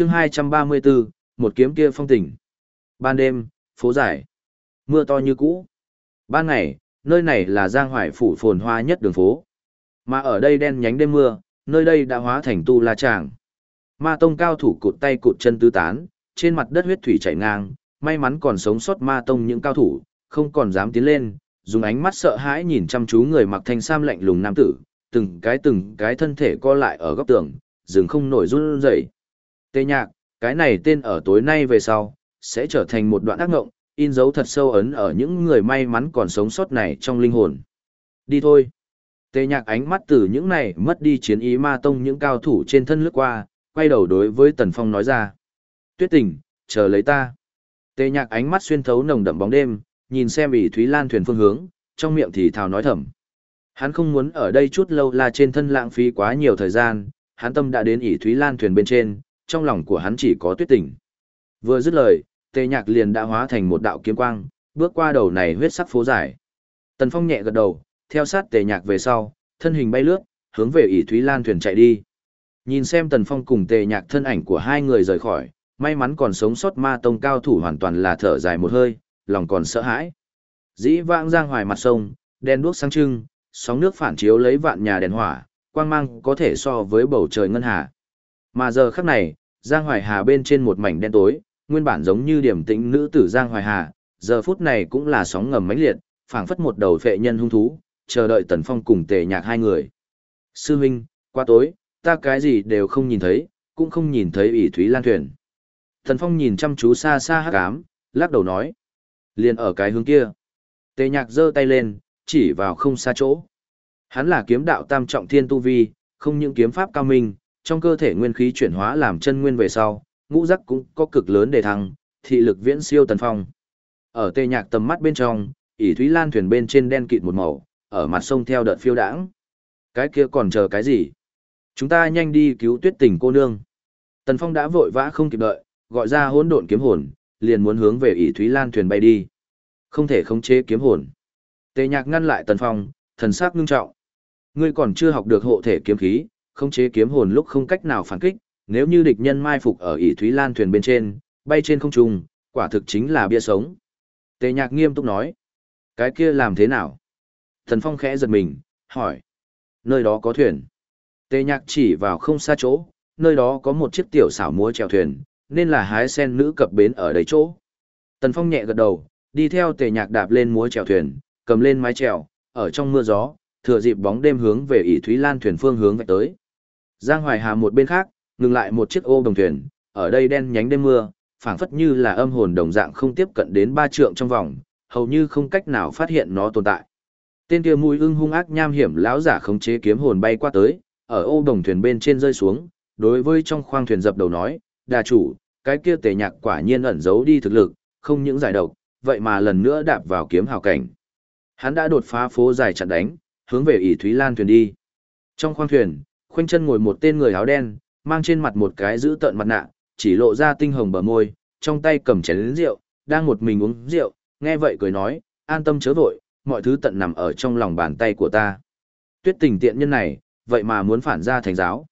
chương 234, một kiếm kia phong tình. Ban đêm, phố giải. Mưa to như cũ. Ban ngày, nơi này là giang hoài phủ phồn hoa nhất đường phố. Mà ở đây đen nhánh đêm mưa, nơi đây đã hóa thành tu la tràng. Ma tông cao thủ cụt tay cụt chân tứ tán, trên mặt đất huyết thủy chảy ngang, may mắn còn sống sót ma tông những cao thủ, không còn dám tiến lên, dùng ánh mắt sợ hãi nhìn chăm chú người mặc thanh sam lạnh lùng nam tử, từng cái từng cái thân thể co lại ở góc tường, dừng không nổi run rẩy. Tê nhạc, cái này tên ở tối nay về sau, sẽ trở thành một đoạn ác ngộng, in dấu thật sâu ấn ở những người may mắn còn sống sót này trong linh hồn. Đi thôi. Tê nhạc ánh mắt từ những này mất đi chiến ý ma tông những cao thủ trên thân lướt qua, quay đầu đối với Tần Phong nói ra. Tuyết tình, chờ lấy ta. Tê nhạc ánh mắt xuyên thấu nồng đậm bóng đêm, nhìn xem ỉ Thúy Lan thuyền phương hướng, trong miệng thì thào nói thầm. Hắn không muốn ở đây chút lâu là trên thân lãng phí quá nhiều thời gian, hắn tâm đã đến ỉ Thúy Lan thuyền bên trên, trong lòng của hắn chỉ có tuyết tình. Vừa dứt lời, tề nhạc liền đã hóa thành một đạo kiếm quang, bước qua đầu này huyết sắc phố dài. Tần Phong nhẹ gật đầu, theo sát tề nhạc về sau, thân hình bay lướt, hướng về ỷ Thúy Lan thuyền chạy đi. Nhìn xem Tần Phong cùng tề nhạc thân ảnh của hai người rời khỏi, may mắn còn sống sót ma tông cao thủ hoàn toàn là thở dài một hơi, lòng còn sợ hãi. Dĩ vãng giang hoài mặt sông, đèn đuốc sáng trưng, sóng nước phản chiếu lấy vạn nhà đèn hỏa, quang mang có thể so với bầu trời ngân hà. Mà giờ khắc này, Giang Hoài Hà bên trên một mảnh đen tối, nguyên bản giống như điểm tĩnh nữ tử Giang Hoài Hà, giờ phút này cũng là sóng ngầm mãnh liệt, phảng phất một đầu phệ nhân hung thú, chờ đợi Tần Phong cùng Tề Nhạc hai người. Sư huynh, qua tối, ta cái gì đều không nhìn thấy, cũng không nhìn thấy ỷ thúy lan thuyền. Tần Phong nhìn chăm chú xa xa hắc ám, lắc đầu nói. Liền ở cái hướng kia. Tề Nhạc giơ tay lên, chỉ vào không xa chỗ. Hắn là kiếm đạo tam trọng thiên tu vi, không những kiếm pháp cao minh, trong cơ thể nguyên khí chuyển hóa làm chân nguyên về sau, ngũ giác cũng có cực lớn đề thăng, thị lực viễn siêu tần phong. Ở tê nhạc tầm mắt bên trong, ỷ thúy lan thuyền bên trên đen kịt một màu, ở mặt sông theo đợt phiêu đãng. Cái kia còn chờ cái gì? Chúng ta nhanh đi cứu tuyết tình cô nương. Tần phong đã vội vã không kịp đợi, gọi ra hỗn độn kiếm hồn, liền muốn hướng về ỷ thúy lan thuyền bay đi. Không thể khống chế kiếm hồn. Tề nhạc ngăn lại tần phong, thần sắc ngưng trọng. Ngươi còn chưa học được hộ thể kiếm khí, không chế kiếm hồn lúc không cách nào phản kích, nếu như địch nhân mai phục ở ỷ Thúy Lan thuyền bên trên, bay trên không trung, quả thực chính là bia sống. Tề Nhạc nghiêm túc nói, cái kia làm thế nào? Thần Phong khẽ giật mình, hỏi, nơi đó có thuyền. Tề Nhạc chỉ vào không xa chỗ, nơi đó có một chiếc tiểu xảo múa chèo thuyền, nên là hái sen nữ cập bến ở đấy chỗ. Tần Phong nhẹ gật đầu, đi theo Tề Nhạc đạp lên múa chèo thuyền, cầm lên mái chèo, ở trong mưa gió, thừa dịp bóng đêm hướng về ỷ Thúy Lan thuyền phương hướng vạch tới. Giang Hoài Hà một bên khác, ngừng lại một chiếc ô đồng thuyền, ở đây đen nhánh đêm mưa, phảng phất như là âm hồn đồng dạng không tiếp cận đến ba trượng trong vòng, hầu như không cách nào phát hiện nó tồn tại. Tên kia mũi ưng hung ác nham hiểm lão giả khống chế kiếm hồn bay qua tới, ở ô đồng thuyền bên trên rơi xuống, đối với trong khoang thuyền dập đầu nói, đà chủ, cái kia tề nhạc quả nhiên ẩn giấu đi thực lực, không những giải độc, vậy mà lần nữa đạp vào kiếm hào cảnh. Hắn đã đột phá phố dài chặn đánh, hướng về ỷ Thúy Lan thuyền đi. Trong khoang thuyền, khoanh chân ngồi một tên người áo đen, mang trên mặt một cái giữ tợn mặt nạ, chỉ lộ ra tinh hồng bờ môi, trong tay cầm chén lớn rượu, đang một mình uống rượu, nghe vậy cười nói, an tâm chớ vội, mọi thứ tận nằm ở trong lòng bàn tay của ta. Tuyết tình tiện nhân này, vậy mà muốn phản ra thành giáo.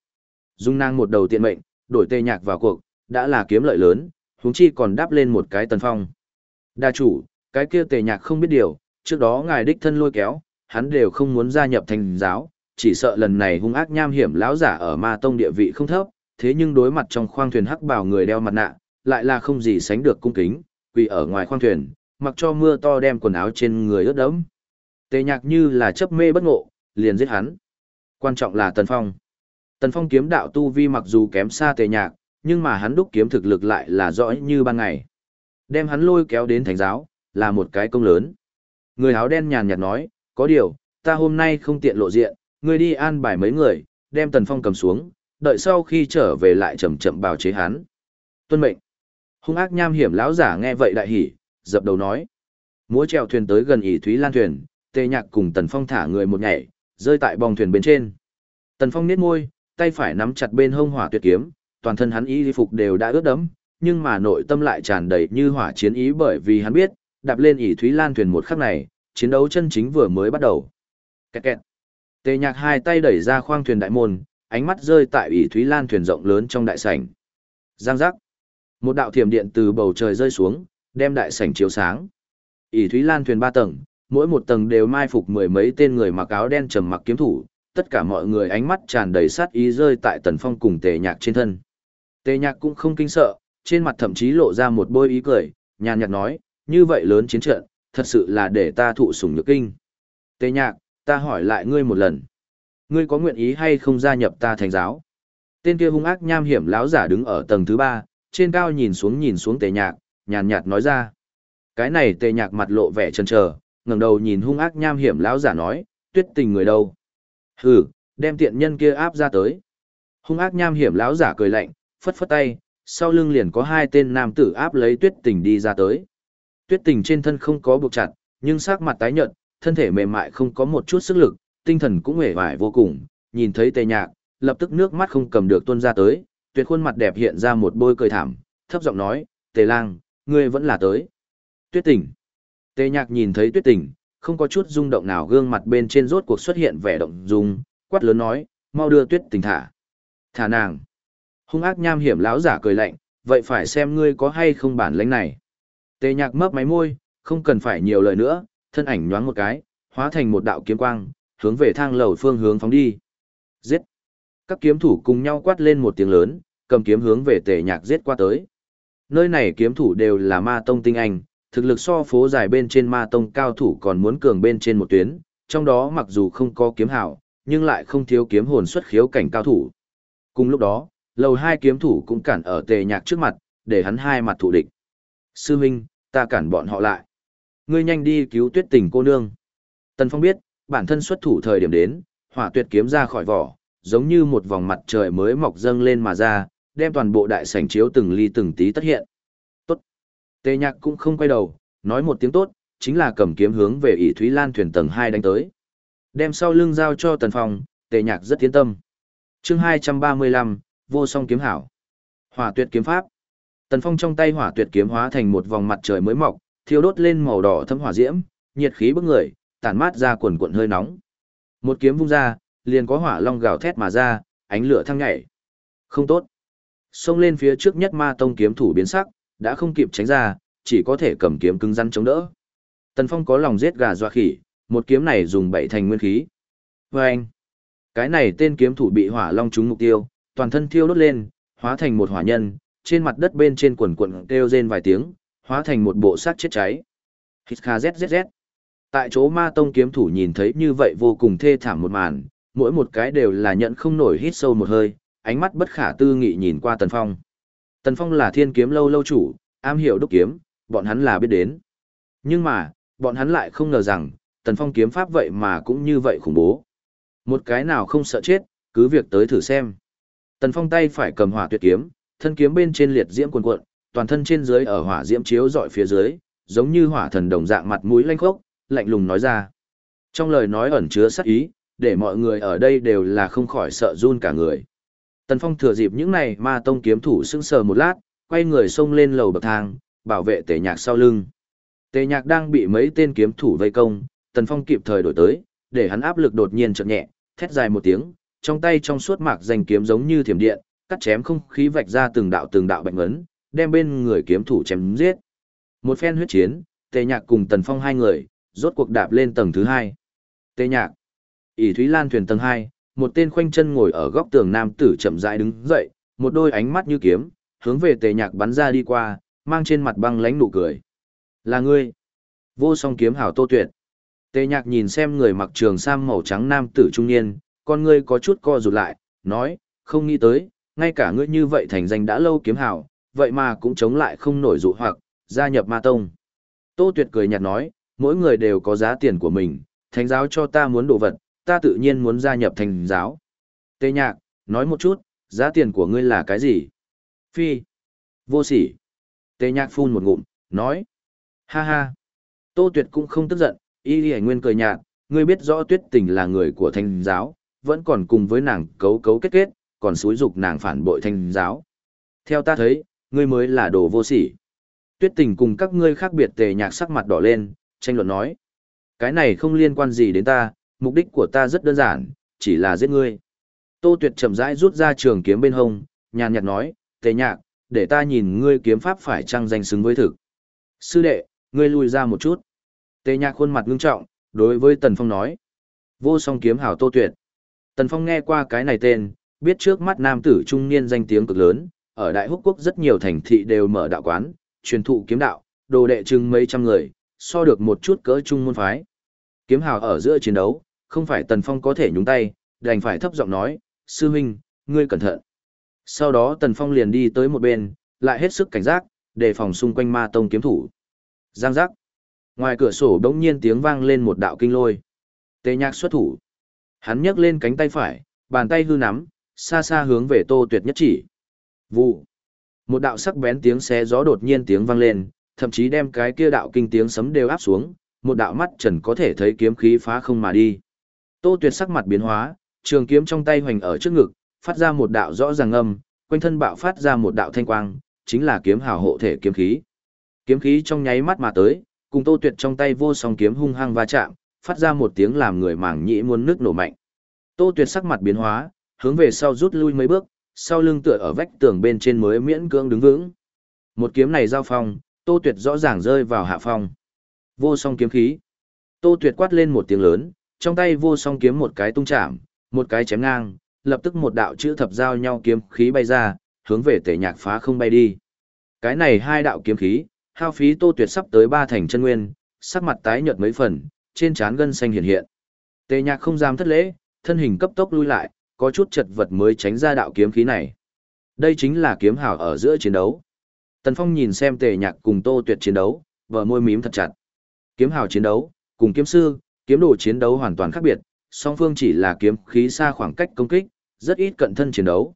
Dung năng một đầu tiện mệnh, đổi tê nhạc vào cuộc, đã là kiếm lợi lớn, huống chi còn đáp lên một cái tần phong. Đa chủ, cái kia tề nhạc không biết điều, trước đó ngài đích thân lôi kéo, hắn đều không muốn gia nhập thành giáo, chỉ sợ lần này hung ác nham hiểm lão giả ở ma tông địa vị không thấp, thế nhưng đối mặt trong khoang thuyền hắc bào người đeo mặt nạ, lại là không gì sánh được cung kính, quỳ ở ngoài khoang thuyền, mặc cho mưa to đem quần áo trên người ướt đẫm. Tề nhạc như là chấp mê bất ngộ, liền giết hắn. Quan trọng là Tần Phong. Tần Phong kiếm đạo tu vi mặc dù kém xa tề nhạc, nhưng mà hắn đúc kiếm thực lực lại là rõ như ban ngày. Đem hắn lôi kéo đến thánh giáo, là một cái công lớn. Người áo đen nhàn nhạt nói, có điều, ta hôm nay không tiện lộ diện, ngươi đi an bài mấy người, đem Tần Phong cầm xuống, đợi sau khi trở về lại chậm chậm bào chế hắn. Tuân mệnh. Hung ác nham hiểm lão giả nghe vậy đại hỉ, dập đầu nói. Múa chèo thuyền tới gần ỷ Thúy Lan thuyền, Tề Nhạc cùng Tần Phong thả người một nhảy, rơi tại bong thuyền bên trên. Tần Phong niết môi, tay phải nắm chặt bên hông hỏa tuyệt kiếm, toàn thân hắn y phục đều đã ướt đẫm, nhưng mà nội tâm lại tràn đầy như hỏa chiến ý bởi vì hắn biết, đạp lên ỷ Thúy Lan thuyền một khắc này, chiến đấu chân chính vừa mới bắt đầu. Kẹt kẹt. Tề nhạc hai tay đẩy ra khoang thuyền đại môn, ánh mắt rơi tại ủy Thúy Lan thuyền rộng lớn trong đại sảnh. Giang giác. Một đạo thiểm điện từ bầu trời rơi xuống, đem đại sảnh chiếu sáng. ỷ Thúy Lan thuyền ba tầng, mỗi một tầng đều mai phục mười mấy tên người mặc áo đen trầm mặc kiếm thủ, tất cả mọi người ánh mắt tràn đầy sát ý rơi tại Tần Phong cùng Tề Nhạc trên thân. Tề Nhạc cũng không kinh sợ, trên mặt thậm chí lộ ra một bôi ý cười, nhàn nhạt nói, như vậy lớn chiến trận, thật sự là để ta thụ sủng nhược kinh. Tề Nhạc, ta hỏi lại ngươi một lần. Ngươi có nguyện ý hay không gia nhập ta thành giáo? Tên kia hung ác nham hiểm lão giả đứng ở tầng thứ ba, trên cao nhìn xuống nhìn xuống Tề Nhạc, nhàn nhạt nói ra. Cái này Tề Nhạc mặt lộ vẻ chần trờ ngẩng đầu nhìn hung ác nham hiểm lão giả nói, tuyết tình người đâu? Hừ, đem tiện nhân kia áp ra tới. Hung ác nham hiểm lão giả cười lạnh, phất phất tay, sau lưng liền có hai tên nam tử áp lấy tuyết tình đi ra tới. Tuyết tình trên thân không có buộc chặt, nhưng sắc mặt tái nhợt, thân thể mềm mại không có một chút sức lực, tinh thần cũng hề vải vô cùng, nhìn thấy tề nhạc, lập tức nước mắt không cầm được tuôn ra tới, tuyệt khuôn mặt đẹp hiện ra một bôi cười thảm, thấp giọng nói, tề lang, ngươi vẫn là tới. Tuyết Tỉnh. Tề nhạc nhìn thấy tuyết Tỉnh, không có chút rung động nào gương mặt bên trên rốt cuộc xuất hiện vẻ động dung, quát lớn nói, mau đưa tuyết Tỉnh thả. Thả nàng. Hung ác nham hiểm láo giả cười lạnh, vậy phải xem ngươi có hay không bản lĩnh này. Tề nhạc mấp máy môi, không cần phải nhiều lời nữa, thân ảnh nhoáng một cái, hóa thành một đạo kiếm quang, hướng về thang lầu phương hướng phóng đi. Giết! Các kiếm thủ cùng nhau quát lên một tiếng lớn, cầm kiếm hướng về tề nhạc giết qua tới. Nơi này kiếm thủ đều là ma tông tinh anh, thực lực so phố dài bên trên ma tông cao thủ còn muốn cường bên trên một tuyến, trong đó mặc dù không có kiếm hảo, nhưng lại không thiếu kiếm hồn xuất khiếu cảnh cao thủ. Cùng lúc đó, lầu hai kiếm thủ cũng cản ở tề nhạc trước mặt, để hắn hai mặt thủ địch. Sư Minh, ta cản bọn họ lại. Ngươi nhanh đi cứu tuyết tình cô nương. Tần Phong biết, bản thân xuất thủ thời điểm đến, hỏa tuyệt kiếm ra khỏi vỏ, giống như một vòng mặt trời mới mọc dâng lên mà ra, đem toàn bộ đại sảnh chiếu từng ly từng tí tất hiện. Tốt. Tề nhạc cũng không quay đầu, nói một tiếng tốt, chính là cầm kiếm hướng về ỷ Thúy Lan thuyền tầng hai đánh tới. Đem sau lưng giao cho Tần Phong, tề nhạc rất tiến tâm. chương 235, vô song kiếm hảo. Hỏa tuyệt kiếm pháp. Tần Phong trong tay hỏa tuyệt kiếm hóa thành một vòng mặt trời mới mọc, thiêu đốt lên màu đỏ thâm hỏa diễm, nhiệt khí bức người, tản mát ra quần cuộn hơi nóng. Một kiếm vung ra, liền có hỏa long gào thét mà ra, ánh lửa thăng nhảy. Không tốt. Xông lên phía trước nhất ma tông kiếm thủ biến sắc, đã không kịp tránh ra, chỉ có thể cầm kiếm cứng rắn chống đỡ. Tần Phong có lòng giết gà dọa khỉ, một kiếm này dùng bảy thành nguyên khí. Và anh, cái này tên kiếm thủ bị hỏa long trúng mục tiêu, toàn thân thiêu đốt lên, hóa thành một hỏa nhân, trên mặt đất bên trên quần quần kêu rên vài tiếng, hóa thành một bộ xác chết cháy. Hít kha zzz. Tại chỗ ma tông kiếm thủ nhìn thấy như vậy vô cùng thê thảm một màn, mỗi một cái đều là nhận không nổi hít sâu một hơi, ánh mắt bất khả tư nghị nhìn qua Tần Phong. Tần Phong là thiên kiếm lâu lâu chủ, am hiểu đúc kiếm, bọn hắn là biết đến. Nhưng mà, bọn hắn lại không ngờ rằng, Tần Phong kiếm pháp vậy mà cũng như vậy khủng bố. Một cái nào không sợ chết, cứ việc tới thử xem. Tần Phong tay phải cầm hỏa tuyệt kiếm, thân kiếm bên trên liệt diễm cuồn cuộn, toàn thân trên dưới ở hỏa diễm chiếu dọi phía dưới, giống như hỏa thần đồng dạng mặt mũi lanh khốc, lạnh lùng nói ra. Trong lời nói ẩn chứa sát ý, để mọi người ở đây đều là không khỏi sợ run cả người. Tần Phong thừa dịp những này ma tông kiếm thủ sững sờ một lát, quay người xông lên lầu bậc thang, bảo vệ tề nhạc sau lưng. Tề nhạc đang bị mấy tên kiếm thủ vây công, Tần Phong kịp thời đổi tới, để hắn áp lực đột nhiên chợt nhẹ, thét dài một tiếng, trong tay trong suốt mạc danh kiếm giống như thiểm điện, cắt chém không khí vạch ra từng đạo từng đạo bệnh ấn, đem bên người kiếm thủ chém giết. Một phen huyết chiến, Tề Nhạc cùng Tần Phong hai người, rốt cuộc đạp lên tầng thứ hai. Tề Nhạc, ỷ Thúy Lan thuyền tầng hai, một tên khoanh chân ngồi ở góc tường nam tử chậm rãi đứng dậy, một đôi ánh mắt như kiếm, hướng về Tề Nhạc bắn ra đi qua, mang trên mặt băng lãnh nụ cười. Là ngươi. Vô song kiếm hảo Tô Tuyệt. Tề Nhạc nhìn xem người mặc trường sam màu trắng nam tử trung niên, con ngươi có chút co rụt lại, nói, không nghĩ tới, ngay cả ngươi như vậy thành danh đã lâu kiếm hảo, vậy mà cũng chống lại không nổi dụ hoặc, gia nhập ma tông. Tô Tuyệt cười nhạt nói, mỗi người đều có giá tiền của mình, thánh giáo cho ta muốn đồ vật, ta tự nhiên muốn gia nhập thành giáo. Tê nhạc, nói một chút, giá tiền của ngươi là cái gì? Phi. Vô sỉ. Tê nhạc phun một ngụm, nói. Ha ha. Tô Tuyệt cũng không tức giận, y đi nguyên cười nhạt, ngươi biết rõ tuyết tình là người của thành giáo, vẫn còn cùng với nàng cấu cấu kết kết, còn xúi dục nàng phản bội thành giáo. Theo ta thấy, ngươi mới là đồ vô sỉ. Tuyết tình cùng các ngươi khác biệt tề nhạc sắc mặt đỏ lên, tranh luận nói. Cái này không liên quan gì đến ta, mục đích của ta rất đơn giản, chỉ là giết ngươi. Tô Tuyệt chậm rãi rút ra trường kiếm bên hông, nhàn nhạt nói, tề nhạc, để ta nhìn ngươi kiếm pháp phải trăng danh xứng với thực. Sư đệ, ngươi lùi ra một chút. Tề nhạc khuôn mặt ngưng trọng, đối với Tần Phong nói. Vô song kiếm hảo tô tuyệt. Tần Phong nghe qua cái này tên, biết trước mắt nam tử trung niên danh tiếng cực lớn, ở Đại Húc Quốc rất nhiều thành thị đều mở đạo quán, truyền thụ kiếm đạo, đồ đệ chừng mấy trăm người, so được một chút cỡ trung môn phái. Kiếm hào ở giữa chiến đấu, không phải Tần Phong có thể nhúng tay, đành phải thấp giọng nói, sư huynh, ngươi cẩn thận. Sau đó Tần Phong liền đi tới một bên, lại hết sức cảnh giác, đề phòng xung quanh ma tông kiếm thủ. Giang giác. Ngoài cửa sổ đống nhiên tiếng vang lên một đạo kinh lôi. Tề nhạc xuất thủ. Hắn nhấc lên cánh tay phải, bàn tay hư nắm, xa xa hướng về tô tuyệt nhất chỉ. Vụ. Một đạo sắc bén tiếng xé gió đột nhiên tiếng vang lên, thậm chí đem cái kia đạo kinh tiếng sấm đều áp xuống, một đạo mắt trần có thể thấy kiếm khí phá không mà đi. Tô Tuyệt sắc mặt biến hóa, trường kiếm trong tay hoành ở trước ngực, phát ra một đạo rõ ràng âm, quanh thân bạo phát ra một đạo thanh quang, chính là kiếm hào hộ thể kiếm khí. Kiếm khí trong nháy mắt mà tới, cùng Tô Tuyệt trong tay vô song kiếm hung hăng va chạm, phát ra một tiếng làm người mảng nhĩ muốn nước nổ mạnh. Tô Tuyệt sắc mặt biến hóa, hướng về sau rút lui mấy bước, sau lưng tựa ở vách tường bên trên mới miễn cưỡng đứng vững. Một kiếm này giao phong, Tô Tuyệt rõ ràng rơi vào hạ phong. Vô song kiếm khí. Tô Tuyệt quát lên một tiếng lớn, trong tay vô song kiếm một cái tung chạm, một cái chém ngang, lập tức một đạo chữ thập giao nhau kiếm khí bay ra, hướng về tể nhạc phá không bay đi. Cái này hai đạo kiếm khí, hao phí Tô Tuyệt sắp tới ba thành chân nguyên, sắc mặt tái nhợt mấy phần, trên trán gân xanh hiện hiện. Tề nhạc không dám thất lễ, thân hình cấp tốc lui lại, có chút chật vật mới tránh ra đạo kiếm khí này. Đây chính là kiếm hào ở giữa chiến đấu. Tần Phong nhìn xem tề nhạc cùng Tô Tuyệt chiến đấu, vợ môi mím thật chặt. Kiếm hào chiến đấu, cùng kiếm sư, kiếm đồ chiến đấu hoàn toàn khác biệt, song phương chỉ là kiếm khí xa khoảng cách công kích, rất ít cận thân chiến đấu.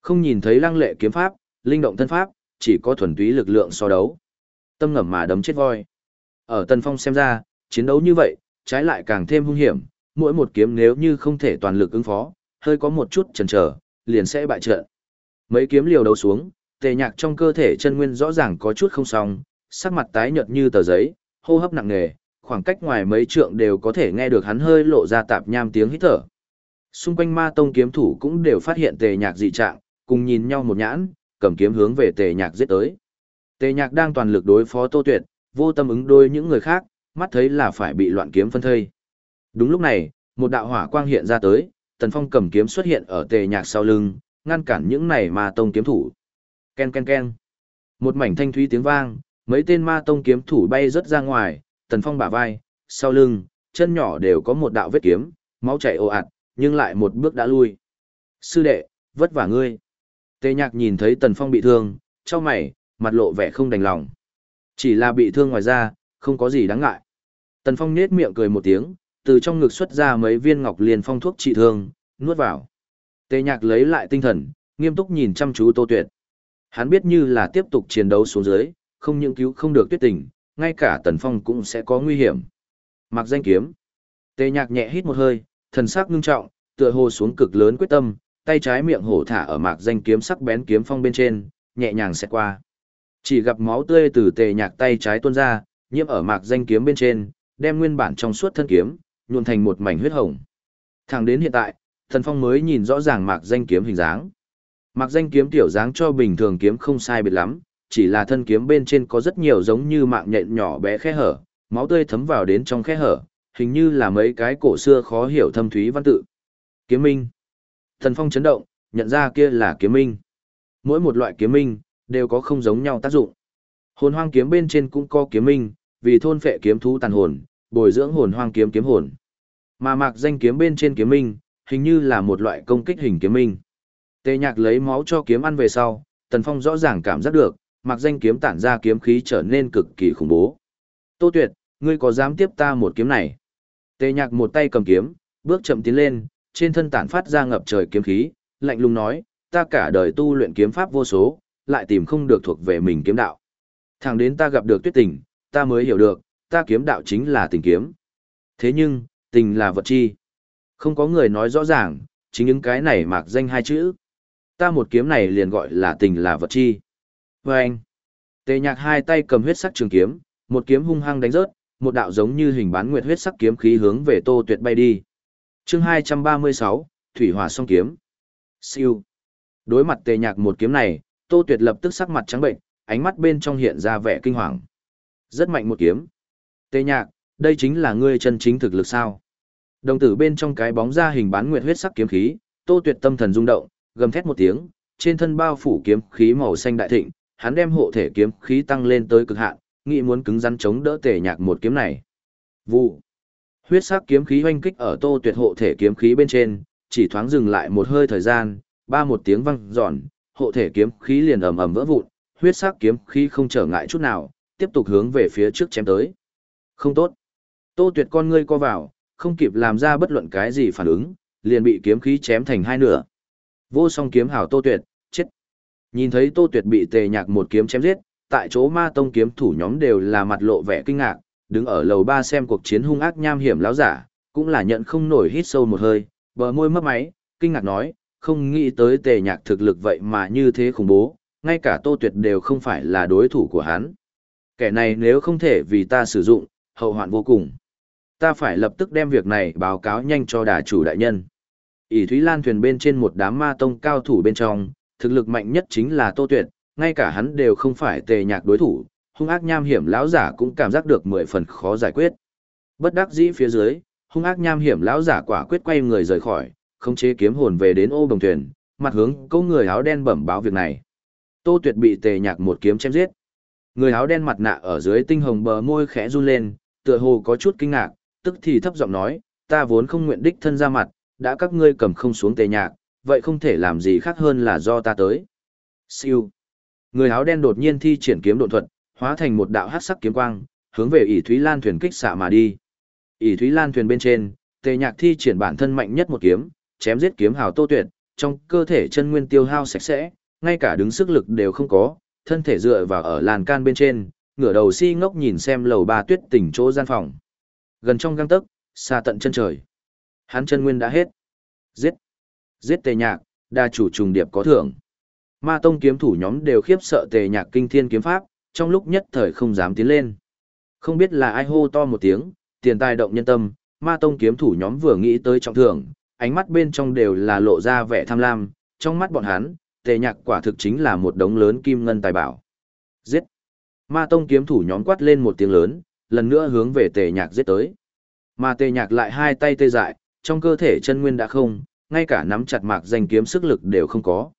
Không nhìn thấy lăng lệ kiếm pháp, linh động thân pháp, chỉ có thuần túy lực lượng so đấu. Tâm ngầm mà đấm chết voi. Ở Tần Phong xem ra, chiến đấu như vậy, trái lại càng thêm hung hiểm, mỗi một kiếm nếu như không thể toàn lực ứng phó, hơi có một chút chần chờ, liền sẽ bại trận. Mấy kiếm liều đầu xuống, tề nhạc trong cơ thể chân nguyên rõ ràng có chút không xong, sắc mặt tái nhợt như tờ giấy, hô hấp nặng nề, khoảng cách ngoài mấy trượng đều có thể nghe được hắn hơi lộ ra tạp nham tiếng hít thở. Xung quanh ma tông kiếm thủ cũng đều phát hiện tề nhạc dị trạng, cùng nhìn nhau một nhãn, cầm kiếm hướng về tề nhạc giết tới. Tề nhạc đang toàn lực đối phó tô tuyệt, vô tâm ứng đôi những người khác, mắt thấy là phải bị loạn kiếm phân thây. Đúng lúc này, một đạo hỏa quang hiện ra tới, Tần Phong cầm kiếm xuất hiện ở tề nhạc sau lưng, ngăn cản những này ma tông kiếm thủ. Ken ken ken. Một mảnh thanh thúy tiếng vang, mấy tên ma tông kiếm thủ bay rất ra ngoài, Tần Phong bả vai, sau lưng, chân nhỏ đều có một đạo vết kiếm, máu chảy ồ ạt, nhưng lại một bước đã lui. Sư đệ, vất vả ngươi. Tề nhạc nhìn thấy Tần Phong bị thương, cho mày, mặt lộ vẻ không đành lòng. Chỉ là bị thương ngoài ra, không có gì đáng ngại. Tần Phong nết miệng cười một tiếng, từ trong ngực xuất ra mấy viên ngọc liền phong thuốc trị thương, nuốt vào. Tề nhạc lấy lại tinh thần, nghiêm túc nhìn chăm chú Tô Tuyệt. Hắn biết như là tiếp tục chiến đấu xuống dưới, không những cứu không được tuyết tình, ngay cả Tần Phong cũng sẽ có nguy hiểm. Mặc danh kiếm. Tề nhạc nhẹ hít một hơi, thần sắc ngưng trọng, tựa hồ xuống cực lớn quyết tâm, tay trái miệng hổ thả ở mạc danh kiếm sắc bén kiếm phong bên trên, nhẹ nhàng xẹt qua. Chỉ gặp máu tươi từ tề nhạc tay trái tuôn ra, nhiễm ở mạc danh kiếm bên trên, đem nguyên bản trong suốt thân kiếm, nhuộn thành một mảnh huyết hồng. Thẳng đến hiện tại, thần phong mới nhìn rõ ràng mạc danh kiếm hình dáng. Mạc danh kiếm tiểu dáng cho bình thường kiếm không sai biệt lắm, chỉ là thân kiếm bên trên có rất nhiều giống như mạng nhện nhỏ bé khe hở, máu tươi thấm vào đến trong khe hở, hình như là mấy cái cổ xưa khó hiểu thâm thúy văn tự. Kiếm minh. Thần phong chấn động, nhận ra kia là kiếm minh. Mỗi một loại kiếm minh, đều có không giống nhau tác dụng. Hồn hoang kiếm bên trên cũng có kiếm minh, vì thôn phệ kiếm thú tàn hồn, bồi dưỡng hồn hoang kiếm kiếm hồn. Mà mạc danh kiếm bên trên kiếm minh, hình như là một loại công kích hình kiếm minh. Tề nhạc lấy máu cho kiếm ăn về sau, Tần Phong rõ ràng cảm giác được, mạc danh kiếm tản ra kiếm khí trở nên cực kỳ khủng bố. Tô Tuyệt, ngươi có dám tiếp ta một kiếm này? Tề nhạc một tay cầm kiếm, bước chậm tiến lên, trên thân tản phát ra ngập trời kiếm khí, lạnh lùng nói, ta cả đời tu luyện kiếm pháp vô số, lại tìm không được thuộc về mình kiếm đạo. Thẳng đến ta gặp được tuyết tình, ta mới hiểu được, ta kiếm đạo chính là tình kiếm. Thế nhưng, tình là vật chi. Không có người nói rõ ràng, chính những cái này mạc danh hai chữ. Ta một kiếm này liền gọi là tình là vật chi. Và anh, tề nhạc hai tay cầm huyết sắc trường kiếm, một kiếm hung hăng đánh rớt, một đạo giống như hình bán nguyệt huyết sắc kiếm khí hướng về tô tuyệt bay đi. chương 236, Thủy Hòa song kiếm. Siêu. Đối mặt tề nhạc một kiếm này, Tô Tuyệt lập tức sắc mặt trắng bệnh, ánh mắt bên trong hiện ra vẻ kinh hoàng. Rất mạnh một kiếm. Tê nhạc, đây chính là ngươi chân chính thực lực sao? Đồng tử bên trong cái bóng ra hình bán nguyệt huyết sắc kiếm khí, Tô Tuyệt tâm thần rung động, gầm thét một tiếng, trên thân bao phủ kiếm khí màu xanh đại thịnh, hắn đem hộ thể kiếm khí tăng lên tới cực hạn, nghĩ muốn cứng rắn chống đỡ tề nhạc một kiếm này. Vụ. Huyết sắc kiếm khí hoanh kích ở Tô Tuyệt hộ thể kiếm khí bên trên, chỉ thoáng dừng lại một hơi thời gian, ba một tiếng vang dọn, hộ thể kiếm khí liền ầm ầm vỡ vụn, huyết sắc kiếm khí không trở ngại chút nào, tiếp tục hướng về phía trước chém tới. Không tốt. Tô Tuyệt con ngươi co vào, không kịp làm ra bất luận cái gì phản ứng, liền bị kiếm khí chém thành hai nửa. Vô song kiếm hảo Tô Tuyệt, chết. Nhìn thấy Tô Tuyệt bị Tề Nhạc một kiếm chém giết, tại chỗ Ma Tông kiếm thủ nhóm đều là mặt lộ vẻ kinh ngạc, đứng ở lầu ba xem cuộc chiến hung ác nham hiểm láo giả, cũng là nhận không nổi hít sâu một hơi, bờ môi mấp máy, kinh ngạc nói, không nghĩ tới Tề Nhạc thực lực vậy mà như thế khủng bố, ngay cả Tô Tuyệt đều không phải là đối thủ của hắn. Kẻ này nếu không thể vì ta sử dụng, hậu hoạn vô cùng. Ta phải lập tức đem việc này báo cáo nhanh cho đà chủ đại nhân. ỷ Thúy Lan thuyền bên trên một đám ma tông cao thủ bên trong, thực lực mạnh nhất chính là Tô Tuyệt, ngay cả hắn đều không phải tề nhạc đối thủ, hung ác nham hiểm lão giả cũng cảm giác được mười phần khó giải quyết. Bất đắc dĩ phía dưới, hung ác nham hiểm lão giả quả quyết quay người rời khỏi, không chế kiếm hồn về đến ô đồng thuyền, mặt hướng câu người áo đen bẩm báo việc này. Tô Tuyệt bị tề nhạc một kiếm chém giết. Người áo đen mặt nạ ở dưới tinh hồng bờ môi khẽ run lên, tựa hồ có chút kinh ngạc, tức thì thấp giọng nói, ta vốn không nguyện đích thân ra mặt, đã các ngươi cầm không xuống tề nhạc, vậy không thể làm gì khác hơn là do ta tới. Siêu. Người áo đen đột nhiên thi triển kiếm độ thuật, hóa thành một đạo hắc sắc kiếm quang, hướng về ỷ Thúy Lan thuyền kích xạ mà đi. ỷ Thúy Lan thuyền bên trên, tề nhạc thi triển bản thân mạnh nhất một kiếm, chém giết kiếm hào Tô Tuyệt, trong cơ thể chân nguyên tiêu hao sạch sẽ, ngay cả đứng sức lực đều không có, thân thể dựa vào ở làn can bên trên, ngửa đầu si ngốc nhìn xem lầu ba tuyết tỉnh chỗ gian phòng. Gần trong găng tấc, xa tận chân trời. Hắn chân nguyên đã hết. Giết. Giết tề nhạc, đa chủ trùng điệp có thưởng. Ma tông kiếm thủ nhóm đều khiếp sợ tề nhạc kinh thiên kiếm pháp, trong lúc nhất thời không dám tiến lên. Không biết là ai hô to một tiếng, tiền tài động nhân tâm, ma tông kiếm thủ nhóm vừa nghĩ tới trọng thưởng, ánh mắt bên trong đều là lộ ra vẻ tham lam, trong mắt bọn hắn, tề nhạc quả thực chính là một đống lớn kim ngân tài bảo. Giết! Ma tông kiếm thủ nhóm quát lên một tiếng lớn, lần nữa hướng về tề nhạc giết tới. Mà tề nhạc lại hai tay tê dại, trong cơ thể chân nguyên đã không, ngay cả nắm chặt mạc danh kiếm sức lực đều không có.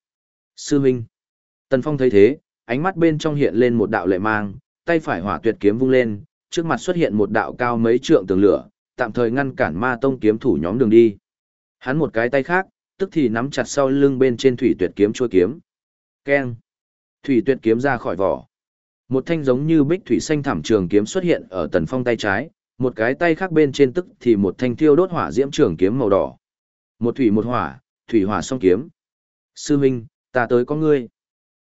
Sư Minh! Tần Phong thấy thế, ánh mắt bên trong hiện lên một đạo lệ mang, tay phải hỏa tuyệt kiếm vung lên, trước mặt xuất hiện một đạo cao mấy trượng tường lửa, tạm thời ngăn cản ma tông kiếm thủ nhóm đường đi. Hắn một cái tay khác, tức thì nắm chặt sau lưng bên trên thủy tuyệt kiếm chua kiếm. Keng! Thủy tuyệt kiếm ra khỏi vỏ. Một thanh giống như bích thủy xanh thảm trường kiếm xuất hiện ở tần phong tay trái, một cái tay khác bên trên tức thì một thanh thiêu đốt hỏa diễm trường kiếm màu đỏ. Một thủy một hỏa, thủy hỏa song kiếm. Sư Minh, ta tới có ngươi.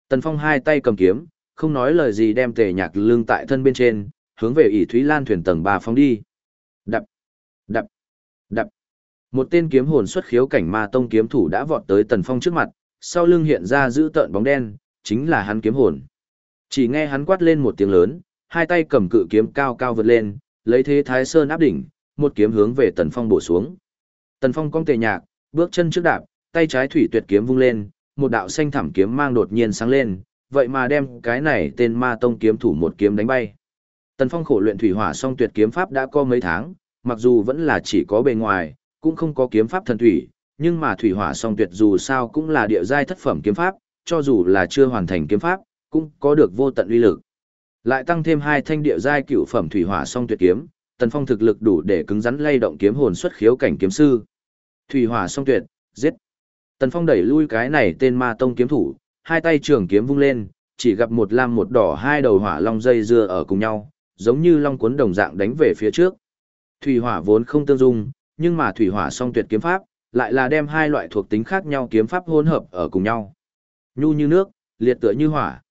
Tần phong hai tay cầm kiếm, không nói lời gì đem tề nhạc lương tại thân bên trên, hướng về ỷ thúy lan thuyền tầng ba phóng đi. Đập, đập, đập. Một tên kiếm hồn xuất khiếu cảnh ma tông kiếm thủ đã vọt tới Tần Phong trước mặt, sau lưng hiện ra giữ tợn bóng đen, chính là hắn kiếm hồn. Chỉ nghe hắn quát lên một tiếng lớn, hai tay cầm cự kiếm cao cao vượt lên, lấy thế thái sơn áp đỉnh, một kiếm hướng về Tần Phong bổ xuống. Tần Phong cong tề nhạc, bước chân trước đạp, tay trái thủy tuyệt kiếm vung lên, một đạo xanh thảm kiếm mang đột nhiên sáng lên, vậy mà đem cái này tên ma tông kiếm thủ một kiếm đánh bay. Tần Phong khổ luyện thủy hỏa song tuyệt kiếm pháp đã có mấy tháng, mặc dù vẫn là chỉ có bề ngoài, cũng không có kiếm pháp thần thủy, nhưng mà thủy hỏa song tuyệt dù sao cũng là địa giai thất phẩm kiếm pháp, cho dù là chưa hoàn thành kiếm pháp, cũng có được vô tận uy lực. Lại tăng thêm hai thanh địa giai cửu phẩm thủy hỏa song tuyệt kiếm, Tần Phong thực lực đủ để cứng rắn lay động kiếm hồn xuất khiếu cảnh kiếm sư. Thủy hỏa song tuyệt, giết. Tần Phong đẩy lui cái này tên ma tông kiếm thủ, hai tay trường kiếm vung lên, chỉ gặp một lam một đỏ hai đầu hỏa long dây dưa ở cùng nhau, giống như long cuốn đồng dạng đánh về phía trước. Thủy hỏa vốn không tương dung, nhưng mà thủy hỏa song tuyệt kiếm pháp, lại là đem hai loại thuộc tính khác nhau kiếm pháp hỗn hợp ở cùng nhau. Nhu như nước, liệt tựa như hỏa.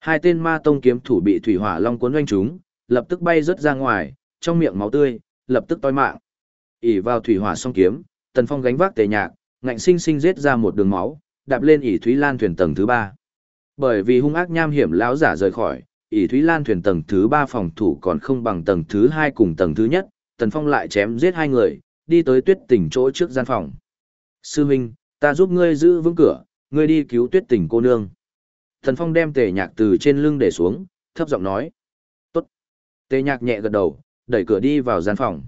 Hai tên ma tông kiếm thủ bị thủy hỏa long cuốn doanh chúng, lập tức bay rớt ra ngoài, trong miệng máu tươi, lập tức toi mạng. ỉ vào thủy hỏa song kiếm, Tần Phong gánh vác tề nhạc, ngạnh sinh sinh giết ra một đường máu, đạp lên ỉ Thúy Lan thuyền tầng thứ ba. Bởi vì hung ác nham hiểm lão giả rời khỏi, ỉ Thúy Lan thuyền tầng thứ ba phòng thủ còn không bằng tầng thứ hai cùng tầng thứ nhất, Tần Phong lại chém giết hai người, đi tới tuyết tỉnh chỗ trước gian phòng. Sư huynh, ta giúp ngươi giữ vững cửa, ngươi đi cứu tuyết tỉnh cô nương. Thần Phong đem tề nhạc từ trên lưng để xuống, thấp giọng nói. Tốt. Tề nhạc nhẹ gật đầu, đẩy cửa đi vào gian phòng.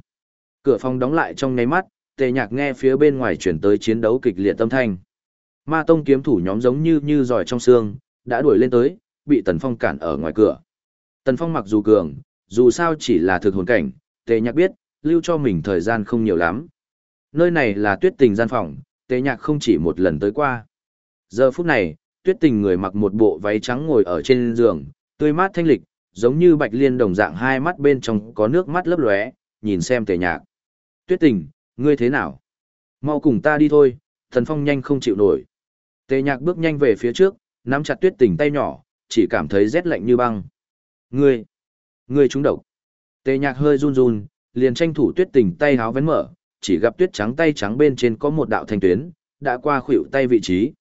Cửa phòng đóng lại trong nháy mắt, tề nhạc nghe phía bên ngoài chuyển tới chiến đấu kịch liệt tâm thanh. Ma tông kiếm thủ nhóm giống như như giỏi trong xương, đã đuổi lên tới, bị Tần Phong cản ở ngoài cửa. Tần Phong mặc dù cường, dù sao chỉ là thực hồn cảnh, tề nhạc biết, lưu cho mình thời gian không nhiều lắm. Nơi này là tuyết tình gian phòng, tề nhạc không chỉ một lần tới qua. Giờ phút này, tuyết tình người mặc một bộ váy trắng ngồi ở trên giường, tươi mát thanh lịch, giống như bạch liên đồng dạng hai mắt bên trong có nước mắt lấp lóe, nhìn xem tề nhạc. Tuyết tình, ngươi thế nào? Mau cùng ta đi thôi, thần phong nhanh không chịu nổi. Tề nhạc bước nhanh về phía trước, nắm chặt tuyết tình tay nhỏ, chỉ cảm thấy rét lạnh như băng. Ngươi, ngươi trúng độc. Tề nhạc hơi run run, liền tranh thủ tuyết tình tay háo vén mở, chỉ gặp tuyết trắng tay trắng bên trên có một đạo thanh tuyến, đã qua khuỷu tay vị trí.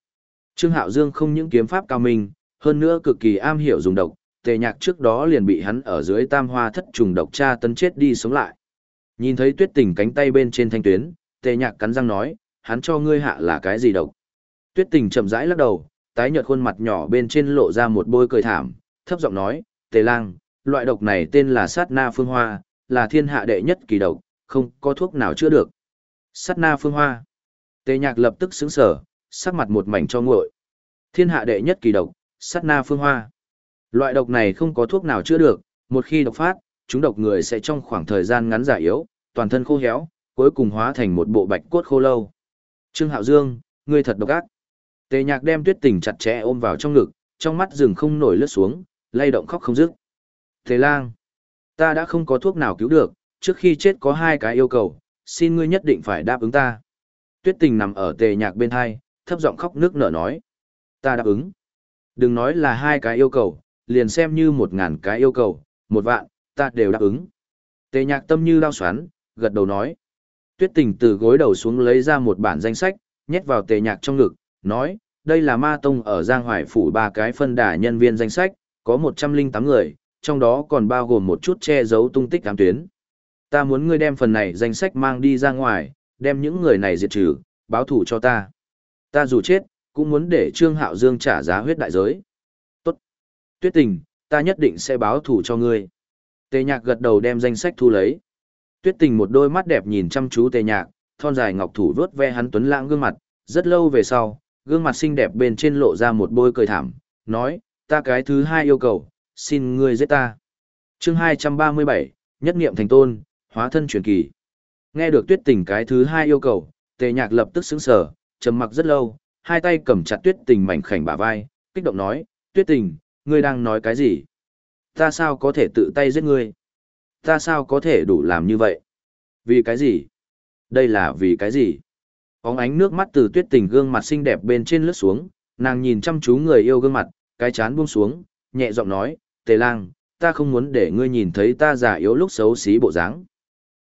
Trương Hạo Dương không những kiếm pháp cao minh, hơn nữa cực kỳ am hiểu dùng độc, tề nhạc trước đó liền bị hắn ở dưới tam hoa thất trùng độc tra tấn chết đi sống lại. Nhìn thấy tuyết tình cánh tay bên trên thanh tuyến, tề nhạc cắn răng nói, hắn cho ngươi hạ là cái gì độc. Tuyết tình chậm rãi lắc đầu, tái nhợt khuôn mặt nhỏ bên trên lộ ra một bôi cười thảm, thấp giọng nói, tề lang, loại độc này tên là sát na phương hoa, là thiên hạ đệ nhất kỳ độc, không có thuốc nào chữa được. Sát na phương hoa. Tề nhạc lập tức sững sở, sắc mặt một mảnh cho nguội. Thiên hạ đệ nhất kỳ độc, sát na phương hoa. Loại độc này không có thuốc nào chữa được, một khi độc phát, chúng độc người sẽ trong khoảng thời gian ngắn giả yếu, toàn thân khô héo, cuối cùng hóa thành một bộ bạch cốt khô lâu. Trương Hạo Dương, ngươi thật độc ác. Tề Nhạc đem Tuyết Tình chặt chẽ ôm vào trong ngực, trong mắt rừng không nổi lướt xuống, lay động khóc không dứt. Thế Lang, ta đã không có thuốc nào cứu được, trước khi chết có hai cái yêu cầu, xin ngươi nhất định phải đáp ứng ta. Tuyết Tình nằm ở Tề Nhạc bên hai, thấp giọng khóc nước nở nói. Ta đáp ứng. Đừng nói là hai cái yêu cầu, liền xem như một ngàn cái yêu cầu, một vạn, ta đều đáp ứng. Tề nhạc tâm như lao xoắn, gật đầu nói. Tuyết tình từ gối đầu xuống lấy ra một bản danh sách, nhét vào tề nhạc trong ngực, nói, đây là ma tông ở Giang Hoài Phủ ba cái phân đà nhân viên danh sách, có 108 người, trong đó còn bao gồm một chút che giấu tung tích ám tuyến. Ta muốn ngươi đem phần này danh sách mang đi ra ngoài, đem những người này diệt trừ, báo thủ cho ta. Ta dù chết, cũng muốn để Trương Hạo Dương trả giá huyết đại giới. Tốt. Tuyết tình, ta nhất định sẽ báo thù cho ngươi. Tề nhạc gật đầu đem danh sách thu lấy. Tuyết tình một đôi mắt đẹp nhìn chăm chú tề nhạc, thon dài ngọc thủ vớt ve hắn tuấn lãng gương mặt, rất lâu về sau, gương mặt xinh đẹp bên trên lộ ra một bôi cười thảm, nói, ta cái thứ hai yêu cầu, xin ngươi giết ta. chương 237, nhất niệm thành tôn, hóa thân truyền kỳ. Nghe được tuyết tình cái thứ hai yêu cầu, tề nhạc lập tức sững sờ, trầm mặc rất lâu, hai tay cầm chặt tuyết tình mảnh khảnh bả vai, kích động nói, tuyết tình, ngươi đang nói cái gì? Ta sao có thể tự tay giết ngươi? Ta sao có thể đủ làm như vậy? Vì cái gì? Đây là vì cái gì? Bóng ánh nước mắt từ tuyết tình gương mặt xinh đẹp bên trên lướt xuống, nàng nhìn chăm chú người yêu gương mặt, cái chán buông xuống, nhẹ giọng nói, tề lang, ta không muốn để ngươi nhìn thấy ta già yếu lúc xấu xí bộ dáng.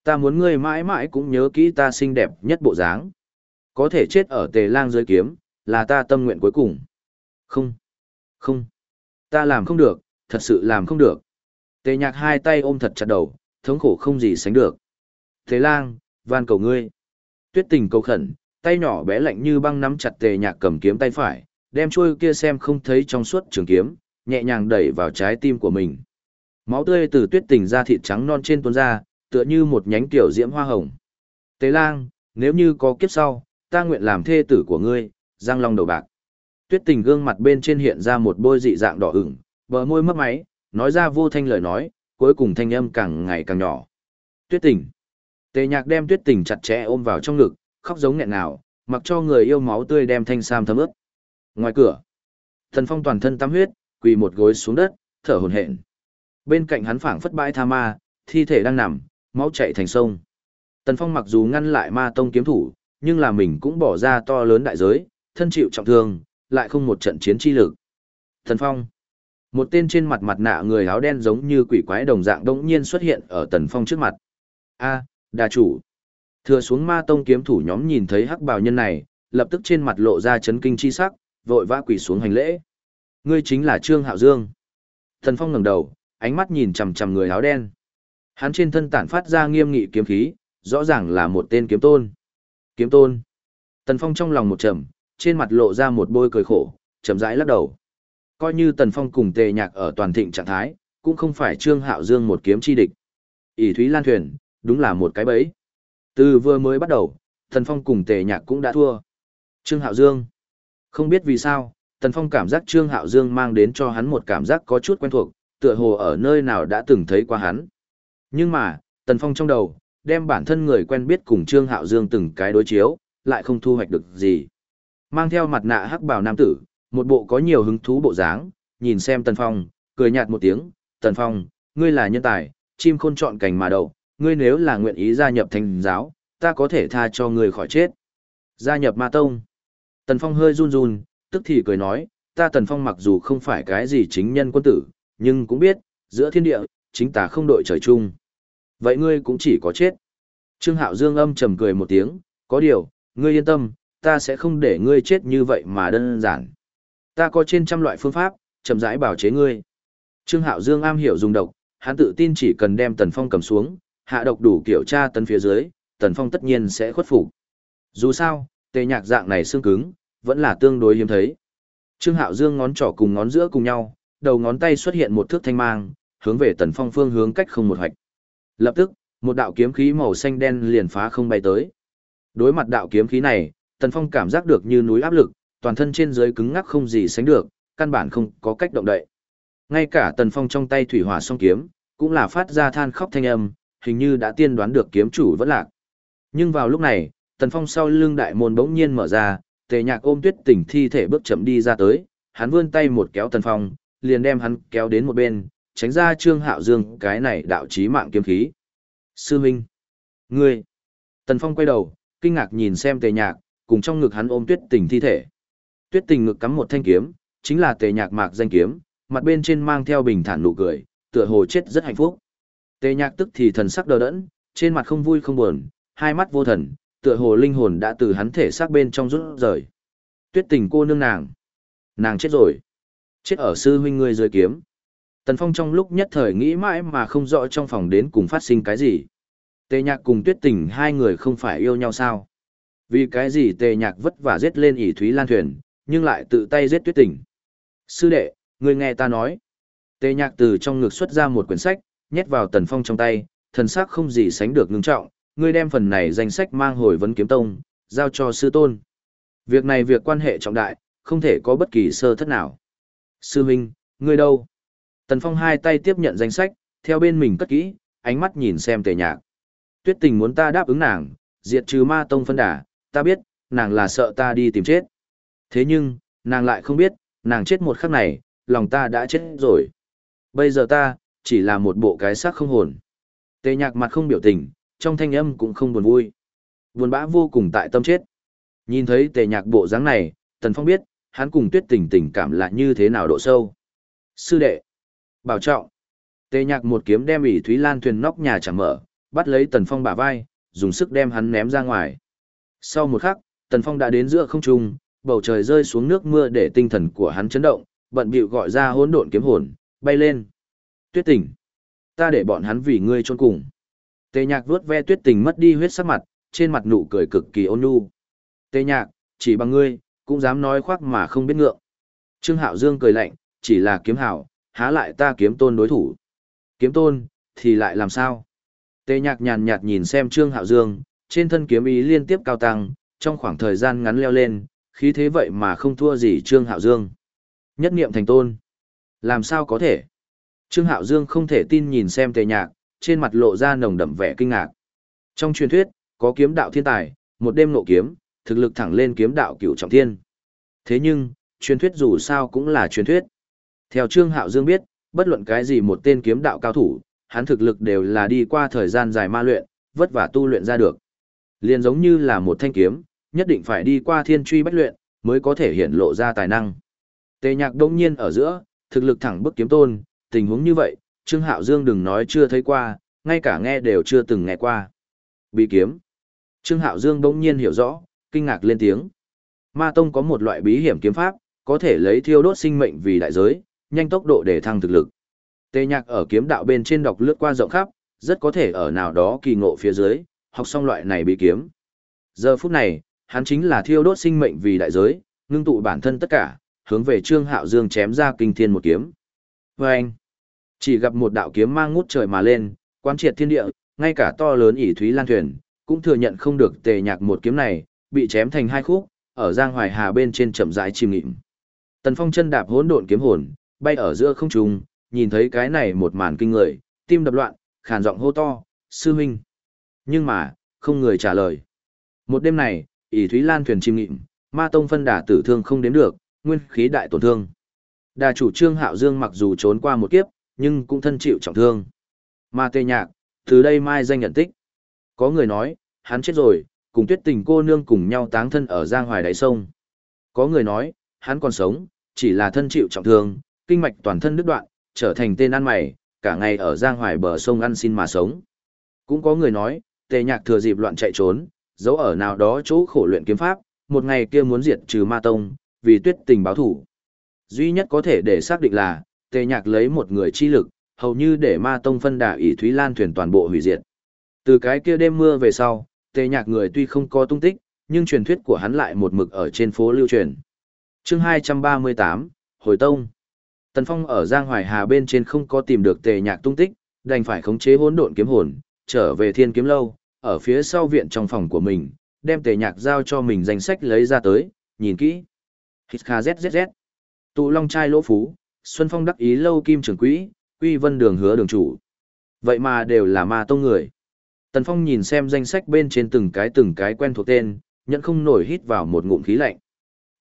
Ta muốn ngươi mãi mãi cũng nhớ kỹ ta xinh đẹp nhất bộ dáng. Có thể chết ở tề lang dưới kiếm, là ta tâm nguyện cuối cùng. Không, không, ta làm không được, thật sự làm không được. Tề nhạc hai tay ôm thật chặt đầu, thống khổ không gì sánh được. Tề lang, van cầu ngươi. Tuyết tình cầu khẩn, tay nhỏ bé lạnh như băng nắm chặt tề nhạc cầm kiếm tay phải, đem chuôi kia xem không thấy trong suốt trường kiếm, nhẹ nhàng đẩy vào trái tim của mình. Máu tươi từ tuyết tình ra thịt trắng non trên tuôn ra, tựa như một nhánh tiểu diễm hoa hồng. Tế lang, nếu như có kiếp sau, ta nguyện làm thê tử của ngươi, giang long đầu bạc. Tuyết tình gương mặt bên trên hiện ra một bôi dị dạng đỏ ửng, bờ môi mấp máy, nói ra vô thanh lời nói, cuối cùng thanh âm càng ngày càng nhỏ. Tuyết tình. Tề nhạc đem tuyết tình chặt chẽ ôm vào trong ngực, khóc giống nghẹn nào, mặc cho người yêu máu tươi đem thanh sam thấm ướt. Ngoài cửa, thần phong toàn thân tắm huyết, quỳ một gối xuống đất, thở hổn hển. Bên cạnh hắn phảng phất bãi tha ma, thi thể đang nằm, máu chảy thành sông. Tần Phong mặc dù ngăn lại ma tông kiếm thủ, nhưng là mình cũng bỏ ra to lớn đại giới, thân chịu trọng thương, lại không một trận chiến chi lực. Thần Phong. Một tên trên mặt mặt nạ người áo đen giống như quỷ quái đồng dạng đống nhiên xuất hiện ở Tần Phong trước mặt. A, à, đà chủ. Thừa xuống ma tông kiếm thủ nhóm nhìn thấy hắc bào nhân này, lập tức trên mặt lộ ra chấn kinh chi sắc, vội vã quỳ xuống hành lễ. Ngươi chính là Trương Hạo Dương. Tần Phong ngẩng đầu, ánh mắt nhìn chằm chằm người áo đen. Hắn trên thân tản phát ra nghiêm nghị kiếm khí, rõ ràng là một tên kiếm tôn. Kiếm tôn. Tần Phong trong lòng một trầm, trên mặt lộ ra một bôi cười khổ, chậm rãi lắc đầu. Coi như Tần Phong cùng Tề Nhạc ở toàn thịnh trạng thái, cũng không phải Trương Hạo Dương một kiếm chi địch. ỷ Thúy Lan Thuyền, đúng là một cái bẫy. Từ vừa mới bắt đầu, Tần Phong cùng Tề Nhạc cũng đã thua. Trương Hạo Dương. Không biết vì sao, Tần Phong cảm giác Trương Hạo Dương mang đến cho hắn một cảm giác có chút quen thuộc, tựa hồ ở nơi nào đã từng thấy qua hắn. Nhưng mà, Tần Phong trong đầu, đem bản thân người quen biết cùng Trương Hạo Dương từng cái đối chiếu, lại không thu hoạch được gì. Mang theo mặt nạ hắc bào nam tử, một bộ có nhiều hứng thú bộ dáng, nhìn xem Tần Phong, cười nhạt một tiếng, Tần Phong, ngươi là nhân tài, chim khôn chọn cành mà đậu, ngươi nếu là nguyện ý gia nhập thành giáo, ta có thể tha cho ngươi khỏi chết. Gia nhập ma tông. Tần Phong hơi run run, tức thì cười nói, ta Tần Phong mặc dù không phải cái gì chính nhân quân tử, nhưng cũng biết, giữa thiên địa, chính ta không đội trời chung. Vậy ngươi cũng chỉ có chết. Trương Hạo Dương âm trầm cười một tiếng, có điều, ngươi yên tâm, ta sẽ không để ngươi chết như vậy mà đơn giản. Ta có trên trăm loại phương pháp, chậm rãi bảo chế ngươi. Trương Hạo Dương am hiểu dùng độc, hắn tự tin chỉ cần đem Tần Phong cầm xuống, hạ độc đủ kiểu tra tấn phía dưới, Tần Phong tất nhiên sẽ khuất phục. Dù sao, tề nhạc dạng này xương cứng, vẫn là tương đối hiếm thấy. Trương Hạo Dương ngón trỏ cùng ngón giữa cùng nhau, đầu ngón tay xuất hiện một thước thanh mang, hướng về Tần Phong phương hướng cách không một hoạch. Lập tức, một đạo kiếm khí màu xanh đen liền phá không bay tới. Đối mặt đạo kiếm khí này, Tần Phong cảm giác được như núi áp lực, toàn thân trên dưới cứng ngắc không gì sánh được, căn bản không có cách động đậy. Ngay cả Tần Phong trong tay thủy hỏa song kiếm, cũng là phát ra than khóc thanh âm, hình như đã tiên đoán được kiếm chủ vẫn lạc. Nhưng vào lúc này, Tần Phong sau lưng đại môn bỗng nhiên mở ra, Tề Nhạc ôm Tuyết Tỉnh thi thể bước chậm đi ra tới, hắn vươn tay một kéo Tần Phong, liền đem hắn kéo đến một bên, tránh ra Trương Hạo Dương cái này đạo chí mạng kiếm khí. Sư Minh! Ngươi! Tần Phong quay đầu, kinh ngạc nhìn xem Tề Nhạc, cùng trong ngực hắn ôm Tuyết tình thi thể. Tuyết tình ngực cắm một thanh kiếm, chính là Tề Nhạc mạc danh kiếm, mặt bên trên mang theo bình thản nụ cười, tựa hồ chết rất hạnh phúc. Tề Nhạc tức thì thần sắc đờ đẫn, trên mặt không vui không buồn, hai mắt vô thần, tựa hồ linh hồn đã từ hắn thể xác bên trong rút rời. Tuyết tình cô nương nàng. Nàng chết rồi. Chết ở sư huynh ngươi dưới kiếm. Tần Phong trong lúc nhất thời nghĩ mãi mà không rõ trong phòng đến cùng phát sinh cái gì. Tề nhạc cùng tuyết tình hai người không phải yêu nhau sao? Vì cái gì tề nhạc vất vả giết lên ỉ thúy lan thuyền, nhưng lại tự tay giết tuyết tình. Sư đệ, người nghe ta nói. Tề nhạc từ trong ngực xuất ra một quyển sách, nhét vào tần phong trong tay, thần sắc không gì sánh được ngưng trọng, ngươi đem phần này danh sách mang hồi vấn kiếm tông, giao cho sư tôn. Việc này việc quan hệ trọng đại, không thể có bất kỳ sơ thất nào. Sư huynh, ngươi đâu? Tần Phong hai tay tiếp nhận danh sách, theo bên mình cất kỹ, ánh mắt nhìn xem tề nhạc. Tuyết tình muốn ta đáp ứng nàng, diệt trừ ma tông phân đà, ta biết, nàng là sợ ta đi tìm chết. Thế nhưng, nàng lại không biết, nàng chết một khắc này, lòng ta đã chết rồi. Bây giờ ta, chỉ là một bộ cái xác không hồn. Tề nhạc mặt không biểu tình, trong thanh âm cũng không buồn vui. Buồn bã vô cùng tại tâm chết. Nhìn thấy tề nhạc bộ dáng này, Tần Phong biết, hắn cùng tuyết tình tình cảm là như thế nào độ sâu. Sư đệ, bảo trọng. Tề nhạc một kiếm đem ỷ Thúy Lan thuyền nóc nhà chẳng mở, bắt lấy Tần Phong bả vai, dùng sức đem hắn ném ra ngoài. Sau một khắc, Tần Phong đã đến giữa không trung, bầu trời rơi xuống nước mưa để tinh thần của hắn chấn động, bận bịu gọi ra hỗn độn kiếm hồn, bay lên. Tuyết tình, ta để bọn hắn vì ngươi chôn cùng. Tề nhạc vuốt ve tuyết tình mất đi huyết sắc mặt, trên mặt nụ cười cực kỳ ôn nhu. Tề nhạc, chỉ bằng ngươi, cũng dám nói khoác mà không biết ngượng. Trương Hạo Dương cười lạnh, chỉ là kiếm hảo, há lại ta kiếm tôn đối thủ. Kiếm tôn, thì lại làm sao? Tề nhạc nhàn nhạt nhìn xem Trương Hạo Dương, trên thân kiếm ý liên tiếp cao tăng, trong khoảng thời gian ngắn leo lên, khí thế vậy mà không thua gì Trương Hạo Dương. Nhất niệm thành tôn. Làm sao có thể? Trương Hạo Dương không thể tin nhìn xem tề nhạc, trên mặt lộ ra nồng đậm vẻ kinh ngạc. Trong truyền thuyết, có kiếm đạo thiên tài, một đêm nộ kiếm, thực lực thẳng lên kiếm đạo cửu trọng thiên. Thế nhưng, truyền thuyết dù sao cũng là truyền thuyết. Theo Trương Hạo Dương biết, bất luận cái gì một tên kiếm đạo cao thủ, hắn thực lực đều là đi qua thời gian dài ma luyện, vất vả tu luyện ra được. Liền giống như là một thanh kiếm, nhất định phải đi qua thiên truy bách luyện, mới có thể hiện lộ ra tài năng. Tề nhạc đông nhiên ở giữa, thực lực thẳng bức kiếm tôn, tình huống như vậy, Trương Hạo Dương đừng nói chưa thấy qua, ngay cả nghe đều chưa từng nghe qua. Bí kiếm. Trương Hạo Dương đông nhiên hiểu rõ, kinh ngạc lên tiếng. Ma Tông có một loại bí hiểm kiếm pháp, có thể lấy thiêu đốt sinh mệnh vì đại giới, nhanh tốc độ để thăng thực lực. Tề nhạc ở kiếm đạo bên trên đọc lướt qua rộng khắp, rất có thể ở nào đó kỳ ngộ phía dưới, học xong loại này bị kiếm. Giờ phút này, hắn chính là thiêu đốt sinh mệnh vì đại giới, ngưng tụ bản thân tất cả, hướng về Trương Hạo Dương chém ra kinh thiên một kiếm. Và anh, chỉ gặp một đạo kiếm mang ngút trời mà lên, quán triệt thiên địa, ngay cả to lớn ỷ thúy lan thuyền, cũng thừa nhận không được tề nhạc một kiếm này, bị chém thành hai khúc, ở giang hoài hà bên trên chậm rãi chìm ngịm. Tần Phong chân đạp hỗn độn kiếm hồn, bay ở giữa không trung, nhìn thấy cái này một màn kinh người, tim đập loạn, khàn giọng hô to, "Sư huynh!" Nhưng mà, không người trả lời. Một đêm này, ỷ thúy lan thuyền chim nghịm, ma tông phân đả tử thương không đếm được, nguyên khí đại tổn thương. Đà chủ Trương Hạo Dương mặc dù trốn qua một kiếp, nhưng cũng thân chịu trọng thương. Ma tê nhạc, từ đây mai danh nhận tích. Có người nói, hắn chết rồi, cùng tuyết tình cô nương cùng nhau táng thân ở giang hoài đáy sông. Có người nói, hắn còn sống, chỉ là thân chịu trọng thương, kinh mạch toàn thân đứt đoạn, trở thành tên ăn mày, cả ngày ở giang hoài bờ sông ăn xin mà sống. Cũng có người nói, tề nhạc thừa dịp loạn chạy trốn, giấu ở nào đó chỗ khổ luyện kiếm pháp, một ngày kia muốn diệt trừ ma tông, vì tuyết tình báo thủ. Duy nhất có thể để xác định là, tề nhạc lấy một người chi lực, hầu như để ma tông phân đà ỷ Thúy Lan thuyền toàn bộ hủy diệt. Từ cái kia đêm mưa về sau, tề nhạc người tuy không có tung tích, nhưng truyền thuyết của hắn lại một mực ở trên phố lưu truyền. chương 238, Hồi Tông Tần Phong ở Giang Hoài Hà bên trên không có tìm được tề nhạc tung tích, đành phải khống chế hỗn độn kiếm hồn, trở về thiên kiếm lâu, ở phía sau viện trong phòng của mình, đem tề nhạc giao cho mình danh sách lấy ra tới, nhìn kỹ. Hít kha zzz. Tụ long trai lỗ phú, Xuân Phong đắc ý lâu kim trưởng quỹ, Quy Vân đường hứa đường chủ. Vậy mà đều là ma tông người. Tần Phong nhìn xem danh sách bên trên từng cái từng cái quen thuộc tên, nhận không nổi hít vào một ngụm khí lạnh.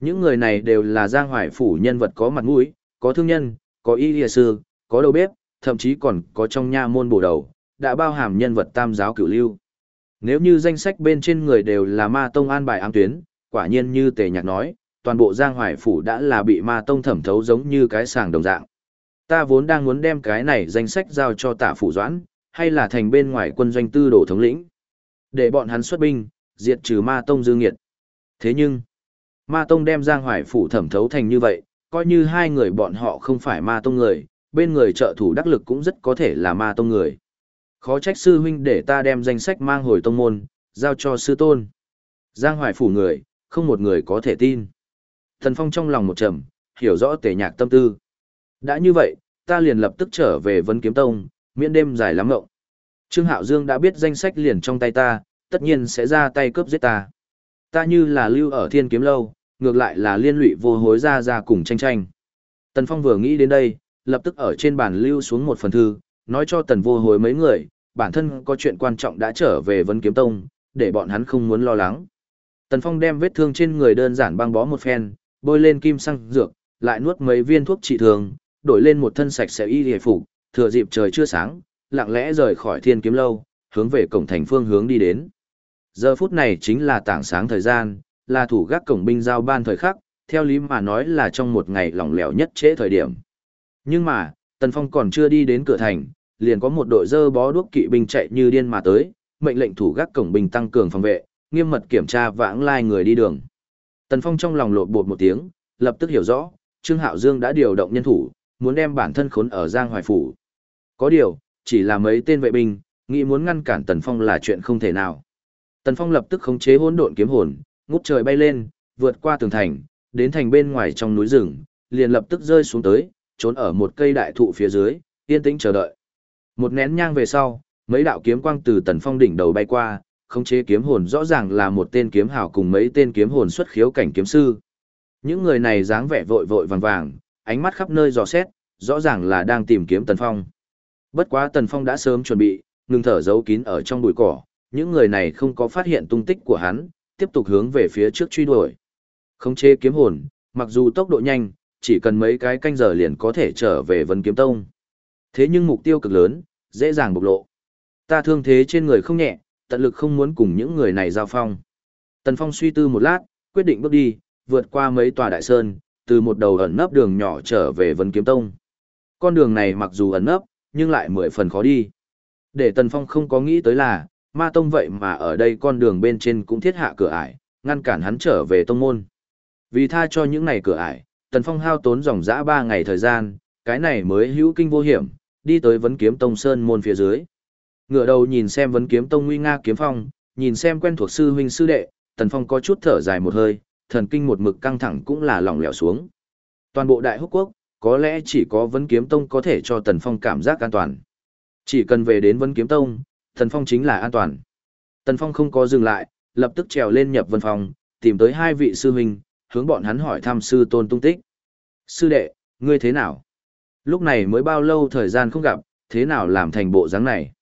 Những người này đều là giang hoài phủ nhân vật có mặt mũi, có thương nhân, có y lìa sư, có đầu bếp, thậm chí còn có trong nha môn bổ đầu, đã bao hàm nhân vật tam giáo cửu lưu. Nếu như danh sách bên trên người đều là ma tông an bài ám tuyến, quả nhiên như tề nhạc nói, toàn bộ giang hoài phủ đã là bị ma tông thẩm thấu giống như cái sàng đồng dạng. Ta vốn đang muốn đem cái này danh sách giao cho tả phủ doãn, hay là thành bên ngoài quân doanh tư đổ thống lĩnh. Để bọn hắn xuất binh, diệt trừ ma tông dương nghiệt. Thế nhưng, ma tông đem giang hoài phủ thẩm thấu thành như vậy, coi như hai người bọn họ không phải ma tông người, bên người trợ thủ đắc lực cũng rất có thể là ma tông người. Khó trách sư huynh để ta đem danh sách mang hồi tông môn, giao cho sư tôn. Giang hoài phủ người, không một người có thể tin. Thần Phong trong lòng một trầm, hiểu rõ tề nhạc tâm tư. Đã như vậy, ta liền lập tức trở về Vân Kiếm Tông, miễn đêm dài lắm ngộng. Trương Hạo Dương đã biết danh sách liền trong tay ta, tất nhiên sẽ ra tay cướp giết ta. Ta như là lưu ở thiên kiếm lâu, ngược lại là liên lụy vô hối ra ra cùng tranh tranh. Tần Phong vừa nghĩ đến đây, lập tức ở trên bàn lưu xuống một phần thư, nói cho tần vô hối mấy người, bản thân có chuyện quan trọng đã trở về Vân Kiếm Tông, để bọn hắn không muốn lo lắng. Tần Phong đem vết thương trên người đơn giản băng bó một phen, bôi lên kim xăng dược, lại nuốt mấy viên thuốc trị thương, đổi lên một thân sạch sẽ y hề phục, thừa dịp trời chưa sáng, lặng lẽ rời khỏi thiên kiếm lâu, hướng về cổng thành phương hướng đi đến. Giờ phút này chính là tảng sáng thời gian, là thủ gác cổng binh giao ban thời khắc, theo lý mà nói là trong một ngày lỏng lẻo nhất trễ thời điểm. Nhưng mà, Tần Phong còn chưa đi đến cửa thành, liền có một đội dơ bó đuốc kỵ binh chạy như điên mà tới, mệnh lệnh thủ gác cổng binh tăng cường phòng vệ, nghiêm mật kiểm tra vãng lai người đi đường. Tần Phong trong lòng lột bột một tiếng, lập tức hiểu rõ, Trương Hạo Dương đã điều động nhân thủ, muốn đem bản thân khốn ở Giang Hoài Phủ. Có điều, chỉ là mấy tên vệ binh, nghĩ muốn ngăn cản Tần Phong là chuyện không thể nào. Tần Phong lập tức khống chế hỗn độn kiếm hồn, ngút trời bay lên, vượt qua tường thành, đến thành bên ngoài trong núi rừng, liền lập tức rơi xuống tới, trốn ở một cây đại thụ phía dưới, yên tĩnh chờ đợi. Một nén nhang về sau, mấy đạo kiếm quang từ Tần Phong đỉnh đầu bay qua, khống chế kiếm hồn rõ ràng là một tên kiếm hào cùng mấy tên kiếm hồn xuất khiếu cảnh kiếm sư. Những người này dáng vẻ vội vội vàng vàng, ánh mắt khắp nơi dò xét, rõ ràng là đang tìm kiếm Tần Phong. Bất quá Tần Phong đã sớm chuẩn bị, ngừng thở giấu kín ở trong bụi cỏ, những người này không có phát hiện tung tích của hắn, tiếp tục hướng về phía trước truy đuổi. Khống chế kiếm hồn, mặc dù tốc độ nhanh, chỉ cần mấy cái canh giờ liền có thể trở về Vân Kiếm Tông. Thế nhưng mục tiêu cực lớn, dễ dàng bộc lộ. Ta thương thế trên người không nhẹ, tận lực không muốn cùng những người này giao phong. Tần Phong suy tư một lát, quyết định bước đi, vượt qua mấy tòa đại sơn, từ một đầu ẩn nấp đường nhỏ trở về Vân Kiếm Tông. Con đường này mặc dù ẩn nấp, nhưng lại mười phần khó đi. Để Tần Phong không có nghĩ tới là, ma tông vậy mà ở đây con đường bên trên cũng thiết hạ cửa ải, ngăn cản hắn trở về tông môn. Vì tha cho những này cửa ải, Tần Phong hao tốn dòng dã ba ngày thời gian, cái này mới hữu kinh vô hiểm, đi tới vấn kiếm tông sơn môn phía dưới. Ngựa đầu nhìn xem vấn kiếm tông nguy nga kiếm phong, nhìn xem quen thuộc sư huynh sư đệ, Tần Phong có chút thở dài một hơi, thần kinh một mực căng thẳng cũng là lỏng lẻo xuống. Toàn bộ Đại Húc Quốc, có lẽ chỉ có Vấn Kiếm Tông có thể cho Tần Phong cảm giác an toàn. Chỉ cần về đến Vấn Kiếm Tông, Tần Phong chính là an toàn. Tần Phong không có dừng lại, lập tức trèo lên nhập vân phòng, tìm tới hai vị sư huynh, hướng bọn hắn hỏi thăm sư tôn tung tích. Sư đệ, ngươi thế nào? Lúc này mới bao lâu thời gian không gặp, thế nào làm thành bộ dáng này?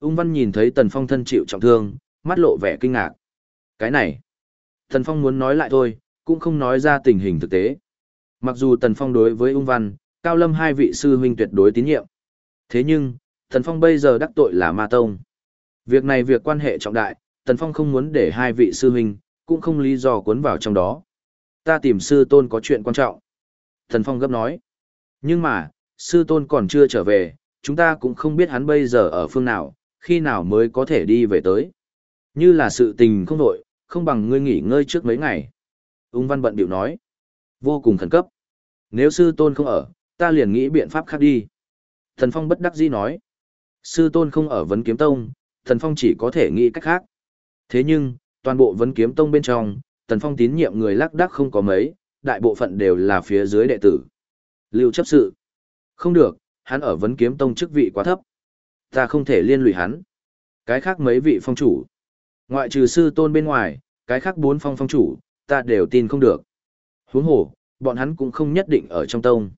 Ung Văn nhìn thấy Tần Phong thân chịu trọng thương, mắt lộ vẻ kinh ngạc. Cái này, Tần Phong muốn nói lại thôi, cũng không nói ra tình hình thực tế. Mặc dù Tần Phong đối với Ung Văn, Cao Lâm hai vị sư huynh tuyệt đối tín nhiệm. Thế nhưng, Tần Phong bây giờ đắc tội là Ma Tông. Việc này việc quan hệ trọng đại, Tần Phong không muốn để hai vị sư huynh, cũng không lý do cuốn vào trong đó. Ta tìm sư tôn có chuyện quan trọng. Tần Phong gấp nói. Nhưng mà, sư tôn còn chưa trở về, chúng ta cũng không biết hắn bây giờ ở phương nào, khi nào mới có thể đi về tới. Như là sự tình không đội, không bằng ngươi nghỉ ngơi trước mấy ngày. Ung văn bận biểu nói. Vô cùng khẩn cấp. Nếu sư tôn không ở, ta liền nghĩ biện pháp khác đi. Thần Phong bất đắc dĩ nói. Sư tôn không ở vấn kiếm tông, thần Phong chỉ có thể nghĩ cách khác. Thế nhưng, toàn bộ vấn kiếm tông bên trong, thần Phong tín nhiệm người lắc đắc không có mấy, đại bộ phận đều là phía dưới đệ tử. Lưu chấp sự. Không được, hắn ở vấn kiếm tông chức vị quá thấp. Ta không thể liên lụy hắn. Cái khác mấy vị phong chủ. Ngoại trừ sư tôn bên ngoài, cái khác bốn phong phong chủ, ta đều tin không được. Huống hồ, bọn hắn cũng không nhất định ở trong tông.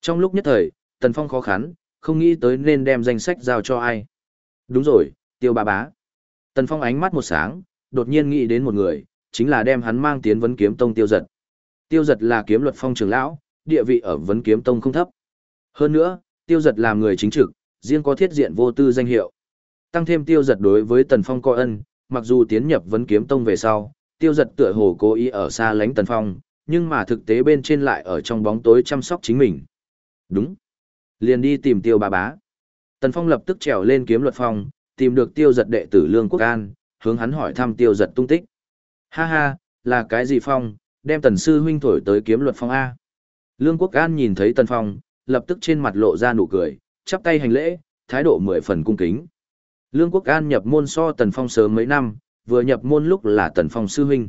Trong lúc nhất thời, Tần Phong khó khăn, không nghĩ tới nên đem danh sách giao cho ai. Đúng rồi, tiêu bà bá. Tần Phong ánh mắt một sáng, đột nhiên nghĩ đến một người, chính là đem hắn mang tiến vấn kiếm tông tiêu giật. Tiêu giật là kiếm luật phong trưởng lão, địa vị ở vấn kiếm tông không thấp. Hơn nữa, tiêu giật làm người chính trực, riêng có thiết diện vô tư danh hiệu. Tăng thêm tiêu giật đối với Tần Phong coi ân, mặc dù tiến nhập vấn kiếm tông về sau, tiêu giật tựa hồ cố ý ở xa lánh Tần Phong, nhưng mà thực tế bên trên lại ở trong bóng tối chăm sóc chính mình. Đúng. Liền đi tìm tiêu bà bá. Tần Phong lập tức trèo lên kiếm luật phong, tìm được tiêu giật đệ tử Lương Quốc An, hướng hắn hỏi thăm tiêu giật tung tích. Ha ha, là cái gì phong, đem tần sư huynh thổi tới kiếm luật phong A. Lương Quốc An nhìn thấy tần phong, lập tức trên mặt lộ ra nụ cười, chắp tay hành lễ, thái độ mười phần cung kính. Lương Quốc An nhập môn so tần phong sớm mấy năm, vừa nhập môn lúc là tần phong sư huynh.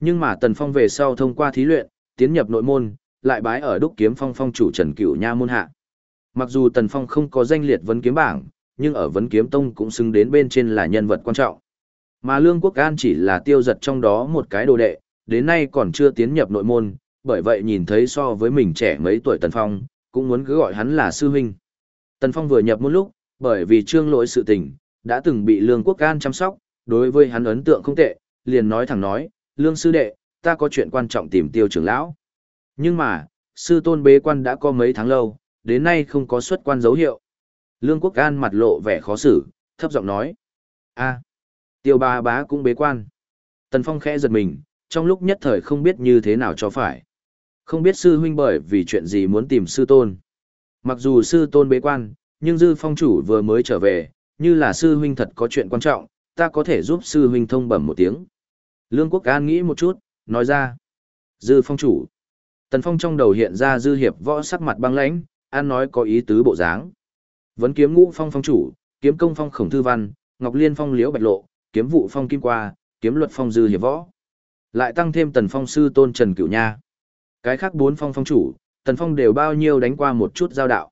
Nhưng mà tần phong về sau thông qua thí luyện, tiến nhập nội môn, lại bái ở đúc kiếm phong phong chủ Trần Cửu Nha môn hạ. Mặc dù tần phong không có danh liệt vấn kiếm bảng, nhưng ở vấn kiếm tông cũng xứng đến bên trên là nhân vật quan trọng. Mà Lương Quốc An chỉ là tiêu giật trong đó một cái đồ đệ, đến nay còn chưa tiến nhập nội môn, bởi vậy nhìn thấy so với mình trẻ mấy tuổi Tần Phong, cũng muốn cứ gọi hắn là sư huynh. Tần Phong vừa nhập môn lúc, bởi vì trương lỗi sự tình, đã từng bị Lương Quốc An chăm sóc, đối với hắn ấn tượng không tệ, liền nói thẳng nói, Lương sư đệ, ta có chuyện quan trọng tìm tiêu trưởng lão. Nhưng mà, sư tôn bế quan đã có mấy tháng lâu, đến nay không có xuất quan dấu hiệu. Lương Quốc An mặt lộ vẻ khó xử, thấp giọng nói. a tiêu ba bá cũng bế quan. Tần Phong khẽ giật mình, trong lúc nhất thời không biết như thế nào cho phải. Không biết sư huynh bởi vì chuyện gì muốn tìm sư tôn. Mặc dù sư tôn bế quan, nhưng dư phong chủ vừa mới trở về, như là sư huynh thật có chuyện quan trọng, ta có thể giúp sư huynh thông bẩm một tiếng. Lương Quốc An nghĩ một chút, nói ra. Dư phong chủ. Tần Phong trong đầu hiện ra dư hiệp võ sắc mặt băng lãnh, an nói có ý tứ bộ dáng. Vấn kiếm ngũ phong phong chủ, kiếm công phong khổng thư văn, ngọc liên phong liễu bạch lộ, kiếm vụ phong kim qua, kiếm luật phong dư hiệp võ. Lại tăng thêm tần phong sư tôn Trần Cửu Nha. Cái khác bốn phong phong chủ, tần phong đều bao nhiêu đánh qua một chút giao đạo.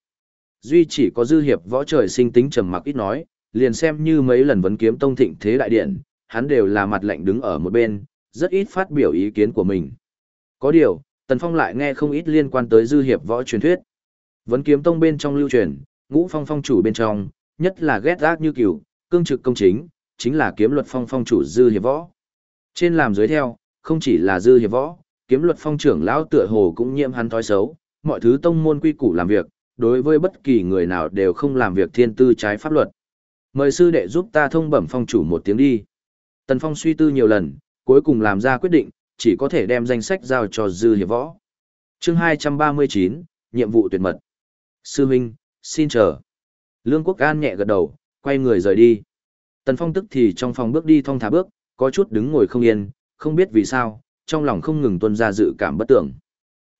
Duy chỉ có dư hiệp võ trời sinh tính trầm mặc ít nói, liền xem như mấy lần vấn kiếm tông thịnh thế đại điện, hắn đều là mặt lạnh đứng ở một bên, rất ít phát biểu ý kiến của mình. Có điều, Tần Phong lại nghe không ít liên quan tới dư hiệp võ truyền thuyết. Vấn kiếm tông bên trong lưu truyền, ngũ phong phong chủ bên trong, nhất là ghét ác như cửu, cương trực công chính, chính là kiếm luật phong phong chủ dư hiệp võ. Trên làm dưới theo, không chỉ là dư hiệp võ, kiếm luật phong trưởng lão tựa hồ cũng nhiễm hắn thói xấu, mọi thứ tông môn quy củ làm việc, đối với bất kỳ người nào đều không làm việc thiên tư trái pháp luật. Mời sư đệ giúp ta thông bẩm phong chủ một tiếng đi. Tần Phong suy tư nhiều lần, cuối cùng làm ra quyết định, chỉ có thể đem danh sách giao cho dư hiệp võ. Chương 239, nhiệm vụ tuyệt mật. Sư huynh, xin chờ. Lương Quốc An nhẹ gật đầu, quay người rời đi. Tần Phong tức thì trong phòng bước đi thong thả bước, có chút đứng ngồi không yên, không biết vì sao, trong lòng không ngừng tuôn ra dự cảm bất tưởng.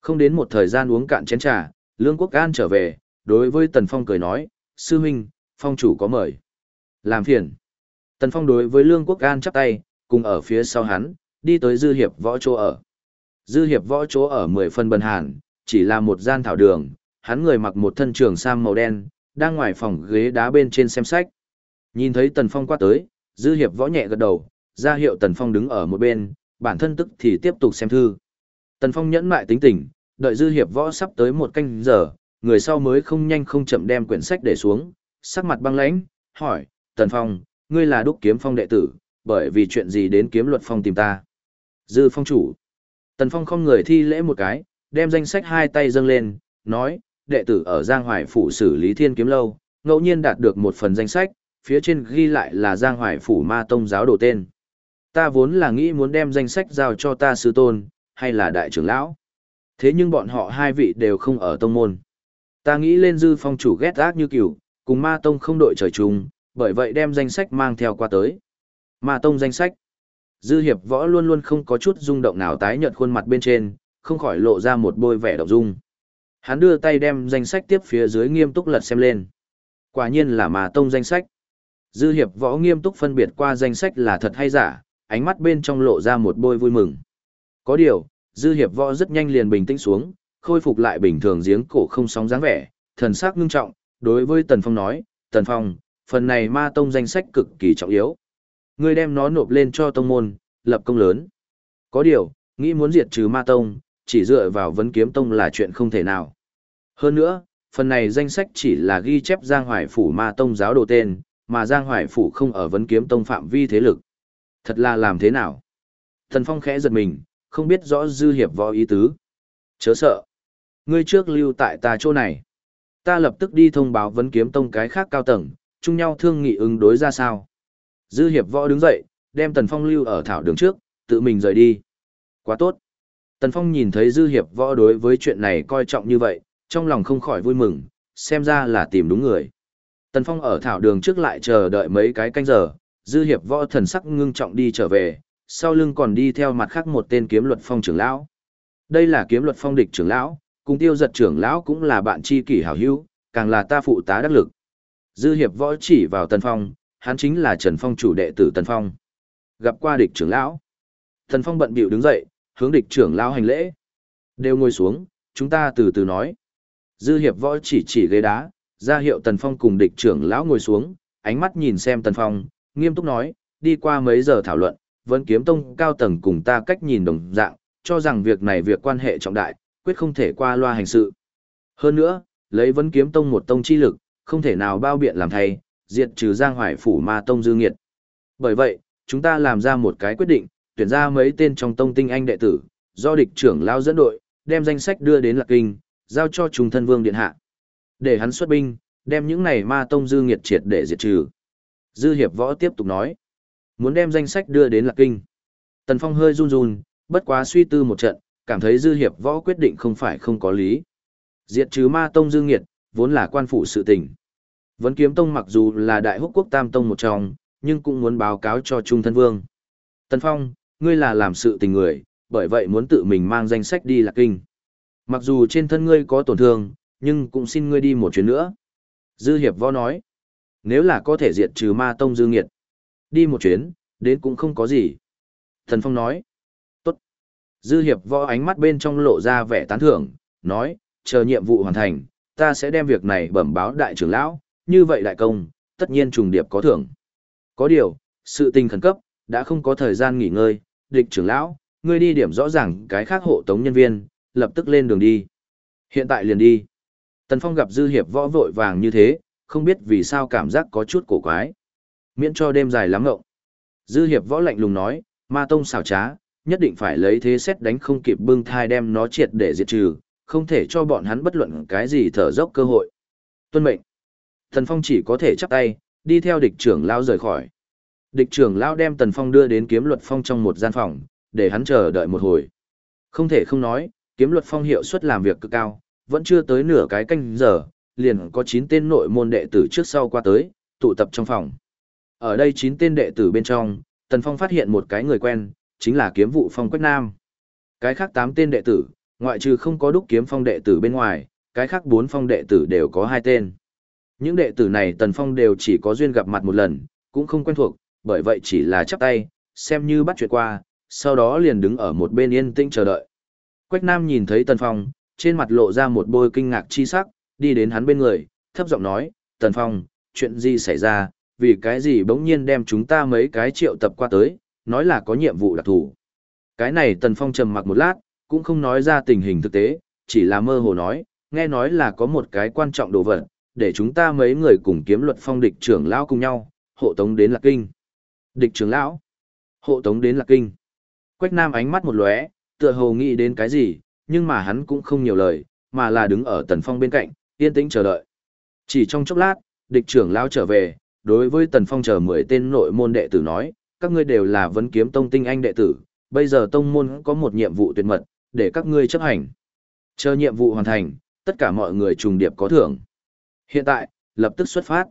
Không đến một thời gian uống cạn chén trà, Lương Quốc An trở về, đối với Tần Phong cười nói, Sư huynh, Phong chủ có mời. Làm phiền. Tần Phong đối với Lương Quốc An chắp tay, cùng ở phía sau hắn, đi tới Dư Hiệp võ chỗ ở. Dư Hiệp võ chỗ ở mười phân bần hàn, chỉ là một gian thảo đường, hắn người mặc một thân trường sam màu đen, đang ngoài phòng ghế đá bên trên xem sách. Nhìn thấy Tần Phong qua tới, Dư Hiệp võ nhẹ gật đầu, ra hiệu Tần Phong đứng ở một bên, bản thân tức thì tiếp tục xem thư. Tần Phong nhẫn mại tính tình, đợi Dư Hiệp võ sắp tới một canh giờ, người sau mới không nhanh không chậm đem quyển sách để xuống, sắc mặt băng lãnh, hỏi, Tần Phong, ngươi là đúc kiếm phong đệ tử, bởi vì chuyện gì đến kiếm luật phong tìm ta? Dư phong chủ. Tần Phong không người thi lễ một cái, đem danh sách hai tay dâng lên, nói, đệ tử ở Giang Hoài Phủ xử lý thiên kiếm lâu, ngẫu nhiên đạt được một phần danh sách, phía trên ghi lại là Giang Hoài Phủ ma tông giáo đồ tên. Ta vốn là nghĩ muốn đem danh sách giao cho ta sư tôn, hay là đại trưởng lão. Thế nhưng bọn họ hai vị đều không ở tông môn. Ta nghĩ lên dư phong chủ ghét ác như kiểu, cùng ma tông không đội trời chung, bởi vậy đem danh sách mang theo qua tới. Ma tông danh sách. Dư hiệp võ luôn luôn không có chút rung động nào tái nhợt khuôn mặt bên trên, không khỏi lộ ra một bôi vẻ động dung. Hắn đưa tay đem danh sách tiếp phía dưới nghiêm túc lật xem lên. Quả nhiên là ma tông danh sách. Dư hiệp võ nghiêm túc phân biệt qua danh sách là thật hay giả, ánh mắt bên trong lộ ra một bôi vui mừng. Có điều, dư hiệp võ rất nhanh liền bình tĩnh xuống, khôi phục lại bình thường giếng cổ không sóng dáng vẻ, thần sắc ngưng trọng, đối với Tần Phong nói, Tần Phong, phần này ma tông danh sách cực kỳ trọng yếu. Ngươi đem nó nộp lên cho tông môn, lập công lớn. Có điều, nghĩ muốn diệt trừ ma tông, chỉ dựa vào vấn kiếm tông là chuyện không thể nào. Hơn nữa, phần này danh sách chỉ là ghi chép Giang Hoài Phủ ma tông giáo đồ tên, mà Giang Hoài Phủ không ở vấn kiếm tông phạm vi thế lực. Thật là làm thế nào? Thần Phong khẽ giật mình, không biết rõ dư hiệp võ ý tứ. Chớ sợ. Ngươi trước lưu tại ta chỗ này. Ta lập tức đi thông báo vấn kiếm tông cái khác cao tầng, chung nhau thương nghị ứng đối ra sao. Dư hiệp võ đứng dậy, đem Tần Phong lưu ở thảo đường trước, tự mình rời đi. Quá tốt. Tần Phong nhìn thấy Dư hiệp võ đối với chuyện này coi trọng như vậy, trong lòng không khỏi vui mừng, xem ra là tìm đúng người. Tần Phong ở thảo đường trước lại chờ đợi mấy cái canh giờ, Dư hiệp võ thần sắc ngưng trọng đi trở về, sau lưng còn đi theo mặt khác một tên kiếm luật phong trưởng lão. Đây là kiếm luật phong địch trưởng lão, cùng tiêu giật trưởng lão cũng là bạn tri kỷ hảo hữu, càng là ta phụ tá đắc lực. Dư hiệp võ chỉ vào Tần Phong, hắn chính là Trần Phong chủ đệ tử Tần Phong. Gặp qua địch trưởng lão. Tần Phong bận bịu đứng dậy, hướng địch trưởng lão hành lễ. Đều ngồi xuống, chúng ta từ từ nói. Dư hiệp võ chỉ chỉ ghế đá, ra hiệu Tần Phong cùng địch trưởng lão ngồi xuống, ánh mắt nhìn xem Tần Phong, nghiêm túc nói, đi qua mấy giờ thảo luận, vẫn kiếm tông cao tầng cùng ta cách nhìn đồng dạng, cho rằng việc này việc quan hệ trọng đại, quyết không thể qua loa hành sự. Hơn nữa, lấy vấn kiếm tông một tông chi lực, không thể nào bao biện làm thay, diệt trừ Giang Hoài phủ ma tông dư nghiệt. Bởi vậy, chúng ta làm ra một cái quyết định, tuyển ra mấy tên trong tông tinh anh đệ tử, do địch trưởng lao dẫn đội, đem danh sách đưa đến Lạc Kinh, giao cho trung thân vương điện hạ. Để hắn xuất binh, đem những này ma tông dư nghiệt triệt để diệt trừ. Dư hiệp võ tiếp tục nói, muốn đem danh sách đưa đến Lạc Kinh. Tần Phong hơi run run, bất quá suy tư một trận, cảm thấy dư hiệp võ quyết định không phải không có lý. Diệt trừ ma tông dư nghiệt, vốn là quan phủ sự tình. Vấn kiếm tông mặc dù là đại húc quốc tam tông một trong, nhưng cũng muốn báo cáo cho trung thân vương. Tần Phong, ngươi là làm sự tình người, bởi vậy muốn tự mình mang danh sách đi lạc kinh. Mặc dù trên thân ngươi có tổn thương, nhưng cũng xin ngươi đi một chuyến nữa. Dư hiệp võ nói, nếu là có thể diệt trừ ma tông dư nghiệt, đi một chuyến, đến cũng không có gì. Thần Phong nói, tốt. Dư hiệp võ ánh mắt bên trong lộ ra vẻ tán thưởng, nói, chờ nhiệm vụ hoàn thành, ta sẽ đem việc này bẩm báo đại trưởng lão, như vậy đại công, tất nhiên trùng điệp có thưởng. Có điều, sự tình khẩn cấp, đã không có thời gian nghỉ ngơi, địch trưởng lão, ngươi đi điểm rõ ràng cái khác hộ tống nhân viên, lập tức lên đường đi. Hiện tại liền đi. Tần Phong gặp Dư Hiệp võ vội vàng như thế, không biết vì sao cảm giác có chút cổ quái. Miễn cho đêm dài lắm ngộng. Dư Hiệp võ lạnh lùng nói, ma tông xảo trá, nhất định phải lấy thế xét đánh không kịp bưng thai đem nó triệt để diệt trừ, không thể cho bọn hắn bất luận cái gì thở dốc cơ hội. Tuân mệnh. Tần Phong chỉ có thể chắp tay, đi theo địch trưởng lao rời khỏi. Địch trưởng Lão đem Tần Phong đưa đến kiếm luật phong trong một gian phòng, để hắn chờ đợi một hồi. Không thể không nói, kiếm luật phong hiệu suất làm việc cực cao, vẫn chưa tới nửa cái canh giờ, liền có 9 tên nội môn đệ tử trước sau qua tới, tụ tập trong phòng. Ở đây 9 tên đệ tử bên trong, Tần Phong phát hiện một cái người quen, chính là kiếm vụ phong Quách Nam. Cái khác 8 tên đệ tử, ngoại trừ không có đúc kiếm phong đệ tử bên ngoài, cái khác 4 phong đệ tử đều có hai tên. Những đệ tử này Tần Phong đều chỉ có duyên gặp mặt một lần, cũng không quen thuộc, bởi vậy chỉ là chắp tay, xem như bắt chuyện qua, sau đó liền đứng ở một bên yên tĩnh chờ đợi. Quách Nam nhìn thấy Tần Phong, trên mặt lộ ra một bôi kinh ngạc chi sắc, đi đến hắn bên người, thấp giọng nói, Tần Phong, chuyện gì xảy ra, vì cái gì bỗng nhiên đem chúng ta mấy cái triệu tập qua tới, nói là có nhiệm vụ đặc thù. Cái này Tần Phong trầm mặc một lát, cũng không nói ra tình hình thực tế, chỉ là mơ hồ nói, nghe nói là có một cái quan trọng đồ vật, để chúng ta mấy người cùng kiếm luật phong địch trưởng lão cùng nhau, hộ tống đến Lạc Kinh. Địch trưởng lão, hộ tống đến Lạc Kinh. Quách Nam ánh mắt một lóe, tựa hồ nghĩ đến cái gì, nhưng mà hắn cũng không nhiều lời, mà là đứng ở Tần Phong bên cạnh, yên tĩnh chờ đợi. Chỉ trong chốc lát, địch trưởng lão trở về, đối với Tần Phong chờ 10 tên nội môn đệ tử nói, các ngươi đều là vấn kiếm tông tinh anh đệ tử, bây giờ tông môn có một nhiệm vụ tuyệt mật, để các ngươi chấp hành. Chờ nhiệm vụ hoàn thành, tất cả mọi người trùng điệp có thưởng. Hiện tại, lập tức xuất phát.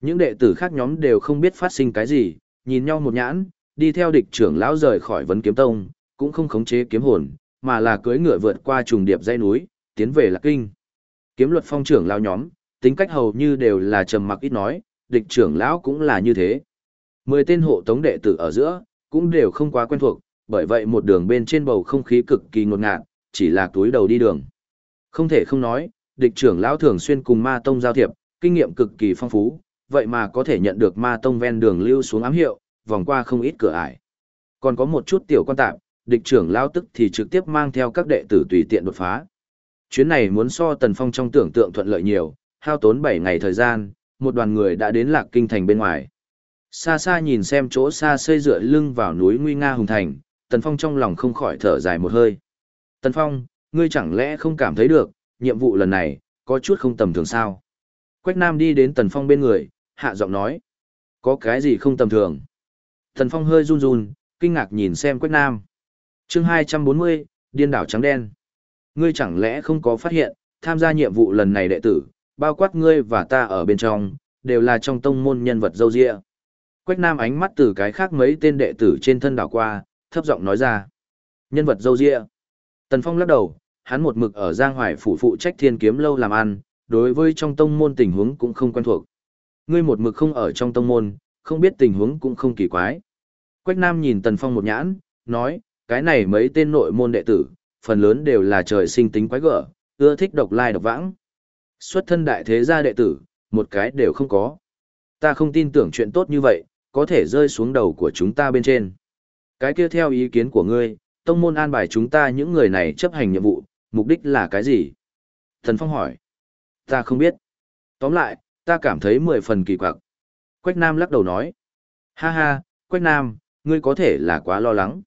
Những đệ tử khác nhóm đều không biết phát sinh cái gì, nhìn nhau một nhãn, đi theo địch trưởng lão rời khỏi vấn kiếm tông, cũng không khống chế kiếm hồn, mà là cưỡi ngựa vượt qua trùng điệp dãy núi, tiến về Lạc Kinh. Kiếm luật phong trưởng lão nhóm, tính cách hầu như đều là trầm mặc ít nói, địch trưởng lão cũng là như thế. Mười tên hộ tống đệ tử ở giữa, cũng đều không quá quen thuộc, bởi vậy một đường bên trên bầu không khí cực kỳ ngột ngạt, chỉ là túi đầu đi đường. Không thể không nói, địch trưởng lão thường xuyên cùng ma tông giao thiệp, kinh nghiệm cực kỳ phong phú, vậy mà có thể nhận được ma tông ven đường lưu xuống ám hiệu, vòng qua không ít cửa ải. Còn có một chút tiểu quan tạp, địch trưởng lao tức thì trực tiếp mang theo các đệ tử tùy tiện đột phá. Chuyến này muốn so Tần Phong trong tưởng tượng thuận lợi nhiều, hao tốn 7 ngày thời gian, một đoàn người đã đến Lạc Kinh thành bên ngoài. Xa xa nhìn xem chỗ xa xây dựa lưng vào núi nguy nga hùng thành, Tần Phong trong lòng không khỏi thở dài một hơi. Tần Phong, ngươi chẳng lẽ không cảm thấy được, nhiệm vụ lần này, có chút không tầm thường sao? Quách Nam đi đến Tần Phong bên người, hạ giọng nói. Có cái gì không tầm thường? thần Phong hơi run run, kinh ngạc nhìn xem Quách Nam. chương 240, Điên đảo trắng đen. Ngươi chẳng lẽ không có phát hiện, tham gia nhiệm vụ lần này đệ tử, bao quát ngươi và ta ở bên trong, đều là trong tông môn nhân vật dâu dịa. Quách Nam ánh mắt từ cái khác mấy tên đệ tử trên thân đảo qua, thấp giọng nói ra. Nhân vật dâu dịa. Tần Phong lắc đầu, hắn một mực ở Giang Hoài phủ phụ trách thiên kiếm lâu làm ăn, đối với trong tông môn tình huống cũng không quen thuộc. Ngươi một mực không ở trong tông môn, không biết tình huống cũng không kỳ quái. Quách Nam nhìn Tần Phong một nhãn, nói, cái này mấy tên nội môn đệ tử, phần lớn đều là trời sinh tính quái gở, ưa thích độc lai độc vãng. Xuất thân đại thế gia đệ tử, một cái đều không có. Ta không tin tưởng chuyện tốt như vậy, có thể rơi xuống đầu của chúng ta bên trên. Cái kia theo ý kiến của ngươi, tông môn an bài chúng ta những người này chấp hành nhiệm vụ, mục đích là cái gì? Thần Phong hỏi. Ta không biết. Tóm lại, ta cảm thấy mười phần kỳ quặc. Quách Nam lắc đầu nói. Ha ha, Quách Nam, ngươi có thể là quá lo lắng.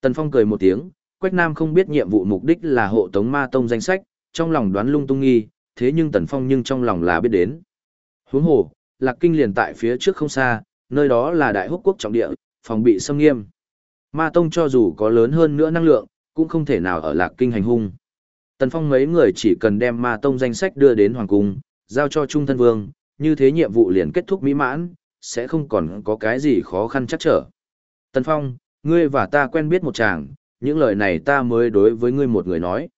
Tần Phong cười một tiếng, Quách Nam không biết nhiệm vụ mục đích là hộ tống ma tông danh sách, trong lòng đoán lung tung nghi, thế nhưng Tần Phong nhưng trong lòng là biết đến. Huống hồ, Lạc Kinh liền tại phía trước không xa, nơi đó là đại húc quốc trọng địa, phòng bị xâm nghiêm. Ma Tông cho dù có lớn hơn nữa năng lượng, cũng không thể nào ở Lạc Kinh hành hung. Tần Phong mấy người chỉ cần đem Ma Tông danh sách đưa đến Hoàng Cung, giao cho Trung Thân Vương, như thế nhiệm vụ liền kết thúc mỹ mãn, sẽ không còn có cái gì khó khăn chắc trở. Tần Phong, ngươi và ta quen biết một chàng, những lời này ta mới đối với ngươi một người nói.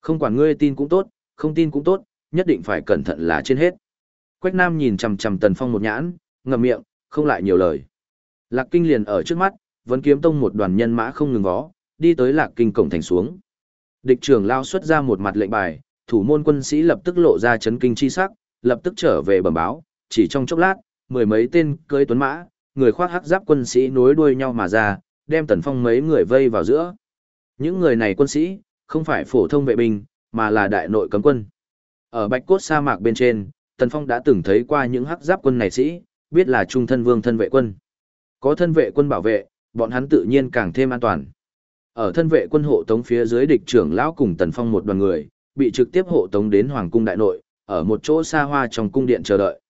Không quản ngươi tin cũng tốt, không tin cũng tốt, nhất định phải cẩn thận là trên hết. Quách Nam nhìn chằm chằm Tần Phong một nhãn, ngậm miệng, không lại nhiều lời. Lạc Kinh liền ở trước mắt, vẫn kiếm tông một đoàn nhân mã không ngừng vó, đi tới Lạc Kinh cổng thành xuống. Địch trưởng lao xuất ra một mặt lệnh bài, thủ môn quân sĩ lập tức lộ ra chấn kinh chi sắc, lập tức trở về bẩm báo, chỉ trong chốc lát, mười mấy tên cưỡi tuấn mã, người khoác hắc giáp quân sĩ nối đuôi nhau mà ra, đem Tần Phong mấy người vây vào giữa. Những người này quân sĩ, không phải phổ thông vệ binh, mà là đại nội cấm quân. Ở Bạch Cốt sa mạc bên trên, Tần Phong đã từng thấy qua những hắc giáp quân này sĩ, biết là trung thân vương thân vệ quân. Có thân vệ quân bảo vệ, bọn hắn tự nhiên càng thêm an toàn. Ở thân vệ quân hộ tống phía dưới địch trưởng lão cùng Tần Phong một đoàn người, bị trực tiếp hộ tống đến Hoàng cung đại nội, ở một chỗ xa hoa trong cung điện chờ đợi.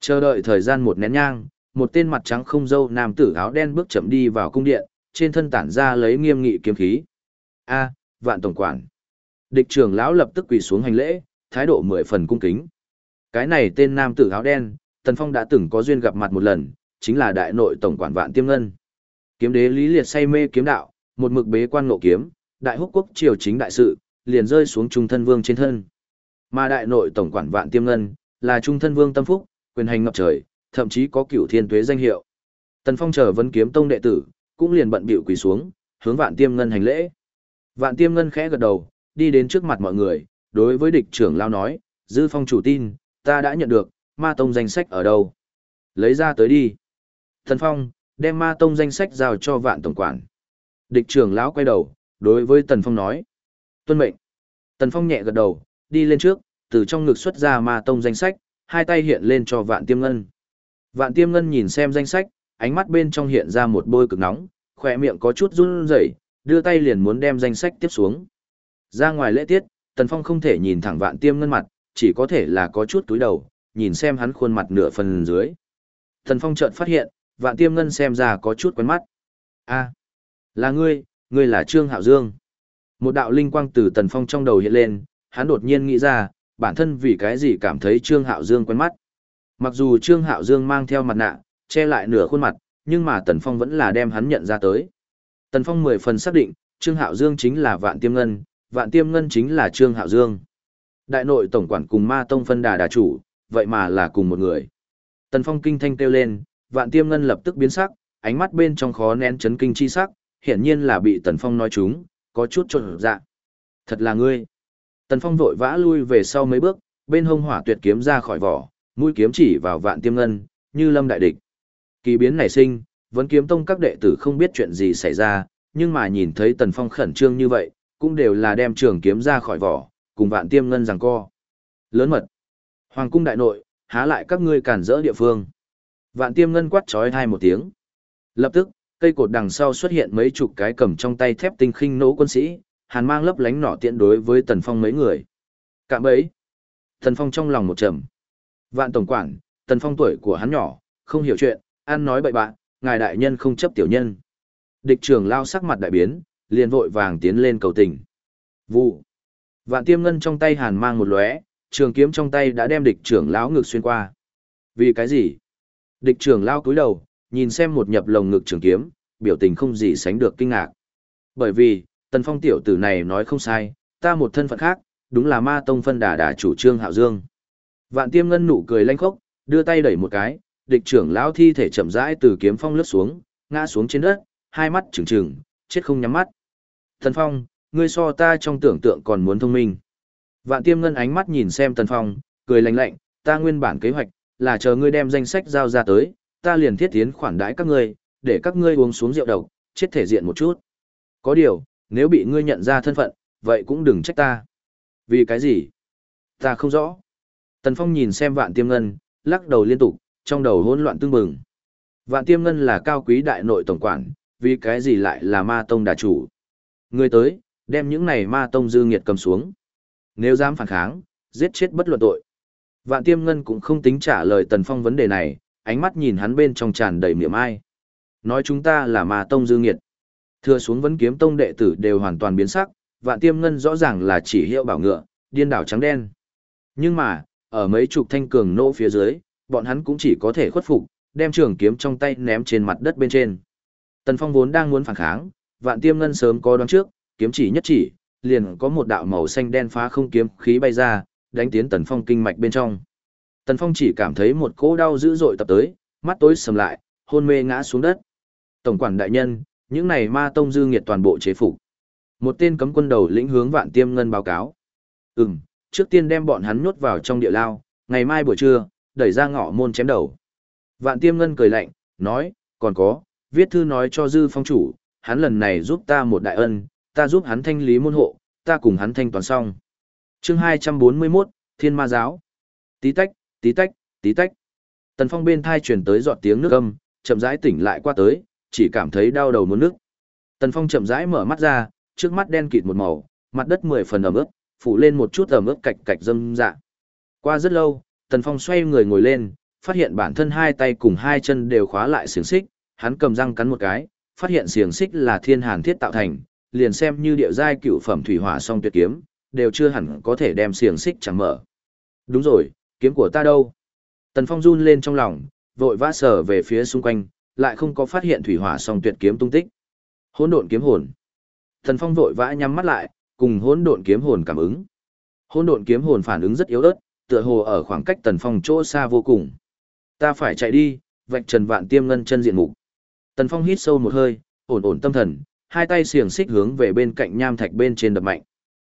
Chờ đợi thời gian một nén nhang, một tên mặt trắng không dâu nam tử áo đen bước chậm đi vào cung điện, trên thân tản ra lấy nghiêm nghị kiếm khí. A, vạn tổng quản. Địch trưởng lão lập tức quỳ xuống hành lễ, thái độ mười phần cung kính. Cái này tên nam tử áo đen, Tần Phong đã từng có duyên gặp mặt một lần, chính là đại nội tổng quản vạn tiêm ngân. Kiếm đế lý liệt say mê kiếm đạo, một mực bế quan ngộ kiếm, đại húc quốc triều chính đại sự, liền rơi xuống trung thân vương trên thân. Mà đại nội tổng quản vạn tiêm ngân, là trung thân vương tâm phúc, quyền hành ngập trời, thậm chí có cửu thiên tuế danh hiệu. Tần Phong chờ vấn kiếm tông đệ tử, cũng liền bận bịu quỳ xuống, hướng vạn tiêm ngân hành lễ. Vạn tiêm ngân khẽ gật đầu, đi đến trước mặt mọi người, đối với địch trưởng lao nói, Dư Phong chủ tin, ta đã nhận được, ma tông danh sách ở đâu? Lấy ra tới đi. tần Phong, đem ma tông danh sách giao cho vạn tổng quản. Địch trưởng lão quay đầu, đối với Tần Phong nói. Tuân mệnh. Tần Phong nhẹ gật đầu, đi lên trước, từ trong ngực xuất ra ma tông danh sách, hai tay hiện lên cho vạn tiêm ngân. Vạn tiêm ngân nhìn xem danh sách, ánh mắt bên trong hiện ra một bôi cực nóng, khỏe miệng có chút run rẩy, đưa tay liền muốn đem danh sách tiếp xuống. Ra ngoài lễ tiết, Tần Phong không thể nhìn thẳng vạn tiêm ngân mặt, chỉ có thể là có chút túi đầu, nhìn xem hắn khuôn mặt nửa phần dưới. Tần Phong chợt phát hiện, vạn tiêm ngân xem ra có chút quen mắt. a là ngươi, ngươi là Trương Hạo Dương. Một đạo linh quang từ Tần Phong trong đầu hiện lên, hắn đột nhiên nghĩ ra, bản thân vì cái gì cảm thấy Trương Hạo Dương quen mắt. Mặc dù Trương Hạo Dương mang theo mặt nạ, che lại nửa khuôn mặt, nhưng mà Tần Phong vẫn là đem hắn nhận ra tới. Tần Phong mười phần xác định, Trương Hạo Dương chính là Vạn Tiêm Ngân, Vạn Tiêm Ngân chính là Trương Hạo Dương. Đại nội tổng quản cùng Ma Tông phân đà đà chủ, vậy mà là cùng một người. Tần Phong kinh thanh kêu lên, Vạn Tiêm Ngân lập tức biến sắc, ánh mắt bên trong khó nén chấn kinh chi sắc, hiển nhiên là bị Tần Phong nói trúng, có chút trộn dạ. Thật là ngươi. Tần Phong vội vã lui về sau mấy bước, bên hông hỏa tuyệt kiếm ra khỏi vỏ, mũi kiếm chỉ vào Vạn Tiêm Ngân, như lâm đại địch. Kỳ biến nảy sinh, vẫn kiếm tông các đệ tử không biết chuyện gì xảy ra, nhưng mà nhìn thấy Tần Phong khẩn trương như vậy, cũng đều là đem trường kiếm ra khỏi vỏ, cùng vạn tiêm ngân rằng co. Lớn mật. Hoàng cung đại nội, há lại các ngươi cản rỡ địa phương. Vạn tiêm ngân quát trói hai một tiếng. Lập tức, cây cột đằng sau xuất hiện mấy chục cái cầm trong tay thép tinh khinh nỗ quân sĩ, hàn mang lấp lánh nỏ tiện đối với Tần Phong mấy người. Cạm bấy. Tần Phong trong lòng một trầm. Vạn tổng quản, Tần Phong tuổi của hắn nhỏ, không hiểu chuyện, ăn nói bậy bạn, ngài đại nhân không chấp tiểu nhân. Địch trưởng lao sắc mặt đại biến, liền vội vàng tiến lên cầu tình. Vụ. Vạn tiêm ngân trong tay hàn mang một lóe, trường kiếm trong tay đã đem địch trưởng lão ngược xuyên qua. Vì cái gì? Địch trưởng lao cúi đầu, nhìn xem một nhập lồng ngực trường kiếm, biểu tình không gì sánh được kinh ngạc. Bởi vì, tần phong tiểu tử này nói không sai, ta một thân phận khác, đúng là ma tông phân đà đà chủ trương hạo dương. Vạn tiêm ngân nụ cười lanh khốc, đưa tay đẩy một cái, địch trưởng lão thi thể chậm rãi từ kiếm phong lướt xuống, ngã xuống trên đất, hai mắt trừng trừng, chết không nhắm mắt. Tần Phong, ngươi so ta trong tưởng tượng còn muốn thông minh. Vạn Tiêm Ngân ánh mắt nhìn xem Tần Phong, cười lạnh lạnh, ta nguyên bản kế hoạch là chờ ngươi đem danh sách giao ra tới, ta liền thiết tiến khoản đãi các ngươi, để các ngươi uống xuống rượu độc, chết thể diện một chút. Có điều, nếu bị ngươi nhận ra thân phận, vậy cũng đừng trách ta. Vì cái gì? Ta không rõ. Tần Phong nhìn xem Vạn Tiêm Ngân, lắc đầu liên tục, trong đầu hỗn loạn tương bừng. Vạn Tiêm Ngân là cao quý đại nội tổng quản, vì cái gì lại là ma tông đà chủ. Người tới, đem những này ma tông dư nghiệt cầm xuống. Nếu dám phản kháng, giết chết bất luận tội. Vạn Tiêm Ngân cũng không tính trả lời Tần Phong vấn đề này, ánh mắt nhìn hắn bên trong tràn đầy miệng ai. Nói chúng ta là ma tông dư nghiệt. Thừa xuống vấn kiếm tông đệ tử đều hoàn toàn biến sắc, Vạn Tiêm Ngân rõ ràng là chỉ hiệu bảo ngựa, điên đảo trắng đen. Nhưng mà, ở mấy chục thanh cường nỗ phía dưới, bọn hắn cũng chỉ có thể khuất phục, đem trường kiếm trong tay ném trên mặt đất bên trên. Tần Phong vốn đang muốn phản kháng, Vạn Tiêm Ngân sớm có đoán trước, kiếm chỉ nhất chỉ, liền có một đạo màu xanh đen phá không kiếm khí bay ra, đánh tiến Tần Phong kinh mạch bên trong. Tần Phong chỉ cảm thấy một cỗ đau dữ dội tập tới, mắt tối sầm lại, hôn mê ngã xuống đất. Tổng quản đại nhân, những này ma tông dư nghiệt toàn bộ chế phục. Một tên cấm quân đầu lĩnh hướng Vạn Tiêm Ngân báo cáo. Ừm, trước tiên đem bọn hắn nhốt vào trong địa lao, ngày mai buổi trưa, đẩy ra ngõ môn chém đầu. Vạn tiêm ngân cười lạnh, nói, còn có, viết thư nói cho dư phong chủ, hắn lần này giúp ta một đại ân, ta giúp hắn thanh lý môn hộ, ta cùng hắn thanh toán xong. chương 241, Thiên Ma Giáo. Tí tách, tí tách, tí tách. Tần phong bên thai truyền tới giọt tiếng nước âm, chậm rãi tỉnh lại qua tới, chỉ cảm thấy đau đầu muốn nước. Tần phong chậm rãi mở mắt ra, trước mắt đen kịt một màu, mặt đất mười phần ẩm ướt, phủ lên một chút ẩm ướt cạch cạch dâm dạ. Qua rất lâu, Tần Phong xoay người ngồi lên, phát hiện bản thân hai tay cùng hai chân đều khóa lại xiềng xích, hắn cầm răng cắn một cái, phát hiện xiềng xích là thiên hàn thiết tạo thành, liền xem như địa giai cựu phẩm thủy hỏa song tuyệt kiếm, đều chưa hẳn có thể đem xiềng xích chẳng mở. Đúng rồi, kiếm của ta đâu? Tần Phong run lên trong lòng, vội vã sở về phía xung quanh, lại không có phát hiện thủy hỏa song tuyệt kiếm tung tích. Hỗn độn kiếm hồn. Tần Phong vội vã nhắm mắt lại, cùng hỗn độn kiếm hồn cảm ứng. Hỗn độn kiếm hồn phản ứng rất yếu ớt, tựa hồ ở khoảng cách tần phong chỗ xa vô cùng. Ta phải chạy đi, vạch trần vạn tiêm ngân chân diện mục. Tần phong hít sâu một hơi, ổn ổn tâm thần, hai tay xiềng xích hướng về bên cạnh nham thạch bên trên đập mạnh.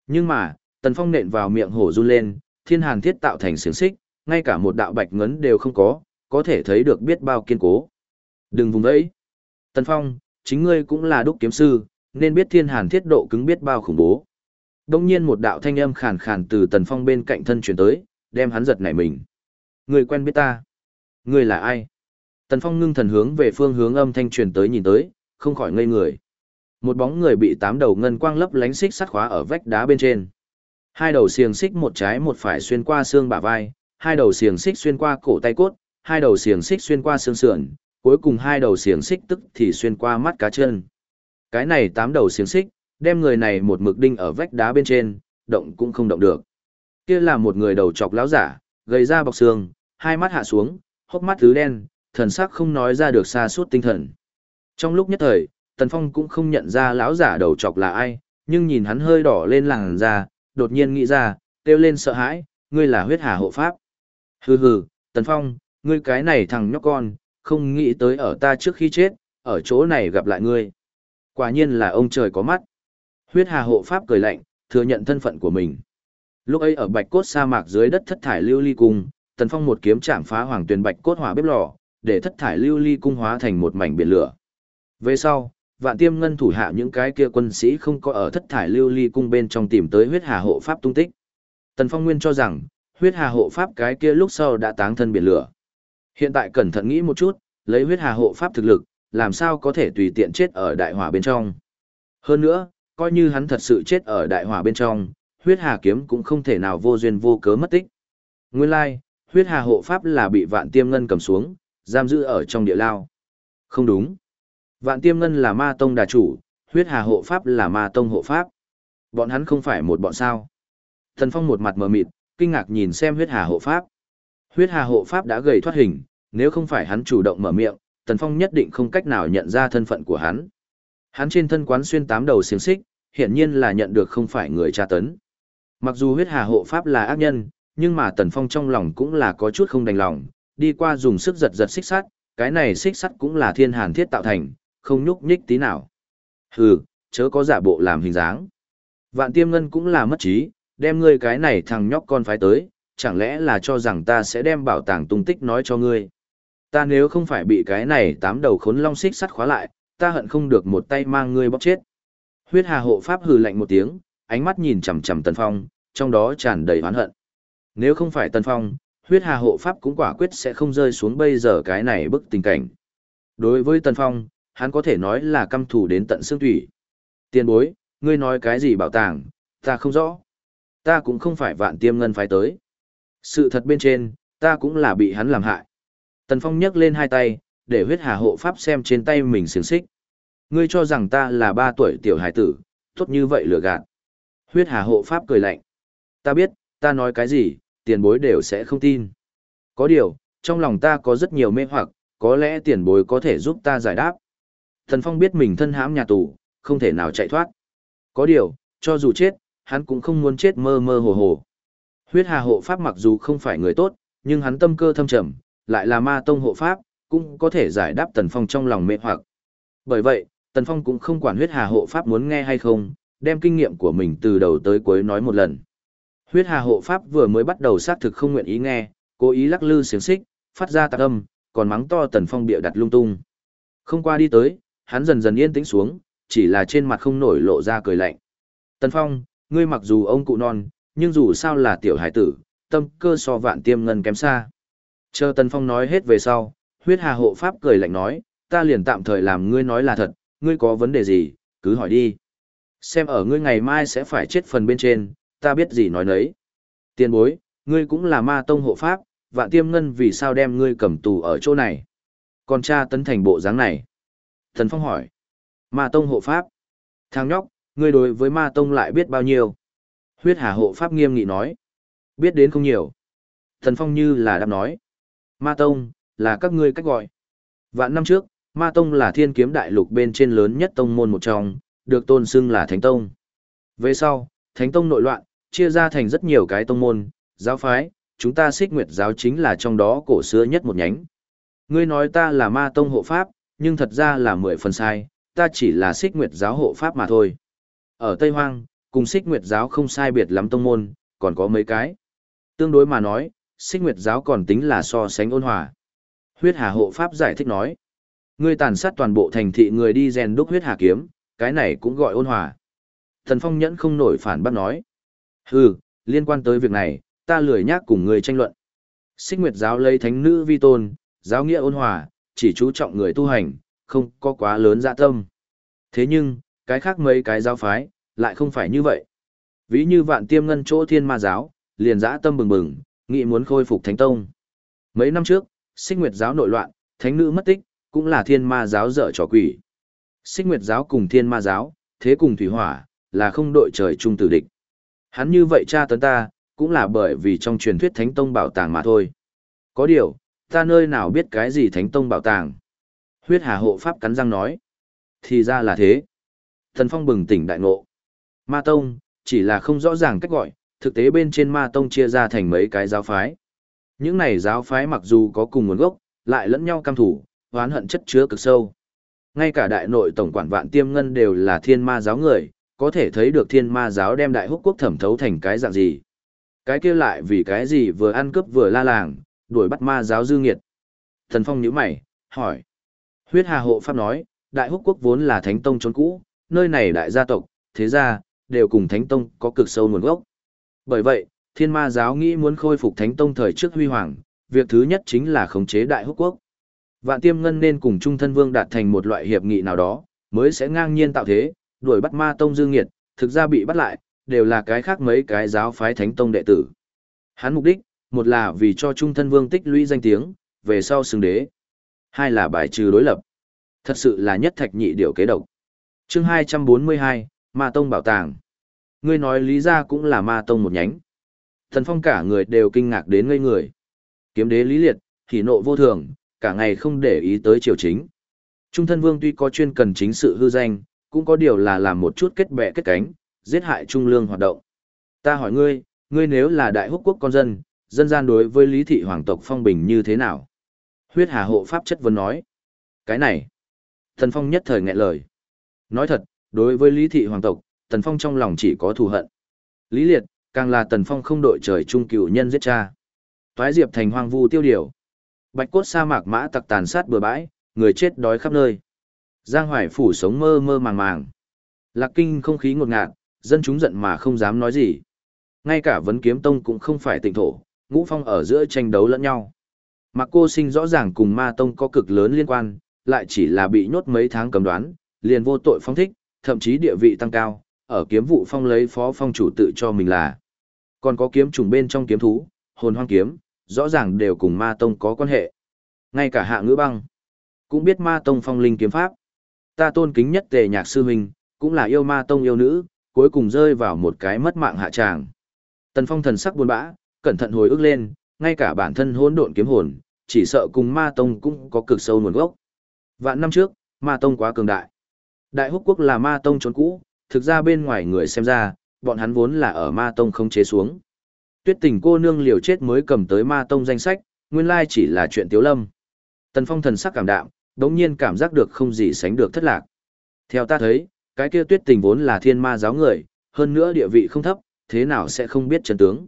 Nhưng mà, Tần Phong nện vào miệng hổ run lên, thiên hàn thiết tạo thành xiềng xích, ngay cả một đạo bạch ngấn đều không có, có thể thấy được biết bao kiên cố. Đừng vùng vẫy, Tần Phong, chính ngươi cũng là đúc kiếm sư, nên biết thiên hàn thiết độ cứng biết bao khủng bố. Đông nhiên một đạo thanh âm khàn khàn từ Tần Phong bên cạnh thân truyền tới, đem hắn giật nảy mình. Ngươi quen biết ta? Ngươi là ai? Tần Phong ngưng thần hướng về phương hướng âm thanh truyền tới nhìn tới, không khỏi ngây người. Một bóng người bị tám đầu ngân quang lấp lánh xích sắt khóa ở vách đá bên trên. Hai đầu xiềng xích một trái một phải xuyên qua xương bả vai, hai đầu xiềng xích xuyên qua cổ tay cốt, hai đầu xiềng xích xuyên qua xương sườn, cuối cùng hai đầu xiềng xích tức thì xuyên qua mắt cá chân. Cái này tám đầu xiềng xích, đem người này một mực đinh ở vách đá bên trên, động cũng không động được. Kia là một người đầu chọc lão giả, gầy ra bọc xương, hai mắt hạ xuống, hốc mắt thứ đen, thần sắc không nói ra được xa suốt tinh thần. Trong lúc nhất thời, Tần Phong cũng không nhận ra lão giả đầu chọc là ai, nhưng nhìn hắn hơi đỏ lên làn da, đột nhiên nghĩ ra, kêu lên sợ hãi, ngươi là huyết hà hộ pháp. Hừ hừ, Tần Phong, ngươi cái này thằng nhóc con, không nghĩ tới ở ta trước khi chết, ở chỗ này gặp lại ngươi. Quả nhiên là ông trời có mắt. Huyết hà hộ pháp cười lạnh, thừa nhận thân phận của mình. Lúc ấy ở bạch cốt sa mạc dưới đất thất thải lưu ly cung, Tần Phong một kiếm chạm phá hoàng tuyền bạch cốt hỏa bếp lò, để thất thải lưu ly cung hóa thành một mảnh biển lửa. Về sau, vạn tiêm ngân thủ hạ những cái kia quân sĩ không có ở thất thải lưu ly cung bên trong tìm tới huyết hà hộ pháp tung tích. Tần Phong Nguyên cho rằng, huyết hà hộ pháp cái kia lúc sau đã táng thân biển lửa. Hiện tại cẩn thận nghĩ một chút, lấy huyết hà hộ pháp thực lực, làm sao có thể tùy tiện chết ở đại hỏa bên trong. Hơn nữa, coi như hắn thật sự chết ở đại hỏa bên trong, huyết hà kiếm cũng không thể nào vô duyên vô cớ mất tích. Nguyên lai, huyết hà hộ pháp là bị vạn tiêm ngân cầm xuống, giam giữ ở trong địa lao. Không đúng. Vạn tiêm ngân là ma tông đà chủ, huyết hà hộ pháp là ma tông hộ pháp. Bọn hắn không phải một bọn sao. Thần Phong một mặt mờ mịt, kinh ngạc nhìn xem huyết hà hộ pháp. Huyết hà hộ pháp đã gầy thoát hình, nếu không phải hắn chủ động mở miệng, Tần Phong nhất định không cách nào nhận ra thân phận của hắn. Hắn trên thân quán xuyên tám đầu xiềng xích, hiển nhiên là nhận được không phải người tra tấn. Mặc dù huyết hà hộ pháp là ác nhân, nhưng mà Tần Phong trong lòng cũng là có chút không đành lòng, đi qua dùng sức giật giật xích sắt, cái này xích sắt cũng là thiên hàn thiết tạo thành, không nhúc nhích tí nào. Hừ, chớ có giả bộ làm hình dáng. Vạn tiêm ngân cũng là mất trí, đem ngươi cái này thằng nhóc con phái tới, chẳng lẽ là cho rằng ta sẽ đem bảo tàng tung tích nói cho ngươi. Ta nếu không phải bị cái này tám đầu khốn long xích sắt khóa lại, ta hận không được một tay mang ngươi bóc chết. Huyết hà hộ pháp hừ lạnh một tiếng, ánh mắt nhìn chằm chằm Tần Phong, trong đó tràn đầy oán hận. Nếu không phải Tần Phong, huyết hà hộ pháp cũng quả quyết sẽ không rơi xuống bây giờ cái này bức tình cảnh. Đối với Tần Phong, hắn có thể nói là căm thù đến tận xương thủy. Tiền bối, ngươi nói cái gì bảo tàng, ta không rõ. Ta cũng không phải vạn tiêm ngân phái tới. Sự thật bên trên, ta cũng là bị hắn làm hại. Tần Phong nhấc lên hai tay, để huyết hà hộ pháp xem trên tay mình xiềng xích. Ngươi cho rằng ta là ba tuổi tiểu hải tử, tốt như vậy lừa gạt. Huyết hà hộ pháp cười lạnh. Ta biết, ta nói cái gì, tiền bối đều sẽ không tin. Có điều, trong lòng ta có rất nhiều mê hoặc, có lẽ tiền bối có thể giúp ta giải đáp. Tần Phong biết mình thân hãm nhà tù, không thể nào chạy thoát. Có điều, cho dù chết, hắn cũng không muốn chết mơ mơ hồ hồ. Huyết Hà hộ pháp mặc dù không phải người tốt, nhưng hắn tâm cơ thâm trầm, lại là ma tông hộ pháp, cũng có thể giải đáp Tần Phong trong lòng mê hoặc. Bởi vậy, Tần Phong cũng không quản huyết hà hộ pháp muốn nghe hay không, đem kinh nghiệm của mình từ đầu tới cuối nói một lần. Huyết hà hộ pháp vừa mới bắt đầu xác thực không nguyện ý nghe, cố ý lắc lư xiềng xích, phát ra tạc âm, còn mắng to Tần Phong bịa đặt lung tung. Không qua đi tới, hắn dần dần yên tĩnh xuống, chỉ là trên mặt không nổi lộ ra cười lạnh. Tần Phong, ngươi mặc dù ông cụ non, nhưng dù sao là tiểu hải tử, tâm cơ so vạn tiêm ngân kém xa. Chờ Tần Phong nói hết về sau, huyết hà hộ pháp cười lạnh nói, ta liền tạm thời làm ngươi nói là thật, ngươi có vấn đề gì, cứ hỏi đi. Xem ở ngươi ngày mai sẽ phải chết phần bên trên, ta biết gì nói nấy. Tiên bối, ngươi cũng là ma tông hộ pháp, vạn tiêm ngân vì sao đem ngươi cầm tù ở chỗ này. Còn cha tấn thành bộ dáng này. Thần Phong hỏi. Ma tông hộ pháp. Thằng nhóc, ngươi đối với ma tông lại biết bao nhiêu. Huyết hà hộ pháp nghiêm nghị nói. Biết đến không nhiều. Thần Phong như là đáp nói. Ma tông, là các ngươi cách gọi. Vạn năm trước, Ma Tông là thiên kiếm đại lục bên trên lớn nhất tông môn một trong, được tôn xưng là Thánh Tông. Về sau, Thánh Tông nội loạn, chia ra thành rất nhiều cái tông môn, giáo phái, chúng ta xích nguyệt giáo chính là trong đó cổ xưa nhất một nhánh. Ngươi nói ta là ma tông hộ pháp, nhưng thật ra là mười phần sai, ta chỉ là xích nguyệt giáo hộ pháp mà thôi. Ở Tây Hoang, cùng xích nguyệt giáo không sai biệt lắm tông môn, còn có mấy cái. Tương đối mà nói, xích nguyệt giáo còn tính là so sánh ôn hòa. Huyết hà hộ pháp giải thích nói. Ngươi tàn sát toàn bộ thành thị người đi rèn đúc huyết hà kiếm, cái này cũng gọi ôn hòa. Thần Phong nhẫn không nổi phản bác nói. Hừ, liên quan tới việc này, ta lười nhác cùng người tranh luận. Xích Nguyệt giáo lấy thánh nữ vi tôn, giáo nghĩa ôn hòa, chỉ chú trọng người tu hành, không có quá lớn dạ tâm. Thế nhưng, cái khác mấy cái giáo phái, lại không phải như vậy. Ví như vạn tiêm ngân chỗ thiên ma giáo, liền dã tâm bừng bừng, nghị muốn khôi phục thánh tông. Mấy năm trước, sinh nguyệt giáo nội loạn, thánh nữ mất tích, cũng là thiên ma giáo dở trò quỷ. Sinh nguyệt giáo cùng thiên ma giáo, thế cùng thủy hỏa, là không đội trời chung tử địch. Hắn như vậy cha tấn ta, cũng là bởi vì trong truyền thuyết thánh tông bảo tàng mà thôi. Có điều, ta nơi nào biết cái gì thánh tông bảo tàng. Huyết hà hộ pháp cắn răng nói. Thì ra là thế. Thần phong bừng tỉnh đại ngộ. Ma tông, chỉ là không rõ ràng cách gọi, thực tế bên trên ma tông chia ra thành mấy cái giáo phái. Những này giáo phái mặc dù có cùng nguồn gốc, lại lẫn nhau cam thủ, oán hận chất chứa cực sâu. Ngay cả đại nội tổng quản vạn tiêm ngân đều là thiên ma giáo người, có thể thấy được thiên ma giáo đem đại húc quốc thẩm thấu thành cái dạng gì. Cái kia lại vì cái gì vừa ăn cướp vừa la làng, đuổi bắt ma giáo dư nghiệt. Thần Phong nhíu mày, hỏi. Huyết Hà hộ pháp nói, đại húc quốc vốn là thánh tông trốn cũ, nơi này đại gia tộc, thế ra, đều cùng thánh tông có cực sâu nguồn gốc. Bởi vậy, thiên ma giáo nghĩ muốn khôi phục thánh tông thời trước huy hoàng, việc thứ nhất chính là khống chế đại húc quốc. Vạn tiêm ngân nên cùng trung thân vương đạt thành một loại hiệp nghị nào đó, mới sẽ ngang nhiên tạo thế, đuổi bắt ma tông dương nghiệt, thực ra bị bắt lại, đều là cái khác mấy cái giáo phái thánh tông đệ tử. Hắn mục đích, một là vì cho trung thân vương tích lũy danh tiếng, về sau xứng đế. Hai là bài trừ đối lập. Thật sự là nhất thạch nhị điều kế độc. chương 242, Ma Tông Bảo Tàng. Ngươi nói lý gia cũng là Ma Tông một nhánh. Thần phong cả người đều kinh ngạc đến ngây người. Kiếm đế lý liệt, thì nộ vô thường, cả ngày không để ý tới triều chính. Trung thân vương tuy có chuyên cần chính sự hư danh, cũng có điều là làm một chút kết bè kết cánh, giết hại trung lương hoạt động. Ta hỏi ngươi, ngươi nếu là đại húc quốc con dân, dân gian đối với lý thị hoàng tộc phong bình như thế nào? Huyết hà hộ pháp chất vấn nói. Cái này, Thần Phong nhất thời nghẹn lời. Nói thật, đối với lý thị hoàng tộc, Tần Phong trong lòng chỉ có thù hận. Lý liệt, càng là Tần Phong không đội trời trung cựu nhân giết cha. Toái diệp thành hoang vu tiêu điều. Bạch cốt sa mạc mã tặc tàn sát bừa bãi, người chết đói khắp nơi. Giang Hoài phủ sống mơ mơ màng màng. Lạc Kinh không khí ngột ngạt, dân chúng giận mà không dám nói gì. Ngay cả vấn kiếm tông cũng không phải tịnh thổ, ngũ phong ở giữa tranh đấu lẫn nhau. Mặc cô sinh rõ ràng cùng ma tông có cực lớn liên quan, lại chỉ là bị nhốt mấy tháng cầm đoán, liền vô tội phong thích, thậm chí địa vị tăng cao, ở kiếm vụ phong lấy phó phong chủ tự cho mình là. Còn có kiếm trùng bên trong kiếm thú, hồn hoang kiếm, rõ ràng đều cùng ma tông có quan hệ. Ngay cả hạ ngữ băng, cũng biết ma tông phong linh kiếm pháp. Ta tôn kính nhất tề nhạc sư huynh, cũng là yêu ma tông yêu nữ, cuối cùng rơi vào một cái mất mạng hạ tràng. Tần phong thần sắc buồn bã, cẩn thận hồi ức lên, ngay cả bản thân hỗn độn kiếm hồn, chỉ sợ cùng ma tông cũng có cực sâu nguồn gốc. Vạn năm trước, ma tông quá cường đại. Đại húc quốc là ma tông trốn cũ, thực ra bên ngoài người xem ra, bọn hắn vốn là ở ma tông không chế xuống. Tuyết tình cô nương liều chết mới cầm tới ma tông danh sách, nguyên lai chỉ là chuyện tiếu lâm. Tần phong thần sắc cảm đạm, đống nhiên cảm giác được không gì sánh được thất lạc. Theo ta thấy, cái kia tuyết tình vốn là thiên ma giáo người, hơn nữa địa vị không thấp, thế nào sẽ không biết chân tướng.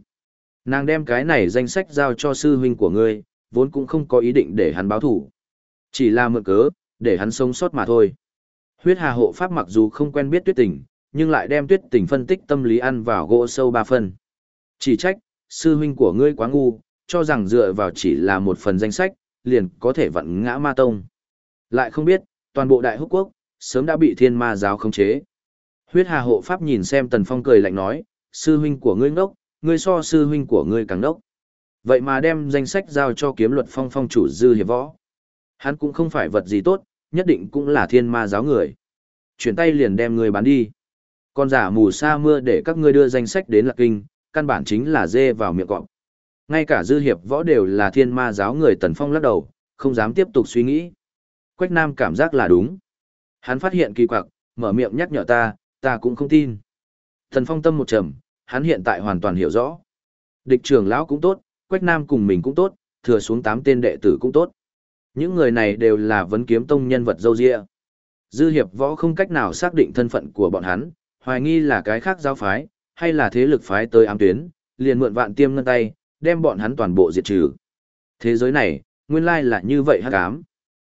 Nàng đem cái này danh sách giao cho sư huynh của ngươi, vốn cũng không có ý định để hắn báo thủ. Chỉ là mượn cớ, để hắn sống sót mà thôi. Huyết hà hộ pháp mặc dù không quen biết tuyết tình, nhưng lại đem tuyết tình phân tích tâm lý ăn vào gỗ sâu ba phần. Chỉ trách, sư huynh của ngươi quá ngu, cho rằng dựa vào chỉ là một phần danh sách, liền có thể vặn ngã ma tông. Lại không biết, toàn bộ đại húc quốc, sớm đã bị thiên ma giáo khống chế. Huyết hà hộ pháp nhìn xem tần phong cười lạnh nói, sư huynh của ngươi ngốc, ngươi so sư huynh của ngươi càng đốc. Vậy mà đem danh sách giao cho kiếm luật phong phong chủ dư hiệp võ. Hắn cũng không phải vật gì tốt, nhất định cũng là thiên ma giáo người. Chuyển tay liền đem người bán đi. Còn giả mù sa mưa để các ngươi đưa danh sách đến lạc kinh, căn bản chính là dê vào miệng cọp. Ngay cả dư hiệp võ đều là thiên ma giáo người tần phong lắc đầu, không dám tiếp tục suy nghĩ. Quách Nam cảm giác là đúng. Hắn phát hiện kỳ quặc, mở miệng nhắc nhở ta, ta cũng không tin. Tần phong tâm một trầm, hắn hiện tại hoàn toàn hiểu rõ. Địch trưởng lão cũng tốt, Quách Nam cùng mình cũng tốt, thừa xuống tám tên đệ tử cũng tốt. Những người này đều là vấn kiếm tông nhân vật dâu dịa. Dư hiệp võ không cách nào xác định thân phận của bọn hắn, Hoài nghi là cái khác giáo phái, hay là thế lực phái tới ám tuyến, liền mượn vạn tiêm ngân tay, đem bọn hắn toàn bộ diệt trừ. Thế giới này, nguyên lai là như vậy hắc ám.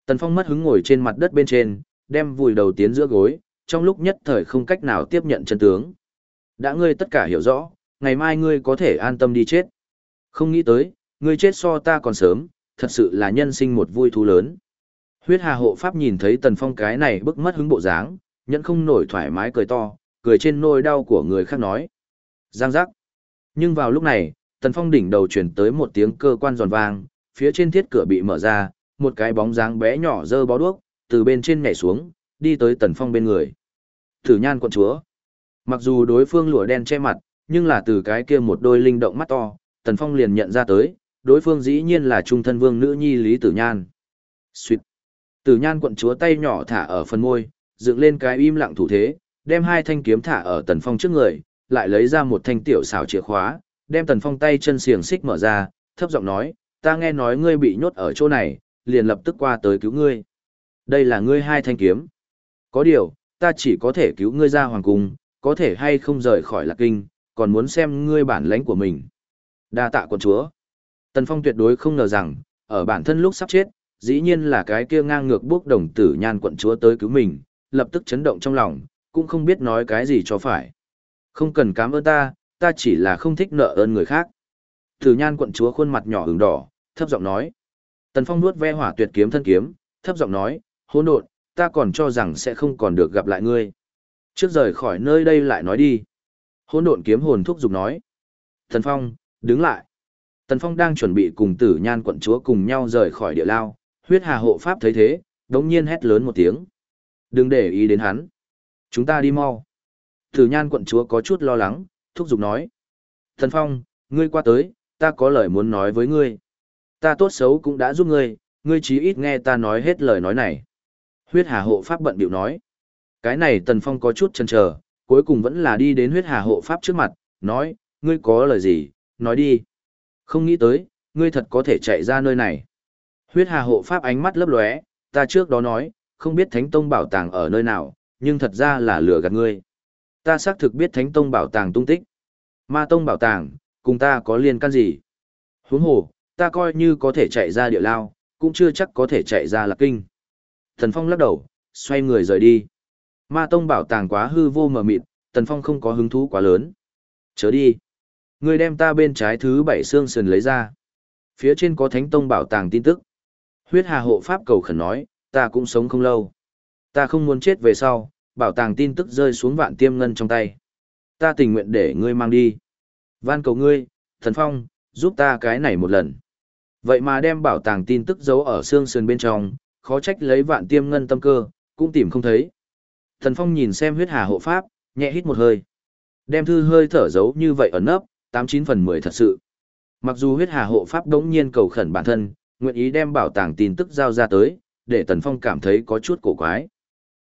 Tần Phong mất hứng ngồi trên mặt đất bên trên, đem vùi đầu tiến giữa gối, trong lúc nhất thời không cách nào tiếp nhận chân tướng. Đã ngươi tất cả hiểu rõ, ngày mai ngươi có thể an tâm đi chết. Không nghĩ tới, ngươi chết so ta còn sớm, thật sự là nhân sinh một vui thú lớn. Huyết Hà hộ pháp nhìn thấy Tần Phong cái này bức mất hứng bộ dáng, nhẫn không nổi thoải mái cười to, cười trên nỗi đau của người khác nói. Giang giác. Nhưng vào lúc này, Tần Phong đỉnh đầu chuyển tới một tiếng cơ quan giòn vang, phía trên thiết cửa bị mở ra, một cái bóng dáng bé nhỏ dơ bó đuốc, từ bên trên nhảy xuống, đi tới Tần Phong bên người. Thử nhan quận chúa. Mặc dù đối phương lụa đen che mặt, nhưng là từ cái kia một đôi linh động mắt to, Tần Phong liền nhận ra tới, đối phương dĩ nhiên là trung thân vương nữ nhi Lý Tử Nhan. Xuyệt. Tử Nhan quận chúa tay nhỏ thả ở phần môi, dựng lên cái im lặng thủ thế, đem hai thanh kiếm thả ở Tần Phong trước người, lại lấy ra một thanh tiểu xảo chìa khóa, đem Tần Phong tay chân xiềng xích mở ra, thấp giọng nói, ta nghe nói ngươi bị nhốt ở chỗ này, liền lập tức qua tới cứu ngươi. Đây là ngươi hai thanh kiếm. Có điều, ta chỉ có thể cứu ngươi ra hoàng cung, có thể hay không rời khỏi lạc kinh, còn muốn xem ngươi bản lãnh của mình. Đa tạ quận chúa. Tần Phong tuyệt đối không ngờ rằng, ở bản thân lúc sắp chết, dĩ nhiên là cái kia ngang ngược bước đồng tử nhan quận chúa tới cứu mình, lập tức chấn động trong lòng, cũng không biết nói cái gì cho phải. Không cần cảm ơn ta, ta chỉ là không thích nợ ơn người khác. Tử nhan quận chúa khuôn mặt nhỏ ửng đỏ, thấp giọng nói. Tần Phong nuốt ve hỏa tuyệt kiếm thân kiếm, thấp giọng nói, hỗn độn, ta còn cho rằng sẽ không còn được gặp lại ngươi. Trước rời khỏi nơi đây lại nói đi. Hỗn độn kiếm hồn thúc giục nói. thần Phong, đứng lại. Tần Phong đang chuẩn bị cùng tử nhan quận chúa cùng nhau rời khỏi địa lao, huyết hà hộ pháp thấy thế, đống nhiên hét lớn một tiếng. Đừng để ý đến hắn. Chúng ta đi mau. Tử nhan quận chúa có chút lo lắng, thúc giục nói. thần Phong, ngươi qua tới, ta có lời muốn nói với ngươi. Ta tốt xấu cũng đã giúp ngươi, ngươi chí ít nghe ta nói hết lời nói này. Huyết hà hộ pháp bận biểu nói. Cái này Tần Phong có chút chần chờ, cuối cùng vẫn là đi đến huyết hà hộ pháp trước mặt, nói, ngươi có lời gì, nói đi. Không nghĩ tới, ngươi thật có thể chạy ra nơi này. Huyết hà hộ pháp ánh mắt lấp lóe, ta trước đó nói, không biết Thánh Tông bảo tàng ở nơi nào, nhưng thật ra là lừa gạt ngươi. Ta xác thực biết Thánh Tông bảo tàng tung tích. Ma Tông bảo tàng, cùng ta có liên can gì? Huống hồ, ta coi như có thể chạy ra địa lao, cũng chưa chắc có thể chạy ra lạc kinh. Thần Phong lắc đầu, xoay người rời đi. Ma Tông bảo tàng quá hư vô mờ mịt, Tần Phong không có hứng thú quá lớn. Chớ đi. người đem ta bên trái thứ bảy xương sườn lấy ra. Phía trên có Thánh Tông bảo tàng tin tức. Huyết Hà hộ pháp cầu khẩn nói, ta cũng sống không lâu. Ta không muốn chết về sau, bảo tàng tin tức rơi xuống vạn tiêm ngân trong tay. Ta tình nguyện để ngươi mang đi. Van cầu ngươi, Thần Phong, giúp ta cái này một lần. Vậy mà đem bảo tàng tin tức giấu ở xương sườn bên trong, khó trách lấy vạn tiêm ngân tâm cơ, cũng tìm không thấy. Thần Phong nhìn xem huyết hà hộ pháp, nhẹ hít một hơi. Đem thư hơi thở giấu như vậy ở nấp, tám chín phần mười thật sự. Mặc dù huyết hà hộ pháp đống nhiên cầu khẩn bản thân, nguyện ý đem bảo tàng tin tức giao ra tới, để Tần Phong cảm thấy có chút cổ quái.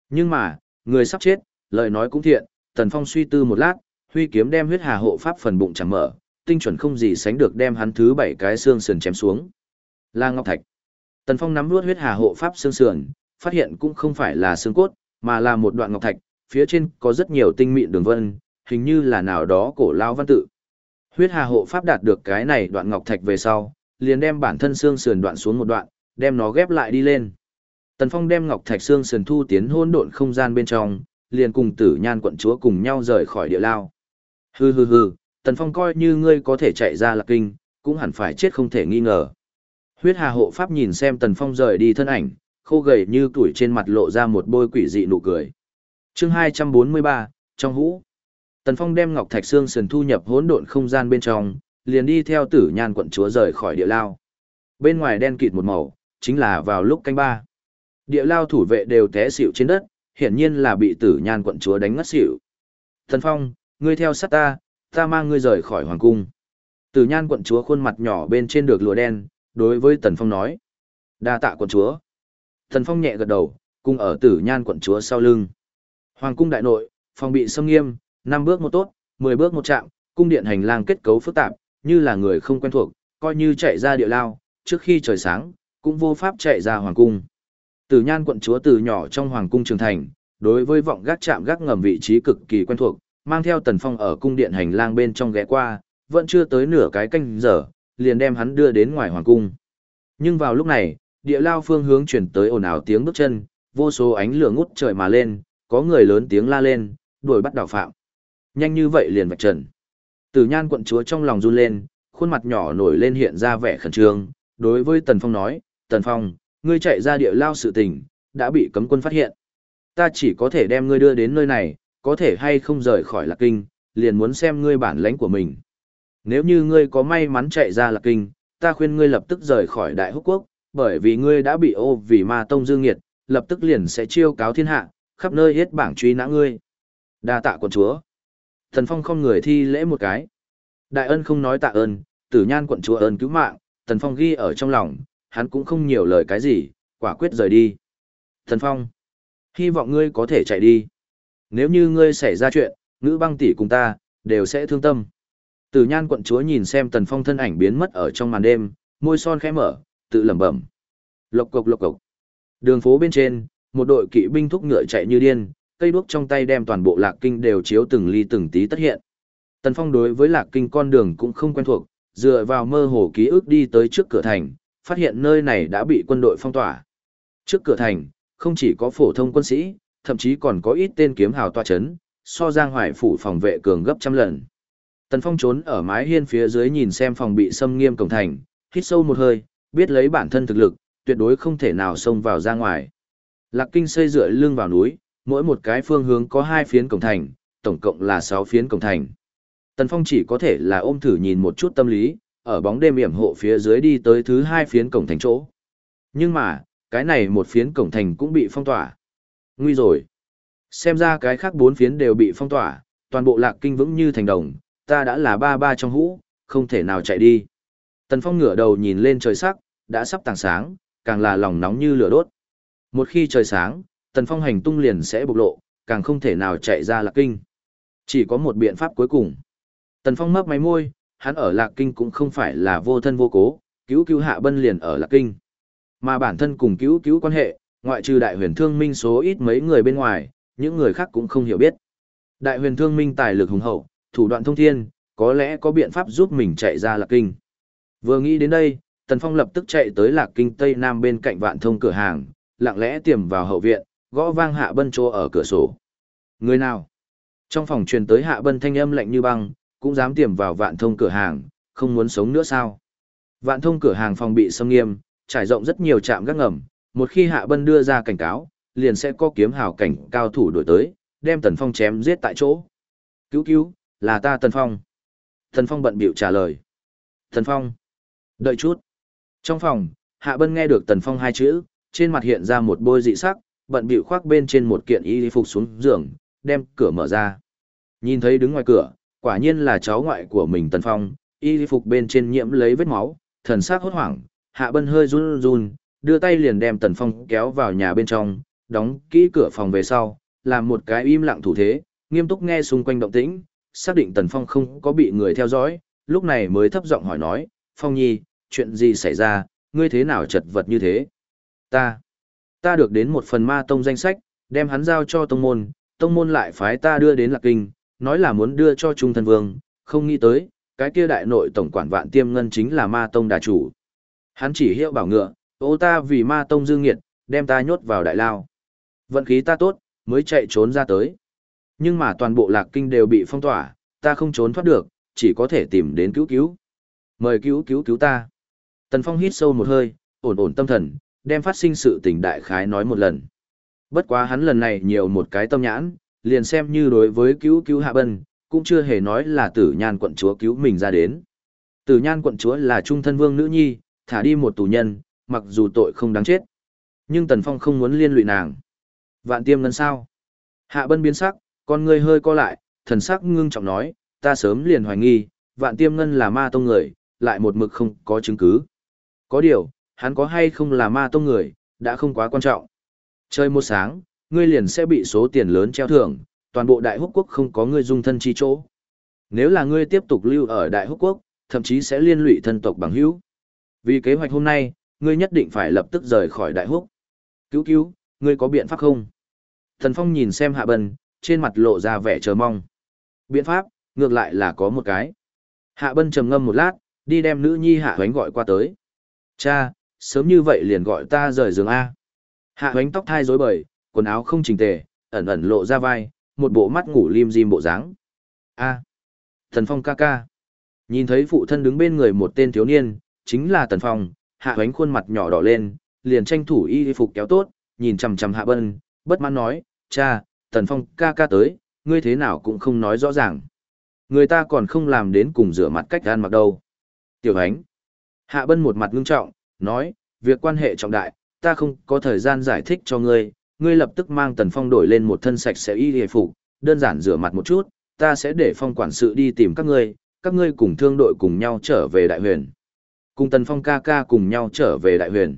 Nhưng mà, người sắp chết, lời nói cũng thiện, Tần Phong suy tư một lát, huy kiếm đem huyết hà hộ pháp phần bụng chẳng mở, tinh chuẩn không gì sánh được đem hắn thứ bảy cái xương sườn chém xuống. La Ngọc Thạch. Tần Phong nắm nuốt huyết hà hộ pháp xương sườn, phát hiện cũng không phải là xương cốt, mà là một đoạn ngọc thạch, phía trên có rất nhiều tinh mịn đường vân, hình như là nào đó cổ lao văn tự. Huyết hà hộ pháp đạt được cái này đoạn ngọc thạch về sau, liền đem bản thân xương sườn đoạn xuống một đoạn, đem nó ghép lại đi lên. Tần Phong đem ngọc thạch xương sườn thu tiến hôn độn không gian bên trong, liền cùng Tử Nhan quận chúa cùng nhau rời khỏi địa lao. Hừ hừ hừ, Tần Phong coi như ngươi có thể chạy ra là kinh, cũng hẳn phải chết không thể nghi ngờ. Huyết Hà hộ pháp nhìn xem Tần Phong rời đi thân ảnh, khô gầy như tuổi trên mặt lộ ra một bôi quỷ dị nụ cười. Chương 243, trong hũ. Tần Phong đem Ngọc Thạch Xương sườn thu nhập hỗn độn không gian bên trong, liền đi theo Tử Nhan quận chúa rời khỏi địa lao. Bên ngoài đen kịt một màu, chính là vào lúc canh ba. Địa lao thủ vệ đều té xỉu trên đất, hiển nhiên là bị Tử Nhan quận chúa đánh ngất xỉu. Tần Phong, ngươi theo sát ta, ta mang ngươi rời khỏi hoàng cung. Tử Nhan quận chúa khuôn mặt nhỏ bên trên được lụa đen, đối với Tần Phong nói. đa tạ quận chúa. Thần Phong nhẹ gật đầu, cùng ở Tử Nhan quận chúa sau lưng. Hoàng cung đại nội, phòng bị xâm nghiêm, năm bước một tốt, mười bước một chạm, cung điện hành lang kết cấu phức tạp, như là người không quen thuộc, coi như chạy ra địa lao, trước khi trời sáng, cũng vô pháp chạy ra hoàng cung. Tử Nhan quận chúa từ nhỏ trong hoàng cung trường thành, đối với vọng gác chạm gác ngầm vị trí cực kỳ quen thuộc, mang theo Tần Phong ở cung điện hành lang bên trong ghé qua, vẫn chưa tới nửa cái canh giờ, liền đem hắn đưa đến ngoài hoàng cung. Nhưng vào lúc này, địa lao phương hướng chuyển tới ồn ào tiếng bước chân, vô số ánh lửa ngút trời mà lên, có người lớn tiếng la lên, đuổi bắt đạo phạm. Nhanh như vậy liền vạch trần. Tử nhan quận chúa trong lòng run lên, khuôn mặt nhỏ nổi lên hiện ra vẻ khẩn trương, đối với Tần Phong nói, Tần Phong, ngươi chạy ra địa lao sự tình, đã bị cấm quân phát hiện. Ta chỉ có thể đem ngươi đưa đến nơi này, có thể hay không rời khỏi Lạc Kinh, liền muốn xem ngươi bản lãnh của mình. Nếu như ngươi có may mắn chạy ra Lạc Kinh, ta khuyên ngươi lập tức rời khỏi Đại Húc Quốc, bởi vì ngươi đã bị ô vì ma tông dương nghiệt, lập tức liền sẽ chiêu cáo thiên hạ, khắp nơi hết bảng truy nã ngươi. Đa tạ quận chúa. Thần Phong không người thi lễ một cái. Đại ân không nói tạ ơn, tử nhan quận chúa ơn cứu mạng, Thần Phong ghi ở trong lòng, hắn cũng không nhiều lời cái gì, quả quyết rời đi. Thần Phong, hy vọng ngươi có thể chạy đi. Nếu như ngươi xảy ra chuyện, ngữ băng tỷ cùng ta, đều sẽ thương tâm. Tử nhan quận chúa nhìn xem Tần Phong thân ảnh biến mất ở trong màn đêm, môi son khẽ mở, tự lẩm bẩm. Lộc cộc lộc cộc. Đường phố bên trên, một đội kỵ binh thúc ngựa chạy như điên, cây đuốc trong tay đem toàn bộ lạc kinh đều chiếu từng ly từng tí tất hiện. Tần Phong đối với lạc kinh con đường cũng không quen thuộc, dựa vào mơ hồ ký ức đi tới trước cửa thành, phát hiện nơi này đã bị quân đội phong tỏa. Trước cửa thành, không chỉ có phổ thông quân sĩ, thậm chí còn có ít tên kiếm hào tọa chấn, so giang hoài phủ phòng vệ cường gấp trăm lần. Tần Phong trốn ở mái hiên phía dưới nhìn xem phòng bị xâm nghiêm cổng thành, hít sâu một hơi, biết lấy bản thân thực lực, tuyệt đối không thể nào xông vào ra ngoài. Lạc Kinh xây dựa lưng vào núi, mỗi một cái phương hướng có hai phiến cổng thành, tổng cộng là sáu phiến cổng thành. Tần Phong chỉ có thể là ôm thử nhìn một chút tâm lý, ở bóng đêm yểm hộ phía dưới đi tới thứ hai phiến cổng thành chỗ. Nhưng mà, cái này một phiến cổng thành cũng bị phong tỏa. Nguy rồi. Xem ra cái khác bốn phiến đều bị phong tỏa, toàn bộ lạc kinh vững như thành đồng, ta đã là ba ba trong hũ, không thể nào chạy đi. Tần Phong ngửa đầu nhìn lên trời sắc, đã sắp tàng sáng, càng là lòng nóng như lửa đốt. Một khi trời sáng, Tần Phong hành tung liền sẽ bộc lộ, càng không thể nào chạy ra lạc kinh. Chỉ có một biện pháp cuối cùng. Tần Phong mấp máy môi, hắn ở lạc kinh cũng không phải là vô thân vô cố, cứu cứu hạ bân liền ở lạc kinh. Mà bản thân cùng cứu cứu quan hệ, ngoại trừ đại huyền thương minh số ít mấy người bên ngoài, những người khác cũng không hiểu biết. Đại huyền thương minh tài lực hùng hậu, thủ đoạn thông thiên, có lẽ có biện pháp giúp mình chạy ra lạc kinh. Vừa nghĩ đến đây, Tần Phong lập tức chạy tới lạc kinh Tây Nam bên cạnh vạn thông cửa hàng, lặng lẽ tiềm vào hậu viện, gõ vang hạ bân chỗ ở cửa sổ. Người nào? Trong phòng truyền tới hạ bân thanh âm lạnh như băng, cũng dám tiềm vào vạn thông cửa hàng, không muốn sống nữa sao? Vạn thông cửa hàng phòng bị xâm nghiêm, trải rộng rất nhiều trạm gác ngầm, một khi hạ bân đưa ra cảnh cáo, liền sẽ có kiếm hào cảnh cao thủ đổi tới, đem Tần Phong chém giết tại chỗ. Cứu cứu, là ta Tần Phong. Tần Phong bận bịu trả lời. Tần Phong. Đợi chút. Trong phòng, Hạ Bân nghe được Tần Phong hai chữ, trên mặt hiện ra một bôi dị sắc, bận bịu khoác bên trên một kiện y phục xuống giường, đem cửa mở ra. Nhìn thấy đứng ngoài cửa, quả nhiên là cháu ngoại của mình Tần Phong, y phục bên trên nhiễm lấy vết máu, thần sắc hốt hoảng, Hạ Bân hơi run run, đưa tay liền đem Tần Phong kéo vào nhà bên trong, đóng kỹ cửa phòng về sau, làm một cái im lặng thủ thế, nghiêm túc nghe xung quanh động tĩnh, xác định Tần Phong không có bị người theo dõi, lúc này mới thấp giọng hỏi nói, Phong Nhi, chuyện gì xảy ra, ngươi thế nào chật vật như thế? Ta, ta được đến một phần ma tông danh sách, đem hắn giao cho tông môn, tông môn lại phái ta đưa đến Lạc Kinh, nói là muốn đưa cho Trung Thần Vương, không nghĩ tới, cái kia đại nội tổng quản vạn tiêm ngân chính là ma tông đà chủ. Hắn chỉ hiệu bảo ngựa, ô ta vì ma tông dương nghiệt, đem ta nhốt vào đại lao. Vận khí ta tốt, mới chạy trốn ra tới. Nhưng mà toàn bộ lạc kinh đều bị phong tỏa, ta không trốn thoát được, chỉ có thể tìm đến cứu cứu. Mời cứu cứu cứu ta. Tần Phong hít sâu một hơi, ổn ổn tâm thần, đem phát sinh sự tình đại khái nói một lần. Bất quá hắn lần này nhiều một cái tâm nhãn, liền xem như đối với cứu cứu hạ bân, cũng chưa hề nói là tử nhan quận chúa cứu mình ra đến. Tử nhan quận chúa là trung thân vương nữ nhi, thả đi một tù nhân, mặc dù tội không đáng chết. Nhưng Tần Phong không muốn liên lụy nàng. Vạn tiêm ngân sao? Hạ bân biến sắc, con ngươi hơi co lại, thần sắc ngưng trọng nói, ta sớm liền hoài nghi, vạn tiêm ngân là ma tông người, lại một mực không có chứng cứ. Có điều, hắn có hay không là ma tông người, đã không quá quan trọng. Chơi một sáng, ngươi liền sẽ bị số tiền lớn treo thưởng, toàn bộ đại húc quốc không có ngươi dung thân chi chỗ. Nếu là ngươi tiếp tục lưu ở đại húc quốc, thậm chí sẽ liên lụy thân tộc bằng hữu. Vì kế hoạch hôm nay, ngươi nhất định phải lập tức rời khỏi đại húc. Cứu cứu, ngươi có biện pháp không? Thần Phong nhìn xem Hạ Bân, trên mặt lộ ra vẻ chờ mong. Biện pháp, ngược lại là có một cái. Hạ Bân trầm ngâm một lát, đi đem nữ nhi Hạ Hoánh gọi qua tới. Cha, sớm như vậy liền gọi ta rời giường A. Hạ Hoánh tóc thai rối bời, quần áo không chỉnh tề, ẩn ẩn lộ ra vai, một bộ mắt ngủ lim dim bộ dáng. A. thần Phong ca ca. Nhìn thấy phụ thân đứng bên người một tên thiếu niên, chính là Tần Phong, Hạ Hoánh khuôn mặt nhỏ đỏ lên, liền tranh thủ y phục kéo tốt, nhìn chằm chằm Hạ Bân, bất mãn nói, cha, Tần Phong ca ca tới, ngươi thế nào cũng không nói rõ ràng. Người ta còn không làm đến cùng rửa mặt cách gan mặc đâu. Tiểu Ánh. Hạ Bân một mặt ngưng trọng, nói, việc quan hệ trọng đại, ta không có thời gian giải thích cho ngươi, ngươi lập tức mang Tần Phong đổi lên một thân sạch sẽ y hề phục, đơn giản rửa mặt một chút, ta sẽ để Phong quản sự đi tìm các ngươi, các ngươi cùng thương đội cùng nhau trở về đại huyền. Cùng Tần Phong ca ca cùng nhau trở về đại huyền.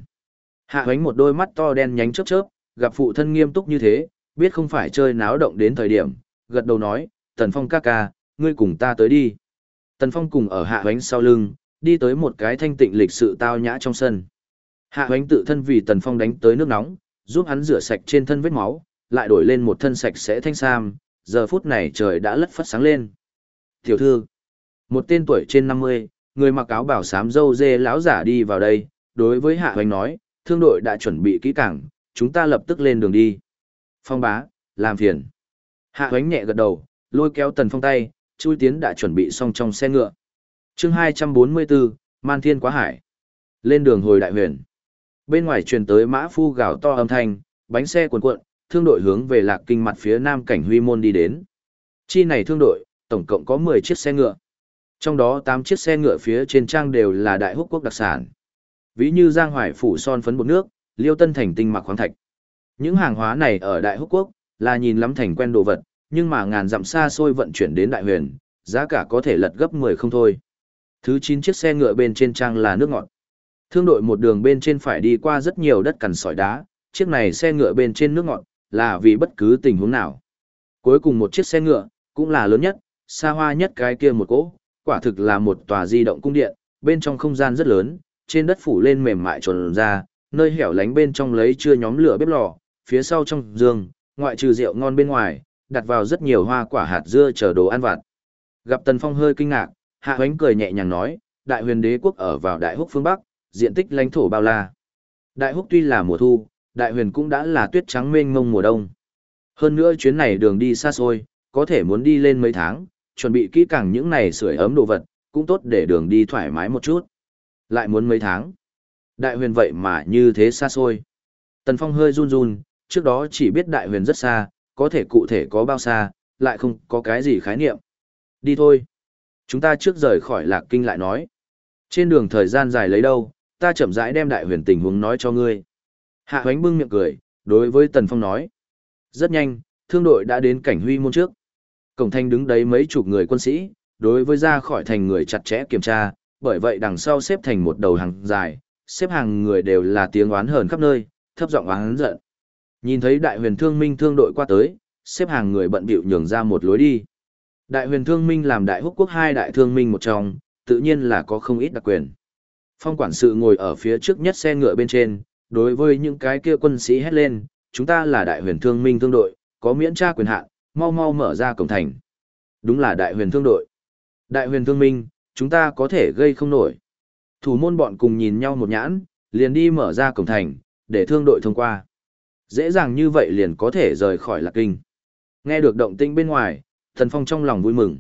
Hạ Hánh một đôi mắt to đen nhánh chớp chớp, gặp phụ thân nghiêm túc như thế, biết không phải chơi náo động đến thời điểm, gật đầu nói, Tần Phong ca ca, ngươi cùng ta tới đi. Tần Phong cùng ở hạ Hánh sau lưng, đi tới một cái thanh tịnh lịch sự tao nhã trong sân. Hạ hoánh tự thân vì Tần Phong đánh tới nước nóng, giúp hắn rửa sạch trên thân vết máu, lại đổi lên một thân sạch sẽ thanh sam, giờ phút này trời đã lất phất sáng lên. Tiểu thư, một tên tuổi trên 50, người mặc áo bảo sám dâu dê lão giả đi vào đây, đối với Hạ hoánh nói, thương đội đã chuẩn bị kỹ càng, chúng ta lập tức lên đường đi. Phong bá, làm phiền. Hạ hoánh nhẹ gật đầu, lôi kéo Tần Phong tay, chui tiến đã chuẩn bị xong trong xe ngựa chương 244, Man Thiên Quá Hải. Lên đường hồi đại huyền. Bên ngoài truyền tới mã phu gào to âm thanh, bánh xe cuồn cuộn, thương đội hướng về lạc kinh mặt phía nam cảnh huy môn đi đến. Chi này thương đội, tổng cộng có 10 chiếc xe ngựa. Trong đó 8 chiếc xe ngựa phía trên trang đều là đại húc quốc đặc sản. Ví như giang hoài phủ son phấn bột nước, liêu tân thành tinh mặc khoáng thạch. Những hàng hóa này ở đại húc quốc, là nhìn lắm thành quen đồ vật, nhưng mà ngàn dặm xa xôi vận chuyển đến đại huyền, giá cả có thể lật gấp 10 không thôi. Thứ 9 chiếc xe ngựa bên trên trang là nước ngọt. Thương đội một đường bên trên phải đi qua rất nhiều đất cằn sỏi đá, chiếc này xe ngựa bên trên nước ngọt, là vì bất cứ tình huống nào. Cuối cùng một chiếc xe ngựa, cũng là lớn nhất, xa hoa nhất cái kia một cỗ, quả thực là một tòa di động cung điện, bên trong không gian rất lớn, trên đất phủ lên mềm mại tròn ra, nơi hẻo lánh bên trong lấy chưa nhóm lửa bếp lò, phía sau trong giường, ngoại trừ rượu ngon bên ngoài, đặt vào rất nhiều hoa quả hạt dưa chờ đồ ăn vặt. Gặp Tần Phong hơi kinh ngạc, Hạ Hoánh cười nhẹ nhàng nói, Đại huyền đế quốc ở vào Đại Húc phương Bắc, diện tích lãnh thổ bao la. Đại Húc tuy là mùa thu, Đại huyền cũng đã là tuyết trắng mênh mông mùa đông. Hơn nữa chuyến này đường đi xa xôi, có thể muốn đi lên mấy tháng, chuẩn bị kỹ càng những này sưởi ấm đồ vật, cũng tốt để đường đi thoải mái một chút. Lại muốn mấy tháng. Đại huyền vậy mà như thế xa xôi. Tần Phong hơi run run, trước đó chỉ biết đại huyền rất xa, có thể cụ thể có bao xa, lại không có cái gì khái niệm. Đi thôi. Chúng ta trước rời khỏi lạc kinh lại nói. Trên đường thời gian dài lấy đâu, ta chậm rãi đem đại huyền tình huống nói cho ngươi. Hạ hoánh bưng miệng cười, đối với Tần Phong nói. Rất nhanh, thương đội đã đến cảnh huy môn trước. Cổng thanh đứng đấy mấy chục người quân sĩ, đối với ra khỏi thành người chặt chẽ kiểm tra, bởi vậy đằng sau xếp thành một đầu hàng dài, xếp hàng người đều là tiếng oán hờn khắp nơi, thấp giọng oán giận. Nhìn thấy đại huyền thương minh thương đội qua tới, xếp hàng người bận bịu nhường ra một lối đi. Đại huyền thương minh làm đại húc quốc hai đại thương minh một trong, tự nhiên là có không ít đặc quyền. Phong quản sự ngồi ở phía trước nhất xe ngựa bên trên, đối với những cái kia quân sĩ hét lên, chúng ta là đại huyền thương minh thương đội, có miễn tra quyền hạn, mau mau mở ra cổng thành. Đúng là đại huyền thương đội. Đại huyền thương minh, chúng ta có thể gây không nổi. Thủ môn bọn cùng nhìn nhau một nhãn, liền đi mở ra cổng thành, để thương đội thông qua. Dễ dàng như vậy liền có thể rời khỏi lạc kinh. Nghe được động tĩnh bên ngoài, thần phong trong lòng vui mừng.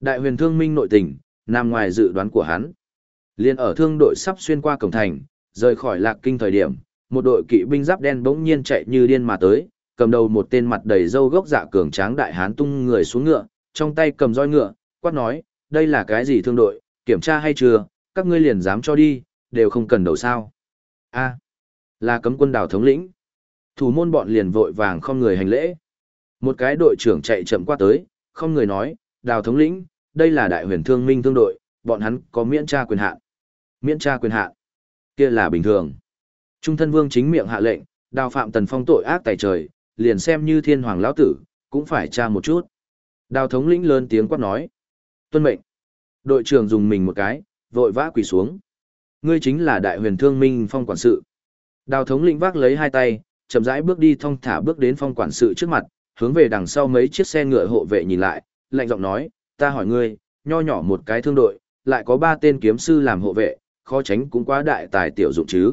Đại huyền thương minh nội tình, nằm ngoài dự đoán của hắn. Liên ở thương đội sắp xuyên qua cổng thành, rời khỏi lạc kinh thời điểm, một đội kỵ binh giáp đen bỗng nhiên chạy như điên mà tới, cầm đầu một tên mặt đầy râu gốc dạ cường tráng đại hán tung người xuống ngựa, trong tay cầm roi ngựa, quát nói, đây là cái gì thương đội, kiểm tra hay chưa, các ngươi liền dám cho đi, đều không cần đầu sao. a là cấm quân đảo thống lĩnh. Thủ môn bọn liền vội vàng không người hành lễ. Một cái đội trưởng chạy chậm qua tới, không người nói, đào thống lĩnh, đây là đại huyền thương minh thương đội, bọn hắn có miễn tra quyền hạn. Miễn tra quyền hạn, kia là bình thường. Trung thân vương chính miệng hạ lệnh, đào phạm tần phong tội ác tại trời, liền xem như thiên hoàng lão tử, cũng phải tra một chút. Đào thống lĩnh lớn tiếng quát nói. Tuân mệnh. Đội trưởng dùng mình một cái, vội vã quỳ xuống. Ngươi chính là đại huyền thương minh phong quản sự. Đào thống lĩnh vác lấy hai tay, chậm rãi bước đi thong thả bước đến phong quản sự trước mặt, hướng về đằng sau mấy chiếc xe ngựa hộ vệ nhìn lại, lạnh giọng nói, ta hỏi ngươi, nho nhỏ một cái thương đội, lại có ba tên kiếm sư làm hộ vệ, khó tránh cũng quá đại tài tiểu dụng chứ.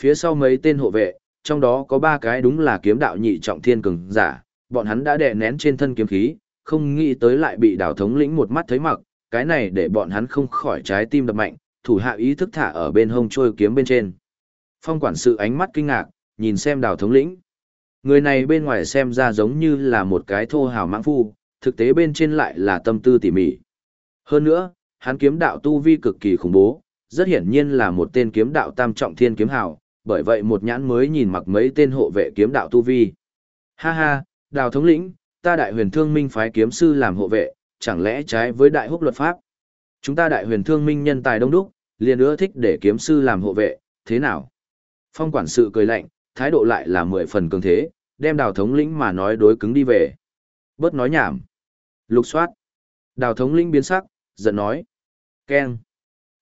Phía sau mấy tên hộ vệ, trong đó có ba cái đúng là kiếm đạo nhị trọng thiên cường giả, bọn hắn đã đè nén trên thân kiếm khí, không nghĩ tới lại bị đào thống lĩnh một mắt thấy mặc, cái này để bọn hắn không khỏi trái tim đập mạnh, thủ hạ ý thức thả ở bên hông trôi kiếm bên trên. Phong quản sự ánh mắt kinh ngạc, nhìn xem đào thống lĩnh. Người này bên ngoài xem ra giống như là một cái thô hào mãng phu, thực tế bên trên lại là tâm tư tỉ mỉ. Hơn nữa, hắn kiếm đạo tu vi cực kỳ khủng bố, rất hiển nhiên là một tên kiếm đạo tam trọng thiên kiếm hào, bởi vậy một nhãn mới nhìn mặc mấy tên hộ vệ kiếm đạo tu vi. Ha ha, đào thống lĩnh, ta đại huyền thương minh phái kiếm sư làm hộ vệ, chẳng lẽ trái với đại húc luật pháp? Chúng ta đại huyền thương minh nhân tài đông đúc, liền ưa thích để kiếm sư làm hộ vệ, thế nào? Phong quản sự cười lạnh, thái độ lại là mười phần cường thế, đem đào thống lĩnh mà nói đối cứng đi về. Bớt nói nhảm. Lục soát. Đào thống lĩnh biến sắc, giận nói. Keng.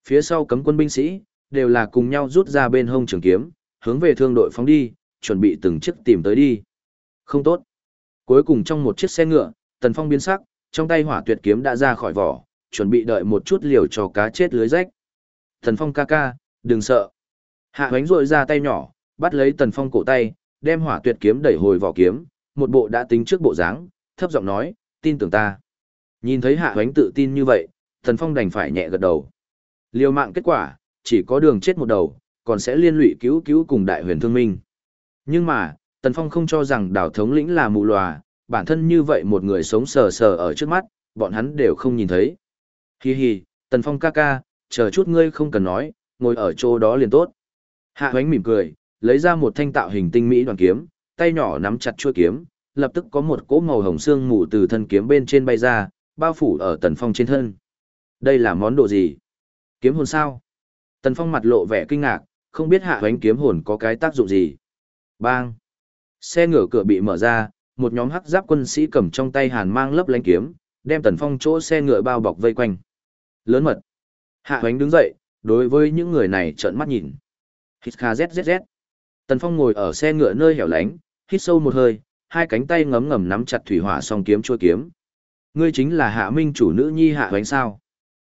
Phía sau cấm quân binh sĩ, đều là cùng nhau rút ra bên hông trường kiếm, hướng về thương đội phóng đi, chuẩn bị từng chiếc tìm tới đi. Không tốt. Cuối cùng trong một chiếc xe ngựa, Tần Phong biến sắc, trong tay hỏa tuyệt kiếm đã ra khỏi vỏ, chuẩn bị đợi một chút liều cho cá chết lưới rách. Tần Phong ca ca, đừng sợ. Hạ hoánh rội ra tay nhỏ, bắt lấy Tần Phong cổ tay, đem hỏa tuyệt kiếm đẩy hồi vỏ kiếm, một bộ đã tính trước bộ dáng, thấp giọng nói, tin tưởng ta. Nhìn thấy hạ hoánh tự tin như vậy, Tần Phong đành phải nhẹ gật đầu. Liều mạng kết quả, chỉ có đường chết một đầu, còn sẽ liên lụy cứu cứu cùng đại huyền thương minh. Nhưng mà, Tần Phong không cho rằng đảo thống lĩnh là mù lòa, bản thân như vậy một người sống sờ sờ ở trước mắt, bọn hắn đều không nhìn thấy. Hi hi, Tần Phong ca ca, chờ chút ngươi không cần nói, ngồi ở chỗ đó liền tốt. Hạ hoánh mỉm cười, lấy ra một thanh tạo hình tinh mỹ đoàn kiếm, tay nhỏ nắm chặt chuôi kiếm, lập tức có một cỗ màu hồng xương mù từ thân kiếm bên trên bay ra, bao phủ ở Tần Phong trên thân. Đây là món đồ gì? Kiếm hồn sao? Tần Phong mặt lộ vẻ kinh ngạc, không biết hạ hoánh kiếm hồn có cái tác dụng gì. Bang! Xe ngựa cửa bị mở ra, một nhóm hắc giáp quân sĩ cầm trong tay hàn mang lấp lánh kiếm, đem Tần Phong chỗ xe ngựa bao bọc vây quanh. Lớn mật! Hạ hoánh đứng dậy, đối với những người này trợn mắt nhìn. Hít kha zzz. Tần Phong ngồi ở xe ngựa nơi hẻo lánh, hít sâu một hơi, hai cánh tay ngấm ngầm nắm chặt thủy hỏa song kiếm chua kiếm. Ngươi chính là Hạ Minh chủ nữ nhi Hạ Hoánh sao?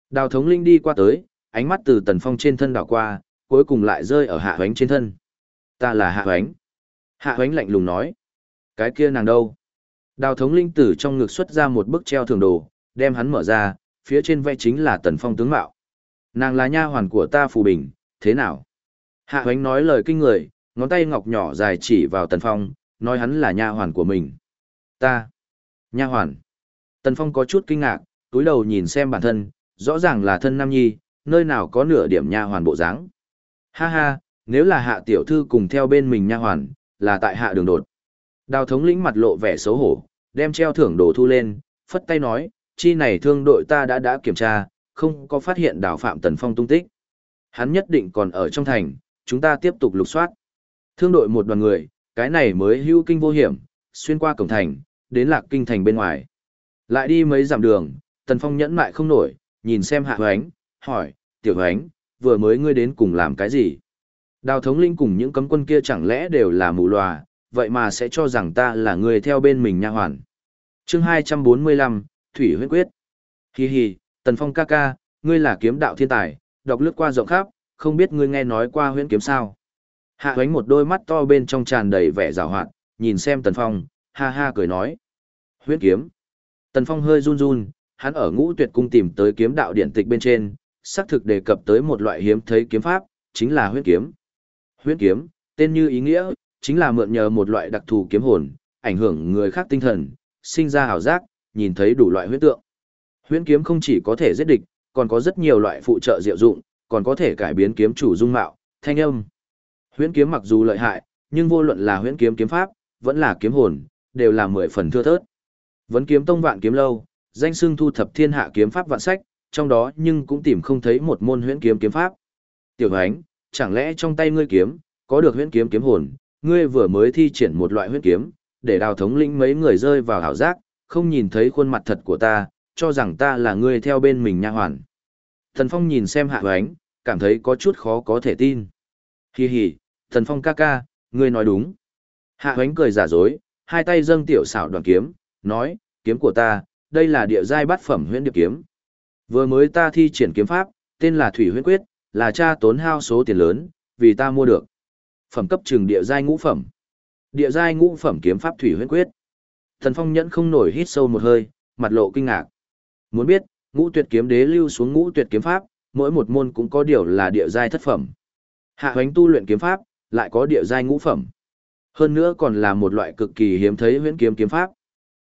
Đào thống linh đi qua tới, ánh mắt từ tần phong trên thân đảo qua, cuối cùng lại rơi ở hạ hoánh trên thân. Ta là hạ hoánh. Hạ hoánh lạnh lùng nói. Cái kia nàng đâu? Đào thống linh tử trong ngực xuất ra một bức treo thường đồ, đem hắn mở ra, phía trên vẽ chính là tần phong tướng mạo. Nàng là nha hoàn của ta phù bình, thế nào? Hạ hoánh nói lời kinh người, ngón tay ngọc nhỏ dài chỉ vào tần phong, nói hắn là nha hoàn của mình. Ta. Nha hoàn. Tần phong có chút kinh ngạc, túi đầu nhìn xem bản thân, rõ ràng là thân nam nhi, nơi nào có nửa điểm nha hoàn bộ dáng. Ha ha, nếu là hạ tiểu thư cùng theo bên mình nha hoàn, là tại hạ đường đột. Đào thống lĩnh mặt lộ vẻ xấu hổ, đem treo thưởng đồ thu lên, phất tay nói, chi này thương đội ta đã đã kiểm tra, không có phát hiện đào phạm tần phong tung tích. Hắn nhất định còn ở trong thành, chúng ta tiếp tục lục soát. Thương đội một đoàn người, cái này mới hưu kinh vô hiểm, xuyên qua cổng thành, đến lạc kinh thành bên ngoài. Lại đi mấy dặm đường, tần phong nhẫn lại không nổi, nhìn xem hạ hoánh, hỏi, tiểu hoánh, vừa mới ngươi đến cùng làm cái gì? Đào thống linh cùng những cấm quân kia chẳng lẽ đều là mù lòa, vậy mà sẽ cho rằng ta là người theo bên mình nha hoàn. chương 245, Thủy huyết quyết. Hi hi, Tần Phong ca ca, ngươi là kiếm đạo thiên tài, đọc lướt qua rộng khắp, không biết ngươi nghe nói qua huyễn kiếm sao. Hạ hoánh một đôi mắt to bên trong tràn đầy vẻ rào hoạt, nhìn xem Tần Phong, ha ha cười nói. Huyết kiếm. Tần Phong hơi run run, hắn ở ngũ tuyệt cung tìm tới kiếm đạo điện tịch bên trên, xác thực đề cập tới một loại hiếm thấy kiếm pháp, chính là huyết kiếm. Huyết kiếm, tên như ý nghĩa, chính là mượn nhờ một loại đặc thù kiếm hồn, ảnh hưởng người khác tinh thần, sinh ra hào giác, nhìn thấy đủ loại huyết tượng. Huyễn kiếm không chỉ có thể giết địch, còn có rất nhiều loại phụ trợ diệu dụng, còn có thể cải biến kiếm chủ dung mạo, thanh âm. Huyễn kiếm mặc dù lợi hại, nhưng vô luận là huyễn kiếm kiếm pháp, vẫn là kiếm hồn, đều là mười phần thưa thớt. Vấn kiếm tông vạn kiếm lâu, danh xưng thu thập thiên hạ kiếm pháp vạn sách, trong đó nhưng cũng tìm không thấy một môn huyễn kiếm kiếm pháp. Tiểu Hánh, chẳng lẽ trong tay ngươi kiếm, có được huyễn kiếm kiếm hồn, ngươi vừa mới thi triển một loại huyễn kiếm, để đào thống lĩnh mấy người rơi vào hảo giác, không nhìn thấy khuôn mặt thật của ta, cho rằng ta là ngươi theo bên mình nha hoàn. Thần Phong nhìn xem Hạ Hoánh, cảm thấy có chút khó có thể tin. Kỳ hỉ, Thần Phong ca ca, ngươi nói đúng. Hạ hoánh cười giả dối, hai tay dâng tiểu xảo đoàn kiếm, nói, kiếm của ta, đây là địa giai bát phẩm huyễn điệp kiếm. Vừa mới ta thi triển kiếm pháp, tên là Thủy Huyễn Quyết, là cha tốn hao số tiền lớn, vì ta mua được. Phẩm cấp trường địa giai ngũ phẩm. Địa giai ngũ phẩm kiếm pháp Thủy Huyễn Quyết. Thần Phong nhẫn không nổi hít sâu một hơi, mặt lộ kinh ngạc. Muốn biết, ngũ tuyệt kiếm đế lưu xuống ngũ tuyệt kiếm pháp, mỗi một môn cũng có điều là địa giai thất phẩm. Hạ hoánh tu luyện kiếm pháp, lại có địa giai ngũ phẩm. Hơn nữa còn là một loại cực kỳ hiếm thấy huyễn kiếm kiếm pháp.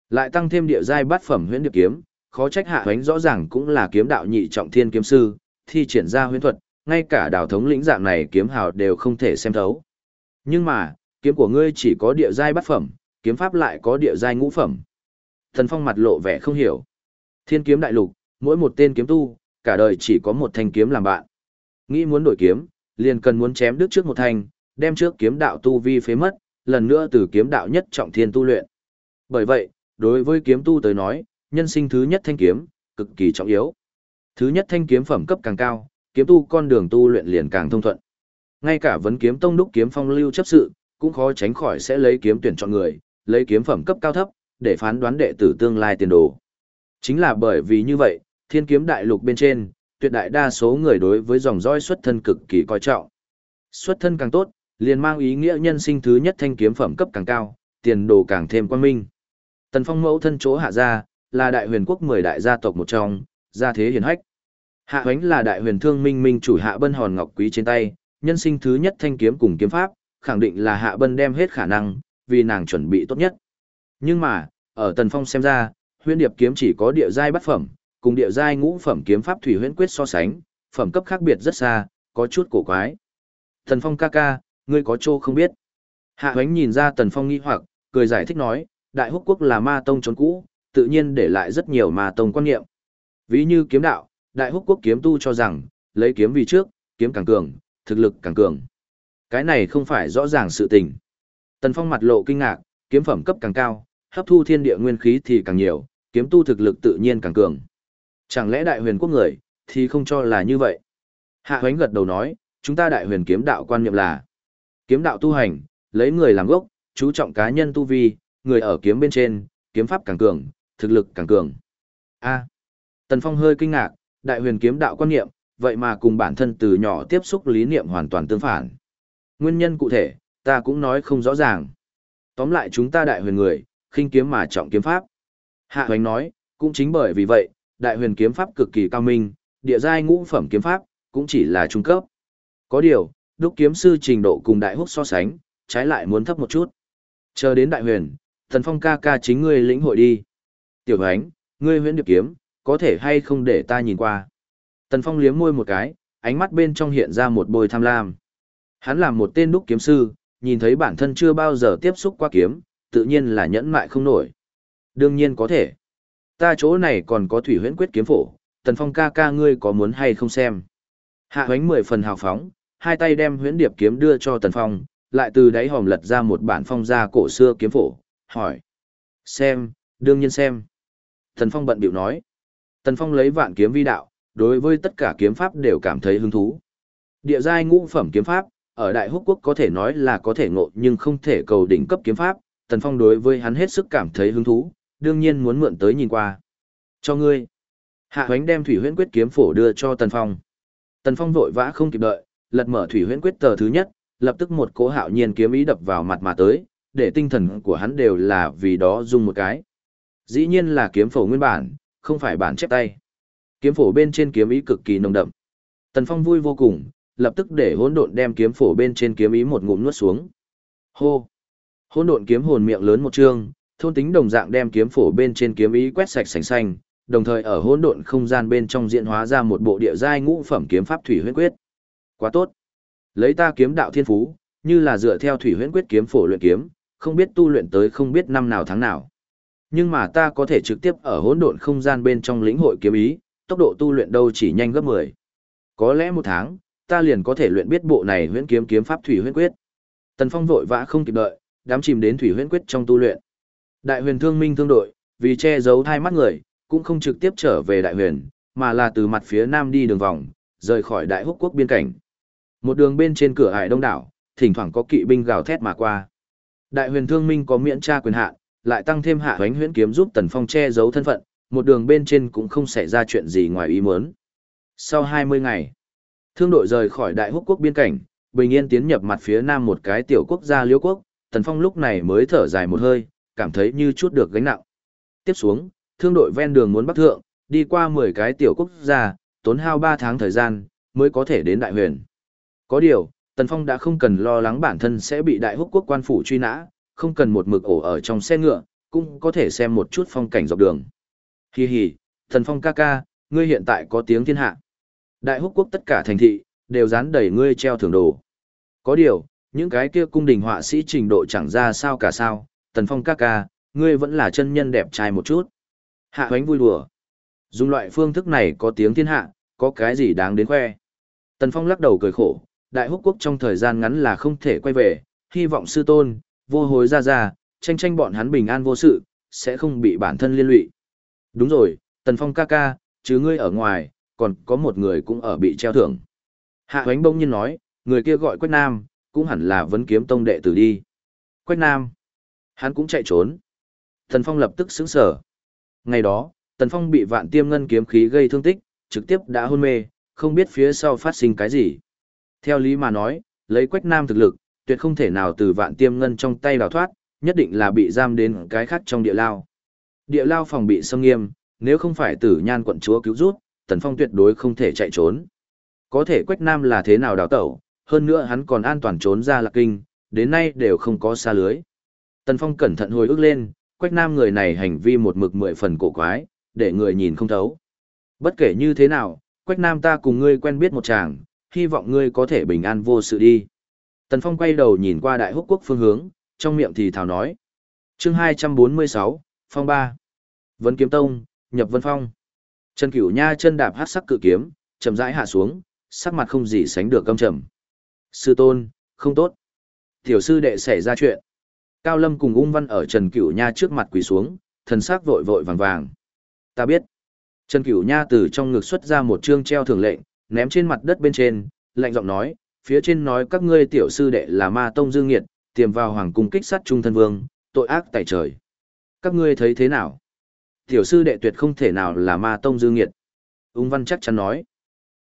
Lại tăng thêm địa giai bát phẩm huyễn điệp kiếm, khó trách hạ hoánh rõ ràng cũng là kiếm đạo nhị trọng thiên kiếm sư, thi triển ra huyễn thuật, ngay cả đào thống lĩnh dạng này kiếm hào đều không thể xem thấu. Nhưng mà, kiếm của ngươi chỉ có địa giai bát phẩm, kiếm pháp lại có địa giai ngũ phẩm. Thần Phong mặt lộ vẻ không hiểu. Thiên kiếm đại lục, mỗi một tên kiếm tu, cả đời chỉ có một thanh kiếm làm bạn. Nghĩ muốn đổi kiếm, liền cần muốn chém đứt trước một thành, đem trước kiếm đạo tu vi phế mất, lần nữa từ kiếm đạo nhất trọng thiên tu luyện. Bởi vậy, đối với kiếm tu tới nói, nhân sinh thứ nhất thanh kiếm, cực kỳ trọng yếu. Thứ nhất thanh kiếm phẩm cấp càng cao, kiếm tu con đường tu luyện liền càng thông thuận. Ngay cả vấn kiếm tông đúc kiếm phong lưu chấp sự, cũng khó tránh khỏi sẽ lấy kiếm tuyển chọn người, lấy kiếm phẩm cấp cao thấp, để phán đoán đệ tử tương lai tiền đồ. Chính là bởi vì như vậy, thiên kiếm đại lục bên trên, tuyệt đại đa số người đối với dòng dõi xuất thân cực kỳ coi trọng. Xuất thân càng tốt, liền mang ý nghĩa nhân sinh thứ nhất thanh kiếm phẩm cấp càng cao, tiền đồ càng thêm quan minh. Tần Phong mẫu thân chỗ hạ gia, là đại huyền quốc 10 đại gia tộc một trong, gia thế hiển hách. Hạ Hoánh là đại huyền thương minh minh chủ Hạ Bân hòn ngọc quý trên tay, nhân sinh thứ nhất thanh kiếm cùng kiếm pháp, khẳng định là Hạ Bân đem hết khả năng, vì nàng chuẩn bị tốt nhất. Nhưng mà, ở Tần Phong xem ra, huyền điệp kiếm chỉ có địa giai bất phẩm, cùng địa giai ngũ phẩm kiếm pháp thủy huyễn quyết so sánh, phẩm cấp khác biệt rất xa, có chút cổ quái. Tần Phong ca ca, ngươi có chỗ không biết. Hạ Hoánh nhìn ra Tần Phong nghi hoặc, cười giải thích nói, Đại Húc Quốc là ma tông trốn cũ, tự nhiên để lại rất nhiều ma tông quan niệm. Ví như kiếm đạo, Đại Húc Quốc kiếm tu cho rằng, lấy kiếm vì trước, kiếm càng cường, thực lực càng cường. Cái này không phải rõ ràng sự tình. Tần Phong mặt lộ kinh ngạc, kiếm phẩm cấp càng cao, hấp thu thiên địa nguyên khí thì càng nhiều, kiếm tu thực lực tự nhiên càng cường. Chẳng lẽ đại huyền quốc người, thì không cho là như vậy? Hạ hoánh gật đầu nói, chúng ta đại huyền kiếm đạo quan niệm là kiếm đạo tu hành, lấy người làm gốc, chú trọng cá nhân tu vi, người ở kiếm bên trên, kiếm pháp càng cường, thực lực càng cường. A. Tần Phong hơi kinh ngạc, đại huyền kiếm đạo quan niệm, vậy mà cùng bản thân từ nhỏ tiếp xúc lý niệm hoàn toàn tương phản. Nguyên nhân cụ thể, ta cũng nói không rõ ràng. Tóm lại chúng ta đại huyền người, khinh kiếm mà trọng kiếm pháp. Hạ hoành nói, cũng chính bởi vì vậy, đại huyền kiếm pháp cực kỳ cao minh, địa giai ngũ phẩm kiếm pháp, cũng chỉ là trung cấp. Có điều, đúc kiếm sư trình độ cùng đại húc so sánh, trái lại muốn thấp một chút. Chờ đến đại huyền, thần phong ca ca chính ngươi lĩnh hội đi. Tiểu ánh, ngươi huyễn điệp kiếm, có thể hay không để ta nhìn qua. Tần phong liếm môi một cái, ánh mắt bên trong hiện ra một bôi tham lam. Hắn là một tên đúc kiếm sư, nhìn thấy bản thân chưa bao giờ tiếp xúc qua kiếm, tự nhiên là nhẫn mại không nổi. Đương nhiên có thể. Ta chỗ này còn có thủy huyễn quyết kiếm phổ, tần phong ca ca ngươi có muốn hay không xem. Hạ hoánh mười phần hào phóng, hai tay đem huyễn điệp kiếm đưa cho tần phong, lại từ đáy hòm lật ra một bản phong gia cổ xưa kiếm phổ, hỏi. Xem, đương nhiên xem. Tần phong bận biểu nói. Tần phong lấy vạn kiếm vi đạo, đối với tất cả kiếm pháp đều cảm thấy hứng thú. Địa giai ngũ phẩm kiếm pháp, ở Đại Húc Quốc có thể nói là có thể ngộ nhưng không thể cầu đỉnh cấp kiếm pháp, Tần Phong đối với hắn hết sức cảm thấy hứng thú, đương nhiên muốn mượn tới nhìn qua. Cho ngươi. Hạ Hoánh đem Thủy Huyễn Quyết kiếm phổ đưa cho Tần Phong. Tần Phong vội vã không kịp đợi, lật mở Thủy Huyễn Quyết tờ thứ nhất, lập tức một cỗ hạo nhiên kiếm ý đập vào mặt mà tới, để tinh thần của hắn đều là vì đó dùng một cái. Dĩ nhiên là kiếm phổ nguyên bản, không phải bản chép tay. Kiếm phổ bên trên kiếm ý cực kỳ nồng đậm. Tần Phong vui vô cùng, lập tức để hỗn độn đem kiếm phổ bên trên kiếm ý một ngụm nuốt xuống. Hô! Hỗn độn kiếm hồn miệng lớn một trương, thôn tính đồng dạng đem kiếm phổ bên trên kiếm ý quét sạch sành xanh, đồng thời ở hỗn độn không gian bên trong diễn hóa ra một bộ địa giai ngũ phẩm kiếm pháp thủy huyễn quyết. Quá tốt. Lấy ta kiếm đạo thiên phú, như là dựa theo thủy huyễn quyết kiếm phổ luyện kiếm, không biết tu luyện tới không biết năm nào tháng nào. Nhưng mà ta có thể trực tiếp ở hỗn độn không gian bên trong lĩnh hội kiếm ý, tốc độ tu luyện đâu chỉ nhanh gấp 10. Có lẽ một tháng, ta liền có thể luyện biết bộ này huyễn kiếm kiếm pháp thủy huyễn quyết. Tần Phong vội vã không kịp đợi, đám chìm đến thủy huyễn quyết trong tu luyện. Đại huyền thương minh thương đội, vì che giấu hai mắt người, cũng không trực tiếp trở về đại huyền, mà là từ mặt phía nam đi đường vòng, rời khỏi đại húc quốc biên cảnh. Một đường bên trên cửa hải đông đảo, thỉnh thoảng có kỵ binh gào thét mà qua. Đại huyền thương minh có miễn tra quyền hạn, lại tăng thêm hạ hoánh huyễn kiếm giúp Tần Phong che giấu thân phận, một đường bên trên cũng không xảy ra chuyện gì ngoài ý muốn. Sau 20 ngày, thương đội rời khỏi Đại Húc quốc biên cảnh, bình yên tiến nhập mặt phía nam một cái tiểu quốc gia liễu quốc, Tần Phong lúc này mới thở dài một hơi, cảm thấy như chút được gánh nặng. Tiếp xuống, thương đội ven đường muốn bắc thượng, đi qua 10 cái tiểu quốc gia, tốn hao 3 tháng thời gian, mới có thể đến đại huyền. Có điều, Tần Phong đã không cần lo lắng bản thân sẽ bị đại húc quốc quan phủ truy nã, không cần một mực ổ ở trong xe ngựa, cũng có thể xem một chút phong cảnh dọc đường. Hi hi, Tần Phong ca ca, ngươi hiện tại có tiếng thiên hạ. Đại húc quốc tất cả thành thị, đều dán đầy ngươi treo thưởng đồ. Có điều, những cái kia cung đình họa sĩ trình độ chẳng ra sao cả sao, Tần Phong ca ca, ngươi vẫn là chân nhân đẹp trai một chút. Hạ hoánh vui đùa. Dùng loại phương thức này có tiếng thiên hạ, có cái gì đáng đến khoe. Tần Phong lắc đầu cười khổ, đại húc quốc trong thời gian ngắn là không thể quay về, hy vọng sư tôn, vô hối ra ra, tranh tranh bọn hắn bình an vô sự, sẽ không bị bản thân liên lụy. Đúng rồi, Tần Phong ca ca, chứ ngươi ở ngoài, còn có một người cũng ở bị treo thưởng. Hạ hoánh bỗng nhiên nói, người kia gọi Quách Nam, cũng hẳn là vấn kiếm tông đệ tử đi. Quách Nam, hắn cũng chạy trốn. Tần Phong lập tức sững sờ. Ngày đó, Tần Phong bị vạn tiêm ngân kiếm khí gây thương tích, trực tiếp đã hôn mê, không biết phía sau phát sinh cái gì. Theo lý mà nói, lấy Quách Nam thực lực, tuyệt không thể nào từ vạn tiêm ngân trong tay đào thoát, nhất định là bị giam đến cái khác trong địa lao. Địa lao phòng bị xâm nghiêm, nếu không phải tử nhan quận chúa cứu rút, Tần Phong tuyệt đối không thể chạy trốn. Có thể Quách Nam là thế nào đào tẩu, hơn nữa hắn còn an toàn trốn ra lạc kinh, đến nay đều không có xa lưới. Tần Phong cẩn thận hồi ức lên, Quách Nam người này hành vi một mực mười phần cổ quái, để người nhìn không thấu. Bất kể như thế nào, Quách Nam ta cùng ngươi quen biết một chàng, hy vọng ngươi có thể bình an vô sự đi. Tần Phong quay đầu nhìn qua Đại Húc Quốc phương hướng, trong miệng thì thào nói. chương 246, Phong 3. Vân Kiếm Tông, Nhập Vân Phong. Trần Cửu Nha chân đạp hát sắc cự kiếm, chậm rãi hạ xuống, sắc mặt không gì sánh được căm trầm. Sư tôn, không tốt. Tiểu sư đệ xảy ra chuyện. Cao Lâm cùng ung văn ở Trần Cửu Nha trước mặt quỳ xuống, thần sắc vội vội vàng vàng. Ta biết. Trần Cửu Nha từ trong ngực xuất ra một chương treo thường lệnh, ném trên mặt đất bên trên, lạnh giọng nói, phía trên nói các ngươi tiểu sư đệ là ma tông dương nghiệt, tiềm vào hoàng cung kích sát trung thân vương, tội ác tại trời. Các ngươi thấy thế nào? Tiểu sư đệ tuyệt không thể nào là ma tông dương nghiệt. Ung văn chắc chắn nói.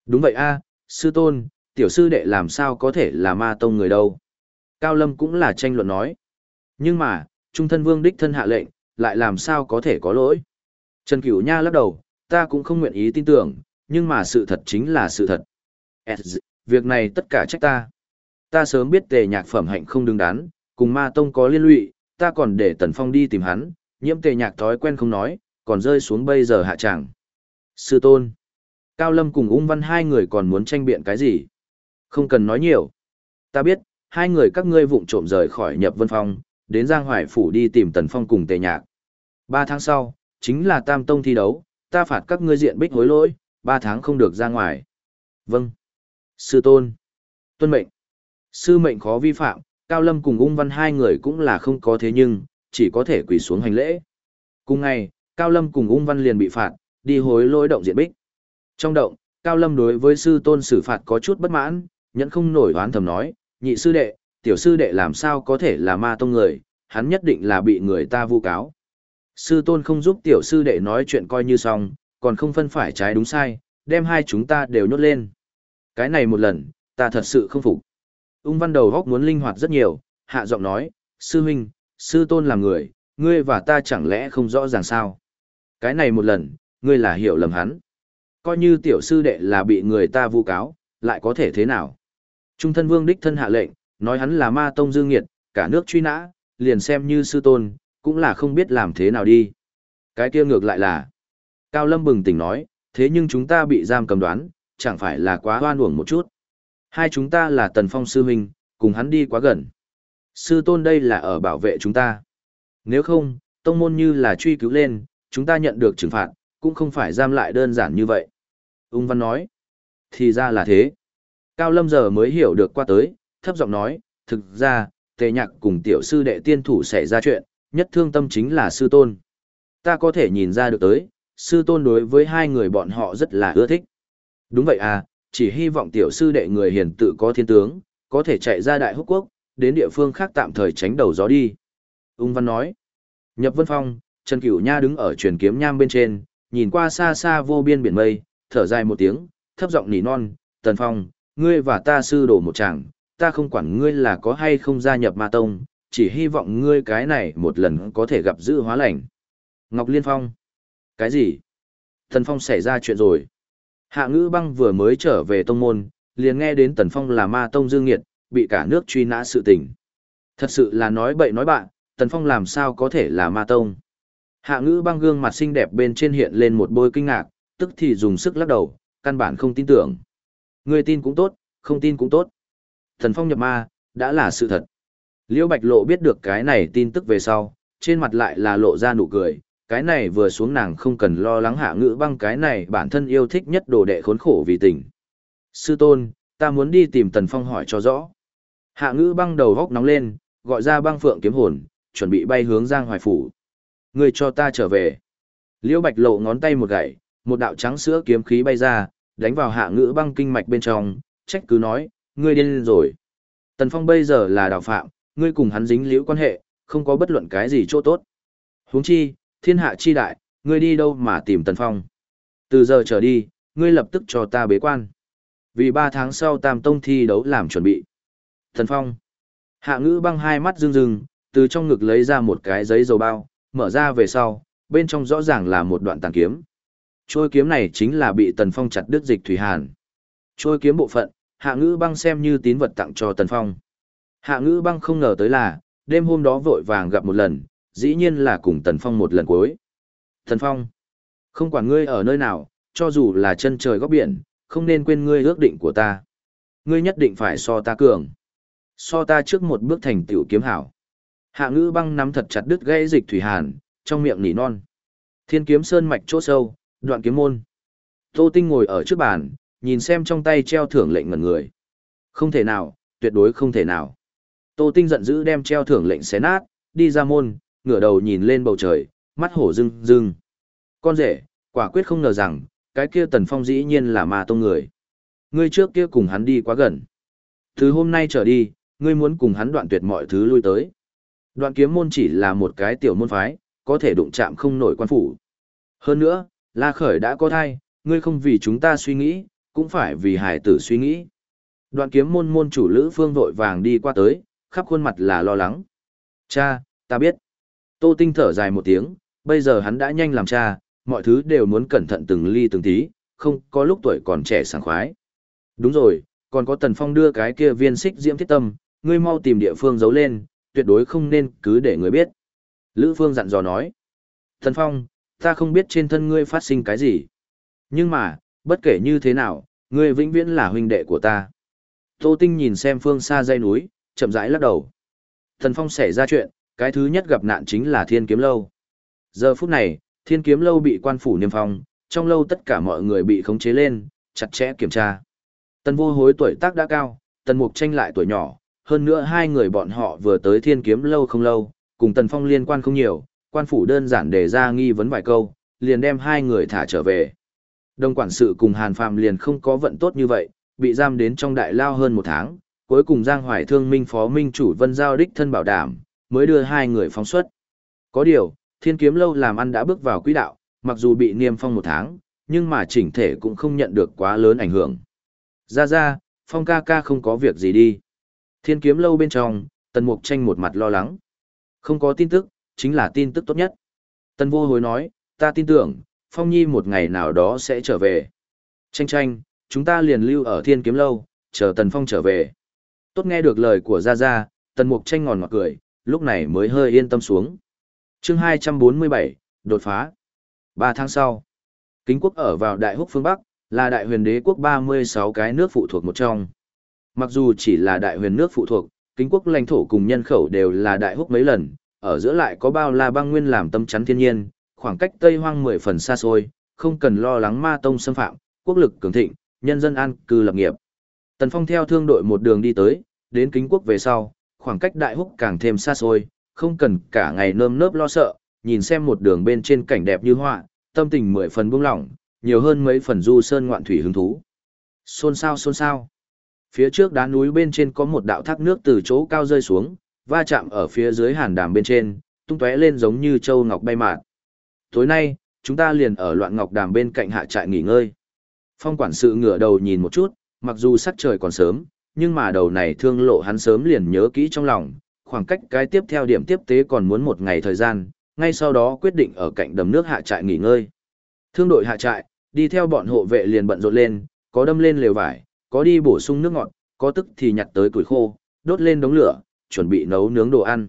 Đúng vậy a, sư tôn, tiểu sư đệ làm sao có thể là ma tông người đâu. Cao Lâm cũng là tranh luận nói. Nhưng mà, trung thân vương đích thân hạ lệnh, lại làm sao có thể có lỗi. Trần Cửu Nha lắc đầu, ta cũng không nguyện ý tin tưởng, nhưng mà sự thật chính là sự thật. Việc này tất cả trách ta. Ta sớm biết tề nhạc phẩm hạnh không đứng đắn, cùng ma tông có liên lụy, ta còn để Tần Phong đi tìm hắn, nhiễm tề nhạc thói quen không nói, còn rơi xuống bây giờ hạ tràng. Sư tôn. Cao Lâm cùng ung văn hai người còn muốn tranh biện cái gì? Không cần nói nhiều. Ta biết, hai người các ngươi vụng trộm rời khỏi nhập vân phong, đến Giang Hoài Phủ đi tìm Tần Phong cùng tề nhạc. Ba tháng sau, chính là tam tông thi đấu, ta phạt các ngươi diện bích hối lỗi, ba tháng không được ra ngoài. Vâng. Sư tôn. Tuân mệnh. Sư mệnh khó vi phạm, Cao Lâm cùng ung văn hai người cũng là không có thế nhưng, chỉ có thể quỳ xuống hành lễ. Cùng ngày, Cao Lâm cùng ung văn liền bị phạt, đi hối lỗi động diện bích. Trong động, Cao Lâm đối với sư tôn xử phạt có chút bất mãn, nhẫn không nổi oán thầm nói, nhị sư đệ, tiểu sư đệ làm sao có thể là ma tông người, hắn nhất định là bị người ta vu cáo. Sư tôn không giúp tiểu sư đệ nói chuyện coi như xong, còn không phân phải trái đúng sai, đem hai chúng ta đều nhốt lên. Cái này một lần, ta thật sự không phục. Ung văn đầu góc muốn linh hoạt rất nhiều, hạ giọng nói, sư huynh, sư tôn là người, ngươi và ta chẳng lẽ không rõ ràng sao. Cái này một lần, ngươi là hiểu lầm hắn. Coi như tiểu sư đệ là bị người ta vu cáo, lại có thể thế nào. Trung thân vương đích thân hạ lệnh, nói hắn là ma tông dương nghiệt, cả nước truy nã, liền xem như sư tôn, cũng là không biết làm thế nào đi. Cái kia ngược lại là, Cao Lâm bừng tỉnh nói, thế nhưng chúng ta bị giam cầm đoán, chẳng phải là quá hoan uổng một chút. Hai chúng ta là Tần Phong sư huynh, cùng hắn đi quá gần. Sư tôn đây là ở bảo vệ chúng ta. Nếu không, tông môn như là truy cứu lên, chúng ta nhận được trừng phạt, cũng không phải giam lại đơn giản như vậy. Ung Văn nói, thì ra là thế. Cao Lâm giờ mới hiểu được qua tới, thấp giọng nói, thực ra, tề nhạc cùng tiểu sư đệ tiên thủ xảy ra chuyện, nhất thương tâm chính là sư tôn. Ta có thể nhìn ra được tới, sư tôn đối với hai người bọn họ rất là ưa thích. Đúng vậy à, chỉ hy vọng tiểu sư đệ người hiền tự có thiên tướng, có thể chạy ra đại húc quốc, đến địa phương khác tạm thời tránh đầu gió đi. Ung Văn nói. Nhập Vân Phong, Trần Cửu Nha đứng ở truyền kiếm nham bên trên, nhìn qua xa xa vô biên biển mây, thở dài một tiếng, thấp giọng nỉ non, Tần Phong, ngươi và ta sư đổ một chàng, ta không quản ngươi là có hay không gia nhập ma tông, chỉ hy vọng ngươi cái này một lần có thể gặp giữ hóa lành. Ngọc Liên Phong. Cái gì? Tần Phong xảy ra chuyện rồi. Hạ ngữ băng vừa mới trở về tông môn, liền nghe đến Tần Phong là ma tông dương nghiệt, bị cả nước truy nã sự tình. Thật sự là nói bậy nói bạn, Tần Phong làm sao có thể là ma tông. Hạ ngữ băng gương mặt xinh đẹp bên trên hiện lên một bôi kinh ngạc, tức thì dùng sức lắc đầu, căn bản không tin tưởng. Người tin cũng tốt, không tin cũng tốt. Thần Phong nhập ma, đã là sự thật. Liễu Bạch Lộ biết được cái này tin tức về sau, trên mặt lại là lộ ra nụ cười, cái này vừa xuống nàng không cần lo lắng hạ ngữ băng cái này bản thân yêu thích nhất đồ đệ khốn khổ vì tình. Sư tôn, ta muốn đi tìm Tần Phong hỏi cho rõ. Hạ ngữ băng đầu góc nóng lên, gọi ra băng phượng kiếm hồn, chuẩn bị bay hướng Giang Hoài Phủ. Người cho ta trở về. Liễu Bạch lộ ngón tay một gậy, một đạo trắng sữa kiếm khí bay ra, đánh vào hạ ngữ băng kinh mạch bên trong, trách cứ nói, ngươi điên rồi. Tần Phong bây giờ là đạo phạm, ngươi cùng hắn dính liễu quan hệ, không có bất luận cái gì chỗ tốt. Huống chi, thiên hạ chi đại, ngươi đi đâu mà tìm Tần Phong. Từ giờ trở đi, ngươi lập tức cho ta bế quan. Vì ba tháng sau tam tông thi đấu làm chuẩn bị. Tần Phong. Hạ ngữ băng hai mắt rưng rưng, từ trong ngực lấy ra một cái giấy dầu bao, mở ra về sau, bên trong rõ ràng là một đoạn tàn kiếm. Trôi kiếm này chính là bị Tần Phong chặt đứt dịch thủy hàn. Trôi kiếm bộ phận, Hạ Ngữ Băng xem như tín vật tặng cho Tần Phong. Hạ Ngữ Băng không ngờ tới là, đêm hôm đó vội vàng gặp một lần, dĩ nhiên là cùng Tần Phong một lần cuối. Tần Phong, không quản ngươi ở nơi nào, cho dù là chân trời góc biển, không nên quên ngươi ước định của ta. Ngươi nhất định phải so ta cường. So ta trước một bước thành tiểu kiếm hảo. Hạ ngữ băng nắm thật chặt đứt gãy dịch thủy hàn, trong miệng nỉ non. Thiên kiếm sơn mạch chỗ sâu, đoạn kiếm môn. Tô Tinh ngồi ở trước bàn, nhìn xem trong tay treo thưởng lệnh ngẩn người. Không thể nào, tuyệt đối không thể nào. Tô Tinh giận dữ đem treo thưởng lệnh xé nát, đi ra môn, ngửa đầu nhìn lên bầu trời, mắt hổ rưng rưng. Con rể, quả quyết không ngờ rằng, cái kia tần phong dĩ nhiên là ma tông người. Ngươi trước kia cùng hắn đi quá gần. Từ hôm nay trở đi, ngươi muốn cùng hắn đoạn tuyệt mọi thứ lui tới. Đoạn kiếm môn chỉ là một cái tiểu môn phái, có thể đụng chạm không nổi quan phủ. Hơn nữa, La Khởi đã có thai, ngươi không vì chúng ta suy nghĩ, cũng phải vì hải tử suy nghĩ. Đoạn kiếm môn môn chủ Lữ Phương vội vàng đi qua tới, khắp khuôn mặt là lo lắng. Cha, ta biết. Tô Tinh thở dài một tiếng, bây giờ hắn đã nhanh làm cha, mọi thứ đều muốn cẩn thận từng ly từng tí, không có lúc tuổi còn trẻ sảng khoái. Đúng rồi, còn có Tần Phong đưa cái kia viên xích diễm thiết tâm, ngươi mau tìm địa phương giấu lên, tuyệt đối không nên cứ để người biết. Lữ Phương dặn dò nói. tần Phong, ta không biết trên thân ngươi phát sinh cái gì. Nhưng mà, bất kể như thế nào, ngươi vĩnh viễn là huynh đệ của ta. Tô Tinh nhìn xem phương xa dây núi, chậm rãi lắc đầu. Thần Phong xảy ra chuyện, cái thứ nhất gặp nạn chính là Thiên Kiếm Lâu. Giờ phút này, Thiên Kiếm Lâu bị quan phủ niêm phong, trong lâu tất cả mọi người bị khống chế lên, chặt chẽ kiểm tra. Tần vô hối tuổi tác đã cao, tần mục tranh lại tuổi nhỏ, hơn nữa hai người bọn họ vừa tới thiên kiếm lâu không lâu, cùng Tần Phong liên quan không nhiều, quan phủ đơn giản đề ra nghi vấn vài câu, liền đem hai người thả trở về. Đồng quản sự cùng Hàn Phàm liền không có vận tốt như vậy, bị giam đến trong đại lao hơn một tháng, cuối cùng Giang Hoài Thương Minh Phó Minh chủ Vân Giao đích thân bảo đảm, mới đưa hai người phóng xuất. Có điều, thiên kiếm lâu làm ăn đã bước vào quỹ đạo, mặc dù bị niêm phong một tháng, nhưng mà chỉnh thể cũng không nhận được quá lớn ảnh hưởng. Ra ra, phong ca ca không có việc gì đi. Thiên kiếm lâu bên trong, tần mục tranh một mặt lo lắng. Không có tin tức, chính là tin tức tốt nhất. Tần vô hối nói, ta tin tưởng, Phong Nhi một ngày nào đó sẽ trở về. Tranh tranh, chúng ta liền lưu ở thiên kiếm lâu, chờ Tần Phong trở về. Tốt nghe được lời của Gia Gia, Tần Mục tranh ngòn ngọt cười, lúc này mới hơi yên tâm xuống. chương 247, đột phá. Ba tháng sau, Kính quốc ở vào Đại Húc phương Bắc, là đại huyền đế quốc 36 cái nước phụ thuộc một trong. Mặc dù chỉ là đại huyền nước phụ thuộc, kính quốc lãnh thổ cùng nhân khẩu đều là đại húc mấy lần, ở giữa lại có bao la băng nguyên làm tâm chắn thiên nhiên, khoảng cách Tây Hoang mười phần xa xôi, không cần lo lắng ma tông xâm phạm, quốc lực cường thịnh, nhân dân an cư lập nghiệp. Tần Phong theo thương đội một đường đi tới, đến kính quốc về sau, khoảng cách đại húc càng thêm xa xôi, không cần cả ngày nơm nớp lo sợ, nhìn xem một đường bên trên cảnh đẹp như họa, tâm tình mười phần buông lỏng, nhiều hơn mấy phần du sơn ngoạn thủy hứng thú. Xôn xao xôn xao. Phía trước đá núi bên trên có một đạo thác nước từ chỗ cao rơi xuống, va chạm ở phía dưới hàn đàm bên trên, tung tóe lên giống như châu ngọc bay mạt. Tối nay, chúng ta liền ở loạn ngọc đàm bên cạnh hạ trại nghỉ ngơi. Phong quản sự ngửa đầu nhìn một chút, mặc dù sắc trời còn sớm, nhưng mà đầu này thương lộ hắn sớm liền nhớ kỹ trong lòng, khoảng cách cái tiếp theo điểm tiếp tế còn muốn một ngày thời gian, ngay sau đó quyết định ở cạnh đầm nước hạ trại nghỉ ngơi. Thương đội hạ trại, đi theo bọn hộ vệ liền bận rộn lên, có đâm lên lều vải, có đi bổ sung nước ngọt, có tức thì nhặt tới củi khô, đốt lên đống lửa, chuẩn bị nấu nướng đồ ăn.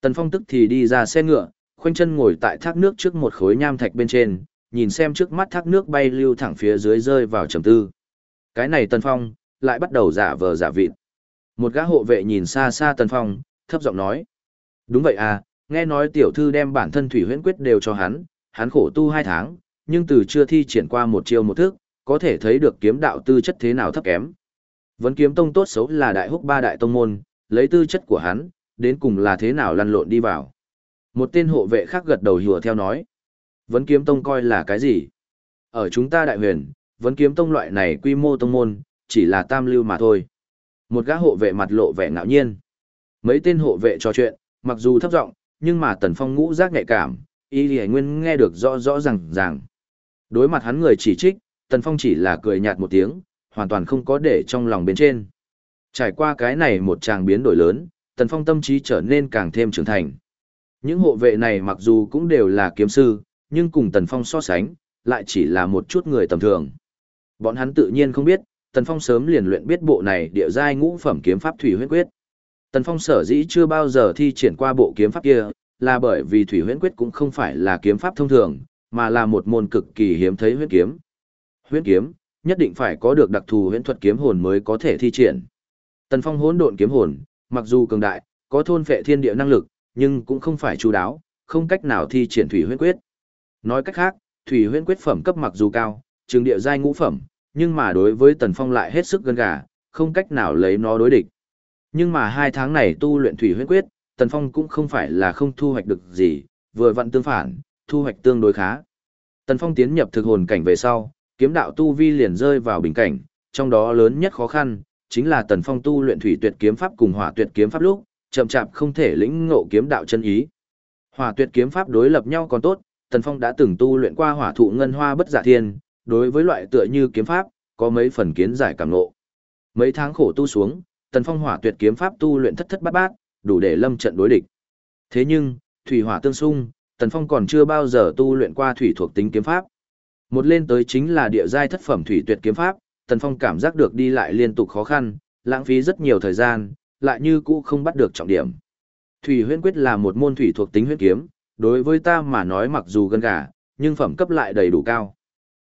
Tần Phong tức thì đi ra xe ngựa, khoanh chân ngồi tại thác nước trước một khối nham thạch bên trên, nhìn xem trước mắt thác nước bay lưu thẳng phía dưới rơi vào trầm tư. Cái này Tần Phong, lại bắt đầu giả vờ giả vịt. Một gã hộ vệ nhìn xa xa Tần Phong, thấp giọng nói. Đúng vậy à, nghe nói tiểu thư đem bản thân thủy huyễn quyết đều cho hắn, hắn khổ tu hai tháng, nhưng từ chưa thi triển qua một chiêu một thức, có thể thấy được kiếm đạo tư chất thế nào thấp kém. Vấn kiếm tông tốt xấu là đại húc ba đại tông môn, lấy tư chất của hắn, đến cùng là thế nào lăn lộn đi vào. Một tên hộ vệ khác gật đầu hùa theo nói. Vấn kiếm tông coi là cái gì? Ở chúng ta đại huyền, vấn kiếm tông loại này quy mô tông môn, chỉ là tam lưu mà thôi. Một gã hộ vệ mặt lộ vẻ ngạo nhiên. Mấy tên hộ vệ trò chuyện, mặc dù thấp giọng, nhưng mà Tần Phong ngũ giác nhạy cảm, y lì nguyên nghe được rõ rõ ràng ràng. Đối mặt hắn người chỉ trích, Tần Phong chỉ là cười nhạt một tiếng, hoàn toàn không có để trong lòng bên trên. Trải qua cái này một tràng biến đổi lớn, Tần Phong tâm trí trở nên càng thêm trưởng thành. Những hộ vệ này mặc dù cũng đều là kiếm sư, nhưng cùng Tần Phong so sánh, lại chỉ là một chút người tầm thường. Bọn hắn tự nhiên không biết, Tần Phong sớm liền luyện biết bộ này địa giai ngũ phẩm kiếm pháp thủy huyết quyết. Tần Phong sở dĩ chưa bao giờ thi triển qua bộ kiếm pháp kia, là bởi vì thủy huyễn quyết cũng không phải là kiếm pháp thông thường, mà là một môn cực kỳ hiếm thấy huyễn kiếm. Huyễn kiếm, nhất định phải có được đặc thù huyễn thuật kiếm hồn mới có thể thi triển. Tần Phong hỗn độn kiếm hồn, mặc dù cường đại, có thôn phệ thiên địa năng lực, nhưng cũng không phải chú đáo, không cách nào thi triển thủy huyễn quyết. Nói cách khác, thủy huyễn quyết phẩm cấp mặc dù cao, trường địa giai ngũ phẩm, nhưng mà đối với Tần Phong lại hết sức gần gà, không cách nào lấy nó đối địch. Nhưng mà hai tháng này tu luyện thủy huyễn quyết, Tần Phong cũng không phải là không thu hoạch được gì, vừa vặn tương phản, thu hoạch tương đối khá. Tần Phong tiến nhập thực hồn cảnh về sau, kiếm đạo tu vi liền rơi vào bình cảnh, trong đó lớn nhất khó khăn chính là Tần Phong tu luyện thủy tuyệt kiếm pháp cùng hỏa tuyệt kiếm pháp lúc, chậm chạp không thể lĩnh ngộ kiếm đạo chân ý. Hỏa tuyệt kiếm pháp đối lập nhau còn tốt, Tần Phong đã từng tu luyện qua hỏa thụ ngân hoa bất giả thiên, đối với loại tựa như kiếm pháp, có mấy phần kiến giải cảm ngộ. Mấy tháng khổ tu xuống, Tần Phong hỏa tuyệt kiếm pháp tu luyện thất thất bát bát, đủ để lâm trận đối địch. Thế nhưng, thủy hỏa tương xung, Tần Phong còn chưa bao giờ tu luyện qua thủy thuộc tính kiếm pháp. Một lên tới chính là địa giai thất phẩm thủy tuyệt kiếm pháp, Tần Phong cảm giác được đi lại liên tục khó khăn, lãng phí rất nhiều thời gian, lại như cũ không bắt được trọng điểm. Thủy huyễn quyết là một môn thủy thuộc tính huyễn kiếm, đối với ta mà nói mặc dù gần gà, nhưng phẩm cấp lại đầy đủ cao.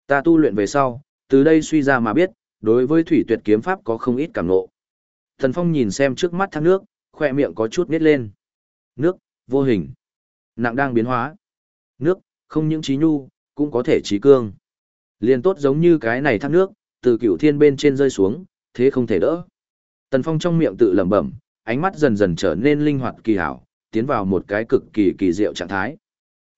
Ta tu luyện về sau, từ đây suy ra mà biết, đối với thủy tuyệt kiếm pháp có không ít cảm ngộ. Thần Phong nhìn xem trước mắt thác nước, khỏe miệng có chút nít lên. Nước, vô hình. Nặng đang biến hóa. Nước, không những trí nhu, cũng có thể trí cương. Liên tốt giống như cái này thác nước, từ cửu thiên bên trên rơi xuống, thế không thể đỡ. Tần Phong trong miệng tự lẩm bẩm, ánh mắt dần dần trở nên linh hoạt kỳ hảo, tiến vào một cái cực kỳ kỳ diệu trạng thái.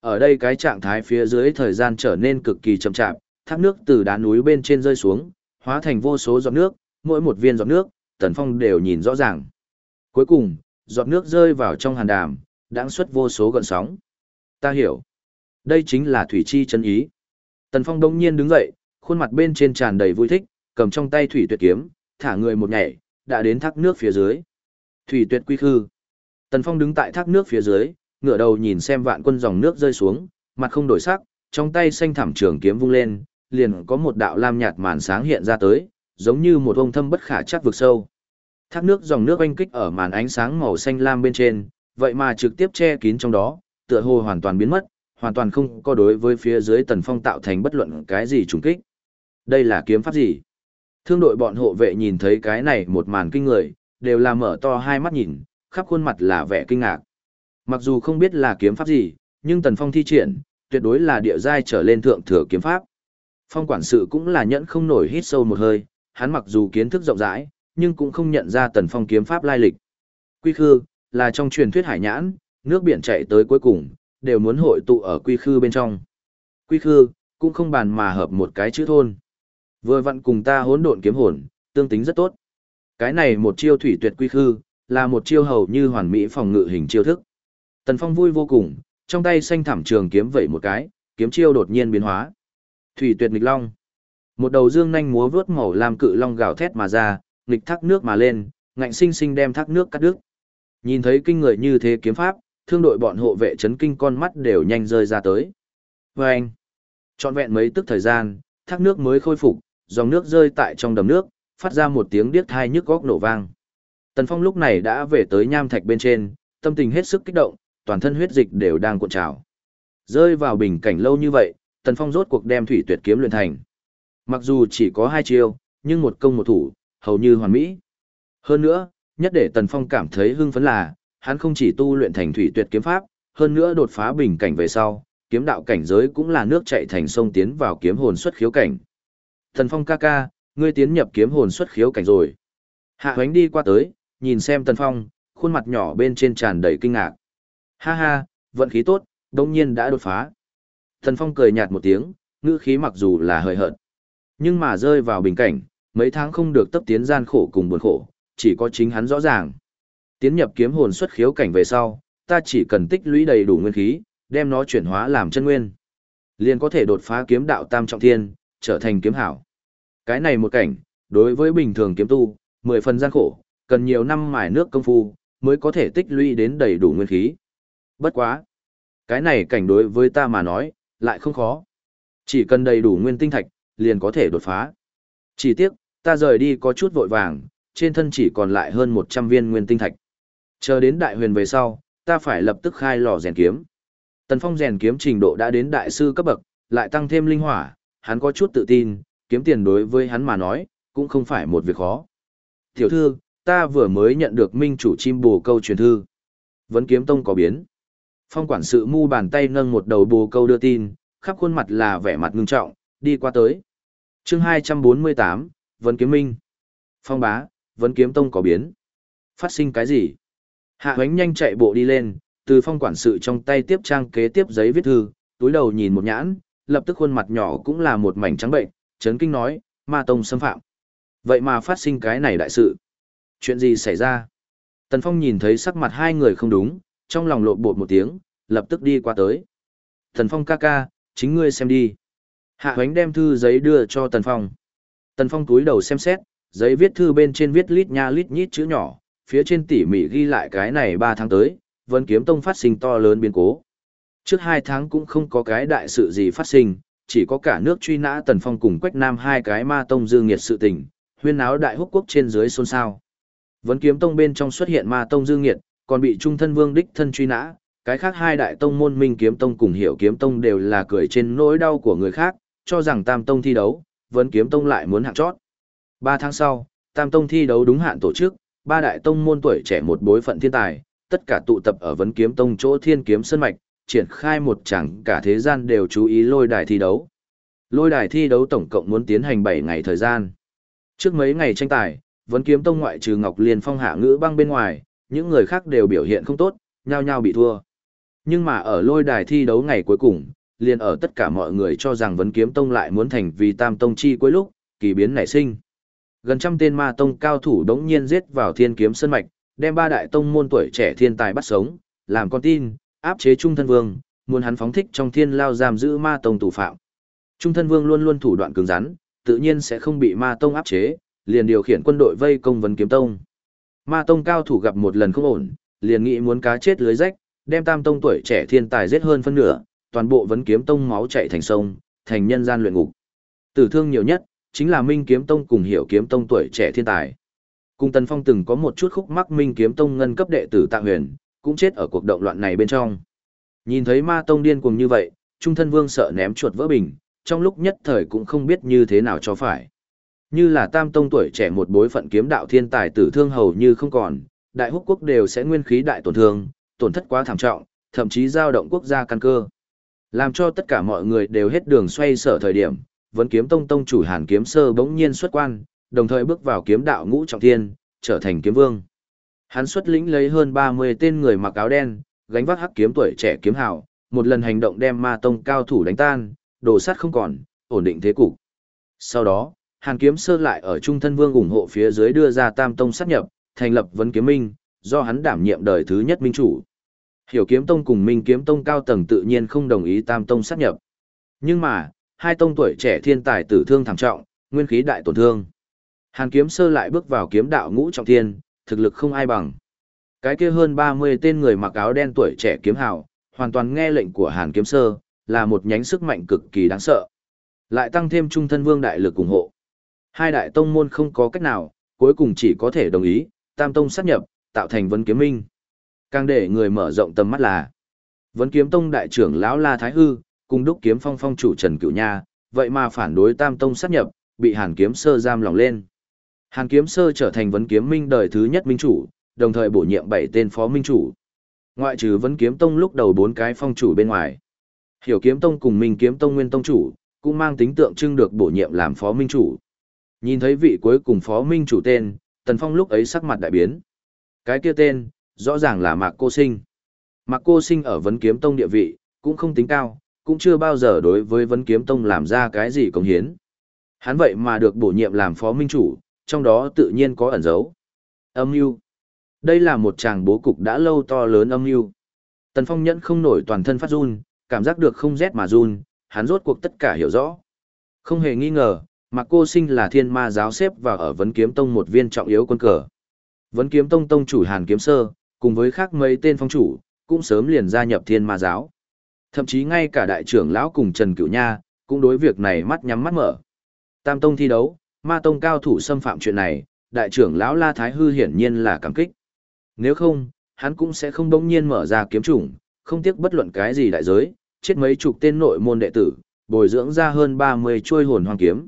Ở đây cái trạng thái phía dưới thời gian trở nên cực kỳ chậm chạp, thác nước từ đá núi bên trên rơi xuống, hóa thành vô số giọt nước, mỗi một viên giọt nước, Tần Phong đều nhìn rõ ràng. Cuối cùng, giọt nước rơi vào trong hàn đàm, đãng xuất vô số gợn sóng. Ta hiểu. Đây chính là thủy chi chân ý. Tần Phong đông nhiên đứng dậy, khuôn mặt bên trên tràn đầy vui thích, cầm trong tay thủy tuyệt kiếm, thả người một nhảy, đã đến thác nước phía dưới. Thủy tuyệt quy khư. Tần Phong đứng tại thác nước phía dưới, ngửa đầu nhìn xem vạn quân dòng nước rơi xuống, mặt không đổi sắc, trong tay xanh thảm trường kiếm vung lên, liền có một đạo lam nhạt màn sáng hiện ra tới, giống như một ông thâm bất khả chắc vực sâu. Thác nước dòng nước oanh kích ở màn ánh sáng màu xanh lam bên trên, vậy mà trực tiếp che kín trong đó, tựa hồ hoàn toàn biến mất, hoàn toàn không có đối với phía dưới tần phong tạo thành bất luận cái gì trùng kích. Đây là kiếm pháp gì? Thương đội bọn hộ vệ nhìn thấy cái này một màn kinh người, đều là mở to hai mắt nhìn, khắp khuôn mặt là vẻ kinh ngạc. Mặc dù không biết là kiếm pháp gì, nhưng tần phong thi triển, tuyệt đối là địa giai trở lên thượng thừa kiếm pháp. Phong quản sự cũng là nhẫn không nổi hít sâu một hơi, hắn mặc dù kiến thức rộng rãi, nhưng cũng không nhận ra tần phong kiếm pháp lai lịch. Quy khư, là trong truyền thuyết hải nhãn, nước biển chảy tới cuối cùng, đều muốn hội tụ ở quy khư bên trong. Quy khư, cũng không bàn mà hợp một cái chữ thôn. Vừa vặn cùng ta hỗn độn kiếm hồn, tương tính rất tốt. Cái này một chiêu thủy tuyệt quy khư, là một chiêu hầu như hoàn mỹ phòng ngự hình chiêu thức. Tần Phong vui vô cùng, trong tay xanh thảm trường kiếm vẩy một cái, kiếm chiêu đột nhiên biến hóa. Thủy tuyệt nghịch long. Một đầu dương nhanh múa vớt màu làm cự long gào thét mà ra, nghịch thác nước mà lên, ngạnh sinh sinh đem thác nước cắt đứt. Nhìn thấy kinh người như thế kiếm pháp, thương đội bọn hộ vệ chấn kinh con mắt đều nhanh rơi ra tới. Và anh, trọn vẹn mấy tức thời gian, thác nước mới khôi phục, dòng nước rơi tại trong đầm nước, phát ra một tiếng điếc thai nhức góc nổ vang. Tần Phong lúc này đã về tới nham thạch bên trên, tâm tình hết sức kích động, toàn thân huyết dịch đều đang cuộn trào. Rơi vào bình cảnh lâu như vậy, Tần Phong rốt cuộc đem thủy tuyệt kiếm luyện thành. Mặc dù chỉ có hai chiêu, nhưng một công một thủ, hầu như hoàn mỹ. Hơn nữa, nhất để Tần Phong cảm thấy hưng phấn là, hắn không chỉ tu luyện thành thủy tuyệt kiếm pháp, hơn nữa đột phá bình cảnh về sau, kiếm đạo cảnh giới cũng là nước chảy thành sông tiến vào kiếm hồn xuất khiếu cảnh. Thần Phong ca ca, ngươi tiến nhập kiếm hồn xuất khiếu cảnh rồi. Hạ Hoánh đi qua tới, nhìn xem Tần Phong, khuôn mặt nhỏ bên trên tràn đầy kinh ngạc. Ha ha, vận khí tốt, đông nhiên đã đột phá. Tần Phong cười nhạt một tiếng, ngữ khí mặc dù là hơi hợt. Nhưng mà rơi vào bình cảnh, mấy tháng không được tấp tiến gian khổ cùng buồn khổ, chỉ có chính hắn rõ ràng. Tiến nhập kiếm hồn xuất khiếu cảnh về sau, ta chỉ cần tích lũy đầy đủ nguyên khí, đem nó chuyển hóa làm chân nguyên. Liền có thể đột phá kiếm đạo tam trọng thiên, trở thành kiếm hảo. Cái này một cảnh, đối với bình thường kiếm tu, mười phần gian khổ, cần nhiều năm mài nước công phu, mới có thể tích lũy đến đầy đủ nguyên khí. Bất quá. Cái này cảnh đối với ta mà nói, lại không khó. Chỉ cần đầy đủ nguyên tinh thạch, liền có thể đột phá. Chỉ tiếc, ta rời đi có chút vội vàng, trên thân chỉ còn lại hơn 100 viên nguyên tinh thạch. Chờ đến đại huyền về sau, ta phải lập tức khai lò rèn kiếm. Tần Phong rèn kiếm trình độ đã đến đại sư cấp bậc, lại tăng thêm linh hỏa, hắn có chút tự tin, kiếm tiền đối với hắn mà nói, cũng không phải một việc khó. Tiểu thư, ta vừa mới nhận được minh chủ chim bồ câu truyền thư. Vấn kiếm tông có biến. Phong quản sự mu bàn tay nâng một đầu bồ câu đưa tin, khắp khuôn mặt là vẻ mặt ngưng trọng, đi qua tới. chương 248, Vấn kiếm minh. Phong bá, Vấn kiếm tông có biến. Phát sinh cái gì? Hạ hoánh nhanh chạy bộ đi lên, từ phong quản sự trong tay tiếp trang kế tiếp giấy viết thư, túi đầu nhìn một nhãn, lập tức khuôn mặt nhỏ cũng là một mảnh trắng bệnh, chấn kinh nói, ma tông xâm phạm. Vậy mà phát sinh cái này đại sự. Chuyện gì xảy ra? Tần Phong nhìn thấy sắc mặt hai người không đúng, trong lòng lộn bột một tiếng, lập tức đi qua tới. Tần Phong ca ca, chính ngươi xem đi. Hạ Huánh đem thư giấy đưa cho Tần Phong. Tần Phong túi đầu xem xét, giấy viết thư bên trên viết lít nha lít nhít chữ nhỏ, phía trên tỉ mỉ ghi lại cái này 3 tháng tới, vẫn Kiếm Tông phát sinh to lớn biến cố. Trước hai tháng cũng không có cái đại sự gì phát sinh, chỉ có cả nước truy nã Tần Phong cùng Quách Nam hai cái ma tông dương nghiệt sự tình, huyên náo đại húc quốc trên dưới xôn xao. Vân Kiếm Tông bên trong xuất hiện ma tông dương nghiệt, còn bị trung thân vương đích thân truy nã, cái khác hai đại tông môn Minh Kiếm Tông cùng Hiểu Kiếm Tông đều là cười trên nỗi đau của người khác, cho rằng Tam Tông thi đấu, Vân Kiếm Tông lại muốn hạng chót. Ba tháng sau, Tam Tông thi đấu đúng hạn tổ chức, ba đại tông môn tuổi trẻ một bối phận thiên tài, tất cả tụ tập ở Vấn Kiếm Tông chỗ Thiên Kiếm Sơn Mạch, triển khai một chẳng cả thế gian đều chú ý lôi đài thi đấu. Lôi đài thi đấu tổng cộng muốn tiến hành 7 ngày thời gian. Trước mấy ngày tranh tài, vẫn Kiếm Tông ngoại trừ Ngọc Liên Phong hạ ngữ băng bên ngoài, những người khác đều biểu hiện không tốt, nhao nhao bị thua. Nhưng mà ở lôi đài thi đấu ngày cuối cùng, liền ở tất cả mọi người cho rằng Vấn Kiếm Tông lại muốn thành vì Tam Tông chi cuối lúc, kỳ biến nảy sinh. Gần trăm tên ma tông cao thủ đống nhiên giết vào thiên kiếm sân mạch, đem ba đại tông môn tuổi trẻ thiên tài bắt sống, làm con tin, áp chế trung thân vương, muốn hắn phóng thích trong thiên lao giam giữ ma tông tù phạm. Trung thân vương luôn luôn thủ đoạn cứng rắn, tự nhiên sẽ không bị ma tông áp chế, liền điều khiển quân đội vây công vấn kiếm tông. Ma tông cao thủ gặp một lần không ổn, liền nghĩ muốn cá chết lưới rách, đem tam tông tuổi trẻ thiên tài giết hơn phân nửa, toàn bộ vấn kiếm tông máu chảy thành sông, thành nhân gian luyện ngục. Tử thương nhiều nhất, chính là Minh Kiếm Tông cùng Hiểu Kiếm Tông tuổi trẻ thiên tài. Cùng Tần Phong từng có một chút khúc mắc Minh Kiếm Tông ngân cấp đệ tử Tạ Huyền, cũng chết ở cuộc động loạn này bên trong. Nhìn thấy Ma Tông điên cuồng như vậy, Trung Thân Vương sợ ném chuột vỡ bình, trong lúc nhất thời cũng không biết như thế nào cho phải. Như là Tam Tông tuổi trẻ một bối phận kiếm đạo thiên tài tử thương hầu như không còn, đại húc quốc đều sẽ nguyên khí đại tổn thương, tổn thất quá thảm trọng, thậm chí giao động quốc gia căn cơ. Làm cho tất cả mọi người đều hết đường xoay sở thời điểm, vẫn kiếm tông tông chủ hàn kiếm sơ bỗng nhiên xuất quan, đồng thời bước vào kiếm đạo ngũ trọng thiên, trở thành kiếm vương. Hắn xuất lĩnh lấy hơn 30 tên người mặc áo đen, gánh vác hắc kiếm tuổi trẻ kiếm hào, một lần hành động đem ma tông cao thủ đánh tan, đổ sát không còn, ổn định thế cục. Sau đó, Hàn Kiếm Sơ lại ở Trung Thân Vương ủng hộ phía dưới đưa ra Tam Tông sát nhập, thành lập Vấn Kiếm Minh, do hắn đảm nhiệm đời thứ nhất minh chủ. Hiểu kiếm tông cùng Minh kiếm tông cao tầng tự nhiên không đồng ý tam tông sát nhập. Nhưng mà, hai tông tuổi trẻ thiên tài tử thương thảm trọng, nguyên khí đại tổn thương. Hàn kiếm sơ lại bước vào kiếm đạo ngũ trọng thiên, thực lực không ai bằng. Cái kia hơn 30 tên người mặc áo đen tuổi trẻ kiếm hào, hoàn toàn nghe lệnh của Hàn kiếm sơ, là một nhánh sức mạnh cực kỳ đáng sợ. Lại tăng thêm trung thân vương đại lực ủng hộ. Hai đại tông môn không có cách nào, cuối cùng chỉ có thể đồng ý, tam tông sát nhập, tạo thành vấn kiếm minh. Càng để người mở rộng tầm mắt là, vấn kiếm tông đại trưởng lão La Thái Hư, cùng đúc kiếm phong phong chủ Trần Cửu Nha, vậy mà phản đối tam tông sát nhập, bị hàn kiếm sơ giam lòng lên. Hàn kiếm sơ trở thành vấn kiếm minh đời thứ nhất minh chủ, đồng thời bổ nhiệm bảy tên phó minh chủ. Ngoại trừ vấn kiếm tông lúc đầu bốn cái phong chủ bên ngoài. Hiểu kiếm tông cùng minh kiếm tông nguyên tông chủ, cũng mang tính tượng trưng được bổ nhiệm làm phó minh chủ. Nhìn thấy vị cuối cùng phó minh chủ tên, Tần Phong lúc ấy sắc mặt đại biến. Cái kia tên, rõ ràng là Mạc Cô Sinh. Mạc Cô Sinh ở vấn kiếm tông địa vị, cũng không tính cao, cũng chưa bao giờ đối với vấn kiếm tông làm ra cái gì công hiến. Hắn vậy mà được bổ nhiệm làm phó minh chủ, trong đó tự nhiên có ẩn dấu. Âm mưu Đây là một chàng bố cục đã lâu to lớn âm mưu Tần Phong nhẫn không nổi toàn thân phát run, cảm giác được không rét mà run, hắn rốt cuộc tất cả hiểu rõ. Không hề nghi ngờ, Mạc Cô Sinh là thiên ma giáo xếp và ở Vấn Kiếm Tông một viên trọng yếu quân cờ. Vấn Kiếm Tông tông chủ Hàn Kiếm Sơ, cùng với khác mấy tên phong chủ, cũng sớm liền gia nhập thiên ma giáo. Thậm chí ngay cả đại trưởng lão cùng Trần Cửu Nha, cũng đối việc này mắt nhắm mắt mở. Tam Tông thi đấu, ma Tông cao thủ xâm phạm chuyện này, đại trưởng lão La Thái Hư hiển nhiên là cảm kích. Nếu không, hắn cũng sẽ không đống nhiên mở ra kiếm chủng, không tiếc bất luận cái gì đại giới, chết mấy chục tên nội môn đệ tử, bồi dưỡng ra hơn 30 chuôi hồn hoang kiếm.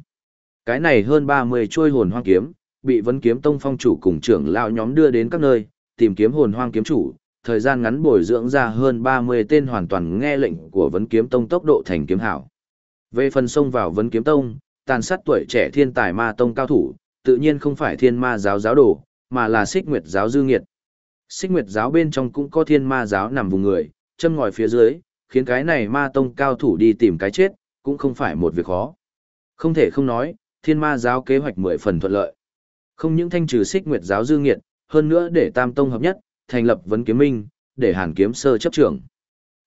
Cái này hơn 30 chuôi hồn hoang kiếm, bị vấn kiếm tông phong chủ cùng trưởng lão nhóm đưa đến các nơi, tìm kiếm hồn hoang kiếm chủ, thời gian ngắn bồi dưỡng ra hơn 30 tên hoàn toàn nghe lệnh của vấn kiếm tông tốc độ thành kiếm hảo. Về phần xông vào vấn kiếm tông, tàn sát tuổi trẻ thiên tài ma tông cao thủ, tự nhiên không phải thiên ma giáo giáo đồ, mà là xích nguyệt giáo dư nghiệt. Xích nguyệt giáo bên trong cũng có thiên ma giáo nằm vùng người, châm ngòi phía dưới, khiến cái này ma tông cao thủ đi tìm cái chết, cũng không phải một việc khó. Không thể không nói, thiên ma giáo kế hoạch mười phần thuận lợi. Không những thanh trừ xích nguyệt giáo dư nghiệt, hơn nữa để tam tông hợp nhất, thành lập vấn kiếm minh, để hàn kiếm sơ chấp trưởng.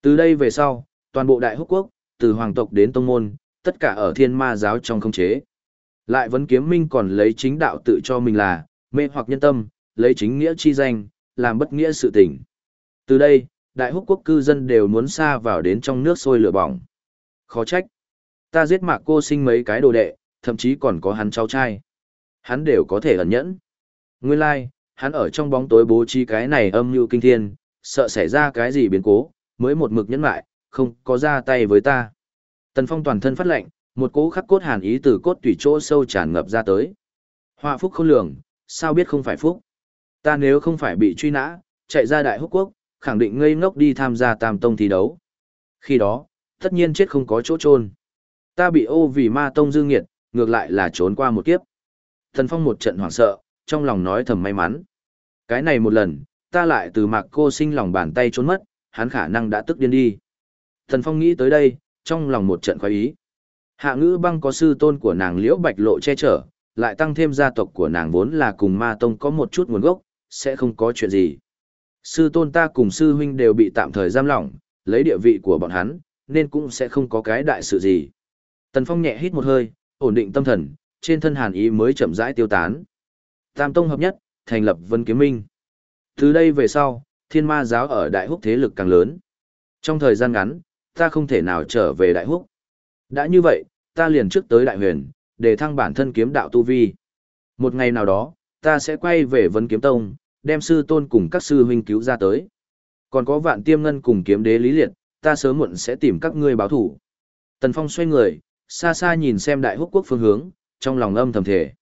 Từ đây về sau, toàn bộ đại húc quốc, từ hoàng tộc đến tông môn, tất cả ở thiên ma giáo trong không chế. Lại vấn kiếm minh còn lấy chính đạo tự cho mình là, mê hoặc nhân tâm, lấy chính nghĩa chi danh, làm bất nghĩa sự tình. Từ đây, đại húc quốc cư dân đều muốn xa vào đến trong nước sôi lửa bỏng. Khó trách. Ta giết mạc cô sinh mấy cái đồ đệ, thậm chí còn có hắn cháu trai. Hắn đều có thể ẩn nhẫn. Nguyên lai, like, hắn ở trong bóng tối bố trí cái này âm mưu kinh thiên, sợ xảy ra cái gì biến cố, mới một mực nhẫn lại, không có ra tay với ta. Tần Phong toàn thân phát lệnh, một cỗ khắc cốt hàn ý từ cốt tủy chỗ sâu tràn ngập ra tới. Họa phúc không lường, sao biết không phải phúc? Ta nếu không phải bị truy nã, chạy ra đại húc quốc, khẳng định ngây ngốc đi tham gia tam tông thi đấu. Khi đó, tất nhiên chết không có chỗ trôn. Ta bị ô vì ma tông dư nghiệt, ngược lại là trốn qua một kiếp. Thần Phong một trận hoảng sợ, trong lòng nói thầm may mắn. Cái này một lần, ta lại từ mạc cô sinh lòng bàn tay trốn mất, hắn khả năng đã tức điên đi. Thần Phong nghĩ tới đây, trong lòng một trận khoái ý. Hạ ngữ băng có sư tôn của nàng liễu bạch lộ che chở, lại tăng thêm gia tộc của nàng vốn là cùng ma tông có một chút nguồn gốc, sẽ không có chuyện gì. Sư tôn ta cùng sư huynh đều bị tạm thời giam lỏng, lấy địa vị của bọn hắn, nên cũng sẽ không có cái đại sự gì. Tần Phong nhẹ hít một hơi, ổn định tâm thần, trên thân hàn ý mới chậm rãi tiêu tán. Tam tông hợp nhất, thành lập Vân Kiếm Minh. Từ đây về sau, thiên ma giáo ở Đại Húc thế lực càng lớn. Trong thời gian ngắn, ta không thể nào trở về Đại Húc. Đã như vậy, ta liền trước tới Đại Huyền, để thăng bản thân kiếm đạo tu vi. Một ngày nào đó, ta sẽ quay về vấn Kiếm Tông, đem sư tôn cùng các sư huynh cứu ra tới. Còn có vạn tiêm ngân cùng kiếm đế lý liệt, ta sớm muộn sẽ tìm các ngươi báo thủ. Tần Phong xoay người, xa xa nhìn xem đại húc quốc phương hướng, trong lòng âm thầm thể.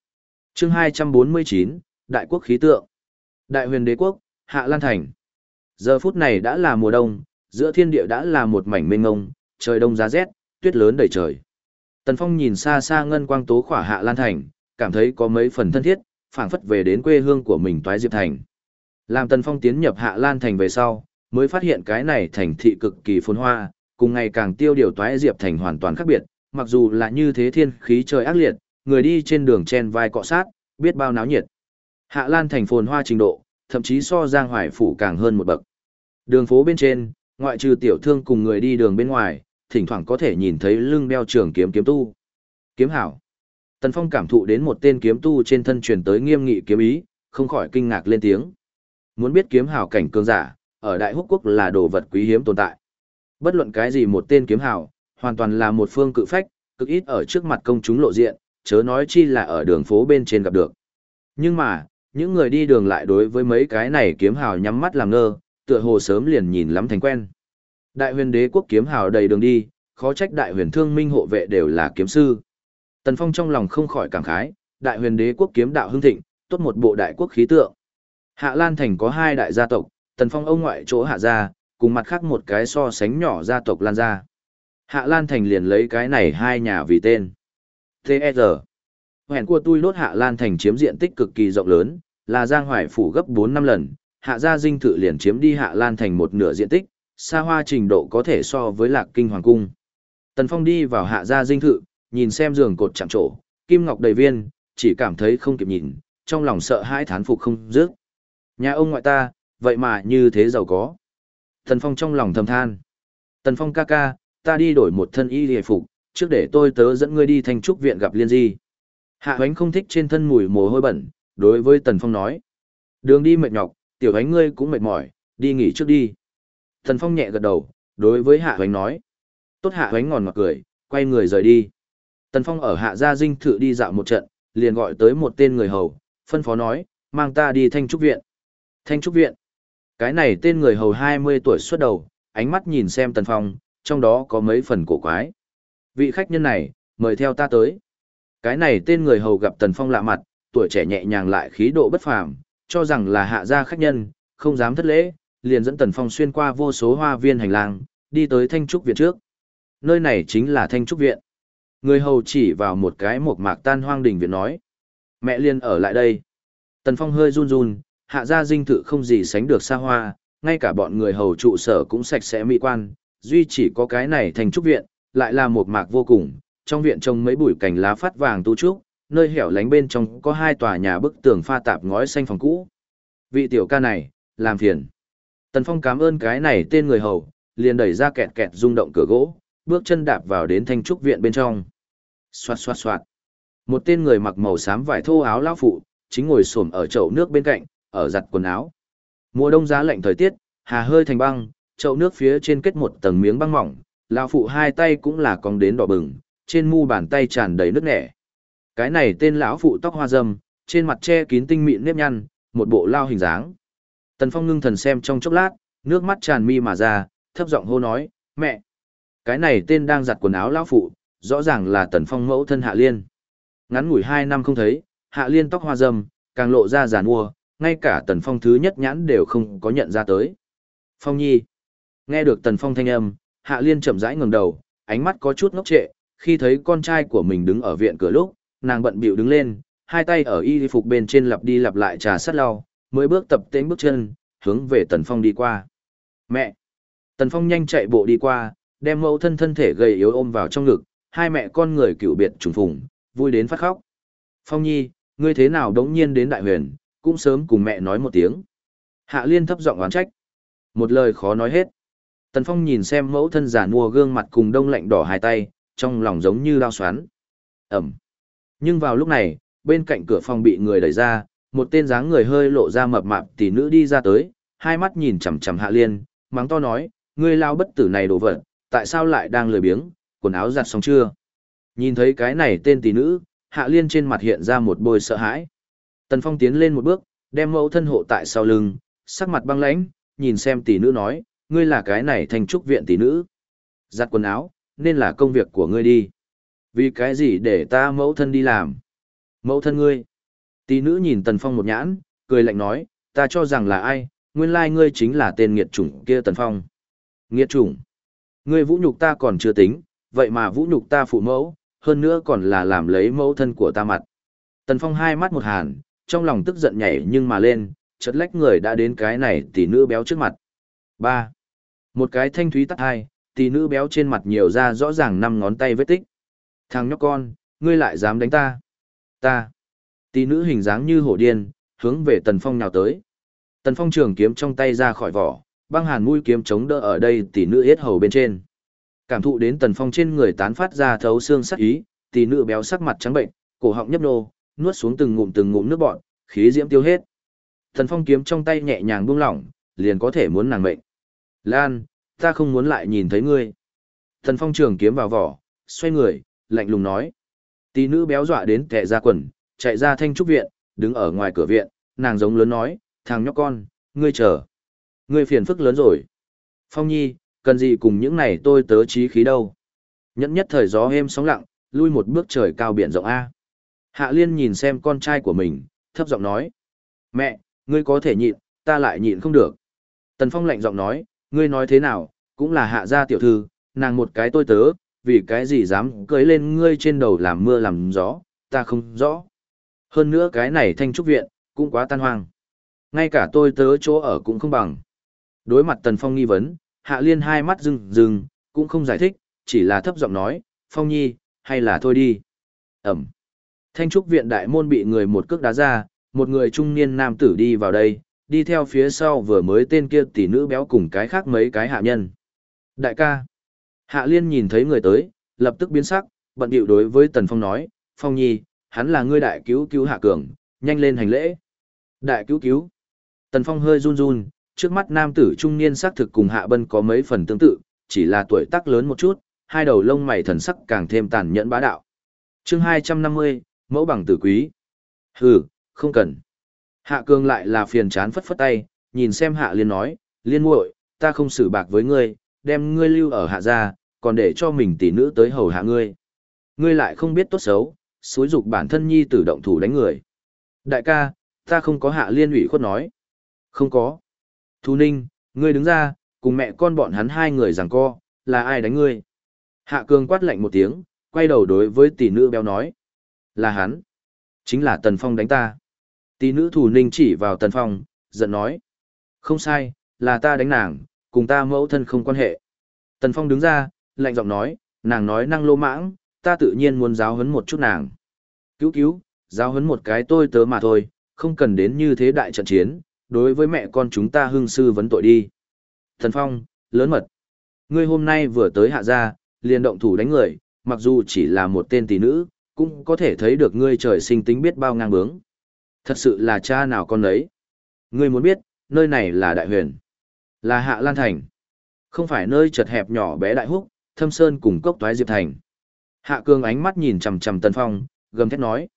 chương 249, Đại quốc khí tượng. Đại huyền đế quốc, Hạ Lan Thành. Giờ phút này đã là mùa đông, giữa thiên địa đã là một mảnh mênh ngông, trời đông giá rét, tuyết lớn đầy trời. Tần Phong nhìn xa xa ngân quang tố khỏa Hạ Lan Thành, cảm thấy có mấy phần thân thiết, phảng phất về đến quê hương của mình Toái Diệp Thành. Làm Tần Phong tiến nhập Hạ Lan Thành về sau, mới phát hiện cái này thành thị cực kỳ phồn hoa, cùng ngày càng tiêu điều Toái Diệp Thành hoàn toàn khác biệt, mặc dù là như thế thiên khí trời ác liệt, người đi trên đường chen vai cọ sát, biết bao náo nhiệt. Hạ Lan Thành phồn hoa trình độ, thậm chí so Giang Hoài phủ càng hơn một bậc. Đường phố bên trên, ngoại trừ tiểu thương cùng người đi đường bên ngoài, thỉnh thoảng có thể nhìn thấy lưng đeo trường kiếm kiếm tu. Kiếm hảo. Tần Phong cảm thụ đến một tên kiếm tu trên thân truyền tới nghiêm nghị kiếm ý, không khỏi kinh ngạc lên tiếng. Muốn biết kiếm hảo cảnh cường giả, ở Đại Húc Quốc là đồ vật quý hiếm tồn tại. Bất luận cái gì một tên kiếm hảo, hoàn toàn là một phương cự phách, cực ít ở trước mặt công chúng lộ diện, chớ nói chi là ở đường phố bên trên gặp được. Nhưng mà, những người đi đường lại đối với mấy cái này kiếm hào nhắm mắt làm ngơ, tựa hồ sớm liền nhìn lắm thành quen. Đại huyền đế quốc kiếm hào đầy đường đi, khó trách đại huyền thương minh hộ vệ đều là kiếm sư. Tần Phong trong lòng không khỏi cảm khái, đại huyền đế quốc kiếm đạo hưng thịnh, tốt một bộ đại quốc khí tượng. Hạ Lan Thành có hai đại gia tộc, Tần Phong ông ngoại chỗ hạ gia, cùng mặt khác một cái so sánh nhỏ gia tộc Lan gia. Hạ Lan Thành liền lấy cái này hai nhà vì tên. T.E.G. Hẹn của tôi đốt Hạ Lan Thành chiếm diện tích cực kỳ rộng lớn, là Giang Hoài phủ gấp 4 năm lần, Hạ gia dinh thự liền chiếm đi Hạ Lan Thành một nửa diện tích, xa hoa trình độ có thể so với Lạc Kinh Hoàng Cung. Tần Phong đi vào Hạ gia dinh thự, nhìn xem giường cột chạm trổ, kim ngọc đầy viên, chỉ cảm thấy không kịp nhìn, trong lòng sợ hãi thán phục không dứt. Nhà ông ngoại ta, vậy mà như thế giàu có. Tần Phong trong lòng thầm than. Tần Phong ca ca, ta đi đổi một thân y hề phục, trước để tôi tớ dẫn ngươi đi thành trúc viện gặp liên di. Hạ hoánh không thích trên thân mùi mồ hôi bẩn, đối với Tần Phong nói. Đường đi mệt nhọc, tiểu Ánh ngươi cũng mệt mỏi, đi nghỉ trước đi. Thần Phong nhẹ gật đầu, đối với Hạ Ánh nói. Tốt Hạ Ánh ngòn ngọt cười, quay người rời đi. Tần Phong ở Hạ Gia Dinh Thự đi dạo một trận, liền gọi tới một tên người hầu, phân phó nói, mang ta đi Thanh Trúc Viện. Thanh Trúc Viện. Cái này tên người hầu 20 tuổi xuất đầu, ánh mắt nhìn xem Tần Phong, trong đó có mấy phần cổ quái. Vị khách nhân này, mời theo ta tới. Cái này tên người hầu gặp Tần Phong lạ mặt, tuổi trẻ nhẹ nhàng lại khí độ bất phàm, cho rằng là hạ gia khách nhân, không dám thất lễ, liền dẫn Tần Phong xuyên qua vô số hoa viên hành lang, đi tới Thanh Trúc Viện trước. Nơi này chính là Thanh Trúc Viện. Người hầu chỉ vào một cái một mạc tan hoang đình viện nói. Mẹ liên ở lại đây. Tần Phong hơi run run, hạ gia dinh thự không gì sánh được xa hoa, ngay cả bọn người hầu trụ sở cũng sạch sẽ mỹ quan, duy chỉ có cái này thanh trúc viện, lại là một mạc vô cùng, trong viện trông mấy bụi cành lá phát vàng tu trúc, nơi hẻo lánh bên trong có hai tòa nhà bức tường pha tạp ngói xanh phòng cũ. Vị tiểu ca này, làm phiền. Tần Phong cảm ơn cái này tên người hầu, liền đẩy ra kẹt kẹt rung động cửa gỗ, bước chân đạp vào đến thanh trúc viện bên trong. Xoạt xoạt xoạt. Một tên người mặc màu xám vải thô áo lão phụ, chính ngồi xổm ở chậu nước bên cạnh, ở giặt quần áo. Mùa đông giá lạnh thời tiết, hà hơi thành băng, chậu nước phía trên kết một tầng miếng băng mỏng, lão phụ hai tay cũng là cong đến đỏ bừng, trên mu bàn tay tràn đầy nước nẻ. Cái này tên lão phụ tóc hoa râm, trên mặt che kín tinh mịn nếp nhăn, một bộ lao hình dáng. Tần Phong ngưng thần xem trong chốc lát, nước mắt tràn mi mà ra, thấp giọng hô nói, mẹ. Cái này tên đang giặt quần áo lão phụ, rõ ràng là Tần Phong mẫu thân Hạ Liên. Ngắn ngủi hai năm không thấy, Hạ Liên tóc hoa râm, càng lộ ra giàn mua, ngay cả Tần Phong thứ nhất nhãn đều không có nhận ra tới. Phong Nhi. Nghe được Tần Phong thanh âm, Hạ Liên chậm rãi ngẩng đầu, ánh mắt có chút ngốc trệ, khi thấy con trai của mình đứng ở viện cửa lúc, nàng bận bịu đứng lên, hai tay ở y phục bên trên lặp đi lặp lại trà sát lau, mới bước tập tễnh bước chân, hướng về Tần Phong đi qua. Mẹ! Tần Phong nhanh chạy bộ đi qua, đem mẫu thân thân thể gầy yếu ôm vào trong ngực, hai mẹ con người cựu biệt trùng phùng, vui đến phát khóc. Phong Nhi, ngươi thế nào đống nhiên đến đại huyền, cũng sớm cùng mẹ nói một tiếng. Hạ Liên thấp giọng oán trách. Một lời khó nói hết. Tần Phong nhìn xem mẫu thân giả mua gương mặt cùng đông lạnh đỏ hai tay, trong lòng giống như lao xoắn. Ẩm. Nhưng vào lúc này, bên cạnh cửa phòng bị người đẩy ra, một tên dáng người hơi lộ ra mập mạp tỷ nữ đi ra tới, hai mắt nhìn chằm chằm Hạ Liên, mắng to nói, ngươi lao bất tử này đồ vật, tại sao lại đang lười biếng, quần áo giặt xong chưa? Nhìn thấy cái này tên tỷ nữ, Hạ Liên trên mặt hiện ra một bôi sợ hãi. Tần Phong tiến lên một bước, đem mẫu thân hộ tại sau lưng, sắc mặt băng lãnh, nhìn xem tỷ nữ nói, ngươi là cái này thành trúc viện tỷ nữ. Giặt quần áo, nên là công việc của ngươi đi. Vì cái gì để ta mẫu thân đi làm? Mẫu thân ngươi. Tỷ nữ nhìn Tần Phong một nhãn, cười lạnh nói, ta cho rằng là ai, nguyên lai ngươi chính là tên nghiệt chủng kia Tần Phong. Nghiệt chủng. Ngươi vũ nhục ta còn chưa tính, vậy mà vũ nhục ta phụ mẫu, hơn nữa còn là làm lấy mẫu thân của ta mặt. Tần Phong hai mắt một hàn, trong lòng tức giận nhảy nhưng mà lên, chợt lách người đã đến cái này tỷ nữ béo trước mặt. ba Một cái thanh thúy tắt hai, tỷ nữ béo trên mặt nhiều ra rõ ràng năm ngón tay vết tích. Thằng nhóc con, ngươi lại dám đánh ta. Ta. Tỷ nữ hình dáng như hổ điên, hướng về Tần Phong nhào tới. Tần Phong trường kiếm trong tay ra khỏi vỏ, băng hàn mũi kiếm chống đỡ ở đây tỷ nữ yết hầu bên trên. Cảm thụ đến Tần Phong trên người tán phát ra thấu xương sắc ý, tỷ nữ béo sắc mặt trắng bệnh, cổ họng nhấp nô, nuốt xuống từng ngụm từng ngụm nước bọt, khí diễm tiêu hết. Tần Phong kiếm trong tay nhẹ nhàng buông lỏng, liền có thể muốn nàng mệnh. Lan, ta không muốn lại nhìn thấy ngươi. Tần Phong trường kiếm vào vỏ, xoay người, lạnh lùng nói. Tỷ nữ béo dọa đến kẻ ra quần, chạy ra thanh trúc viện, đứng ở ngoài cửa viện, nàng giống lớn nói, thằng nhóc con, ngươi chờ. Ngươi phiền phức lớn rồi. Phong nhi, cần gì cùng những này tôi tớ trí khí đâu. Nhẫn nhất thời gió êm sóng lặng, lui một bước trời cao biển rộng A. Hạ liên nhìn xem con trai của mình, thấp giọng nói. Mẹ, ngươi có thể nhịn, ta lại nhịn không được. Tần Phong lạnh giọng nói, ngươi nói thế nào, cũng là hạ gia tiểu thư, nàng một cái tôi tớ, vì cái gì dám cưới lên ngươi trên đầu làm mưa làm gió, ta không rõ. Hơn nữa cái này thanh trúc viện, cũng quá tan hoang. Ngay cả tôi tớ chỗ ở cũng không bằng. Đối mặt Tần Phong nghi vấn, Hạ Liên hai mắt rừng rừng, cũng không giải thích, chỉ là thấp giọng nói, Phong Nhi, hay là thôi đi. Ẩm. Thanh trúc viện đại môn bị người một cước đá ra, một người trung niên nam tử đi vào đây, đi theo phía sau vừa mới tên kia tỷ nữ béo cùng cái khác mấy cái hạ nhân. Đại ca. Hạ Liên nhìn thấy người tới, lập tức biến sắc, bận điệu đối với Tần Phong nói, Phong Nhi, hắn là ngươi đại cứu cứu Hạ Cường, nhanh lên hành lễ. Đại cứu cứu. Tần Phong hơi run run, trước mắt nam tử trung niên xác thực cùng Hạ Bân có mấy phần tương tự, chỉ là tuổi tác lớn một chút, hai đầu lông mày thần sắc càng thêm tàn nhẫn bá đạo. Chương 250, mẫu bằng tử quý. Hừ, không cần. Hạ Cường lại là phiền chán phất phất tay, nhìn xem Hạ Liên nói, Liên muội, ta không xử bạc với ngươi, đem ngươi lưu ở hạ gia, còn để cho mình tỷ nữ tới hầu hạ ngươi. Ngươi lại không biết tốt xấu, xúi dục bản thân nhi tử động thủ đánh người. Đại ca, ta không có hạ liên ủy khuất nói. Không có. Thu Ninh, ngươi đứng ra, cùng mẹ con bọn hắn hai người giằng co, là ai đánh ngươi? Hạ Cường quát lạnh một tiếng, quay đầu đối với tỷ nữ béo nói. Là hắn. Chính là Tần Phong đánh ta. Tỷ nữ Thủ Ninh chỉ vào Tần Phong, giận nói. Không sai, là ta đánh nàng, cùng ta mẫu thân không quan hệ. Tần Phong đứng ra, lạnh giọng nói, nàng nói năng lô mãng, ta tự nhiên muốn giáo huấn một chút nàng. Cứu cứu, giáo huấn một cái tôi tớ mà thôi, không cần đến như thế đại trận chiến, đối với mẹ con chúng ta hưng sư vấn tội đi. Tần Phong, lớn mật. Ngươi hôm nay vừa tới hạ gia, liền động thủ đánh người, mặc dù chỉ là một tên tỷ nữ, cũng có thể thấy được ngươi trời sinh tính biết bao ngang bướng. Thật sự là cha nào con ấy. Ngươi muốn biết, nơi này là đại huyền. Là Hạ Lan Thành. Không phải nơi chật hẹp nhỏ bé đại húc, thâm sơn cùng cốc toái diệp thành. Hạ Cương ánh mắt nhìn chằm chằm Tần Phong, gầm thét nói.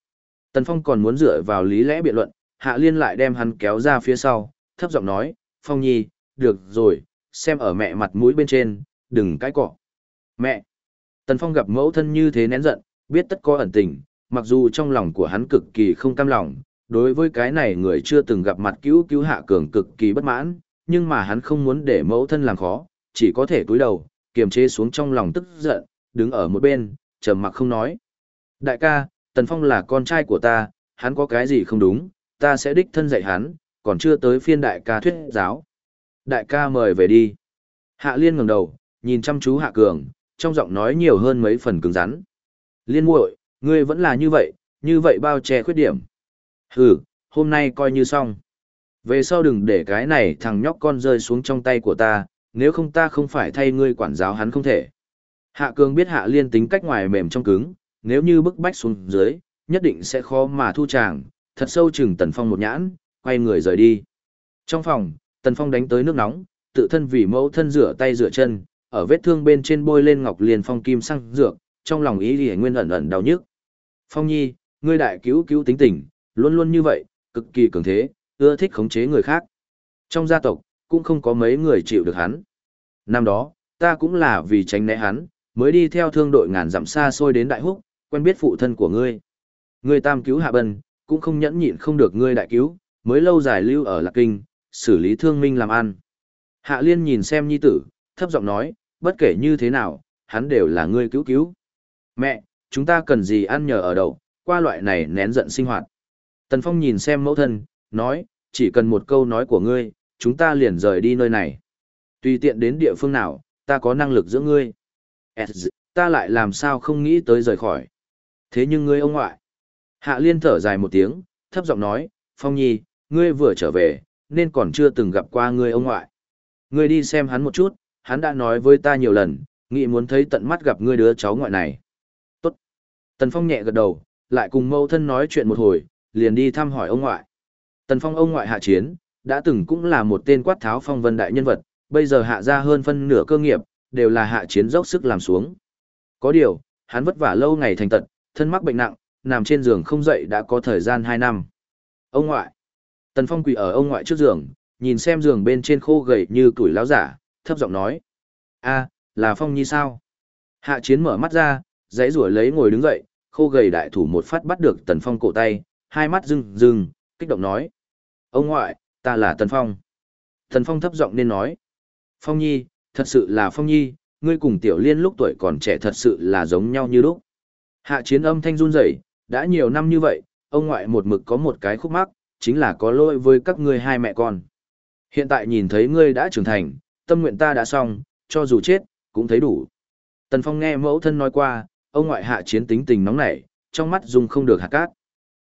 Tần Phong còn muốn dựa vào lý lẽ biện luận, Hạ Liên lại đem hắn kéo ra phía sau, thấp giọng nói, Phong Nhi, được rồi, xem ở mẹ mặt mũi bên trên, đừng cãi cọ. Mẹ! Tần Phong gặp mẫu thân như thế nén giận, biết tất có ẩn tình, mặc dù trong lòng của hắn cực kỳ không cam lòng, đối với cái này người chưa từng gặp mặt cứu cứu Hạ Cường cực kỳ bất mãn, nhưng mà hắn không muốn để mẫu thân làm khó, chỉ có thể cúi đầu, kiềm chế xuống trong lòng tức giận, đứng ở một bên, trầm mặc không nói. Đại ca, Tần Phong là con trai của ta, hắn có cái gì không đúng, ta sẽ đích thân dạy hắn, còn chưa tới phiên đại ca thuyết giáo. Đại ca mời về đi. Hạ Liên ngẩng đầu, nhìn chăm chú Hạ Cường, trong giọng nói nhiều hơn mấy phần cứng rắn. Liên muội, ngươi vẫn là như vậy, như vậy bao che khuyết điểm. Hừ, hôm nay coi như xong. Về sau đừng để cái này thằng nhóc con rơi xuống trong tay của ta, nếu không ta không phải thay ngươi quản giáo hắn không thể. Hạ Cường biết Hạ Liên tính cách ngoài mềm trong cứng, nếu như bức bách xuống dưới, nhất định sẽ khó mà thu chàng. thật sâu chừng Tần Phong một nhãn, quay người rời đi. Trong phòng, Tần Phong đánh tới nước nóng, tự thân vì mẫu thân rửa tay rửa chân, ở vết thương bên trên bôi lên ngọc liền phong kim sang dược, trong lòng ý liễu nguyên ẩn ẩn đau nhức. Phong Nhi, ngươi đại cứu cứu tính tình, luôn luôn như vậy, cực kỳ cường thế, ưa thích khống chế người khác. Trong gia tộc, cũng không có mấy người chịu được hắn. Năm đó, ta cũng là vì tránh né hắn, mới đi theo thương đội ngàn dặm xa xôi đến Đại Húc, quen biết phụ thân của ngươi. Ngươi tam cứu hạ bần, cũng không nhẫn nhịn không được ngươi đại cứu, mới lâu dài lưu ở Lạc Kinh, xử lý thương minh làm ăn. Hạ Liên nhìn xem nhi tử, thấp giọng nói, bất kể như thế nào, hắn đều là ngươi cứu cứu. Mẹ, chúng ta cần gì ăn nhờ ở đậu, qua loại này nén giận sinh hoạt. Tần Phong nhìn xem mẫu thân, nói, chỉ cần một câu nói của ngươi, chúng ta liền rời đi nơi này. Tùy tiện đến địa phương nào, ta có năng lực giữa ngươi. Ta lại làm sao không nghĩ tới rời khỏi. Thế nhưng ngươi ông ngoại. Hạ liên thở dài một tiếng, thấp giọng nói, Phong Nhi, ngươi vừa trở về, nên còn chưa từng gặp qua ngươi ông ngoại. Ngươi đi xem hắn một chút, hắn đã nói với ta nhiều lần, nghĩ muốn thấy tận mắt gặp ngươi đứa cháu ngoại này. Tốt. Tần Phong nhẹ gật đầu, lại cùng mâu thân nói chuyện một hồi, liền đi thăm hỏi ông ngoại. Tần Phong ông ngoại hạ chiến, đã từng cũng là một tên quát tháo phong vân đại nhân vật, bây giờ hạ ra hơn phân nửa cơ nghiệp, đều là hạ chiến dốc sức làm xuống. Có điều, hắn vất vả lâu ngày thành tật, thân mắc bệnh nặng, nằm trên giường không dậy đã có thời gian 2 năm. Ông ngoại. Tần Phong quỳ ở ông ngoại trước giường, nhìn xem giường bên trên khô gầy như tuổi lão giả, thấp giọng nói. a là Phong Nhi sao? Hạ chiến mở mắt ra, dãy rủa lấy ngồi đứng dậy, khô gầy đại thủ một phát bắt được Tần Phong cổ tay, hai mắt rưng rưng, kích động nói. Ông ngoại, ta là Tần Phong. Tần Phong thấp giọng nên nói. Phong Nhi, thật sự là Phong Nhi, ngươi cùng Tiểu Liên lúc tuổi còn trẻ thật sự là giống nhau như lúc. Hạ chiến âm thanh run rẩy, đã nhiều năm như vậy, ông ngoại một mực có một cái khúc mắc, chính là có lỗi với các ngươi hai mẹ con. Hiện tại nhìn thấy ngươi đã trưởng thành, tâm nguyện ta đã xong, cho dù chết, cũng thấy đủ. Tần Phong nghe mẫu thân nói qua, ông ngoại hạ chiến tính tình nóng nảy, trong mắt dùng không được hạt cát.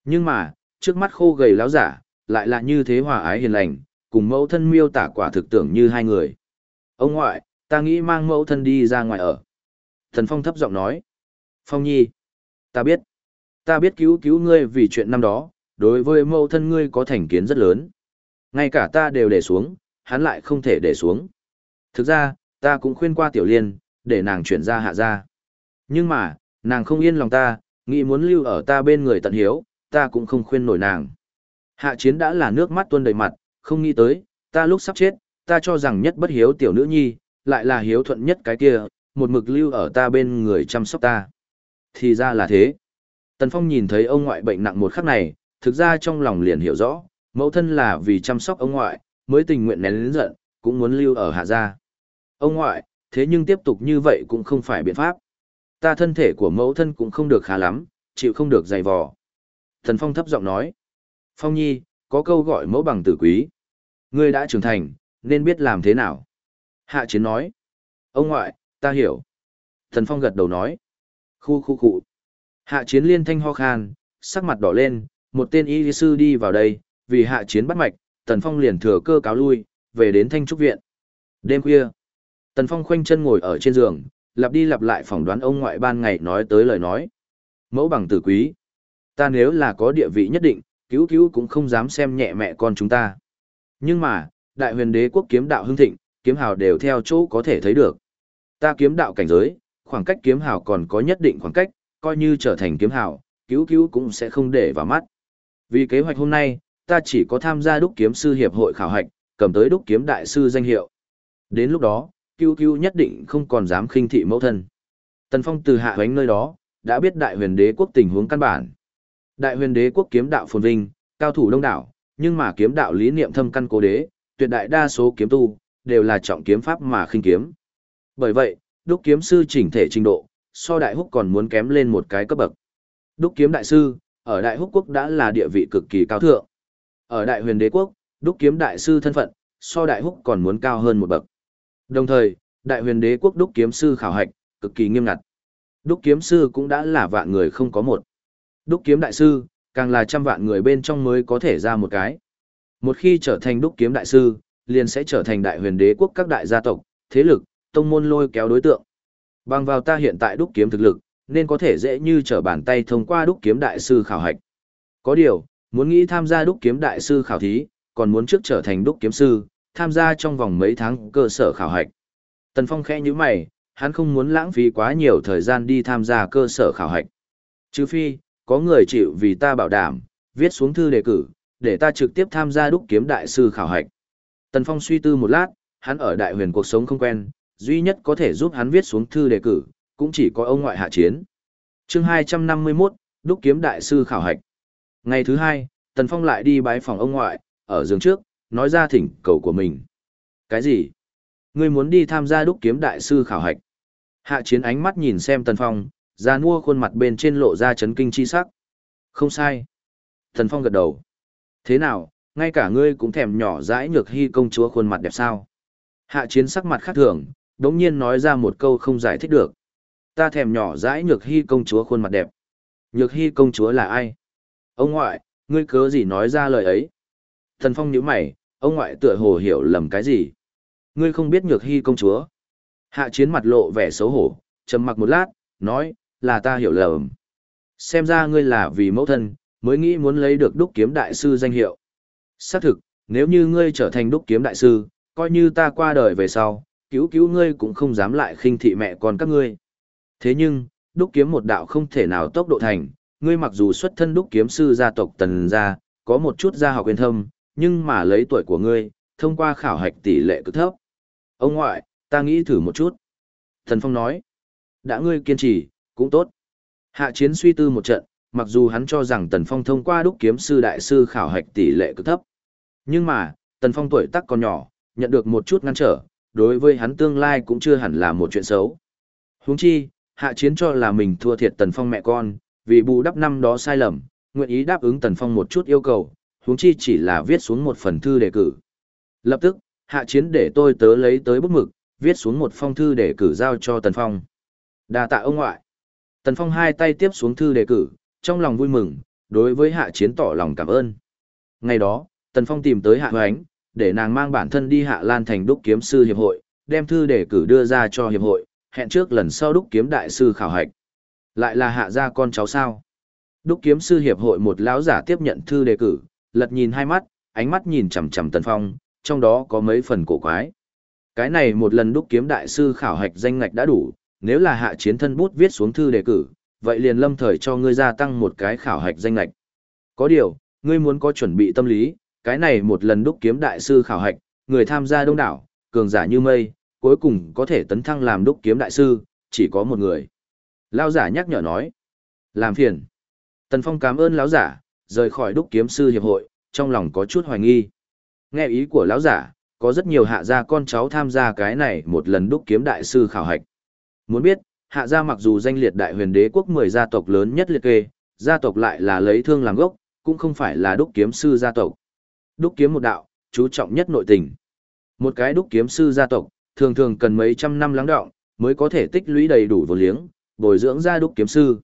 Nhưng mà, trước mắt khô gầy láo giả, lại là như thế hòa ái hiền lành, cùng mẫu thân miêu tả quả thực tưởng như hai người. Ông ngoại, ta nghĩ mang mẫu thân đi ra ngoài ở. Thần Phong thấp giọng nói. Phong nhi, ta biết. Ta biết cứu cứu ngươi vì chuyện năm đó, đối với mẫu thân ngươi có thành kiến rất lớn. Ngay cả ta đều để xuống, hắn lại không thể để xuống. Thực ra, ta cũng khuyên qua tiểu liên, để nàng chuyển ra hạ ra. Nhưng mà, nàng không yên lòng ta, nghĩ muốn lưu ở ta bên người tận hiếu, ta cũng không khuyên nổi nàng. Hạ chiến đã là nước mắt tuôn đầy mặt, không nghĩ tới, ta lúc sắp chết, ta cho rằng nhất bất hiếu tiểu nữ nhi, lại là hiếu thuận nhất cái kia, một mực lưu ở ta bên người chăm sóc ta. Thì ra là thế. Tần Phong nhìn thấy ông ngoại bệnh nặng một khắc này, thực ra trong lòng liền hiểu rõ, mẫu thân là vì chăm sóc ông ngoại, mới tình nguyện nén lớn giận, cũng muốn lưu ở hạ gia. Ông ngoại, thế nhưng tiếp tục như vậy cũng không phải biện pháp. Ta thân thể của mẫu thân cũng không được khá lắm, chịu không được dày vò. Tần Phong thấp giọng nói. Phong Nhi, có câu gọi mẫu bằng tử quý. Ngươi đã trưởng thành, nên biết làm thế nào. Hạ chiến nói. Ông ngoại, ta hiểu. Thần Phong gật đầu nói. Khu khu khu. Hạ chiến liên thanh ho khan, sắc mặt đỏ lên, một tên y sư đi vào đây, vì hạ chiến bắt mạch, Tần Phong liền thừa cơ cáo lui, về đến thanh trúc viện. Đêm khuya, Tần Phong khoanh chân ngồi ở trên giường, lặp đi lặp lại phỏng đoán ông ngoại ban ngày nói tới lời nói. Mẫu bằng tử quý. Ta nếu là có địa vị nhất định, cứu cứu cũng không dám xem nhẹ mẹ con chúng ta. Nhưng mà, đại huyền đế quốc kiếm đạo hưng thịnh, kiếm hào đều theo chỗ có thể thấy được. Ta kiếm đạo cảnh giới, khoảng cách kiếm hào còn có nhất định khoảng cách, coi như trở thành kiếm hào, cứu cứu cũng sẽ không để vào mắt. Vì kế hoạch hôm nay, ta chỉ có tham gia đúc kiếm sư hiệp hội khảo hạch, cầm tới đúc kiếm đại sư danh hiệu. Đến lúc đó, cứu cứu nhất định không còn dám khinh thị mẫu thân. Tần Phong từ hạ hoánh nơi đó, đã biết đại huyền đế quốc tình huống căn bản. Đại huyền đế quốc kiếm đạo phồn vinh, cao thủ đông đảo, nhưng mà kiếm đạo lý niệm thâm căn cố đế, tuyệt đại đa số kiếm tu, đều là trọng kiếm pháp mà khinh kiếm. Bởi vậy, đúc kiếm sư chỉnh thể trình độ, so đại húc còn muốn kém lên một cái cấp bậc. Đúc kiếm đại sư, ở đại húc quốc đã là địa vị cực kỳ cao thượng. Ở đại huyền đế quốc, đúc kiếm đại sư thân phận, so đại húc còn muốn cao hơn một bậc. Đồng thời, đại huyền đế quốc đúc kiếm sư khảo hạch, cực kỳ nghiêm ngặt. Đúc kiếm sư cũng đã là vạn người không có một. Đúc kiếm đại sư, càng là trăm vạn người bên trong mới có thể ra một cái. Một khi trở thành đúc kiếm đại sư, liền sẽ trở thành đại huyền đế quốc các đại gia tộc, thế lực, tông môn lôi kéo đối tượng. Bằng vào ta hiện tại đúc kiếm thực lực, nên có thể dễ như trở bàn tay thông qua đúc kiếm đại sư khảo hạch. Có điều, muốn nghĩ tham gia đúc kiếm đại sư khảo thí, còn muốn trước trở thành đúc kiếm sư, tham gia trong vòng mấy tháng cơ sở khảo hạch. Tần Phong khẽ như mày, hắn không muốn lãng phí quá nhiều thời gian đi tham gia cơ sở khảo hạch. Trừ phi, có người chịu vì ta bảo đảm, viết xuống thư đề cử, để ta trực tiếp tham gia đúc kiếm đại sư khảo hạch. Tần Phong suy tư một lát, hắn ở đại huyền cuộc sống không quen, duy nhất có thể giúp hắn viết xuống thư đề cử, cũng chỉ có ông ngoại hạ chiến. chương 251, đúc kiếm đại sư khảo hạch. Ngày thứ hai, Tần Phong lại đi bái phòng ông ngoại, ở giường trước, nói ra thỉnh cầu của mình. Cái gì? Ngươi muốn đi tham gia đúc kiếm đại sư khảo hạch. Hạ chiến ánh mắt nhìn xem Tần Phong, ra nua khuôn mặt bên trên lộ ra chấn kinh chi sắc. Không sai. Thần Phong gật đầu. Thế nào, ngay cả ngươi cũng thèm nhỏ dãi nhược hy công chúa khuôn mặt đẹp sao? Hạ chiến sắc mặt khác thường, đống nhiên nói ra một câu không giải thích được. Ta thèm nhỏ dãi nhược hy công chúa khuôn mặt đẹp. Nhược hy công chúa là ai? Ông ngoại, ngươi cớ gì nói ra lời ấy? Thần Phong nhíu mày, ông ngoại tựa hồ hiểu lầm cái gì? Ngươi không biết nhược hy công chúa. Hạ chiến mặt lộ vẻ xấu hổ, trầm mặc một lát, nói, là ta hiểu lầm. Xem ra ngươi là vì mẫu thân, mới nghĩ muốn lấy được đúc kiếm đại sư danh hiệu. Xác thực, nếu như ngươi trở thành đúc kiếm đại sư, coi như ta qua đời về sau, cứu cứu ngươi cũng không dám lại khinh thị mẹ con các ngươi. Thế nhưng, đúc kiếm một đạo không thể nào tốc độ thành, ngươi mặc dù xuất thân đúc kiếm sư gia tộc tần gia, có một chút gia học quyền thâm, nhưng mà lấy tuổi của ngươi, thông qua khảo hạch tỷ lệ cực thấp. Ông ngoại, ta nghĩ thử một chút. Thần Phong nói, đã ngươi kiên trì, cũng tốt. Hạ chiến suy tư một trận, mặc dù hắn cho rằng Tần Phong thông qua đúc kiếm sư đại sư khảo hạch tỷ lệ cực thấp. Nhưng mà, Tần Phong tuổi tác còn nhỏ, nhận được một chút ngăn trở, đối với hắn tương lai cũng chưa hẳn là một chuyện xấu. Huống chi, hạ chiến cho là mình thua thiệt Tần Phong mẹ con, vì bù đắp năm đó sai lầm, nguyện ý đáp ứng Tần Phong một chút yêu cầu, huống chi chỉ là viết xuống một phần thư đề cử. Lập tức, hạ chiến để tôi tớ lấy tới bút mực, viết xuống một phong thư đề cử giao cho Tần Phong. Đa tạ ông ngoại. Tần Phong hai tay tiếp xuống thư đề cử, trong lòng vui mừng, đối với hạ chiến tỏ lòng cảm ơn. Ngày đó, Tần Phong tìm tới hạ hoánh, để nàng mang bản thân đi hạ lan thành đúc kiếm sư hiệp hội, đem thư đề cử đưa ra cho hiệp hội, hẹn trước lần sau đúc kiếm đại sư khảo hạch. Lại là hạ gia con cháu sao? Đúc kiếm sư hiệp hội một lão giả tiếp nhận thư đề cử, lật nhìn hai mắt, ánh mắt nhìn chằm chằm Tần Phong, trong đó có mấy phần cổ quái. Cái này một lần đúc kiếm đại sư khảo hạch danh ngạch đã đủ, nếu là hạ chiến thân bút viết xuống thư đề cử, vậy liền lâm thời cho ngươi gia tăng một cái khảo hạch danh lạch. Có điều, ngươi muốn có chuẩn bị tâm lý, cái này một lần đúc kiếm đại sư khảo hạch, người tham gia đông đảo, cường giả như mây, cuối cùng có thể tấn thăng làm đúc kiếm đại sư, chỉ có một người. Lão giả nhắc nhở nói, làm phiền. Tần Phong cảm ơn lão giả, rời khỏi đúc kiếm sư hiệp hội, trong lòng có chút hoài nghi. Nghe ý của lão giả, có rất nhiều hạ gia con cháu tham gia cái này một lần đúc kiếm đại sư khảo hạch. Muốn biết, hạ gia mặc dù danh liệt đại huyền đế quốc 10 gia tộc lớn nhất liệt kê, gia tộc lại là lấy thương làm gốc, cũng không phải là đúc kiếm sư gia tộc. Đúc kiếm một đạo, chú trọng nhất nội tình. Một cái đúc kiếm sư gia tộc, thường thường cần mấy trăm năm lắng đọng, mới có thể tích lũy đầy đủ vốn liếng, bồi dưỡng ra đúc kiếm sư.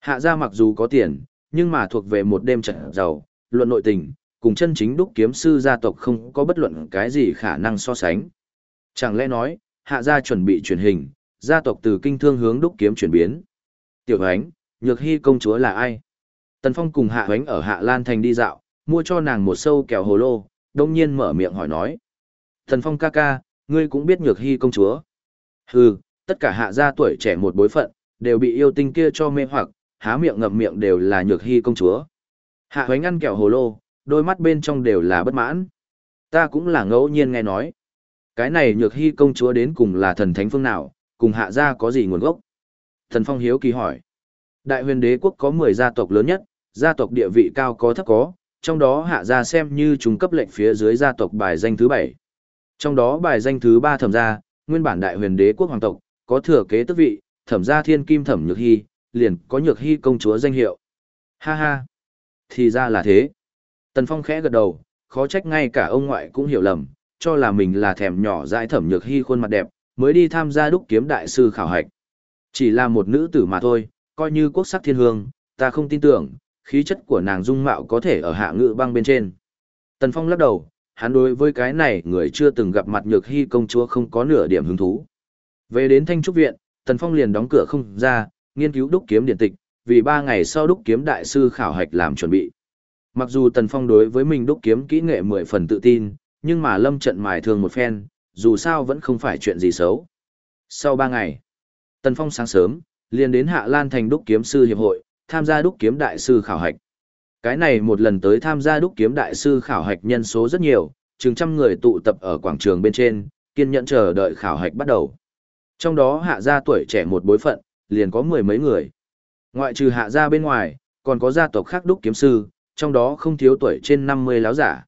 Hạ gia mặc dù có tiền, nhưng mà thuộc về một đêm trận giàu, luận nội tình, cùng chân chính đúc kiếm sư gia tộc không có bất luận cái gì khả năng so sánh. Chẳng lẽ nói, hạ gia chuẩn bị truyền hình, gia tộc từ kinh thương hướng đúc kiếm chuyển biến. Tiểu Hoánh, Nhược Hy công chúa là ai? Tần Phong cùng Hạ Hoánh ở Hạ Lan Thành đi dạo, mua cho nàng một sâu kẹo hồ lô, đông nhiên mở miệng hỏi nói. Tần Phong ca ca, ngươi cũng biết Nhược Hy công chúa. Hừ, tất cả hạ gia tuổi trẻ một bối phận, đều bị yêu tinh kia cho mê hoặc, há miệng ngậm miệng đều là Nhược Hy công chúa. Hạ Hoánh ăn kẹo hồ lô, đôi mắt bên trong đều là bất mãn. Ta cũng là ngẫu nhiên nghe nói. Cái này Nhược Hy công chúa đến cùng là thần thánh phương nào, cùng hạ gia có gì nguồn gốc? Thần Phong hiếu kỳ hỏi. Đại huyền đế quốc có 10 gia tộc lớn nhất, gia tộc địa vị cao có thấp có, trong đó hạ gia xem như chúng cấp lệnh phía dưới gia tộc bài danh thứ 7. Trong đó bài danh thứ 3 thẩm gia, nguyên bản đại huyền đế quốc hoàng tộc, có thừa kế tước vị, thẩm gia thiên kim thẩm nhược hy, liền có nhược hy công chúa danh hiệu. Ha ha, thì ra là thế. Tần Phong khẽ gật đầu, khó trách ngay cả ông ngoại cũng hiểu lầm, cho là mình là thèm nhỏ dãi thẩm nhược hy khuôn mặt đẹp, mới đi tham gia đúc kiếm đại sư khảo hạch. Chỉ là một nữ tử mà thôi, coi như quốc sắc thiên hương, ta không tin tưởng, khí chất của nàng dung mạo có thể ở hạ ngự băng bên trên. Tần Phong lắc đầu, hắn đối với cái này người chưa từng gặp mặt nhược hy công chúa không có nửa điểm hứng thú. Về đến Thanh Trúc Viện, Tần Phong liền đóng cửa không ra, nghiên cứu đúc kiếm điện tịch, vì ba ngày sau đúc kiếm đại sư khảo hạch làm chuẩn bị. Mặc dù Tần Phong đối với mình đúc kiếm kỹ nghệ mười phần tự tin, nhưng mà lâm trận mài thường một phen, dù sao vẫn không phải chuyện gì xấu. Sau ba ngày, Tần Phong sáng sớm, liền đến Hạ Lan thành đúc kiếm sư hiệp hội, tham gia đúc kiếm đại sư khảo hạch. Cái này một lần tới tham gia đúc kiếm đại sư khảo hạch nhân số rất nhiều, chừng trăm người tụ tập ở quảng trường bên trên, kiên nhẫn chờ đợi khảo hạch bắt đầu. Trong đó hạ gia tuổi trẻ một bối phận, liền có mười mấy người. Ngoại trừ hạ gia bên ngoài, còn có gia tộc khác đúc kiếm sư, trong đó không thiếu tuổi trên 50 láo giả.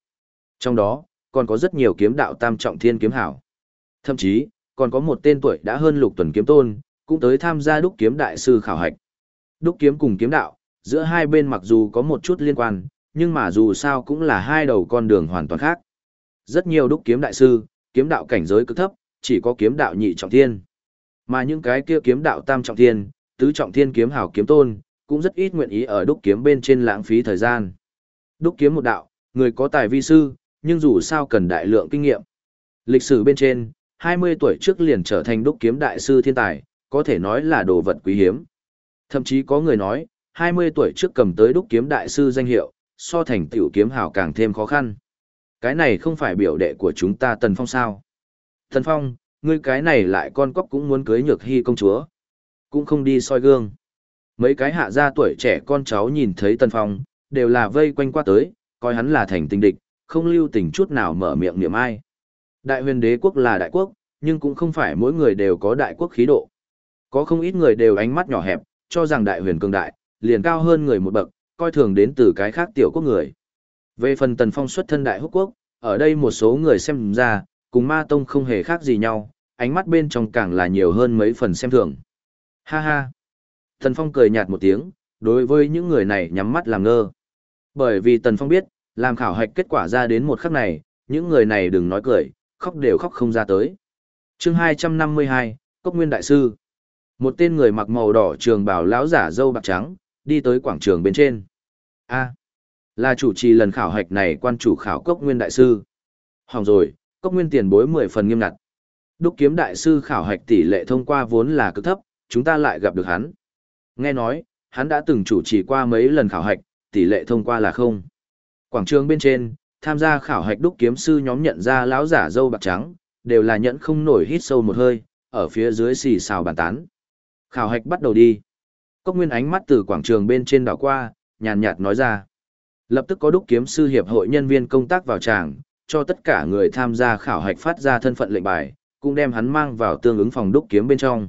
Trong đó, còn có rất nhiều kiếm đạo tam trọng thiên kiếm hảo. Thậm chí, còn có một tên tuổi đã hơn lục tuần kiếm tôn, cũng tới tham gia đúc kiếm đại sư khảo hạch. Đúc kiếm cùng kiếm đạo, giữa hai bên mặc dù có một chút liên quan, nhưng mà dù sao cũng là hai đầu con đường hoàn toàn khác. Rất nhiều đúc kiếm đại sư, kiếm đạo cảnh giới cực thấp, chỉ có kiếm đạo nhị trọng thiên. Mà những cái kia kiếm đạo tam trọng thiên, tứ trọng thiên kiếm hảo kiếm tôn, cũng rất ít nguyện ý ở đúc kiếm bên trên lãng phí thời gian. Đúc kiếm một đạo, người có tài vi sư, nhưng dù sao cần đại lượng kinh nghiệm. Lịch sử bên trên, 20 tuổi trước liền trở thành đúc kiếm đại sư thiên tài, có thể nói là đồ vật quý hiếm. Thậm chí có người nói, 20 tuổi trước cầm tới đúc kiếm đại sư danh hiệu, so thành tiểu kiếm hảo càng thêm khó khăn. Cái này không phải biểu đệ của chúng ta Tần Phong sao? Tần Phong, ngươi cái này lại con cóc cũng muốn cưới nhược hy công chúa. Cũng không đi soi gương. Mấy cái hạ gia tuổi trẻ con cháu nhìn thấy Tần Phong, đều là vây quanh qua tới, coi hắn là thành tình địch, không lưu tình chút nào mở miệng niệm ai. Đại huyền đế quốc là đại quốc, nhưng cũng không phải mỗi người đều có đại quốc khí độ. Có không ít người đều ánh mắt nhỏ hẹp, cho rằng đại huyền cường đại, liền cao hơn người một bậc, coi thường đến từ cái khác tiểu quốc người. Về phần tần phong xuất thân đại húc quốc, ở đây một số người xem ra, cùng ma tông không hề khác gì nhau, ánh mắt bên trong càng là nhiều hơn mấy phần xem thường. Ha ha! Tần phong cười nhạt một tiếng, đối với những người này nhắm mắt làm ngơ. Bởi vì tần phong biết, làm khảo hạch kết quả ra đến một khắc này, những người này đừng nói cười, khóc đều khóc không ra tới. chương 252, Cốc Nguyên Đại Sư Một tên người mặc màu đỏ trường bảo lão giả dâu bạc trắng, đi tới quảng trường bên trên. a là chủ trì lần khảo hạch này quan chủ khảo Cốc Nguyên Đại Sư. Hỏng rồi, Cốc Nguyên tiền bối 10 phần nghiêm ngặt. Đúc kiếm đại sư khảo hạch tỷ lệ thông qua vốn là cực thấp, chúng ta lại gặp được hắn. Nghe nói, hắn đã từng chủ trì qua mấy lần khảo hạch, tỷ lệ thông qua là không. Quảng trường bên trên, tham gia khảo hạch đúc kiếm sư nhóm nhận ra lão giả dâu bạc trắng, đều là nhẫn không nổi hít sâu một hơi, ở phía dưới xì xào bàn tán. Khảo hạch bắt đầu đi. Cốc Nguyên ánh mắt từ quảng trường bên trên đảo qua, nhàn nhạt nói ra. Lập tức có đúc kiếm sư hiệp hội nhân viên công tác vào tràng, cho tất cả người tham gia khảo hạch phát ra thân phận lệnh bài, cũng đem hắn mang vào tương ứng phòng đúc kiếm bên trong.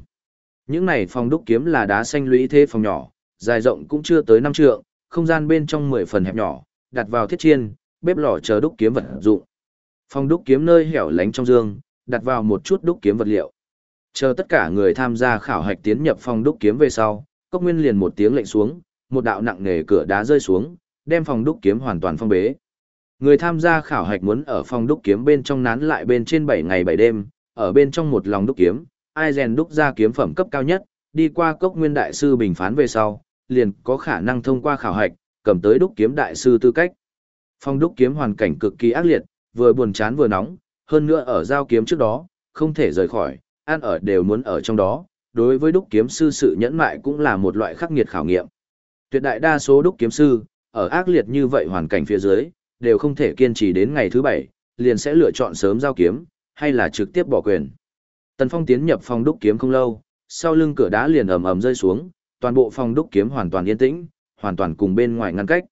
Những này phòng đúc kiếm là đá xanh lũy thế phòng nhỏ, dài rộng cũng chưa tới năm trượng, không gian bên trong 10 phần hẹp nhỏ, đặt vào thiết chiên, bếp lò chờ đúc kiếm vật dụng. Phòng đúc kiếm nơi hẻo lánh trong dương, đặt vào một chút đúc kiếm vật liệu. Chờ tất cả người tham gia khảo hạch tiến nhập phòng đúc kiếm về sau, Cốc Nguyên liền một tiếng lệnh xuống, một đạo nặng nề cửa đá rơi xuống, đem phòng đúc kiếm hoàn toàn phong bế. Người tham gia khảo hạch muốn ở phòng đúc kiếm bên trong nán lại bên trên 7 ngày 7 đêm, ở bên trong một lòng đúc kiếm, ai rèn đúc ra kiếm phẩm cấp cao nhất, đi qua Cốc Nguyên đại sư bình phán về sau, liền có khả năng thông qua khảo hạch, cầm tới đúc kiếm đại sư tư cách. Phong đúc kiếm hoàn cảnh cực kỳ ác liệt, vừa buồn chán vừa nóng, hơn nữa ở giao kiếm trước đó, không thể rời khỏi, ăn ở đều muốn ở trong đó, đối với đúc kiếm sư sự nhẫn mại cũng là một loại khắc nghiệt khảo nghiệm. Tuyệt đại đa số đúc kiếm sư, ở ác liệt như vậy hoàn cảnh phía dưới, đều không thể kiên trì đến ngày thứ bảy, liền sẽ lựa chọn sớm giao kiếm, hay là trực tiếp bỏ quyền. Tần Phong tiến nhập phòng đúc kiếm không lâu, sau lưng cửa đá liền ầm ầm rơi xuống, toàn bộ phòng đúc kiếm hoàn toàn yên tĩnh, hoàn toàn cùng bên ngoài ngăn cách.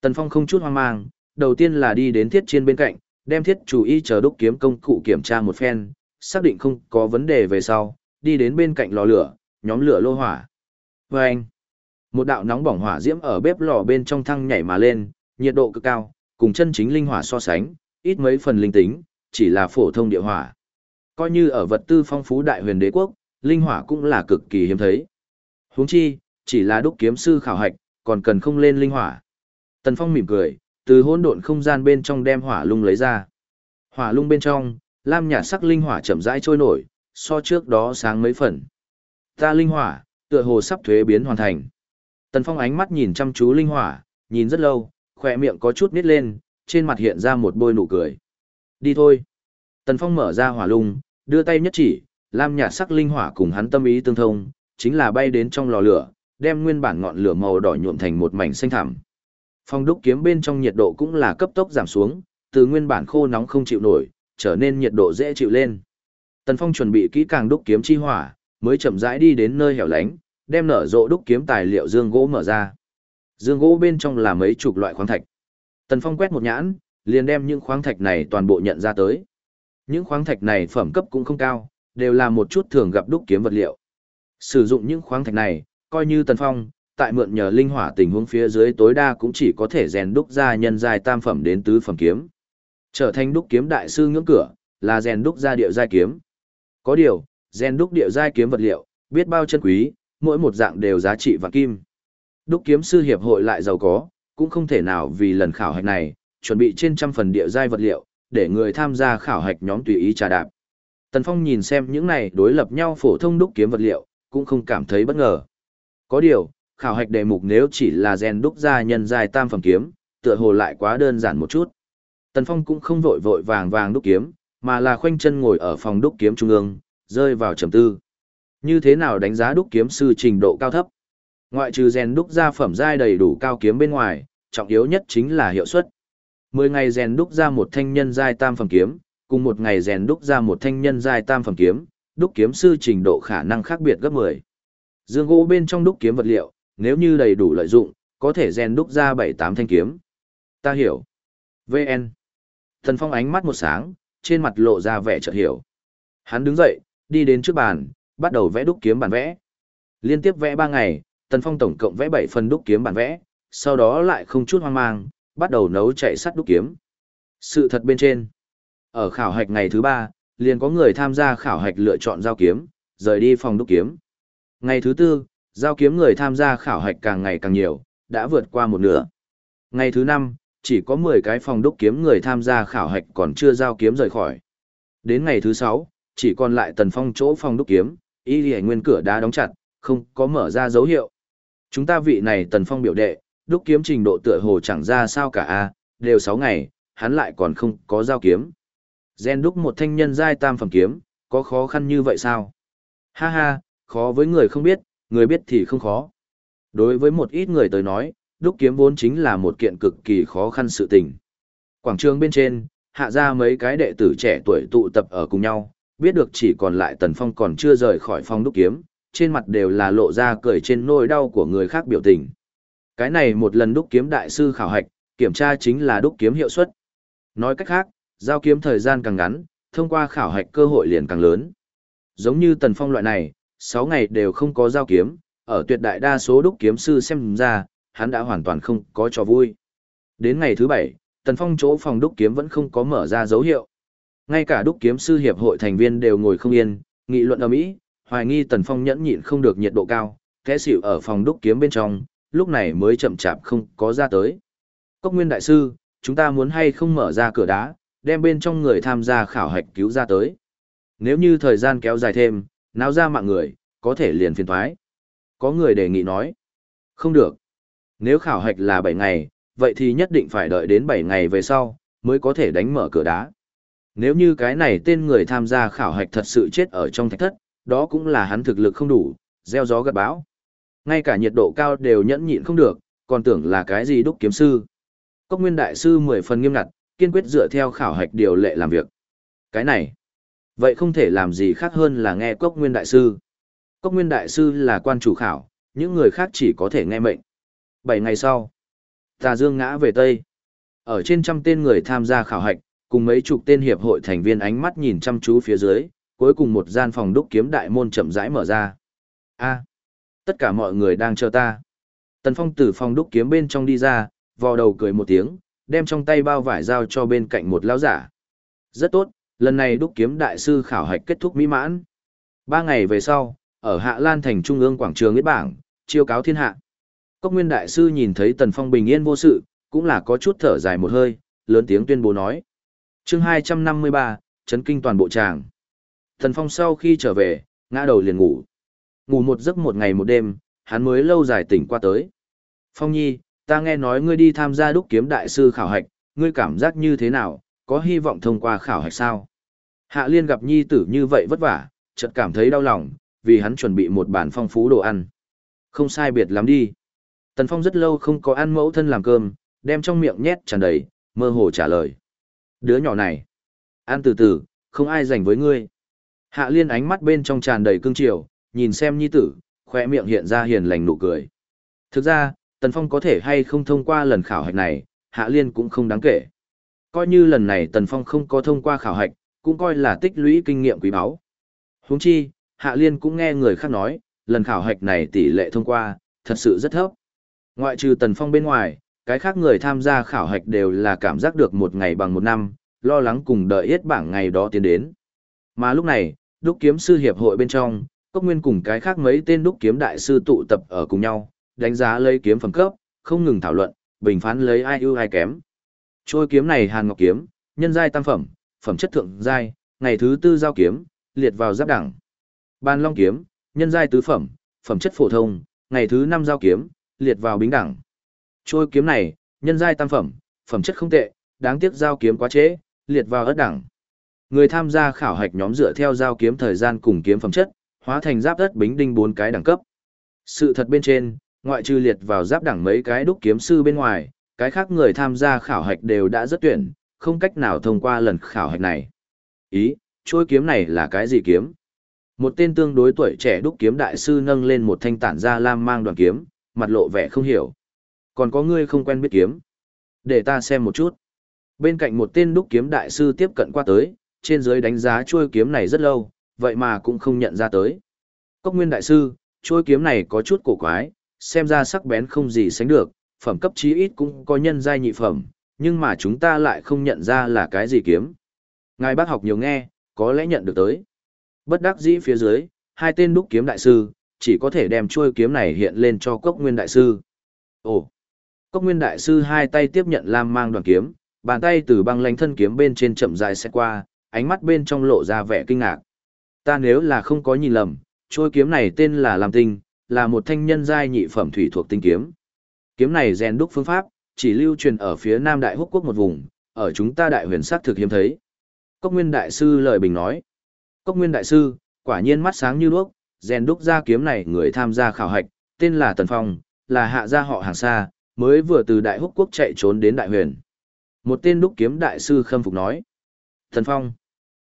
Tần Phong không chút hoang mang, đầu tiên là đi đến thiết chiên bên cạnh, đem thiết chủ y chờ đúc kiếm công cụ kiểm tra một phen, xác định không có vấn đề về sau, đi đến bên cạnh lò lửa, nhóm lửa lô hỏa. Và anh, một đạo nóng bỏng hỏa diễm ở bếp lò bên trong thăng nhảy mà lên, nhiệt độ cực cao, cùng chân chính linh hỏa so sánh, ít mấy phần linh tính, chỉ là phổ thông địa hỏa. Coi như ở vật tư phong phú đại huyền đế quốc, linh hỏa cũng là cực kỳ hiếm thấy. Huống chi, chỉ là đúc kiếm sư khảo hạch, còn cần không lên linh hỏa. Tần Phong mỉm cười, từ hỗn độn không gian bên trong đem hỏa lung lấy ra. Hỏa lung bên trong, lam nhạt sắc linh hỏa chậm rãi trôi nổi, so trước đó sáng mấy phần. Ta linh hỏa, tựa hồ sắp thuế biến hoàn thành. Tần Phong ánh mắt nhìn chăm chú linh hỏa, nhìn rất lâu, khỏe miệng có chút nít lên, trên mặt hiện ra một bôi nụ cười. Đi thôi. Tần Phong mở ra hỏa lung, đưa tay nhất chỉ, lam nhạt sắc linh hỏa cùng hắn tâm ý tương thông, chính là bay đến trong lò lửa, đem nguyên bản ngọn lửa màu đỏ nhuộm thành một mảnh xanh thẳm. Phong đúc kiếm bên trong nhiệt độ cũng là cấp tốc giảm xuống, từ nguyên bản khô nóng không chịu nổi, trở nên nhiệt độ dễ chịu lên. Tần Phong chuẩn bị kỹ càng đúc kiếm chi hỏa, mới chậm rãi đi đến nơi hẻo lánh, đem nở rộ đúc kiếm tài liệu dương gỗ mở ra. Dương gỗ bên trong là mấy chục loại khoáng thạch. Tần Phong quét một nhãn, liền đem những khoáng thạch này toàn bộ nhận ra tới. Những khoáng thạch này phẩm cấp cũng không cao, đều là một chút thường gặp đúc kiếm vật liệu. Sử dụng những khoáng thạch này, coi như Tần Phong, tại mượn nhờ linh hỏa tình huống phía dưới tối đa cũng chỉ có thể rèn đúc ra nhân giai tam phẩm đến tứ phẩm kiếm. Trở thành đúc kiếm đại sư ngưỡng cửa, là rèn đúc ra địa giai kiếm. Có điều, rèn đúc địa giai kiếm vật liệu, biết bao chân quý, mỗi một dạng đều giá trị và kim. Đúc kiếm sư hiệp hội lại giàu có, cũng không thể nào vì lần khảo hạch này, chuẩn bị trên trăm phần địa giai vật liệu, để người tham gia khảo hạch nhóm tùy ý trà đạp. Tần Phong nhìn xem những này đối lập nhau phổ thông đúc kiếm vật liệu, cũng không cảm thấy bất ngờ. Có điều, khảo hạch đề mục nếu chỉ là rèn đúc ra nhân dài tam phẩm kiếm, tựa hồ lại quá đơn giản một chút. Tần Phong cũng không vội vội vàng vàng đúc kiếm, mà là khoanh chân ngồi ở phòng đúc kiếm trung ương, rơi vào trầm tư. Như thế nào đánh giá đúc kiếm sư trình độ cao thấp? Ngoại trừ rèn đúc ra phẩm giai đầy đủ cao kiếm bên ngoài, trọng yếu nhất chính là hiệu suất. 10 ngày rèn đúc ra một thanh nhân giai tam phẩm kiếm, cùng một ngày rèn đúc ra một thanh nhân giai tam phẩm kiếm, đúc kiếm sư trình độ khả năng khác biệt gấp 10. Dương gỗ bên trong đúc kiếm vật liệu, nếu như đầy đủ lợi dụng, có thể rèn đúc ra 7-8 thanh kiếm. Ta hiểu. VN. Thần Phong ánh mắt một sáng, trên mặt lộ ra vẻ chợt hiểu. Hắn đứng dậy, đi đến trước bàn, bắt đầu vẽ đúc kiếm bản vẽ. Liên tiếp vẽ 3 ngày, Tần Phong tổng cộng vẽ 7 phần đúc kiếm bản vẽ, sau đó lại không chút hoang mang, bắt đầu nấu chạy sắt đúc kiếm. Sự thật bên trên, ở khảo hạch ngày thứ 3, liền có người tham gia khảo hạch lựa chọn giao kiếm, rời đi phòng đúc kiếm. Ngày thứ tư, giao kiếm người tham gia khảo hạch càng ngày càng nhiều, đã vượt qua một nửa. Ngày thứ năm, chỉ có 10 cái phòng đúc kiếm người tham gia khảo hạch còn chưa giao kiếm rời khỏi. Đến ngày thứ 6, chỉ còn lại tần phong chỗ phòng đúc kiếm, y lì nguyên cửa đã đóng chặt, không có mở ra dấu hiệu. Chúng ta vị này tần phong biểu đệ, đúc kiếm trình độ tựa hồ chẳng ra sao cả a đều 6 ngày, hắn lại còn không có giao kiếm. Gen đúc một thanh nhân giai tam phẩm kiếm, có khó khăn như vậy sao? Ha ha, khó với người không biết, người biết thì không khó. Đối với một ít người tới nói, đúc kiếm vốn chính là một kiện cực kỳ khó khăn sự tình. Quảng trường bên trên, hạ ra mấy cái đệ tử trẻ tuổi tụ tập ở cùng nhau, biết được chỉ còn lại Tần Phong còn chưa rời khỏi phong đúc kiếm, trên mặt đều là lộ ra cười trên nỗi đau của người khác biểu tình. Cái này một lần đúc kiếm đại sư khảo hạch, kiểm tra chính là đúc kiếm hiệu suất. Nói cách khác, giao kiếm thời gian càng ngắn, thông qua khảo hạch cơ hội liền càng lớn. Giống như Tần Phong loại này, 6 ngày đều không có giao kiếm, ở tuyệt đại đa số đúc kiếm sư xem ra, hắn đã hoàn toàn không có trò vui. Đến ngày thứ 7, Tần Phong chỗ phòng đúc kiếm vẫn không có mở ra dấu hiệu. Ngay cả đúc kiếm sư hiệp hội thành viên đều ngồi không yên, nghị luận ầm ĩ, hoài nghi Tần Phong nhẫn nhịn không được nhiệt độ cao, kẽ xỉu ở phòng đúc kiếm bên trong, lúc này mới chậm chạp không có ra tới. Cốc Nguyên đại sư, chúng ta muốn hay không mở ra cửa đá, đem bên trong người tham gia khảo hạch cứu ra tới. Nếu như thời gian kéo dài thêm, náo ra mạng người, có thể liền phiền thoái. Có người đề nghị nói, không được. Nếu khảo hạch là 7 ngày, vậy thì nhất định phải đợi đến 7 ngày về sau, mới có thể đánh mở cửa đá. Nếu như cái này tên người tham gia khảo hạch thật sự chết ở trong thạch thất, đó cũng là hắn thực lực không đủ, gieo gió gặt bão. Ngay cả nhiệt độ cao đều nhẫn nhịn không được, còn tưởng là cái gì đúc kiếm sư. Cốc nguyên đại sư 10 phần nghiêm ngặt, kiên quyết dựa theo khảo hạch điều lệ làm việc. Cái này, vậy không thể làm gì khác hơn là nghe cốc nguyên đại sư. Cốc nguyên đại sư là quan chủ khảo, những người khác chỉ có thể nghe mệnh. bảy ngày sau, Tà Dương ngã về Tây. Ở trên trăm tên người tham gia khảo hạch, cùng mấy chục tên hiệp hội thành viên ánh mắt nhìn chăm chú phía dưới, cuối cùng một gian phòng đúc kiếm đại môn chậm rãi mở ra. A, tất cả mọi người đang chờ ta. Tần Phong từ phòng đúc kiếm bên trong đi ra, vò đầu cười một tiếng, đem trong tay bao vải giao cho bên cạnh một lão giả. Rất tốt, lần này đúc kiếm đại sư khảo hạch kết thúc mỹ mãn. Ba ngày về sau, ở Hạ Lan thành trung ương quảng trường ít bảng, chiêu cáo thiên hạ. Cốc Nguyên đại sư nhìn thấy Tần Phong bình yên vô sự, cũng là có chút thở dài một hơi, lớn tiếng tuyên bố nói: "Chương 253, chấn kinh toàn bộ tràng." Tần Phong sau khi trở về, ngã đầu liền ngủ. Ngủ một giấc một ngày một đêm, hắn mới lâu dài tỉnh qua tới. "Phong Nhi, ta nghe nói ngươi đi tham gia đúc kiếm đại sư khảo hạch, ngươi cảm giác như thế nào, có hy vọng thông qua khảo hạch sao?" Hạ Liên gặp nhi tử như vậy vất vả, chợt cảm thấy đau lòng, vì hắn chuẩn bị một bản phong phú đồ ăn. Không sai biệt lắm đi. Tần Phong rất lâu không có ăn mẫu thân làm cơm, đem trong miệng nhét tràn đầy, mơ hồ trả lời. Đứa nhỏ này, ăn từ từ, không ai dành với ngươi. Hạ liên ánh mắt bên trong tràn đầy cương triều, nhìn xem nhi tử, khoe miệng hiện ra hiền lành nụ cười. Thực ra, Tần Phong có thể hay không thông qua lần khảo hạch này, Hạ liên cũng không đáng kể. Coi như lần này Tần Phong không có thông qua khảo hạch, cũng coi là tích lũy kinh nghiệm quý báu. Huống chi, Hạ liên cũng nghe người khác nói, lần khảo hạch này tỷ lệ thông qua, thật sự rất thấp. Ngoại trừ Tần Phong bên ngoài, cái khác người tham gia khảo hạch đều là cảm giác được một ngày bằng một năm, lo lắng cùng đợi yết bảng ngày đó tiến đến. Mà lúc này, đúc kiếm sư hiệp hội bên trong, Cốc Nguyên cùng cái khác mấy tên đúc kiếm đại sư tụ tập ở cùng nhau, đánh giá lấy kiếm phẩm cấp, không ngừng thảo luận, bình phán lấy ai ưu ai kém. Trôi kiếm này Hàn Ngọc kiếm, nhân giai tam phẩm, phẩm chất thượng giai, ngày thứ tư giao kiếm, liệt vào giáp đẳng. Ban Long kiếm, nhân giai tứ phẩm, phẩm chất phổ thông, ngày thứ năm giao kiếm, liệt vào bính đẳng. Trôi kiếm này, nhân giai tam phẩm, phẩm chất không tệ, đáng tiếc giao kiếm quá trễ, liệt vào ất đẳng. Người tham gia khảo hạch nhóm dựa theo giao kiếm thời gian cùng kiếm phẩm chất, hóa thành giáp đất bính đinh bốn cái đẳng cấp. Sự thật bên trên, ngoại trừ liệt vào giáp đẳng mấy cái đúc kiếm sư bên ngoài, cái khác người tham gia khảo hạch đều đã rất tuyển, không cách nào thông qua lần khảo hạch này. Ý, trôi kiếm này là cái gì kiếm? Một tên tương đối tuổi trẻ đúc kiếm đại sư nâng lên một thanh tản ra lam mang đoàn kiếm, mặt lộ vẻ không hiểu. Còn có ngươi không quen biết kiếm. Để ta xem một chút. Bên cạnh một tên đúc kiếm đại sư tiếp cận qua tới, trên dưới đánh giá trôi kiếm này rất lâu, vậy mà cũng không nhận ra tới. Cốc nguyên đại sư, trôi kiếm này có chút cổ quái, xem ra sắc bén không gì sánh được, phẩm cấp chí ít cũng có nhân giai nhị phẩm, nhưng mà chúng ta lại không nhận ra là cái gì kiếm. Ngài bác học nhiều nghe, có lẽ nhận được tới. Bất đắc dĩ phía dưới, hai tên đúc kiếm đại sư, chỉ có thể đem chuôi kiếm này hiện lên cho cốc nguyên đại sư. Ồ! Cốc nguyên đại sư hai tay tiếp nhận lam mang đoàn kiếm, bàn tay từ băng lánh thân kiếm bên trên chậm dài xét qua, ánh mắt bên trong lộ ra vẻ kinh ngạc. Ta nếu là không có nhìn lầm, chuôi kiếm này tên là Lam Tinh, là một thanh nhân giai nhị phẩm thủy thuộc tinh kiếm. Kiếm này rèn đúc phương pháp, chỉ lưu truyền ở phía Nam Đại Húc quốc một vùng, ở chúng ta đại huyền sắc thực hiếm thấy. Cốc Nguyên đại sư lời bình nói. Cốc Nguyên đại sư, quả nhiên mắt sáng như đuốc, rèn đúc ra kiếm này người tham gia khảo hạch, tên là Tần Phong, là hạ gia họ hàng xa, mới vừa từ Đại Húc quốc chạy trốn đến Đại Huyền. Một tên đúc kiếm đại sư khâm phục nói. Tần Phong,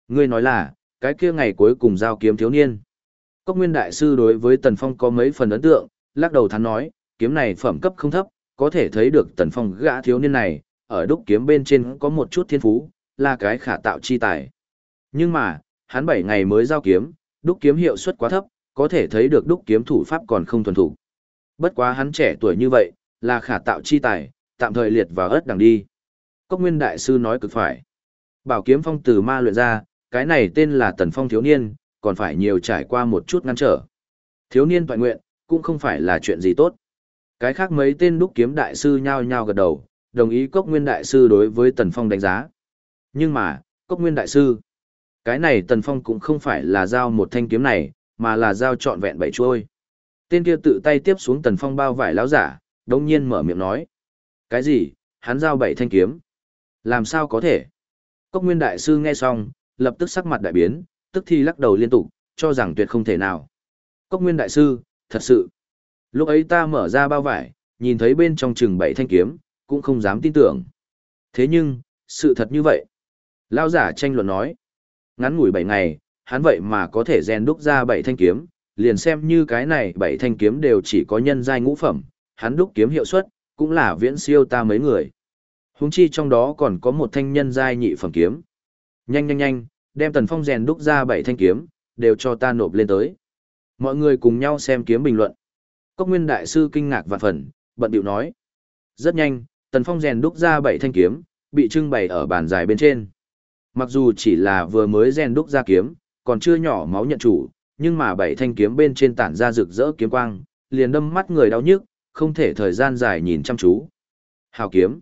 ngươi nói là, cái kia ngày cuối cùng giao kiếm thiếu niên. Cốc Nguyên đại sư đối với Tần Phong có mấy phần ấn tượng, lắc đầu thắn nói, kiếm này phẩm cấp không thấp, có thể thấy được Tần Phong gã thiếu niên này, ở đúc kiếm bên trên có một chút thiên phú, là cái khả tạo chi tài. Nhưng mà, hắn 7 ngày mới giao kiếm, đúc kiếm hiệu suất quá thấp, có thể thấy được đúc kiếm thủ pháp còn không thuần thủ. Bất quá hắn trẻ tuổi như vậy, là khả tạo chi tài, tạm thời liệt vào ớt đằng đi. Cốc Nguyên Đại Sư nói cực phải. Bảo kiếm phong từ ma luyện ra, cái này tên là Tần Phong thiếu niên, còn phải nhiều trải qua một chút ngăn trở. Thiếu niên toàn nguyện, cũng không phải là chuyện gì tốt. Cái khác mấy tên đúc kiếm đại sư nhao nhao gật đầu, đồng ý Cốc Nguyên Đại Sư đối với Tần Phong đánh giá. Nhưng mà, Cốc Nguyên Đại Sư, cái này Tần Phong cũng không phải là giao một thanh kiếm này, mà là giao trọn vẹn bảy chuôi. Tên kia tự tay tiếp xuống Tần Phong bao vải láo giả, đồng nhiên mở miệng nói. Cái gì, hắn giao bảy thanh kiếm? Làm sao có thể? Cốc Nguyên Đại Sư nghe xong, lập tức sắc mặt đại biến, tức thì lắc đầu liên tục, cho rằng tuyệt không thể nào. Cốc Nguyên Đại Sư, thật sự. Lúc ấy ta mở ra bao vải, nhìn thấy bên trong chừng bảy thanh kiếm, cũng không dám tin tưởng. Thế nhưng, sự thật như vậy. Lao giả tranh luận nói. Ngắn ngủi bảy ngày, hắn vậy mà có thể rèn đúc ra bảy thanh kiếm, liền xem như cái này bảy thanh kiếm đều chỉ có nhân giai ngũ phẩm, hắn đúc kiếm hiệu suất, cũng là viễn siêu ta mấy người. Húng chi trong đó còn có một thanh nhân giai nhị phẩm kiếm. Nhanh nhanh nhanh, đem tần phong rèn đúc ra bảy thanh kiếm, đều cho ta nộp lên tới. Mọi người cùng nhau xem kiếm bình luận. Cốc Nguyên Đại Sư kinh ngạc vạn phần, bận điệu nói. Rất nhanh, Tần Phong rèn đúc ra bảy thanh kiếm, bị trưng bày ở bàn dài bên trên. Mặc dù chỉ là vừa mới rèn đúc ra kiếm, còn chưa nhỏ máu nhận chủ, nhưng mà bảy thanh kiếm bên trên tản ra rực rỡ kiếm quang, liền đâm mắt người đau nhức, không thể thời gian dài nhìn chăm chú. Hào kiếm!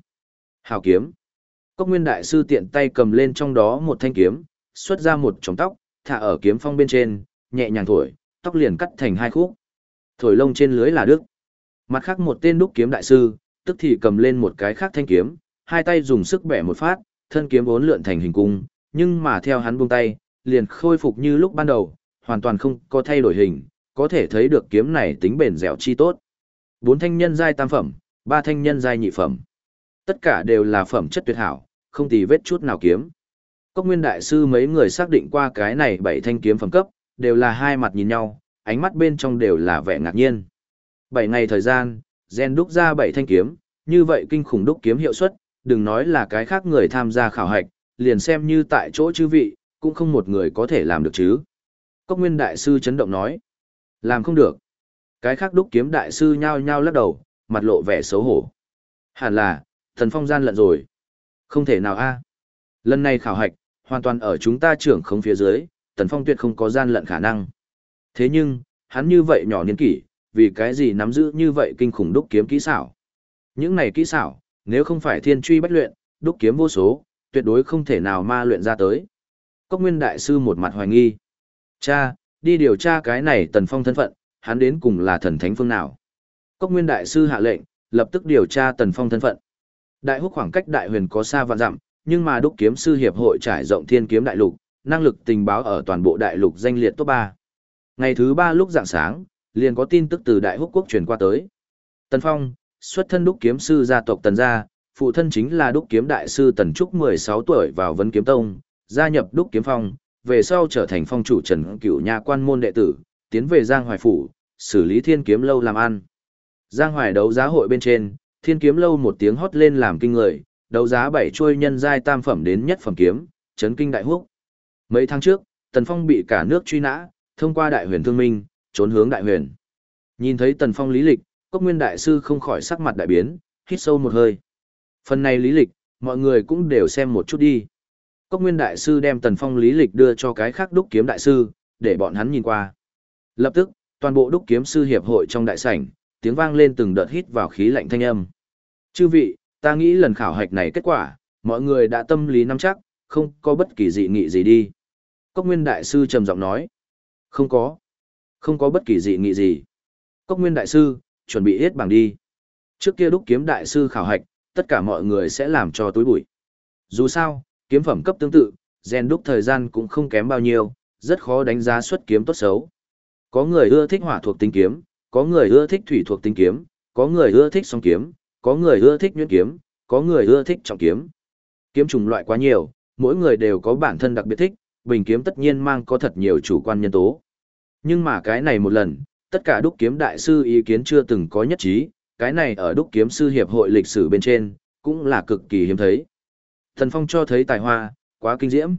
Hào kiếm! Cốc Nguyên Đại Sư tiện tay cầm lên trong đó một thanh kiếm, xuất ra một chòm tóc, thả ở kiếm phong bên trên, nhẹ nhàng thổi, tóc liền cắt thành hai khúc. Thổi lông trên lưới là đức. Mặt khác một tên đúc kiếm đại sư, tức thì cầm lên một cái khác thanh kiếm, hai tay dùng sức bẻ một phát, thân kiếm vốn lượn thành hình cung, nhưng mà theo hắn buông tay, liền khôi phục như lúc ban đầu, hoàn toàn không có thay đổi hình, có thể thấy được kiếm này tính bền dẻo chi tốt. Bốn thanh nhân giai tam phẩm, ba thanh nhân giai nhị phẩm. Tất cả đều là phẩm chất tuyệt hảo, không tì vết chút nào kiếm. Cốc Nguyên đại sư mấy người xác định qua cái này bảy thanh kiếm phẩm cấp, đều là hai mặt nhìn nhau, ánh mắt bên trong đều là vẻ ngạc nhiên. Bảy ngày thời gian, gen đúc ra bảy thanh kiếm, như vậy kinh khủng đúc kiếm hiệu suất, đừng nói là cái khác người tham gia khảo hạch, liền xem như tại chỗ chư vị, cũng không một người có thể làm được chứ. Cốc Nguyên Đại Sư chấn động nói, làm không được. Cái khác đúc kiếm đại sư nhao nhao lắc đầu, mặt lộ vẻ xấu hổ. Hẳn là, thần phong gian lận rồi. Không thể nào a. Lần này khảo hạch, hoàn toàn ở chúng ta trưởng không phía dưới, tần phong tuyệt không có gian lận khả năng. Thế nhưng, hắn như vậy nhỏ niên kỷ, vì cái gì nắm giữ như vậy kinh khủng đúc kiếm kỹ xảo. Những này kỹ xảo, nếu không phải thiên truy bách luyện, đúc kiếm vô số, tuyệt đối không thể nào ma luyện ra tới. Cốc Nguyên Đại Sư một mặt hoài nghi. Cha, đi điều tra cái này tần phong thân phận, hắn đến cùng là thần thánh phương nào. Cốc Nguyên Đại Sư hạ lệnh, lập tức điều tra tần phong thân phận. Đại húc khoảng cách đại huyền có xa vạn dặm, nhưng mà đúc kiếm sư hiệp hội trải rộng thiên kiếm đại lục, năng lực tình báo ở toàn bộ đại lục danh liệt top 3. Ngày thứ ba lúc dạng sáng, liền có tin tức từ Đại Húc quốc truyền qua tới. Tần Phong, xuất thân đúc kiếm sư gia tộc Tần gia, phụ thân chính là đúc kiếm đại sư Tần Trúc 16 tuổi vào Vấn Kiếm Tông, gia nhập đúc kiếm phong, về sau trở thành phong chủ Trần Cửu nhà quan môn đệ tử, tiến về Giang Hoài phủ, xử lý Thiên Kiếm lâu làm ăn. Giang Hoài đấu giá hội bên trên, Thiên Kiếm lâu một tiếng hót lên làm kinh người, đấu giá bảy chuôi nhân giai tam phẩm đến nhất phẩm kiếm, chấn kinh đại húc. Mấy tháng trước, Tần Phong bị cả nước truy nã, thông qua đại huyền thương minh, trốn hướng đại huyền. Nhìn thấy Tần Phong lý lịch, Cốc Nguyên đại sư không khỏi sắc mặt đại biến, hít sâu một hơi. Phần này lý lịch, mọi người cũng đều xem một chút đi. Cốc Nguyên đại sư đem Tần Phong lý lịch đưa cho cái khác đúc kiếm đại sư, để bọn hắn nhìn qua. Lập tức, toàn bộ đúc kiếm sư hiệp hội trong đại sảnh, tiếng vang lên từng đợt hít vào khí lạnh thanh âm. Chư vị, ta nghĩ lần khảo hạch này kết quả, mọi người đã tâm lý nắm chắc, không có bất kỳ dị nghị gì đi. Cốc Nguyên Đại Sư trầm giọng nói. Không có. Không có bất kỳ dị nghị gì. Cốc Nguyên Đại Sư, chuẩn bị hết bảng đi. Trước kia đúc kiếm Đại Sư khảo hạch, tất cả mọi người sẽ làm cho túi bụi. Dù sao, kiếm phẩm cấp tương tự, rèn đúc thời gian cũng không kém bao nhiêu, rất khó đánh giá xuất kiếm tốt xấu. Có người ưa thích hỏa thuộc tính kiếm, có người ưa thích thủy thuộc tính kiếm, có người ưa thích song kiếm, có người ưa thích nhuyễn kiếm, có người ưa thích trọng kiếm. Kiếm chủng loại quá nhiều, mỗi người đều có bản thân đặc biệt thích, bình kiếm tất nhiên mang có thật nhiều chủ quan nhân tố. Nhưng mà cái này một lần, tất cả đúc kiếm đại sư ý kiến chưa từng có nhất trí, cái này ở đúc kiếm sư hiệp hội lịch sử bên trên, cũng là cực kỳ hiếm thấy. Tần Phong cho thấy tài hoa, quá kinh diễm.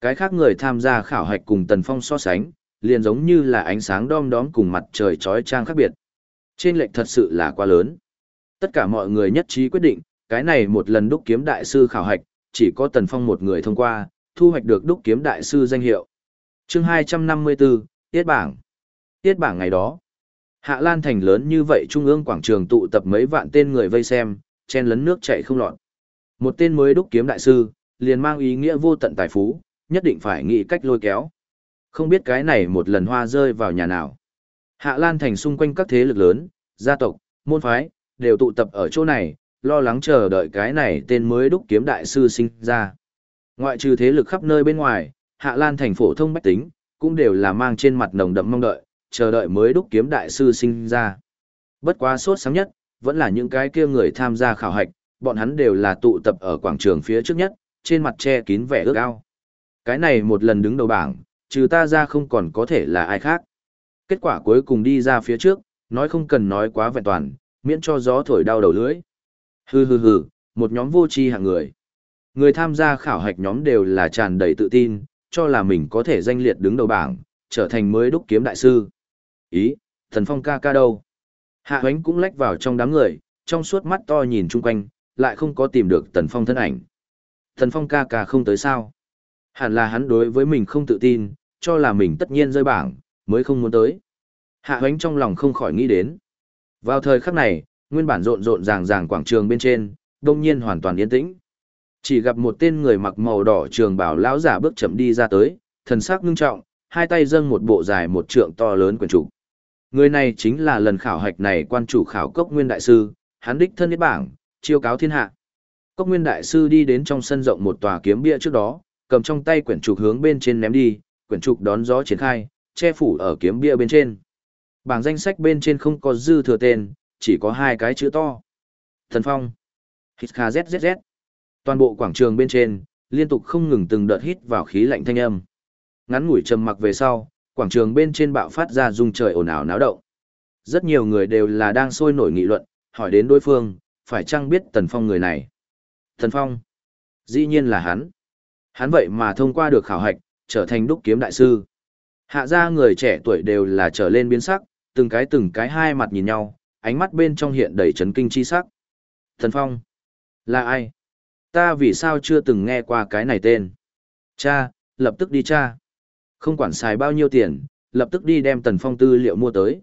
Cái khác người tham gia khảo hạch cùng Tần Phong so sánh, liền giống như là ánh sáng đom đóm cùng mặt trời trói trang khác biệt. Trên lệch thật sự là quá lớn. Tất cả mọi người nhất trí quyết định, cái này một lần đúc kiếm đại sư khảo hạch, chỉ có Tần Phong một người thông qua, thu hoạch được đúc kiếm đại sư danh hiệu. chương 254, Tiết bảng. Tiết bảng ngày đó. Hạ Lan thành lớn như vậy trung ương quảng trường tụ tập mấy vạn tên người vây xem, chen lấn nước chảy không lọt. Một tên mới đúc kiếm đại sư, liền mang ý nghĩa vô tận tài phú, nhất định phải nghĩ cách lôi kéo. Không biết cái này một lần hoa rơi vào nhà nào. Hạ Lan thành xung quanh các thế lực lớn, gia tộc, môn phái, đều tụ tập ở chỗ này, lo lắng chờ đợi cái này tên mới đúc kiếm đại sư sinh ra. Ngoại trừ thế lực khắp nơi bên ngoài, Hạ Lan thành phổ thông bách tính, cũng đều là mang trên mặt nồng đậm mong đợi, chờ đợi mới đúc kiếm đại sư sinh ra. Bất quá sốt sáng nhất, vẫn là những cái kia người tham gia khảo hạch, bọn hắn đều là tụ tập ở quảng trường phía trước nhất, trên mặt che kín vẻ ước ao. Cái này một lần đứng đầu bảng, trừ ta ra không còn có thể là ai khác. Kết quả cuối cùng đi ra phía trước, nói không cần nói quá vẹn toàn, miễn cho gió thổi đau đầu lưỡi. Hừ hừ hừ, một nhóm vô tri hạng người. Người tham gia khảo hạch nhóm đều là tràn đầy tự tin, cho là mình có thể danh liệt đứng đầu bảng, trở thành mới đúc kiếm đại sư. Ý, thần phong ca ca đâu? Hạ hoánh cũng lách vào trong đám người, trong suốt mắt to nhìn chung quanh, lại không có tìm được tần phong thân ảnh. Thần phong ca ca không tới sao? Hẳn là hắn đối với mình không tự tin, cho là mình tất nhiên rơi bảng, mới không muốn tới. Hạ hoánh trong lòng không khỏi nghĩ đến. Vào thời khắc này, nguyên bản rộn rộn ràng ràng quảng trường bên trên, đông nhiên hoàn toàn yên tĩnh. Chỉ gặp một tên người mặc màu đỏ trường bảo lão giả bước chậm đi ra tới, thần sắc ngưng trọng, hai tay dâng một bộ dài một trượng to lớn quyển chủ. Người này chính là lần khảo hạch này quan chủ khảo cốc nguyên đại sư, hắn đích thân nhất bảng, chiêu cáo thiên hạ. Cốc nguyên đại sư đi đến trong sân rộng một tòa kiếm bia trước đó, cầm trong tay quyển trục hướng bên trên ném đi, quyển trục đón gió triển khai, che phủ ở kiếm bia bên trên. Bảng danh sách bên trên không có dư thừa tên, chỉ có hai cái chữ to. Thần Phong. Hít kha zzz. Toàn bộ quảng trường bên trên, liên tục không ngừng từng đợt hít vào khí lạnh thanh âm. Ngắn ngủi trầm mặc về sau, quảng trường bên trên bạo phát ra rung trời ồn ào náo động. Rất nhiều người đều là đang sôi nổi nghị luận, hỏi đến đối phương, phải chăng biết Tần Phong người này. Tần Phong. Dĩ nhiên là hắn. Hắn vậy mà thông qua được khảo hạch, trở thành đúc kiếm đại sư. Hạ ra người trẻ tuổi đều là trở lên biến sắc, từng cái từng cái hai mặt nhìn nhau, ánh mắt bên trong hiện đầy chấn kinh chi sắc. Thần Phong, là ai? Ta vì sao chưa từng nghe qua cái này tên? Cha, lập tức đi cha. Không quản xài bao nhiêu tiền, lập tức đi đem Tần Phong tư liệu mua tới.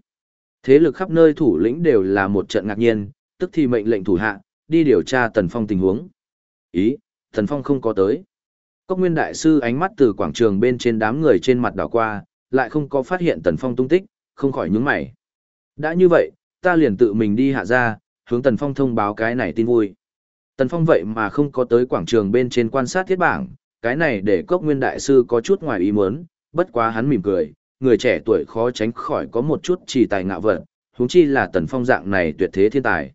Thế lực khắp nơi thủ lĩnh đều là một trận ngạc nhiên, tức thì mệnh lệnh thủ hạ, đi điều tra Tần Phong tình huống. Ý, Tần Phong không có tới. Cốc Nguyên Đại Sư ánh mắt từ quảng trường bên trên đám người trên mặt đảo qua, lại không có phát hiện Tần Phong tung tích, không khỏi nhướng mày. Đã như vậy, ta liền tự mình đi hạ ra, hướng Tần Phong thông báo cái này tin vui. Tần Phong vậy mà không có tới quảng trường bên trên quan sát thiết bảng, cái này để cốc nguyên đại sư có chút ngoài ý muốn, bất quá hắn mỉm cười, người trẻ tuổi khó tránh khỏi có một chút chỉ tài ngạo vật, huống chi là Tần Phong dạng này tuyệt thế thiên tài.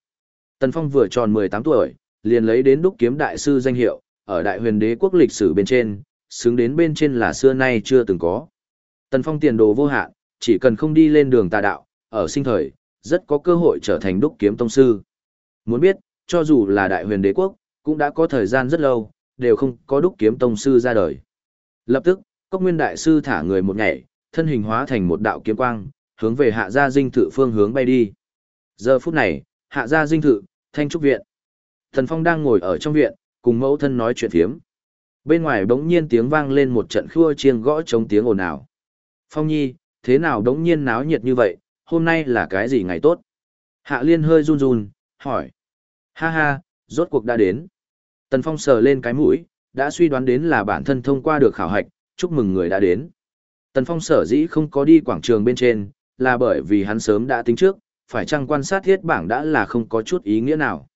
Tần Phong vừa tròn 18 tuổi, liền lấy đến đúc kiếm đại sư danh hiệu, ở đại huyền đế quốc lịch sử bên trên, xứng đến bên trên là xưa nay chưa từng có. Tần Phong tiền đồ vô hạn, chỉ cần không đi lên đường tà đạo, ở sinh thời, rất có cơ hội trở thành đúc kiếm tông sư. Muốn biết, cho dù là đại huyền đế quốc, cũng đã có thời gian rất lâu, đều không có đúc kiếm tông sư ra đời. Lập tức, cốc nguyên đại sư thả người một nhảy, thân hình hóa thành một đạo kiếm quang, hướng về hạ gia dinh thự phương hướng bay đi. Giờ phút này, hạ gia dinh thự, thanh trúc viện. Thần Phong đang ngồi ở trong viện, cùng mẫu thân nói chuyện phiếm. Bên ngoài đống nhiên tiếng vang lên một trận khua chiêng gõ chống tiếng ồn ào. Phong nhi, thế nào đống nhiên náo nhiệt như vậy, hôm nay là cái gì ngày tốt? Hạ liên hơi run run, hỏi. Ha ha, rốt cuộc đã đến. Tần Phong sờ lên cái mũi, đã suy đoán đến là bản thân thông qua được khảo hạch, chúc mừng người đã đến. Tần Phong sở dĩ không có đi quảng trường bên trên, là bởi vì hắn sớm đã tính trước, phải chăng quan sát thiết bảng đã là không có chút ý nghĩa nào.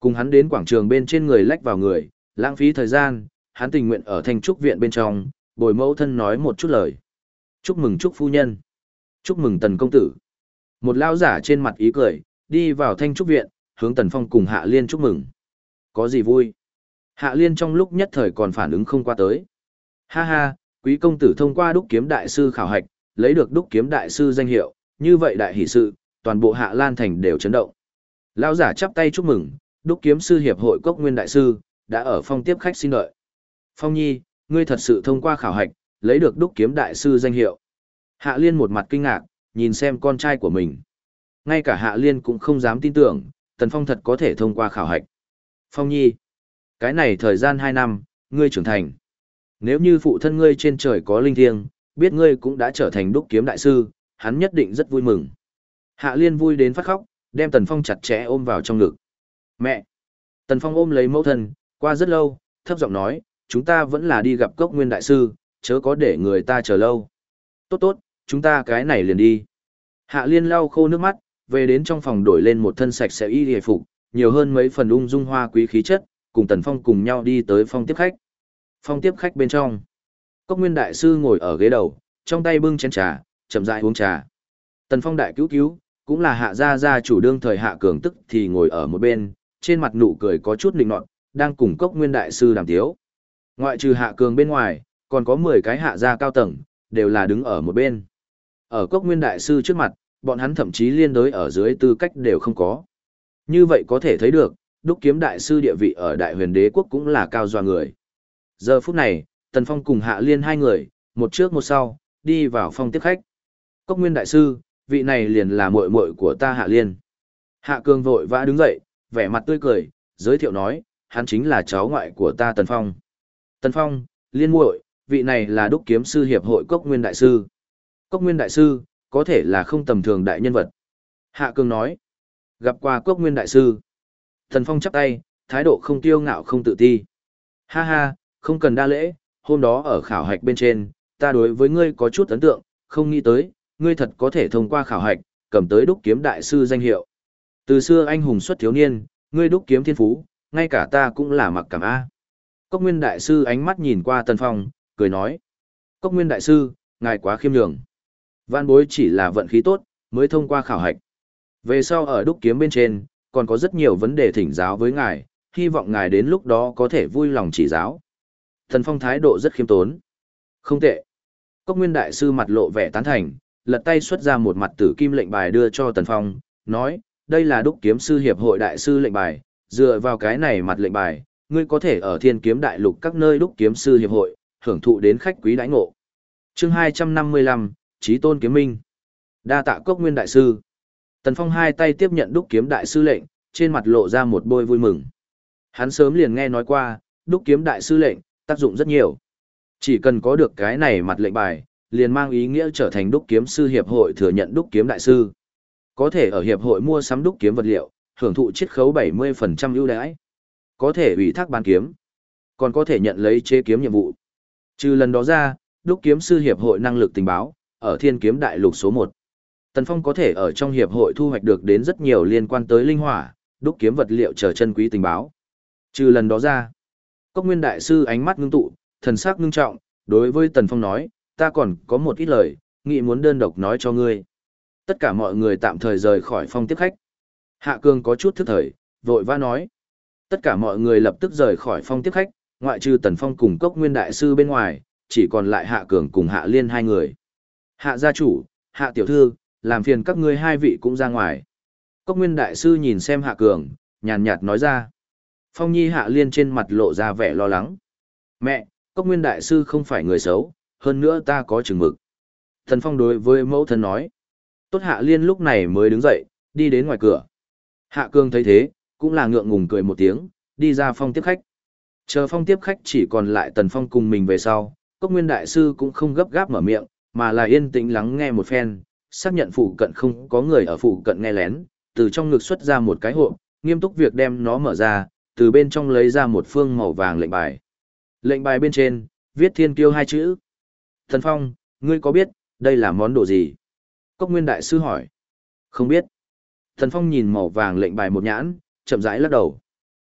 Cùng hắn đến quảng trường bên trên người lách vào người, lãng phí thời gian, hắn tình nguyện ở thanh trúc viện bên trong, bồi mẫu thân nói một chút lời. Chúc mừng chúc phu nhân. Chúc mừng tần công tử. Một lao giả trên mặt ý cười, đi vào thanh trúc viện, hướng tần phong cùng hạ liên chúc mừng. Có gì vui? Hạ liên trong lúc nhất thời còn phản ứng không qua tới. Ha ha, quý công tử thông qua đúc kiếm đại sư khảo hạch, lấy được đúc kiếm đại sư danh hiệu, như vậy đại hỷ sự, toàn bộ hạ lan thành đều chấn động. Lão giả chắp tay chúc mừng, đúc kiếm sư hiệp hội cốc nguyên đại sư, đã ở phong tiếp khách xin đợi. Phong nhi, ngươi thật sự thông qua khảo hạch, lấy được đúc kiếm đại sư danh hiệu. Hạ liên một mặt kinh ngạc, nhìn xem con trai của mình. Ngay cả hạ liên cũng không dám tin tưởng, tần phong thật có thể thông qua khảo hạch. Phong nhi, cái này thời gian 2 năm, ngươi trưởng thành. Nếu như phụ thân ngươi trên trời có linh thiêng, biết ngươi cũng đã trở thành đúc kiếm đại sư, hắn nhất định rất vui mừng. Hạ liên vui đến phát khóc, đem Tần Phong chặt chẽ ôm vào trong ngực. Mẹ! Tần Phong ôm lấy mẫu thân, qua rất lâu, thấp giọng nói, chúng ta vẫn là đi gặp cốc nguyên đại sư, chớ có để người ta chờ lâu. Tốt tốt, chúng ta cái này liền đi. Hạ liên lau khô nước mắt, về đến trong phòng đổi lên một thân sạch sẽ y hề phục, nhiều hơn mấy phần ung dung hoa quý khí chất, cùng Tần Phong cùng nhau đi tới phòng tiếp khách. Phòng tiếp khách bên trong. Cốc nguyên đại sư ngồi ở ghế đầu, trong tay bưng chén trà, chậm rãi uống trà. Tần Phong đại cứu cứu, cũng là hạ gia gia chủ đương thời hạ cường tức thì ngồi ở một bên, trên mặt nụ cười có chút lịnh nọt, đang cùng cốc nguyên đại sư đàm tiếu. Ngoại trừ hạ cường bên ngoài, còn có 10 cái hạ gia cao tầng, đều là đứng ở một bên. Ở cốc nguyên đại sư trước mặt, bọn hắn thậm chí liên đối ở dưới tư cách đều không có. Như vậy có thể thấy được, đúc kiếm đại sư địa vị ở đại huyền đế quốc cũng là cao doa người. Giờ phút này, Tần Phong cùng hạ liên hai người, một trước một sau, đi vào phòng tiếp khách. Cốc nguyên đại sư, vị này liền là muội muội của ta Hạ Liên. Hạ Cường vội vã đứng dậy, vẻ mặt tươi cười, giới thiệu nói, hắn chính là cháu ngoại của ta Tần Phong. Tần Phong, Liên muội, vị này là đúc kiếm sư hiệp hội Cốc Nguyên đại sư. Cốc Nguyên đại sư, có thể là không tầm thường đại nhân vật. Hạ Cường nói, gặp qua quốc Nguyên đại sư. thần Phong chắp tay, thái độ không tiêu ngạo không tự ti. Ha ha, không cần đa lễ, hôm đó ở khảo hạch bên trên, ta đối với ngươi có chút ấn tượng, không nghĩ tới, ngươi thật có thể thông qua khảo hạch, cầm tới đúc kiếm đại sư danh hiệu. Từ xưa anh hùng xuất thiếu niên, ngươi đúc kiếm thiên phú, ngay cả ta cũng là mặc cảm A. Cốc Nguyên đại sư ánh mắt nhìn qua Tần Phong, cười nói. Cốc Nguyên đại sư, ngài quá khiêm nhường. Văn bối chỉ là vận khí tốt, mới thông qua khảo hạch. Về sau ở đúc kiếm bên trên, còn có rất nhiều vấn đề thỉnh giáo với ngài, hy vọng ngài đến lúc đó có thể vui lòng chỉ giáo. Thần Phong thái độ rất khiêm tốn. Không tệ. Cốc Nguyên đại sư mặt lộ vẻ tán thành, lật tay xuất ra một mặt tử kim lệnh bài đưa cho Tần Phong, nói, đây là đúc kiếm sư hiệp hội đại sư lệnh bài, dựa vào cái này mặt lệnh bài, ngươi có thể ở thiên kiếm đại lục các nơi đúc kiếm sư hiệp hội, hưởng thụ đến khách quý đãi ngộ. chương 255, Chí Tôn Kiếm Minh. Đa tạ cốc nguyên đại sư. Tần Phong hai tay tiếp nhận đúc kiếm đại sư lệnh, trên mặt lộ ra một bôi vui mừng. Hắn sớm liền nghe nói qua, đúc kiếm đại sư lệnh, tác dụng rất nhiều. Chỉ cần có được cái này mặt lệnh bài, liền mang ý nghĩa trở thành đúc kiếm sư hiệp hội thừa nhận đúc kiếm đại sư. Có thể ở hiệp hội mua sắm đúc kiếm vật liệu, hưởng thụ chiết khấu 70% ưu đãi. Có thể ủy thác bán kiếm, còn có thể nhận lấy chế kiếm nhiệm vụ. Trừ lần đó ra, đúc kiếm sư hiệp hội năng lực tình báo, ở thiên kiếm đại lục số 1. Tần Phong có thể ở trong hiệp hội thu hoạch được đến rất nhiều liên quan tới linh hỏa, đúc kiếm vật liệu trở chân quý tình báo. Trừ lần đó ra, Cốc Nguyên đại sư ánh mắt ngưng tụ, thần sắc ngưng trọng, đối với Tần Phong nói, ta còn có một ít lời, nghị muốn đơn độc nói cho ngươi. Tất cả mọi người tạm thời rời khỏi phong tiếp khách. Hạ Cương có chút thức thời, vội vã nói. Tất cả mọi người lập tức rời khỏi phong tiếp khách, ngoại trừ Tần Phong cùng Cốc Nguyên Đại Sư bên ngoài, chỉ còn lại Hạ Cường cùng Hạ Liên hai người. Hạ gia chủ, Hạ tiểu thư, làm phiền các ngươi hai vị cũng ra ngoài. Cốc Nguyên Đại Sư nhìn xem Hạ Cường, nhàn nhạt nói ra. Phong Nhi Hạ Liên trên mặt lộ ra vẻ lo lắng. Mẹ, Cốc Nguyên Đại Sư không phải người xấu, hơn nữa ta có chừng mực. Thần Phong đối với mẫu thân nói. Tốt Hạ Liên lúc này mới đứng dậy, đi đến ngoài cửa. Hạ Cường thấy thế, cũng là ngượng ngùng cười một tiếng, đi ra phong tiếp khách. Chờ phong tiếp khách chỉ còn lại Tần Phong cùng mình về sau, Cốc Nguyên Đại Sư cũng không gấp gáp mở miệng, mà là yên tĩnh lắng nghe một phen, xác nhận phụ cận không có người ở phụ cận nghe lén, từ trong ngực xuất ra một cái hộp, nghiêm túc việc đem nó mở ra, từ bên trong lấy ra một phương màu vàng lệnh bài. Lệnh bài bên trên, viết thiên kiêu hai chữ. Thần Phong, ngươi có biết, đây là món đồ gì? Cốc Nguyên Đại Sư hỏi. Không biết. Thần Phong nhìn màu vàng lệnh bài một nhãn, chậm rãi lắc đầu.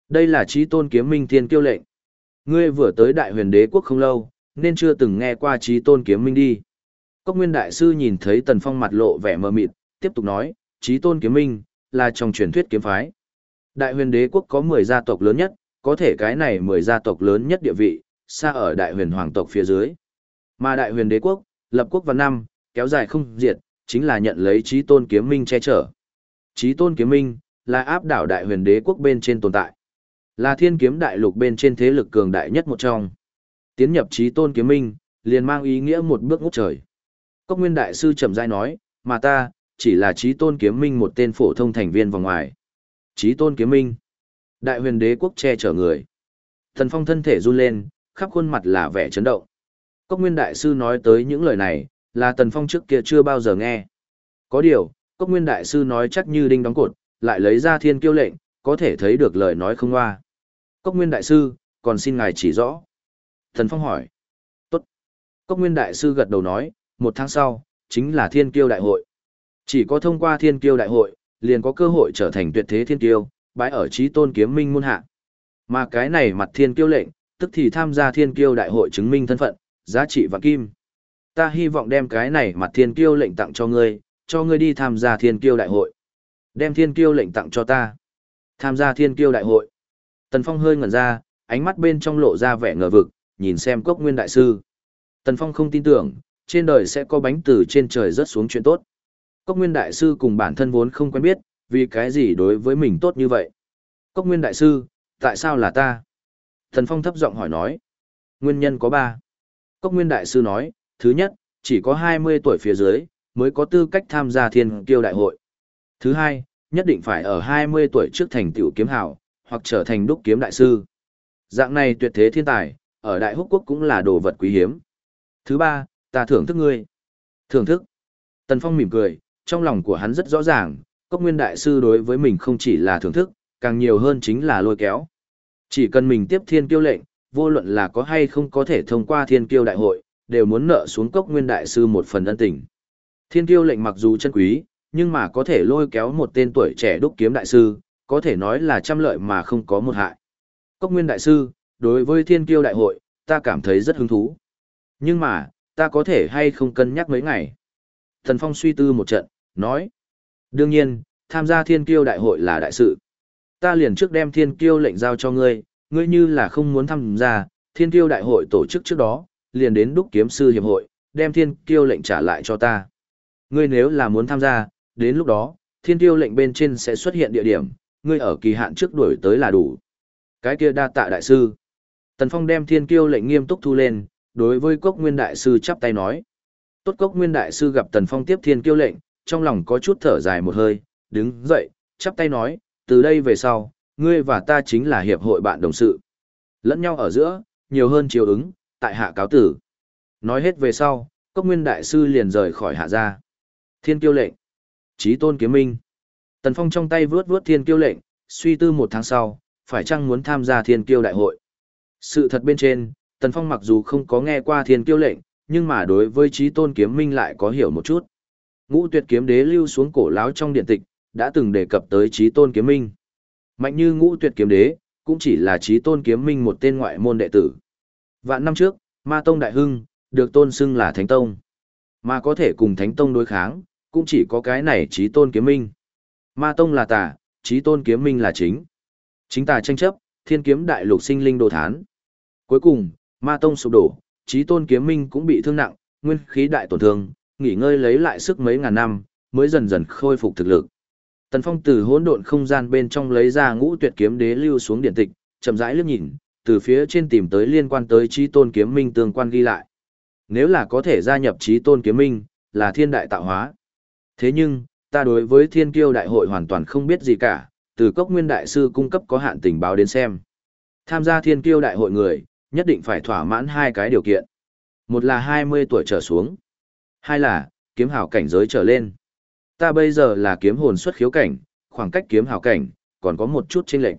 Đây là trí tôn kiếm minh thiên kiêu lệnh. Ngươi vừa tới đại huyền đế quốc không lâu, nên chưa từng nghe qua trí tôn kiếm minh đi. Cốc Nguyên Đại Sư nhìn thấy Tần Phong mặt lộ vẻ mờ mịt, tiếp tục nói, trí tôn kiếm minh, là trong truyền thuyết kiếm phái. Đại huyền đế quốc có 10 gia tộc lớn nhất, có thể cái này 10 gia tộc lớn nhất địa vị, xa ở đại huyền hoàng tộc phía dưới. Mà đại huyền đế quốc, lập quốc vào năm, kéo dài không diệt, chính là nhận lấy trí tôn kiếm minh che chở. Trí tôn kiếm minh, là áp đảo đại huyền đế quốc bên trên tồn tại. Là thiên kiếm đại lục bên trên thế lực cường đại nhất một trong. Tiến nhập trí tôn kiếm minh, liền mang ý nghĩa một bước ngút trời. Cốc nguyên đại sư chậm rãi nói, mà ta, chỉ là trí tôn kiếm minh một tên phổ thông thành viên vòng ngoài. Trí tôn kiếm minh. Đại huyền đế quốc che chở người. Thần phong thân thể run lên, khắp khuôn mặt là vẻ chấn động. Cốc nguyên đại sư nói tới những lời này, là tần phong trước kia chưa bao giờ nghe. Có điều, cốc nguyên đại sư nói chắc như đinh đóng cột, lại lấy ra thiên kiêu lệnh, có thể thấy được lời nói không hoa. Cốc nguyên đại sư, còn xin ngài chỉ rõ. Thần phong hỏi. Tốt. Cốc nguyên đại sư gật đầu nói, một tháng sau, chính là thiên kiêu đại hội. Chỉ có thông qua thiên kiêu đại hội, liền có cơ hội trở thành tuyệt thế thiên kiêu, bãi ở trí tôn kiếm minh môn hạ. Mà cái này mặt thiên kiêu lệnh, tức thì tham gia thiên kiêu đại hội chứng minh thân phận, giá trị và kim. Ta hy vọng đem cái này mặt thiên kiêu lệnh tặng cho ngươi, cho ngươi đi tham gia thiên kiêu đại hội. Đem thiên kiêu lệnh tặng cho ta. Tham gia thiên kiêu đại hội. Tần Phong hơi ngẩn ra, ánh mắt bên trong lộ ra vẻ ngờ vực, nhìn xem cốc nguyên đại sư. Tần Phong không tin tưởng, trên đời sẽ có bánh từ trên trời rớt xuống chuyện tốt. Cốc Nguyên Đại Sư cùng bản thân vốn không quen biết, vì cái gì đối với mình tốt như vậy. Cốc Nguyên Đại Sư, tại sao là ta? Thần Phong thấp giọng hỏi nói. Nguyên nhân có ba. Cốc Nguyên Đại Sư nói, thứ nhất, chỉ có 20 tuổi phía dưới, mới có tư cách tham gia thiên kiêu đại hội. Thứ hai, nhất định phải ở 20 tuổi trước thành tiểu kiếm hảo, hoặc trở thành đúc kiếm đại sư. Dạng này tuyệt thế thiên tài, ở Đại Húc Quốc cũng là đồ vật quý hiếm. Thứ ba, ta thưởng thức ngươi. Thưởng thức. Tần Phong mỉm cười, trong lòng của hắn rất rõ ràng, cốc nguyên đại sư đối với mình không chỉ là thưởng thức, càng nhiều hơn chính là lôi kéo. Chỉ cần mình tiếp thiên kiêu lệnh, vô luận là có hay không có thể thông qua thiên kiêu đại hội, đều muốn nợ xuống cốc nguyên đại sư một phần ân tình. Thiên kiêu lệnh mặc dù chân quý, nhưng mà có thể lôi kéo một tên tuổi trẻ đúc kiếm đại sư, có thể nói là trăm lợi mà không có một hại. Cốc nguyên đại sư, đối với thiên kiêu đại hội, ta cảm thấy rất hứng thú. Nhưng mà, ta có thể hay không cân nhắc mấy ngày. Thần Phong suy tư một trận, nói. Đương nhiên, tham gia thiên kiêu đại hội là đại sự. Ta liền trước đem thiên kiêu lệnh giao cho ngươi, ngươi như là không muốn tham gia, thiên kiêu đại hội tổ chức trước đó, liền đến đúc kiếm sư hiệp hội, đem thiên kiêu lệnh trả lại cho ta. Ngươi nếu là muốn tham gia, đến lúc đó, thiên kiêu lệnh bên trên sẽ xuất hiện địa điểm, ngươi ở kỳ hạn trước đuổi tới là đủ. Cái kia đa tạ đại sư. Tần Phong đem thiên kiêu lệnh nghiêm túc thu lên, đối với cốc nguyên đại sư chắp tay nói. Tốt cốc nguyên đại sư gặp Tần Phong tiếp thiên kiêu lệnh, trong lòng có chút thở dài một hơi, đứng dậy, chắp tay nói, từ đây về sau, ngươi và ta chính là hiệp hội bạn đồng sự. Lẫn nhau ở giữa, nhiều hơn chiều ứng, tại hạ cáo tử. Nói hết về sau, cốc nguyên đại sư liền rời khỏi hạ gia. Thiên kiêu lệnh. Chí tôn kiếm minh. Tần Phong trong tay vướt vướt thiên kiêu lệnh, suy tư một tháng sau, phải chăng muốn tham gia thiên kiêu đại hội. Sự thật bên trên, Tần Phong mặc dù không có nghe qua thiên kiêu lệnh, nhưng mà đối với trí tôn kiếm minh lại có hiểu một chút. Ngũ tuyệt kiếm đế lưu xuống cổ láo trong điện tịch, đã từng đề cập tới trí tôn kiếm minh. Mạnh như ngũ tuyệt kiếm đế, cũng chỉ là trí tôn kiếm minh một tên ngoại môn đệ tử. Vạn năm trước, Ma Tông Đại Hưng, được tôn xưng là Thánh Tông. Mà có thể cùng Thánh Tông đối kháng, cũng chỉ có cái này trí tôn kiếm minh. Ma Tông là tà, trí tôn kiếm minh là chính. Chính tà tranh chấp, thiên kiếm đại lục sinh linh đồ thán. Cuối cùng, Ma Tông sụp đổ, trí tôn kiếm minh cũng bị thương nặng, nguyên khí đại tổn thương, nghỉ ngơi lấy lại sức mấy ngàn năm, mới dần dần khôi phục thực lực. Tần Phong từ hỗn độn không gian bên trong lấy ra ngũ tuyệt kiếm đế lưu xuống điện tịch, chậm rãi liếc nhìn, từ phía trên tìm tới liên quan tới trí tôn kiếm minh tương quan ghi lại. Nếu là có thể gia nhập trí tôn kiếm minh, là thiên đại tạo hóa. Thế nhưng, ta đối với thiên kiêu đại hội hoàn toàn không biết gì cả, từ cốc nguyên đại sư cung cấp có hạn tình báo đến xem. Tham gia thiên kiêu đại hội người, nhất định phải thỏa mãn hai cái điều kiện. Một là 20 tuổi trở xuống. Hai là, kiếm hào cảnh giới trở lên. Ta bây giờ là kiếm hồn xuất khiếu cảnh, khoảng cách kiếm hào cảnh, còn có một chút chênh lệch.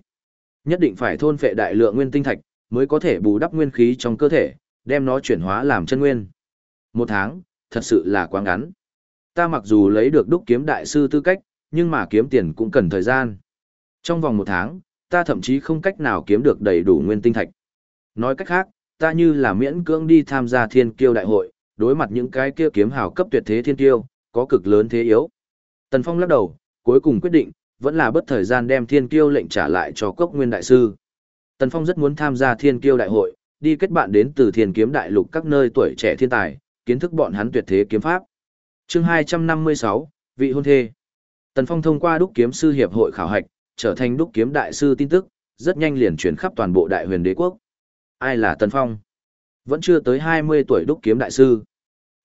Nhất định phải thôn phệ đại lượng nguyên tinh thạch, mới có thể bù đắp nguyên khí trong cơ thể, đem nó chuyển hóa làm chân nguyên. Một tháng, thật sự là quá ngắn. Ta mặc dù lấy được đúc kiếm đại sư tư cách, nhưng mà kiếm tiền cũng cần thời gian. Trong vòng một tháng, ta thậm chí không cách nào kiếm được đầy đủ nguyên tinh thạch. Nói cách khác, ta như là miễn cưỡng đi tham gia thiên kiêu đại hội, đối mặt những cái kia kiếm hào cấp tuyệt thế thiên kiêu, có cực lớn thế yếu. Tần Phong lắc đầu, cuối cùng quyết định, vẫn là bất thời gian đem thiên kiêu lệnh trả lại cho cốc nguyên đại sư. Tần Phong rất muốn tham gia thiên kiêu đại hội, đi kết bạn đến từ thiên kiếm đại lục các nơi tuổi trẻ thiên tài, kiến thức bọn hắn tuyệt thế kiếm pháp. Chương 256, vị hôn thê. Tần Phong thông qua đúc kiếm sư hiệp hội khảo hạch, trở thành đúc kiếm đại sư tin tức, rất nhanh liền truyền khắp toàn bộ đại huyền đế quốc. Ai là Tần Phong? Vẫn chưa tới 20 tuổi đúc kiếm đại sư.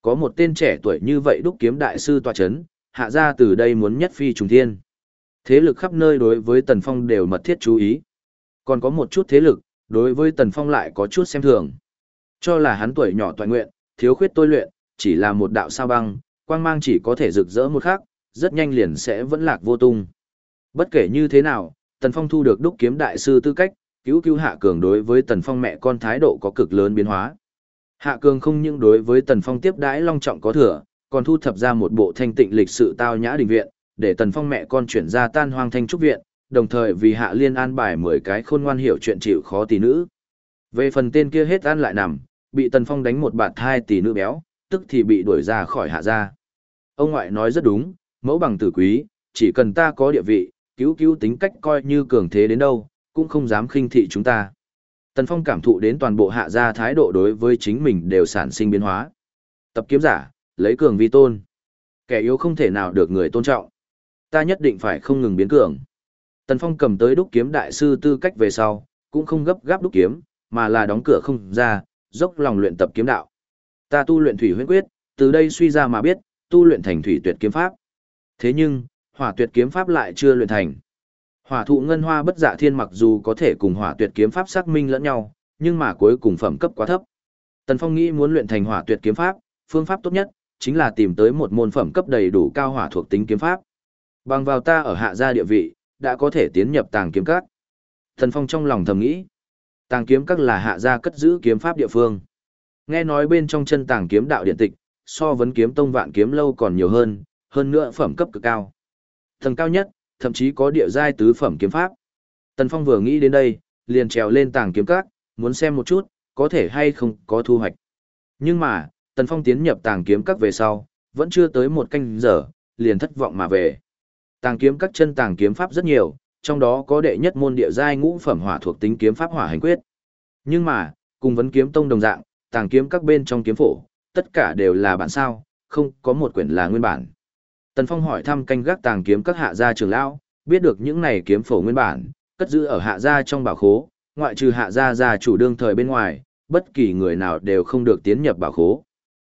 Có một tên trẻ tuổi như vậy đúc kiếm đại sư tòa chấn, hạ ra từ đây muốn nhất phi trùng thiên. Thế lực khắp nơi đối với Tần Phong đều mật thiết chú ý. Còn có một chút thế lực, đối với Tần Phong lại có chút xem thường. Cho là hắn tuổi nhỏ toàn nguyện, thiếu khuyết tôi luyện, chỉ là một đạo sao băng, quang mang chỉ có thể rực rỡ một khắc, rất nhanh liền sẽ vẫn lạc vô tung. Bất kể như thế nào, Tần Phong thu được đúc kiếm đại sư tư cách, cứu cứu Hạ Cường đối với Tần Phong mẹ con thái độ có cực lớn biến hóa. Hạ Cường không những đối với Tần Phong tiếp đãi long trọng có thừa, còn thu thập ra một bộ thanh tịnh lịch sự tao nhã đình viện, để Tần Phong mẹ con chuyển ra tan hoang thanh trúc viện, đồng thời vì Hạ Liên an bài 10 cái khôn ngoan hiểu chuyện chịu khó tỷ nữ. Về phần tên kia hết ăn lại nằm, bị Tần Phong đánh một bạt hai tỷ nữ béo, tức thì bị đuổi ra khỏi hạ gia. Ông ngoại nói rất đúng, mẫu bằng tử quý, chỉ cần ta có địa vị, cứu cứu tính cách coi như cường thế đến đâu, cũng không dám khinh thị chúng ta. Tần Phong cảm thụ đến toàn bộ hạ gia thái độ đối với chính mình đều sản sinh biến hóa. Tập kiếm giả, lấy cường vi tôn. Kẻ yếu không thể nào được người tôn trọng. Ta nhất định phải không ngừng biến cường. Tần Phong cầm tới đúc kiếm đại sư tư cách về sau, cũng không gấp gáp đúc kiếm, mà là đóng cửa không ra, dốc lòng luyện tập kiếm đạo. Ta tu luyện thủy huyễn quyết, từ đây suy ra mà biết, tu luyện thành thủy tuyệt kiếm pháp. Thế nhưng, hỏa tuyệt kiếm pháp lại chưa luyện thành. Hỏa thụ ngân hoa bất dạ thiên mặc dù có thể cùng hỏa tuyệt kiếm pháp xác minh lẫn nhau, nhưng mà cuối cùng phẩm cấp quá thấp. Tần Phong nghĩ muốn luyện thành hỏa tuyệt kiếm pháp, phương pháp tốt nhất chính là tìm tới một môn phẩm cấp đầy đủ cao hỏa thuộc tính kiếm pháp. Bằng vào ta ở hạ gia địa vị, đã có thể tiến nhập tàng kiếm các. Tần Phong trong lòng thầm nghĩ, tàng kiếm các là hạ gia cất giữ kiếm pháp địa phương. Nghe nói bên trong chân tàng kiếm đạo điện tịch, so vấn kiếm tông vạn kiếm lâu còn nhiều hơn, hơn nữa phẩm cấp cực cao. Tầng cao nhất, thậm chí có địa giai tứ phẩm kiếm pháp. Tần Phong vừa nghĩ đến đây, liền trèo lên tàng kiếm các, muốn xem một chút, có thể hay không có thu hoạch. Nhưng mà, Tần Phong tiến nhập tàng kiếm các về sau, vẫn chưa tới một canh giờ, liền thất vọng mà về. Tàng kiếm các chân tàng kiếm pháp rất nhiều, trong đó có đệ nhất môn địa giai ngũ phẩm hỏa thuộc tính kiếm pháp hỏa hành quyết. Nhưng mà, cùng vấn kiếm tông đồng dạng, tàng kiếm các bên trong kiếm phổ, tất cả đều là bản sao, không có một quyển là nguyên bản. Tần Phong hỏi thăm canh gác tàng kiếm các hạ gia trưởng lão, biết được những này kiếm phổ nguyên bản, cất giữ ở hạ gia trong bảo khố, ngoại trừ hạ gia gia chủ đương thời bên ngoài, bất kỳ người nào đều không được tiến nhập bảo khố.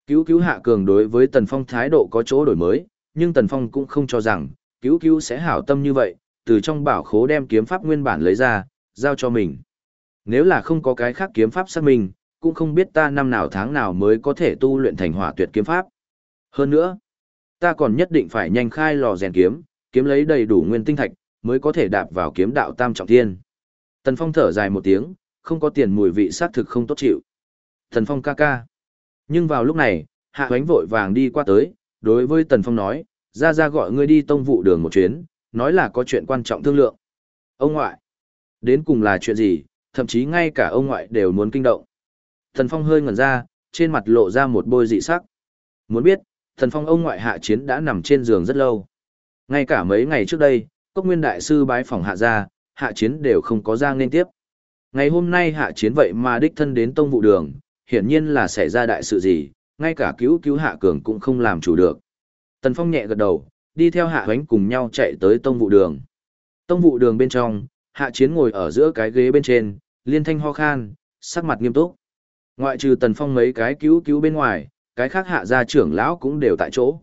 Cứu cứu hạ cường đối với Tần Phong thái độ có chỗ đổi mới, nhưng Tần Phong cũng không cho rằng, cứu cứu sẽ hảo tâm như vậy, từ trong bảo khố đem kiếm pháp nguyên bản lấy ra, giao cho mình. Nếu là không có cái khác kiếm pháp xác minh, cũng không biết ta năm nào tháng nào mới có thể tu luyện thành hỏa tuyệt kiếm pháp. Hơn nữa, ta còn nhất định phải nhanh khai lò rèn kiếm, kiếm lấy đầy đủ nguyên tinh thạch, mới có thể đạp vào kiếm đạo tam trọng thiên. Tần Phong thở dài một tiếng, không có tiền mùi vị sát thực không tốt chịu. Tần Phong ca ca. Nhưng vào lúc này, Hạ Hoánh vội vàng đi qua tới, đối với Tần Phong nói, ra ra gọi ngươi đi tông vụ đường một chuyến, nói là có chuyện quan trọng thương lượng. Ông ngoại, đến cùng là chuyện gì, thậm chí ngay cả ông ngoại đều muốn kinh động. Tần Phong hơi ngẩn ra, trên mặt lộ ra một bôi dị sắc. Muốn biết, Thần Phong ông ngoại hạ chiến đã nằm trên giường rất lâu. Ngay cả mấy ngày trước đây, Cốc Nguyên Đại Sư bái phòng hạ Gia, hạ chiến đều không có ra nên tiếp. Ngày hôm nay hạ chiến vậy mà đích thân đến tông vụ đường, hiển nhiên là xảy ra đại sự gì, ngay cả cứu cứu hạ cường cũng không làm chủ được. Tần Phong nhẹ gật đầu, đi theo hạ hoánh cùng nhau chạy tới tông vụ đường. Tông vụ đường bên trong, hạ chiến ngồi ở giữa cái ghế bên trên, liên thanh ho khan, sắc mặt nghiêm túc. Ngoại trừ Tần Phong mấy cái cứu cứu bên ngoài, cái khác hạ gia trưởng lão cũng đều tại chỗ.